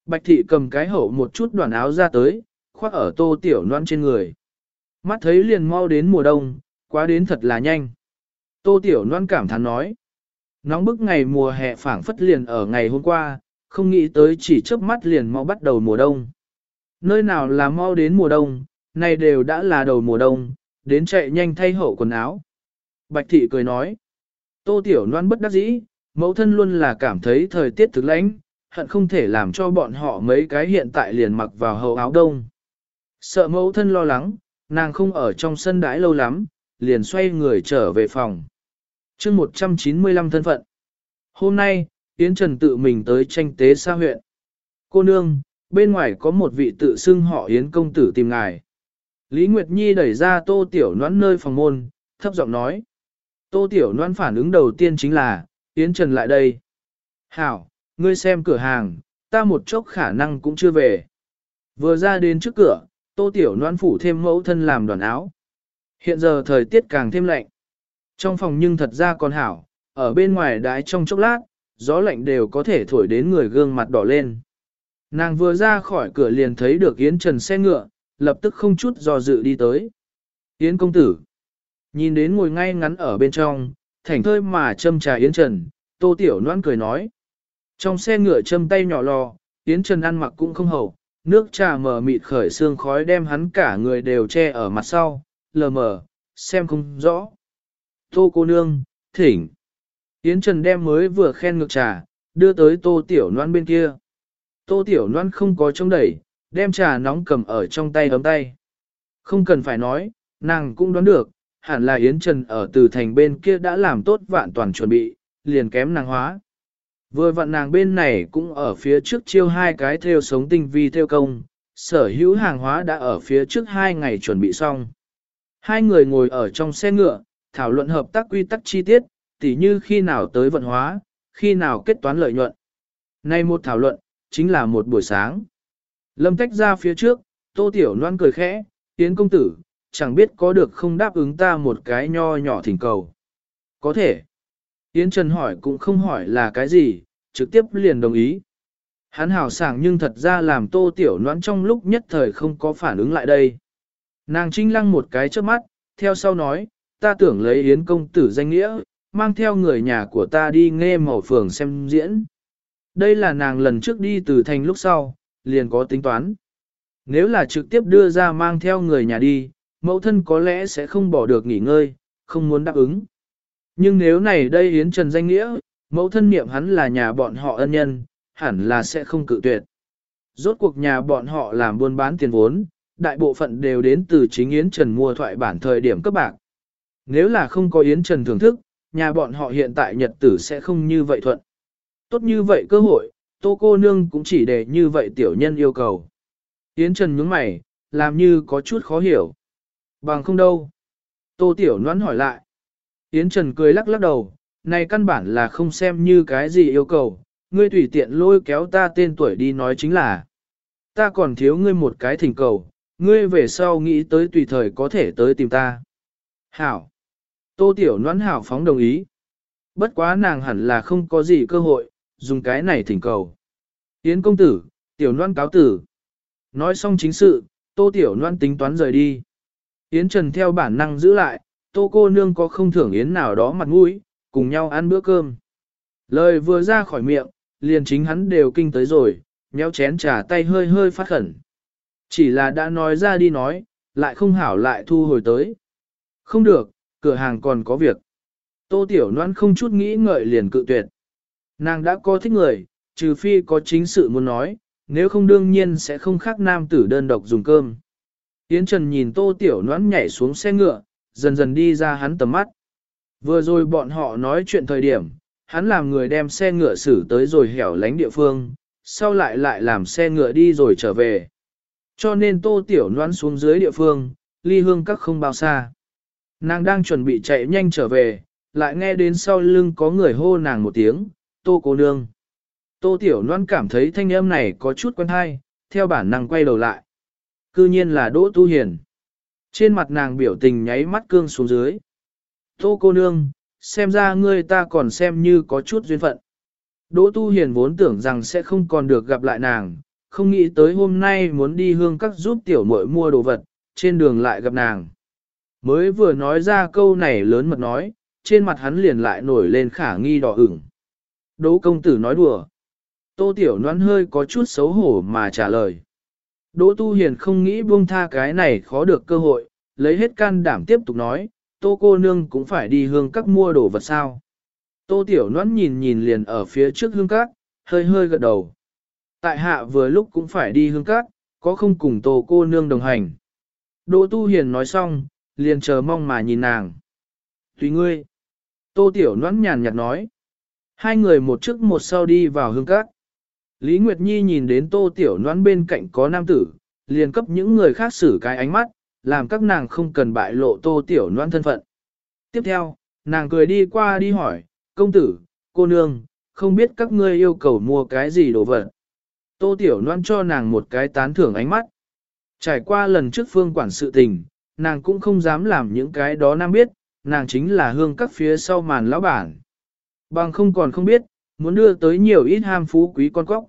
Bạch thị cầm cái hậu một chút đoàn áo ra tới, khoác ở tô tiểu loan trên người. Mắt thấy liền mau đến mùa đông, quá đến thật là nhanh. Tô tiểu loan cảm thán nói. Nóng bức ngày mùa hè phảng phất liền ở ngày hôm qua, không nghĩ tới chỉ chớp mắt liền mau bắt đầu mùa đông. Nơi nào là mau đến mùa đông, này đều đã là đầu mùa đông, đến chạy nhanh thay hậu quần áo. Bạch thị cười nói. Tô Tiểu Loan bất đắc dĩ, mẫu thân luôn là cảm thấy thời tiết thực lãnh, hận không thể làm cho bọn họ mấy cái hiện tại liền mặc vào hậu áo đông. Sợ mẫu thân lo lắng, nàng không ở trong sân đãi lâu lắm, liền xoay người trở về phòng. chương 195 thân phận. Hôm nay, Yến Trần tự mình tới tranh tế xa huyện. Cô nương, bên ngoài có một vị tự xưng họ Yến công tử tìm ngài. Lý Nguyệt Nhi đẩy ra tô tiểu noãn nơi phòng môn, thấp giọng nói. Tô tiểu noãn phản ứng đầu tiên chính là, Yến Trần lại đây. Hảo, ngươi xem cửa hàng, ta một chốc khả năng cũng chưa về. Vừa ra đến trước cửa, tô tiểu noãn phủ thêm mẫu thân làm đoàn áo. Hiện giờ thời tiết càng thêm lạnh. Trong phòng nhưng thật ra còn hảo, ở bên ngoài đái trong chốc lát, gió lạnh đều có thể thổi đến người gương mặt đỏ lên. Nàng vừa ra khỏi cửa liền thấy được Yến Trần xe ngựa, lập tức không chút do dự đi tới. Yến công tử, nhìn đến ngồi ngay ngắn ở bên trong, thảnh thơi mà châm trà Yến Trần, tô tiểu noan cười nói. Trong xe ngựa châm tay nhỏ lò, Yến Trần ăn mặc cũng không hầu nước trà mờ mịt khởi xương khói đem hắn cả người đều che ở mặt sau, lờ mờ, xem không rõ. Tô cô nương, thỉnh. Yến Trần đem mới vừa khen ngược trà, đưa tới tô tiểu noan bên kia. Tô tiểu noan không có trông đẩy, đem trà nóng cầm ở trong tay ấm tay. Không cần phải nói, nàng cũng đoán được, hẳn là Yến Trần ở từ thành bên kia đã làm tốt vạn toàn chuẩn bị, liền kém nàng hóa. Vừa vặn nàng bên này cũng ở phía trước chiêu hai cái theo sống tinh vi theo công, sở hữu hàng hóa đã ở phía trước hai ngày chuẩn bị xong. Hai người ngồi ở trong xe ngựa, thảo luận hợp tác quy tắc chi tiết, tỉ như khi nào tới vận hóa, khi nào kết toán lợi nhuận. Nay một thảo luận, chính là một buổi sáng. Lâm tách ra phía trước, tô tiểu loan cười khẽ, tiến công tử, chẳng biết có được không đáp ứng ta một cái nho nhỏ thỉnh cầu. Có thể. Yến Trần hỏi cũng không hỏi là cái gì, trực tiếp liền đồng ý. Hắn hào sảng nhưng thật ra làm tô tiểu noãn trong lúc nhất thời không có phản ứng lại đây. Nàng trinh lăng một cái trước mắt, theo sau nói, ta tưởng lấy Yến công tử danh nghĩa, mang theo người nhà của ta đi nghe màu phường xem diễn. Đây là nàng lần trước đi từ thành lúc sau, liền có tính toán. Nếu là trực tiếp đưa ra mang theo người nhà đi, mẫu thân có lẽ sẽ không bỏ được nghỉ ngơi, không muốn đáp ứng. Nhưng nếu này đây Yến Trần danh nghĩa, mẫu thân niệm hắn là nhà bọn họ ân nhân, hẳn là sẽ không cự tuyệt. Rốt cuộc nhà bọn họ làm buôn bán tiền vốn, đại bộ phận đều đến từ chính Yến Trần mua thoại bản thời điểm cấp bạc. Nếu là không có Yến Trần thưởng thức, nhà bọn họ hiện tại nhật tử sẽ không như vậy thuận. Tốt như vậy cơ hội, tô cô nương cũng chỉ để như vậy tiểu nhân yêu cầu. Yến Trần nhướng mày, làm như có chút khó hiểu. Bằng không đâu. Tô tiểu noãn hỏi lại. Yến Trần cười lắc lắc đầu, này căn bản là không xem như cái gì yêu cầu, ngươi tùy tiện lôi kéo ta tên tuổi đi nói chính là. Ta còn thiếu ngươi một cái thỉnh cầu, ngươi về sau nghĩ tới tùy thời có thể tới tìm ta. Hảo. Tô Tiểu Noãn hảo phóng đồng ý. Bất quá nàng hẳn là không có gì cơ hội, dùng cái này thỉnh cầu. Yến công tử, Tiểu noan cáo tử. Nói xong chính sự, Tô Tiểu noan tính toán rời đi. Yến Trần theo bản năng giữ lại, Tô cô nương có không thưởng Yến nào đó mặt mũi, cùng nhau ăn bữa cơm. Lời vừa ra khỏi miệng, liền chính hắn đều kinh tới rồi, nhéo chén trà tay hơi hơi phát khẩn. Chỉ là đã nói ra đi nói, lại không hảo lại thu hồi tới. Không được, cửa hàng còn có việc. Tô Tiểu Loan không chút nghĩ ngợi liền cự tuyệt. Nàng đã có thích người, trừ phi có chính sự muốn nói, nếu không đương nhiên sẽ không khác nam tử đơn độc dùng cơm. Yến Trần nhìn Tô Tiểu noãn nhảy xuống xe ngựa, dần dần đi ra hắn tầm mắt. Vừa rồi bọn họ nói chuyện thời điểm, hắn làm người đem xe ngựa xử tới rồi hẻo lánh địa phương, sau lại lại làm xe ngựa đi rồi trở về. Cho nên tô tiểu noãn xuống dưới địa phương, ly hương các không bao xa. Nàng đang chuẩn bị chạy nhanh trở về, lại nghe đến sau lưng có người hô nàng một tiếng, tô cô nương. Tô tiểu Loan cảm thấy thanh âm này có chút quen hay, theo bản năng quay đầu lại. Cư nhiên là Đỗ Tu Hiền. Trên mặt nàng biểu tình nháy mắt cương xuống dưới. Tô cô nương, xem ra ngươi ta còn xem như có chút duyên phận. Đỗ Tu Hiền vốn tưởng rằng sẽ không còn được gặp lại nàng, không nghĩ tới hôm nay muốn đi hương các giúp tiểu muội mua đồ vật, trên đường lại gặp nàng. Mới vừa nói ra câu này lớn mật nói, trên mặt hắn liền lại nổi lên khả nghi đỏ ửng. Đỗ công tử nói đùa. Tô tiểu noan hơi có chút xấu hổ mà trả lời. Đỗ tu hiền không nghĩ buông tha cái này khó được cơ hội, lấy hết can đảm tiếp tục nói, tô cô nương cũng phải đi hương các mua đồ vật sao. Tô Tiểu Loan nhìn nhìn liền ở phía trước hương cát, hơi hơi gật đầu. Tại hạ vừa lúc cũng phải đi hương cát, có không cùng Tô cô nương đồng hành. Đỗ Tu Hiền nói xong, liền chờ mong mà nhìn nàng. Tùy ngươi. Tô Tiểu Loan nhàn nhạt nói. Hai người một trước một sau đi vào hương cát. Lý Nguyệt Nhi nhìn đến Tô Tiểu noan bên cạnh có nam tử, liền cấp những người khác xử cái ánh mắt, làm các nàng không cần bại lộ Tô Tiểu noan thân phận. Tiếp theo, nàng cười đi qua đi hỏi, công tử, cô nương, không biết các ngươi yêu cầu mua cái gì đồ vật. Tô Tiểu noan cho nàng một cái tán thưởng ánh mắt. Trải qua lần trước phương quản sự tình, nàng cũng không dám làm những cái đó nam biết, nàng chính là hương các phía sau màn lão bản. Bằng không còn không biết, muốn đưa tới nhiều ít ham phú quý con cóc.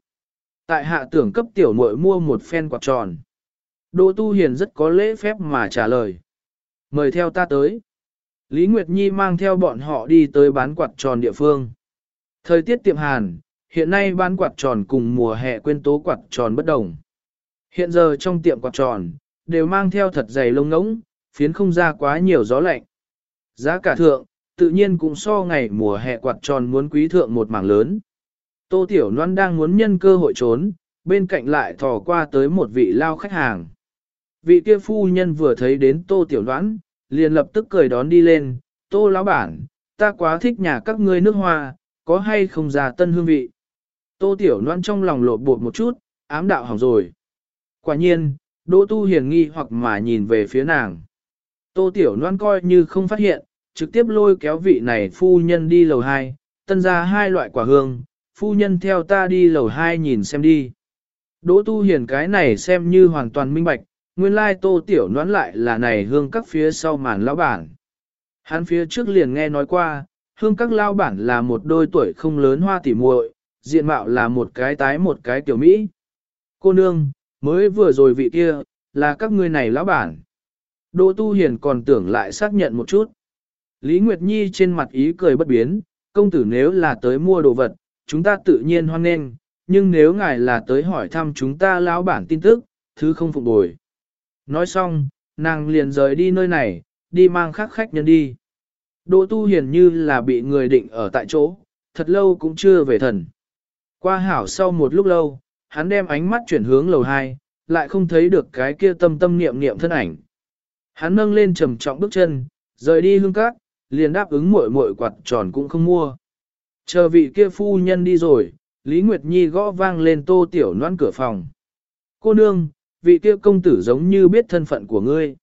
Tại hạ tưởng cấp tiểu muội mua một phen quạt tròn. Đỗ Tu Hiền rất có lễ phép mà trả lời. Mời theo ta tới. Lý Nguyệt Nhi mang theo bọn họ đi tới bán quạt tròn địa phương. Thời tiết tiệm hàn, hiện nay bán quạt tròn cùng mùa hè quên tố quạt tròn bất đồng. Hiện giờ trong tiệm quạt tròn, đều mang theo thật dày lông ngỗng, phiến không ra quá nhiều gió lạnh. Giá cả thượng, tự nhiên cũng so ngày mùa hè quạt tròn muốn quý thượng một mảng lớn. Tô Tiểu Loan đang muốn nhân cơ hội trốn, bên cạnh lại thò qua tới một vị lao khách hàng. Vị kia phu nhân vừa thấy đến Tô Tiểu Loan, liền lập tức cười đón đi lên, Tô lão bản, ta quá thích nhà các ngươi nước hoa, có hay không già tân hương vị. Tô Tiểu Loan trong lòng lột bột một chút, ám đạo hỏng rồi. Quả nhiên, Đỗ Tu Hiền nghi hoặc mà nhìn về phía nàng. Tô Tiểu Loan coi như không phát hiện, trực tiếp lôi kéo vị này phu nhân đi lầu 2, tân ra hai loại quả hương, phu nhân theo ta đi lầu 2 nhìn xem đi. Đỗ Tu Hiền cái này xem như hoàn toàn minh bạch, nguyên lai Tô Tiểu Loan lại là này hương các phía sau màn lão bản. Hắn phía trước liền nghe nói qua, hương các lao bản là một đôi tuổi không lớn hoa tỉ muội, diện mạo là một cái tái một cái tiểu Mỹ. Cô nương, mới vừa rồi vị kia, là các ngươi này lão bản. Đỗ Tu Hiền còn tưởng lại xác nhận một chút. Lý Nguyệt Nhi trên mặt ý cười bất biến, công tử nếu là tới mua đồ vật, chúng ta tự nhiên hoan nghênh, nhưng nếu ngài là tới hỏi thăm chúng ta lão bản tin tức, thứ không phục bồi. Nói xong, nàng liền rời đi nơi này, đi mang khác khách nhân đi. Đỗ Tu Hiền như là bị người định ở tại chỗ, thật lâu cũng chưa về thần. Qua hảo sau một lúc lâu, hắn đem ánh mắt chuyển hướng lầu 2, lại không thấy được cái kia tâm tâm niệm niệm thân ảnh. Hắn nâng lên trầm trọng bước chân, rời đi hương cát, liền đáp ứng muội muội quạt tròn cũng không mua. Chờ vị kia phu nhân đi rồi, Lý Nguyệt Nhi gõ vang lên tô tiểu noan cửa phòng. Cô nương, vị kia công tử giống như biết thân phận của ngươi.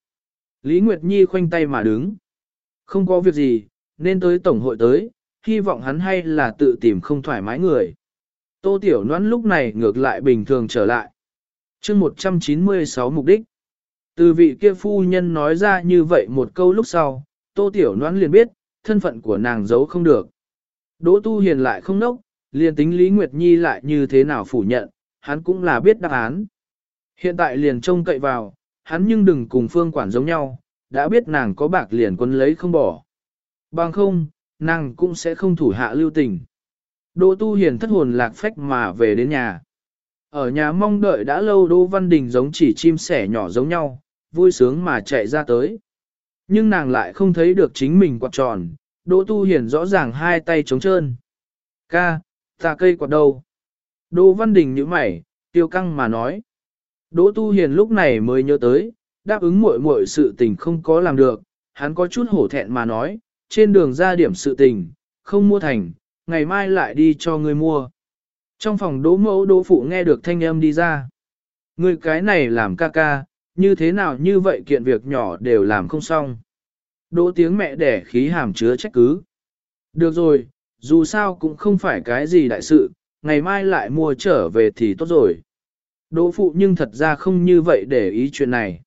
Lý Nguyệt Nhi khoanh tay mà đứng. Không có việc gì, nên tới tổng hội tới, hy vọng hắn hay là tự tìm không thoải mái người. Tô Tiểu Loan lúc này ngược lại bình thường trở lại. chương 196 mục đích. Từ vị kia phu nhân nói ra như vậy một câu lúc sau, Tô Tiểu Noãn liền biết, thân phận của nàng giấu không được. Đỗ Tu Hiền lại không nốc, liền tính Lý Nguyệt Nhi lại như thế nào phủ nhận, hắn cũng là biết đáp án. Hiện tại liền trông cậy vào, hắn nhưng đừng cùng phương quản giống nhau, đã biết nàng có bạc liền quân lấy không bỏ. Bằng không, nàng cũng sẽ không thủ hạ lưu tình. Đỗ Tu Hiền thất hồn lạc phách mà về đến nhà. Ở nhà mong đợi đã lâu Đỗ Văn Đình giống chỉ chim sẻ nhỏ giống nhau, vui sướng mà chạy ra tới. Nhưng nàng lại không thấy được chính mình quạt tròn, Đỗ Tu Hiền rõ ràng hai tay trống trơn. Ca, ta cây quạt đâu? Đỗ Văn Đình như mày, tiêu căng mà nói. Đỗ Tu Hiền lúc này mới nhớ tới, đáp ứng muội muội sự tình không có làm được, hắn có chút hổ thẹn mà nói, trên đường ra điểm sự tình, không mua thành, ngày mai lại đi cho người mua. Trong phòng đỗ mẫu đỗ phụ nghe được thanh âm đi ra. người cái này làm ca ca, như thế nào như vậy kiện việc nhỏ đều làm không xong. Đỗ tiếng mẹ đẻ khí hàm chứa trách cứ. Được rồi, dù sao cũng không phải cái gì đại sự, ngày mai lại mua trở về thì tốt rồi. Đỗ phụ nhưng thật ra không như vậy để ý chuyện này.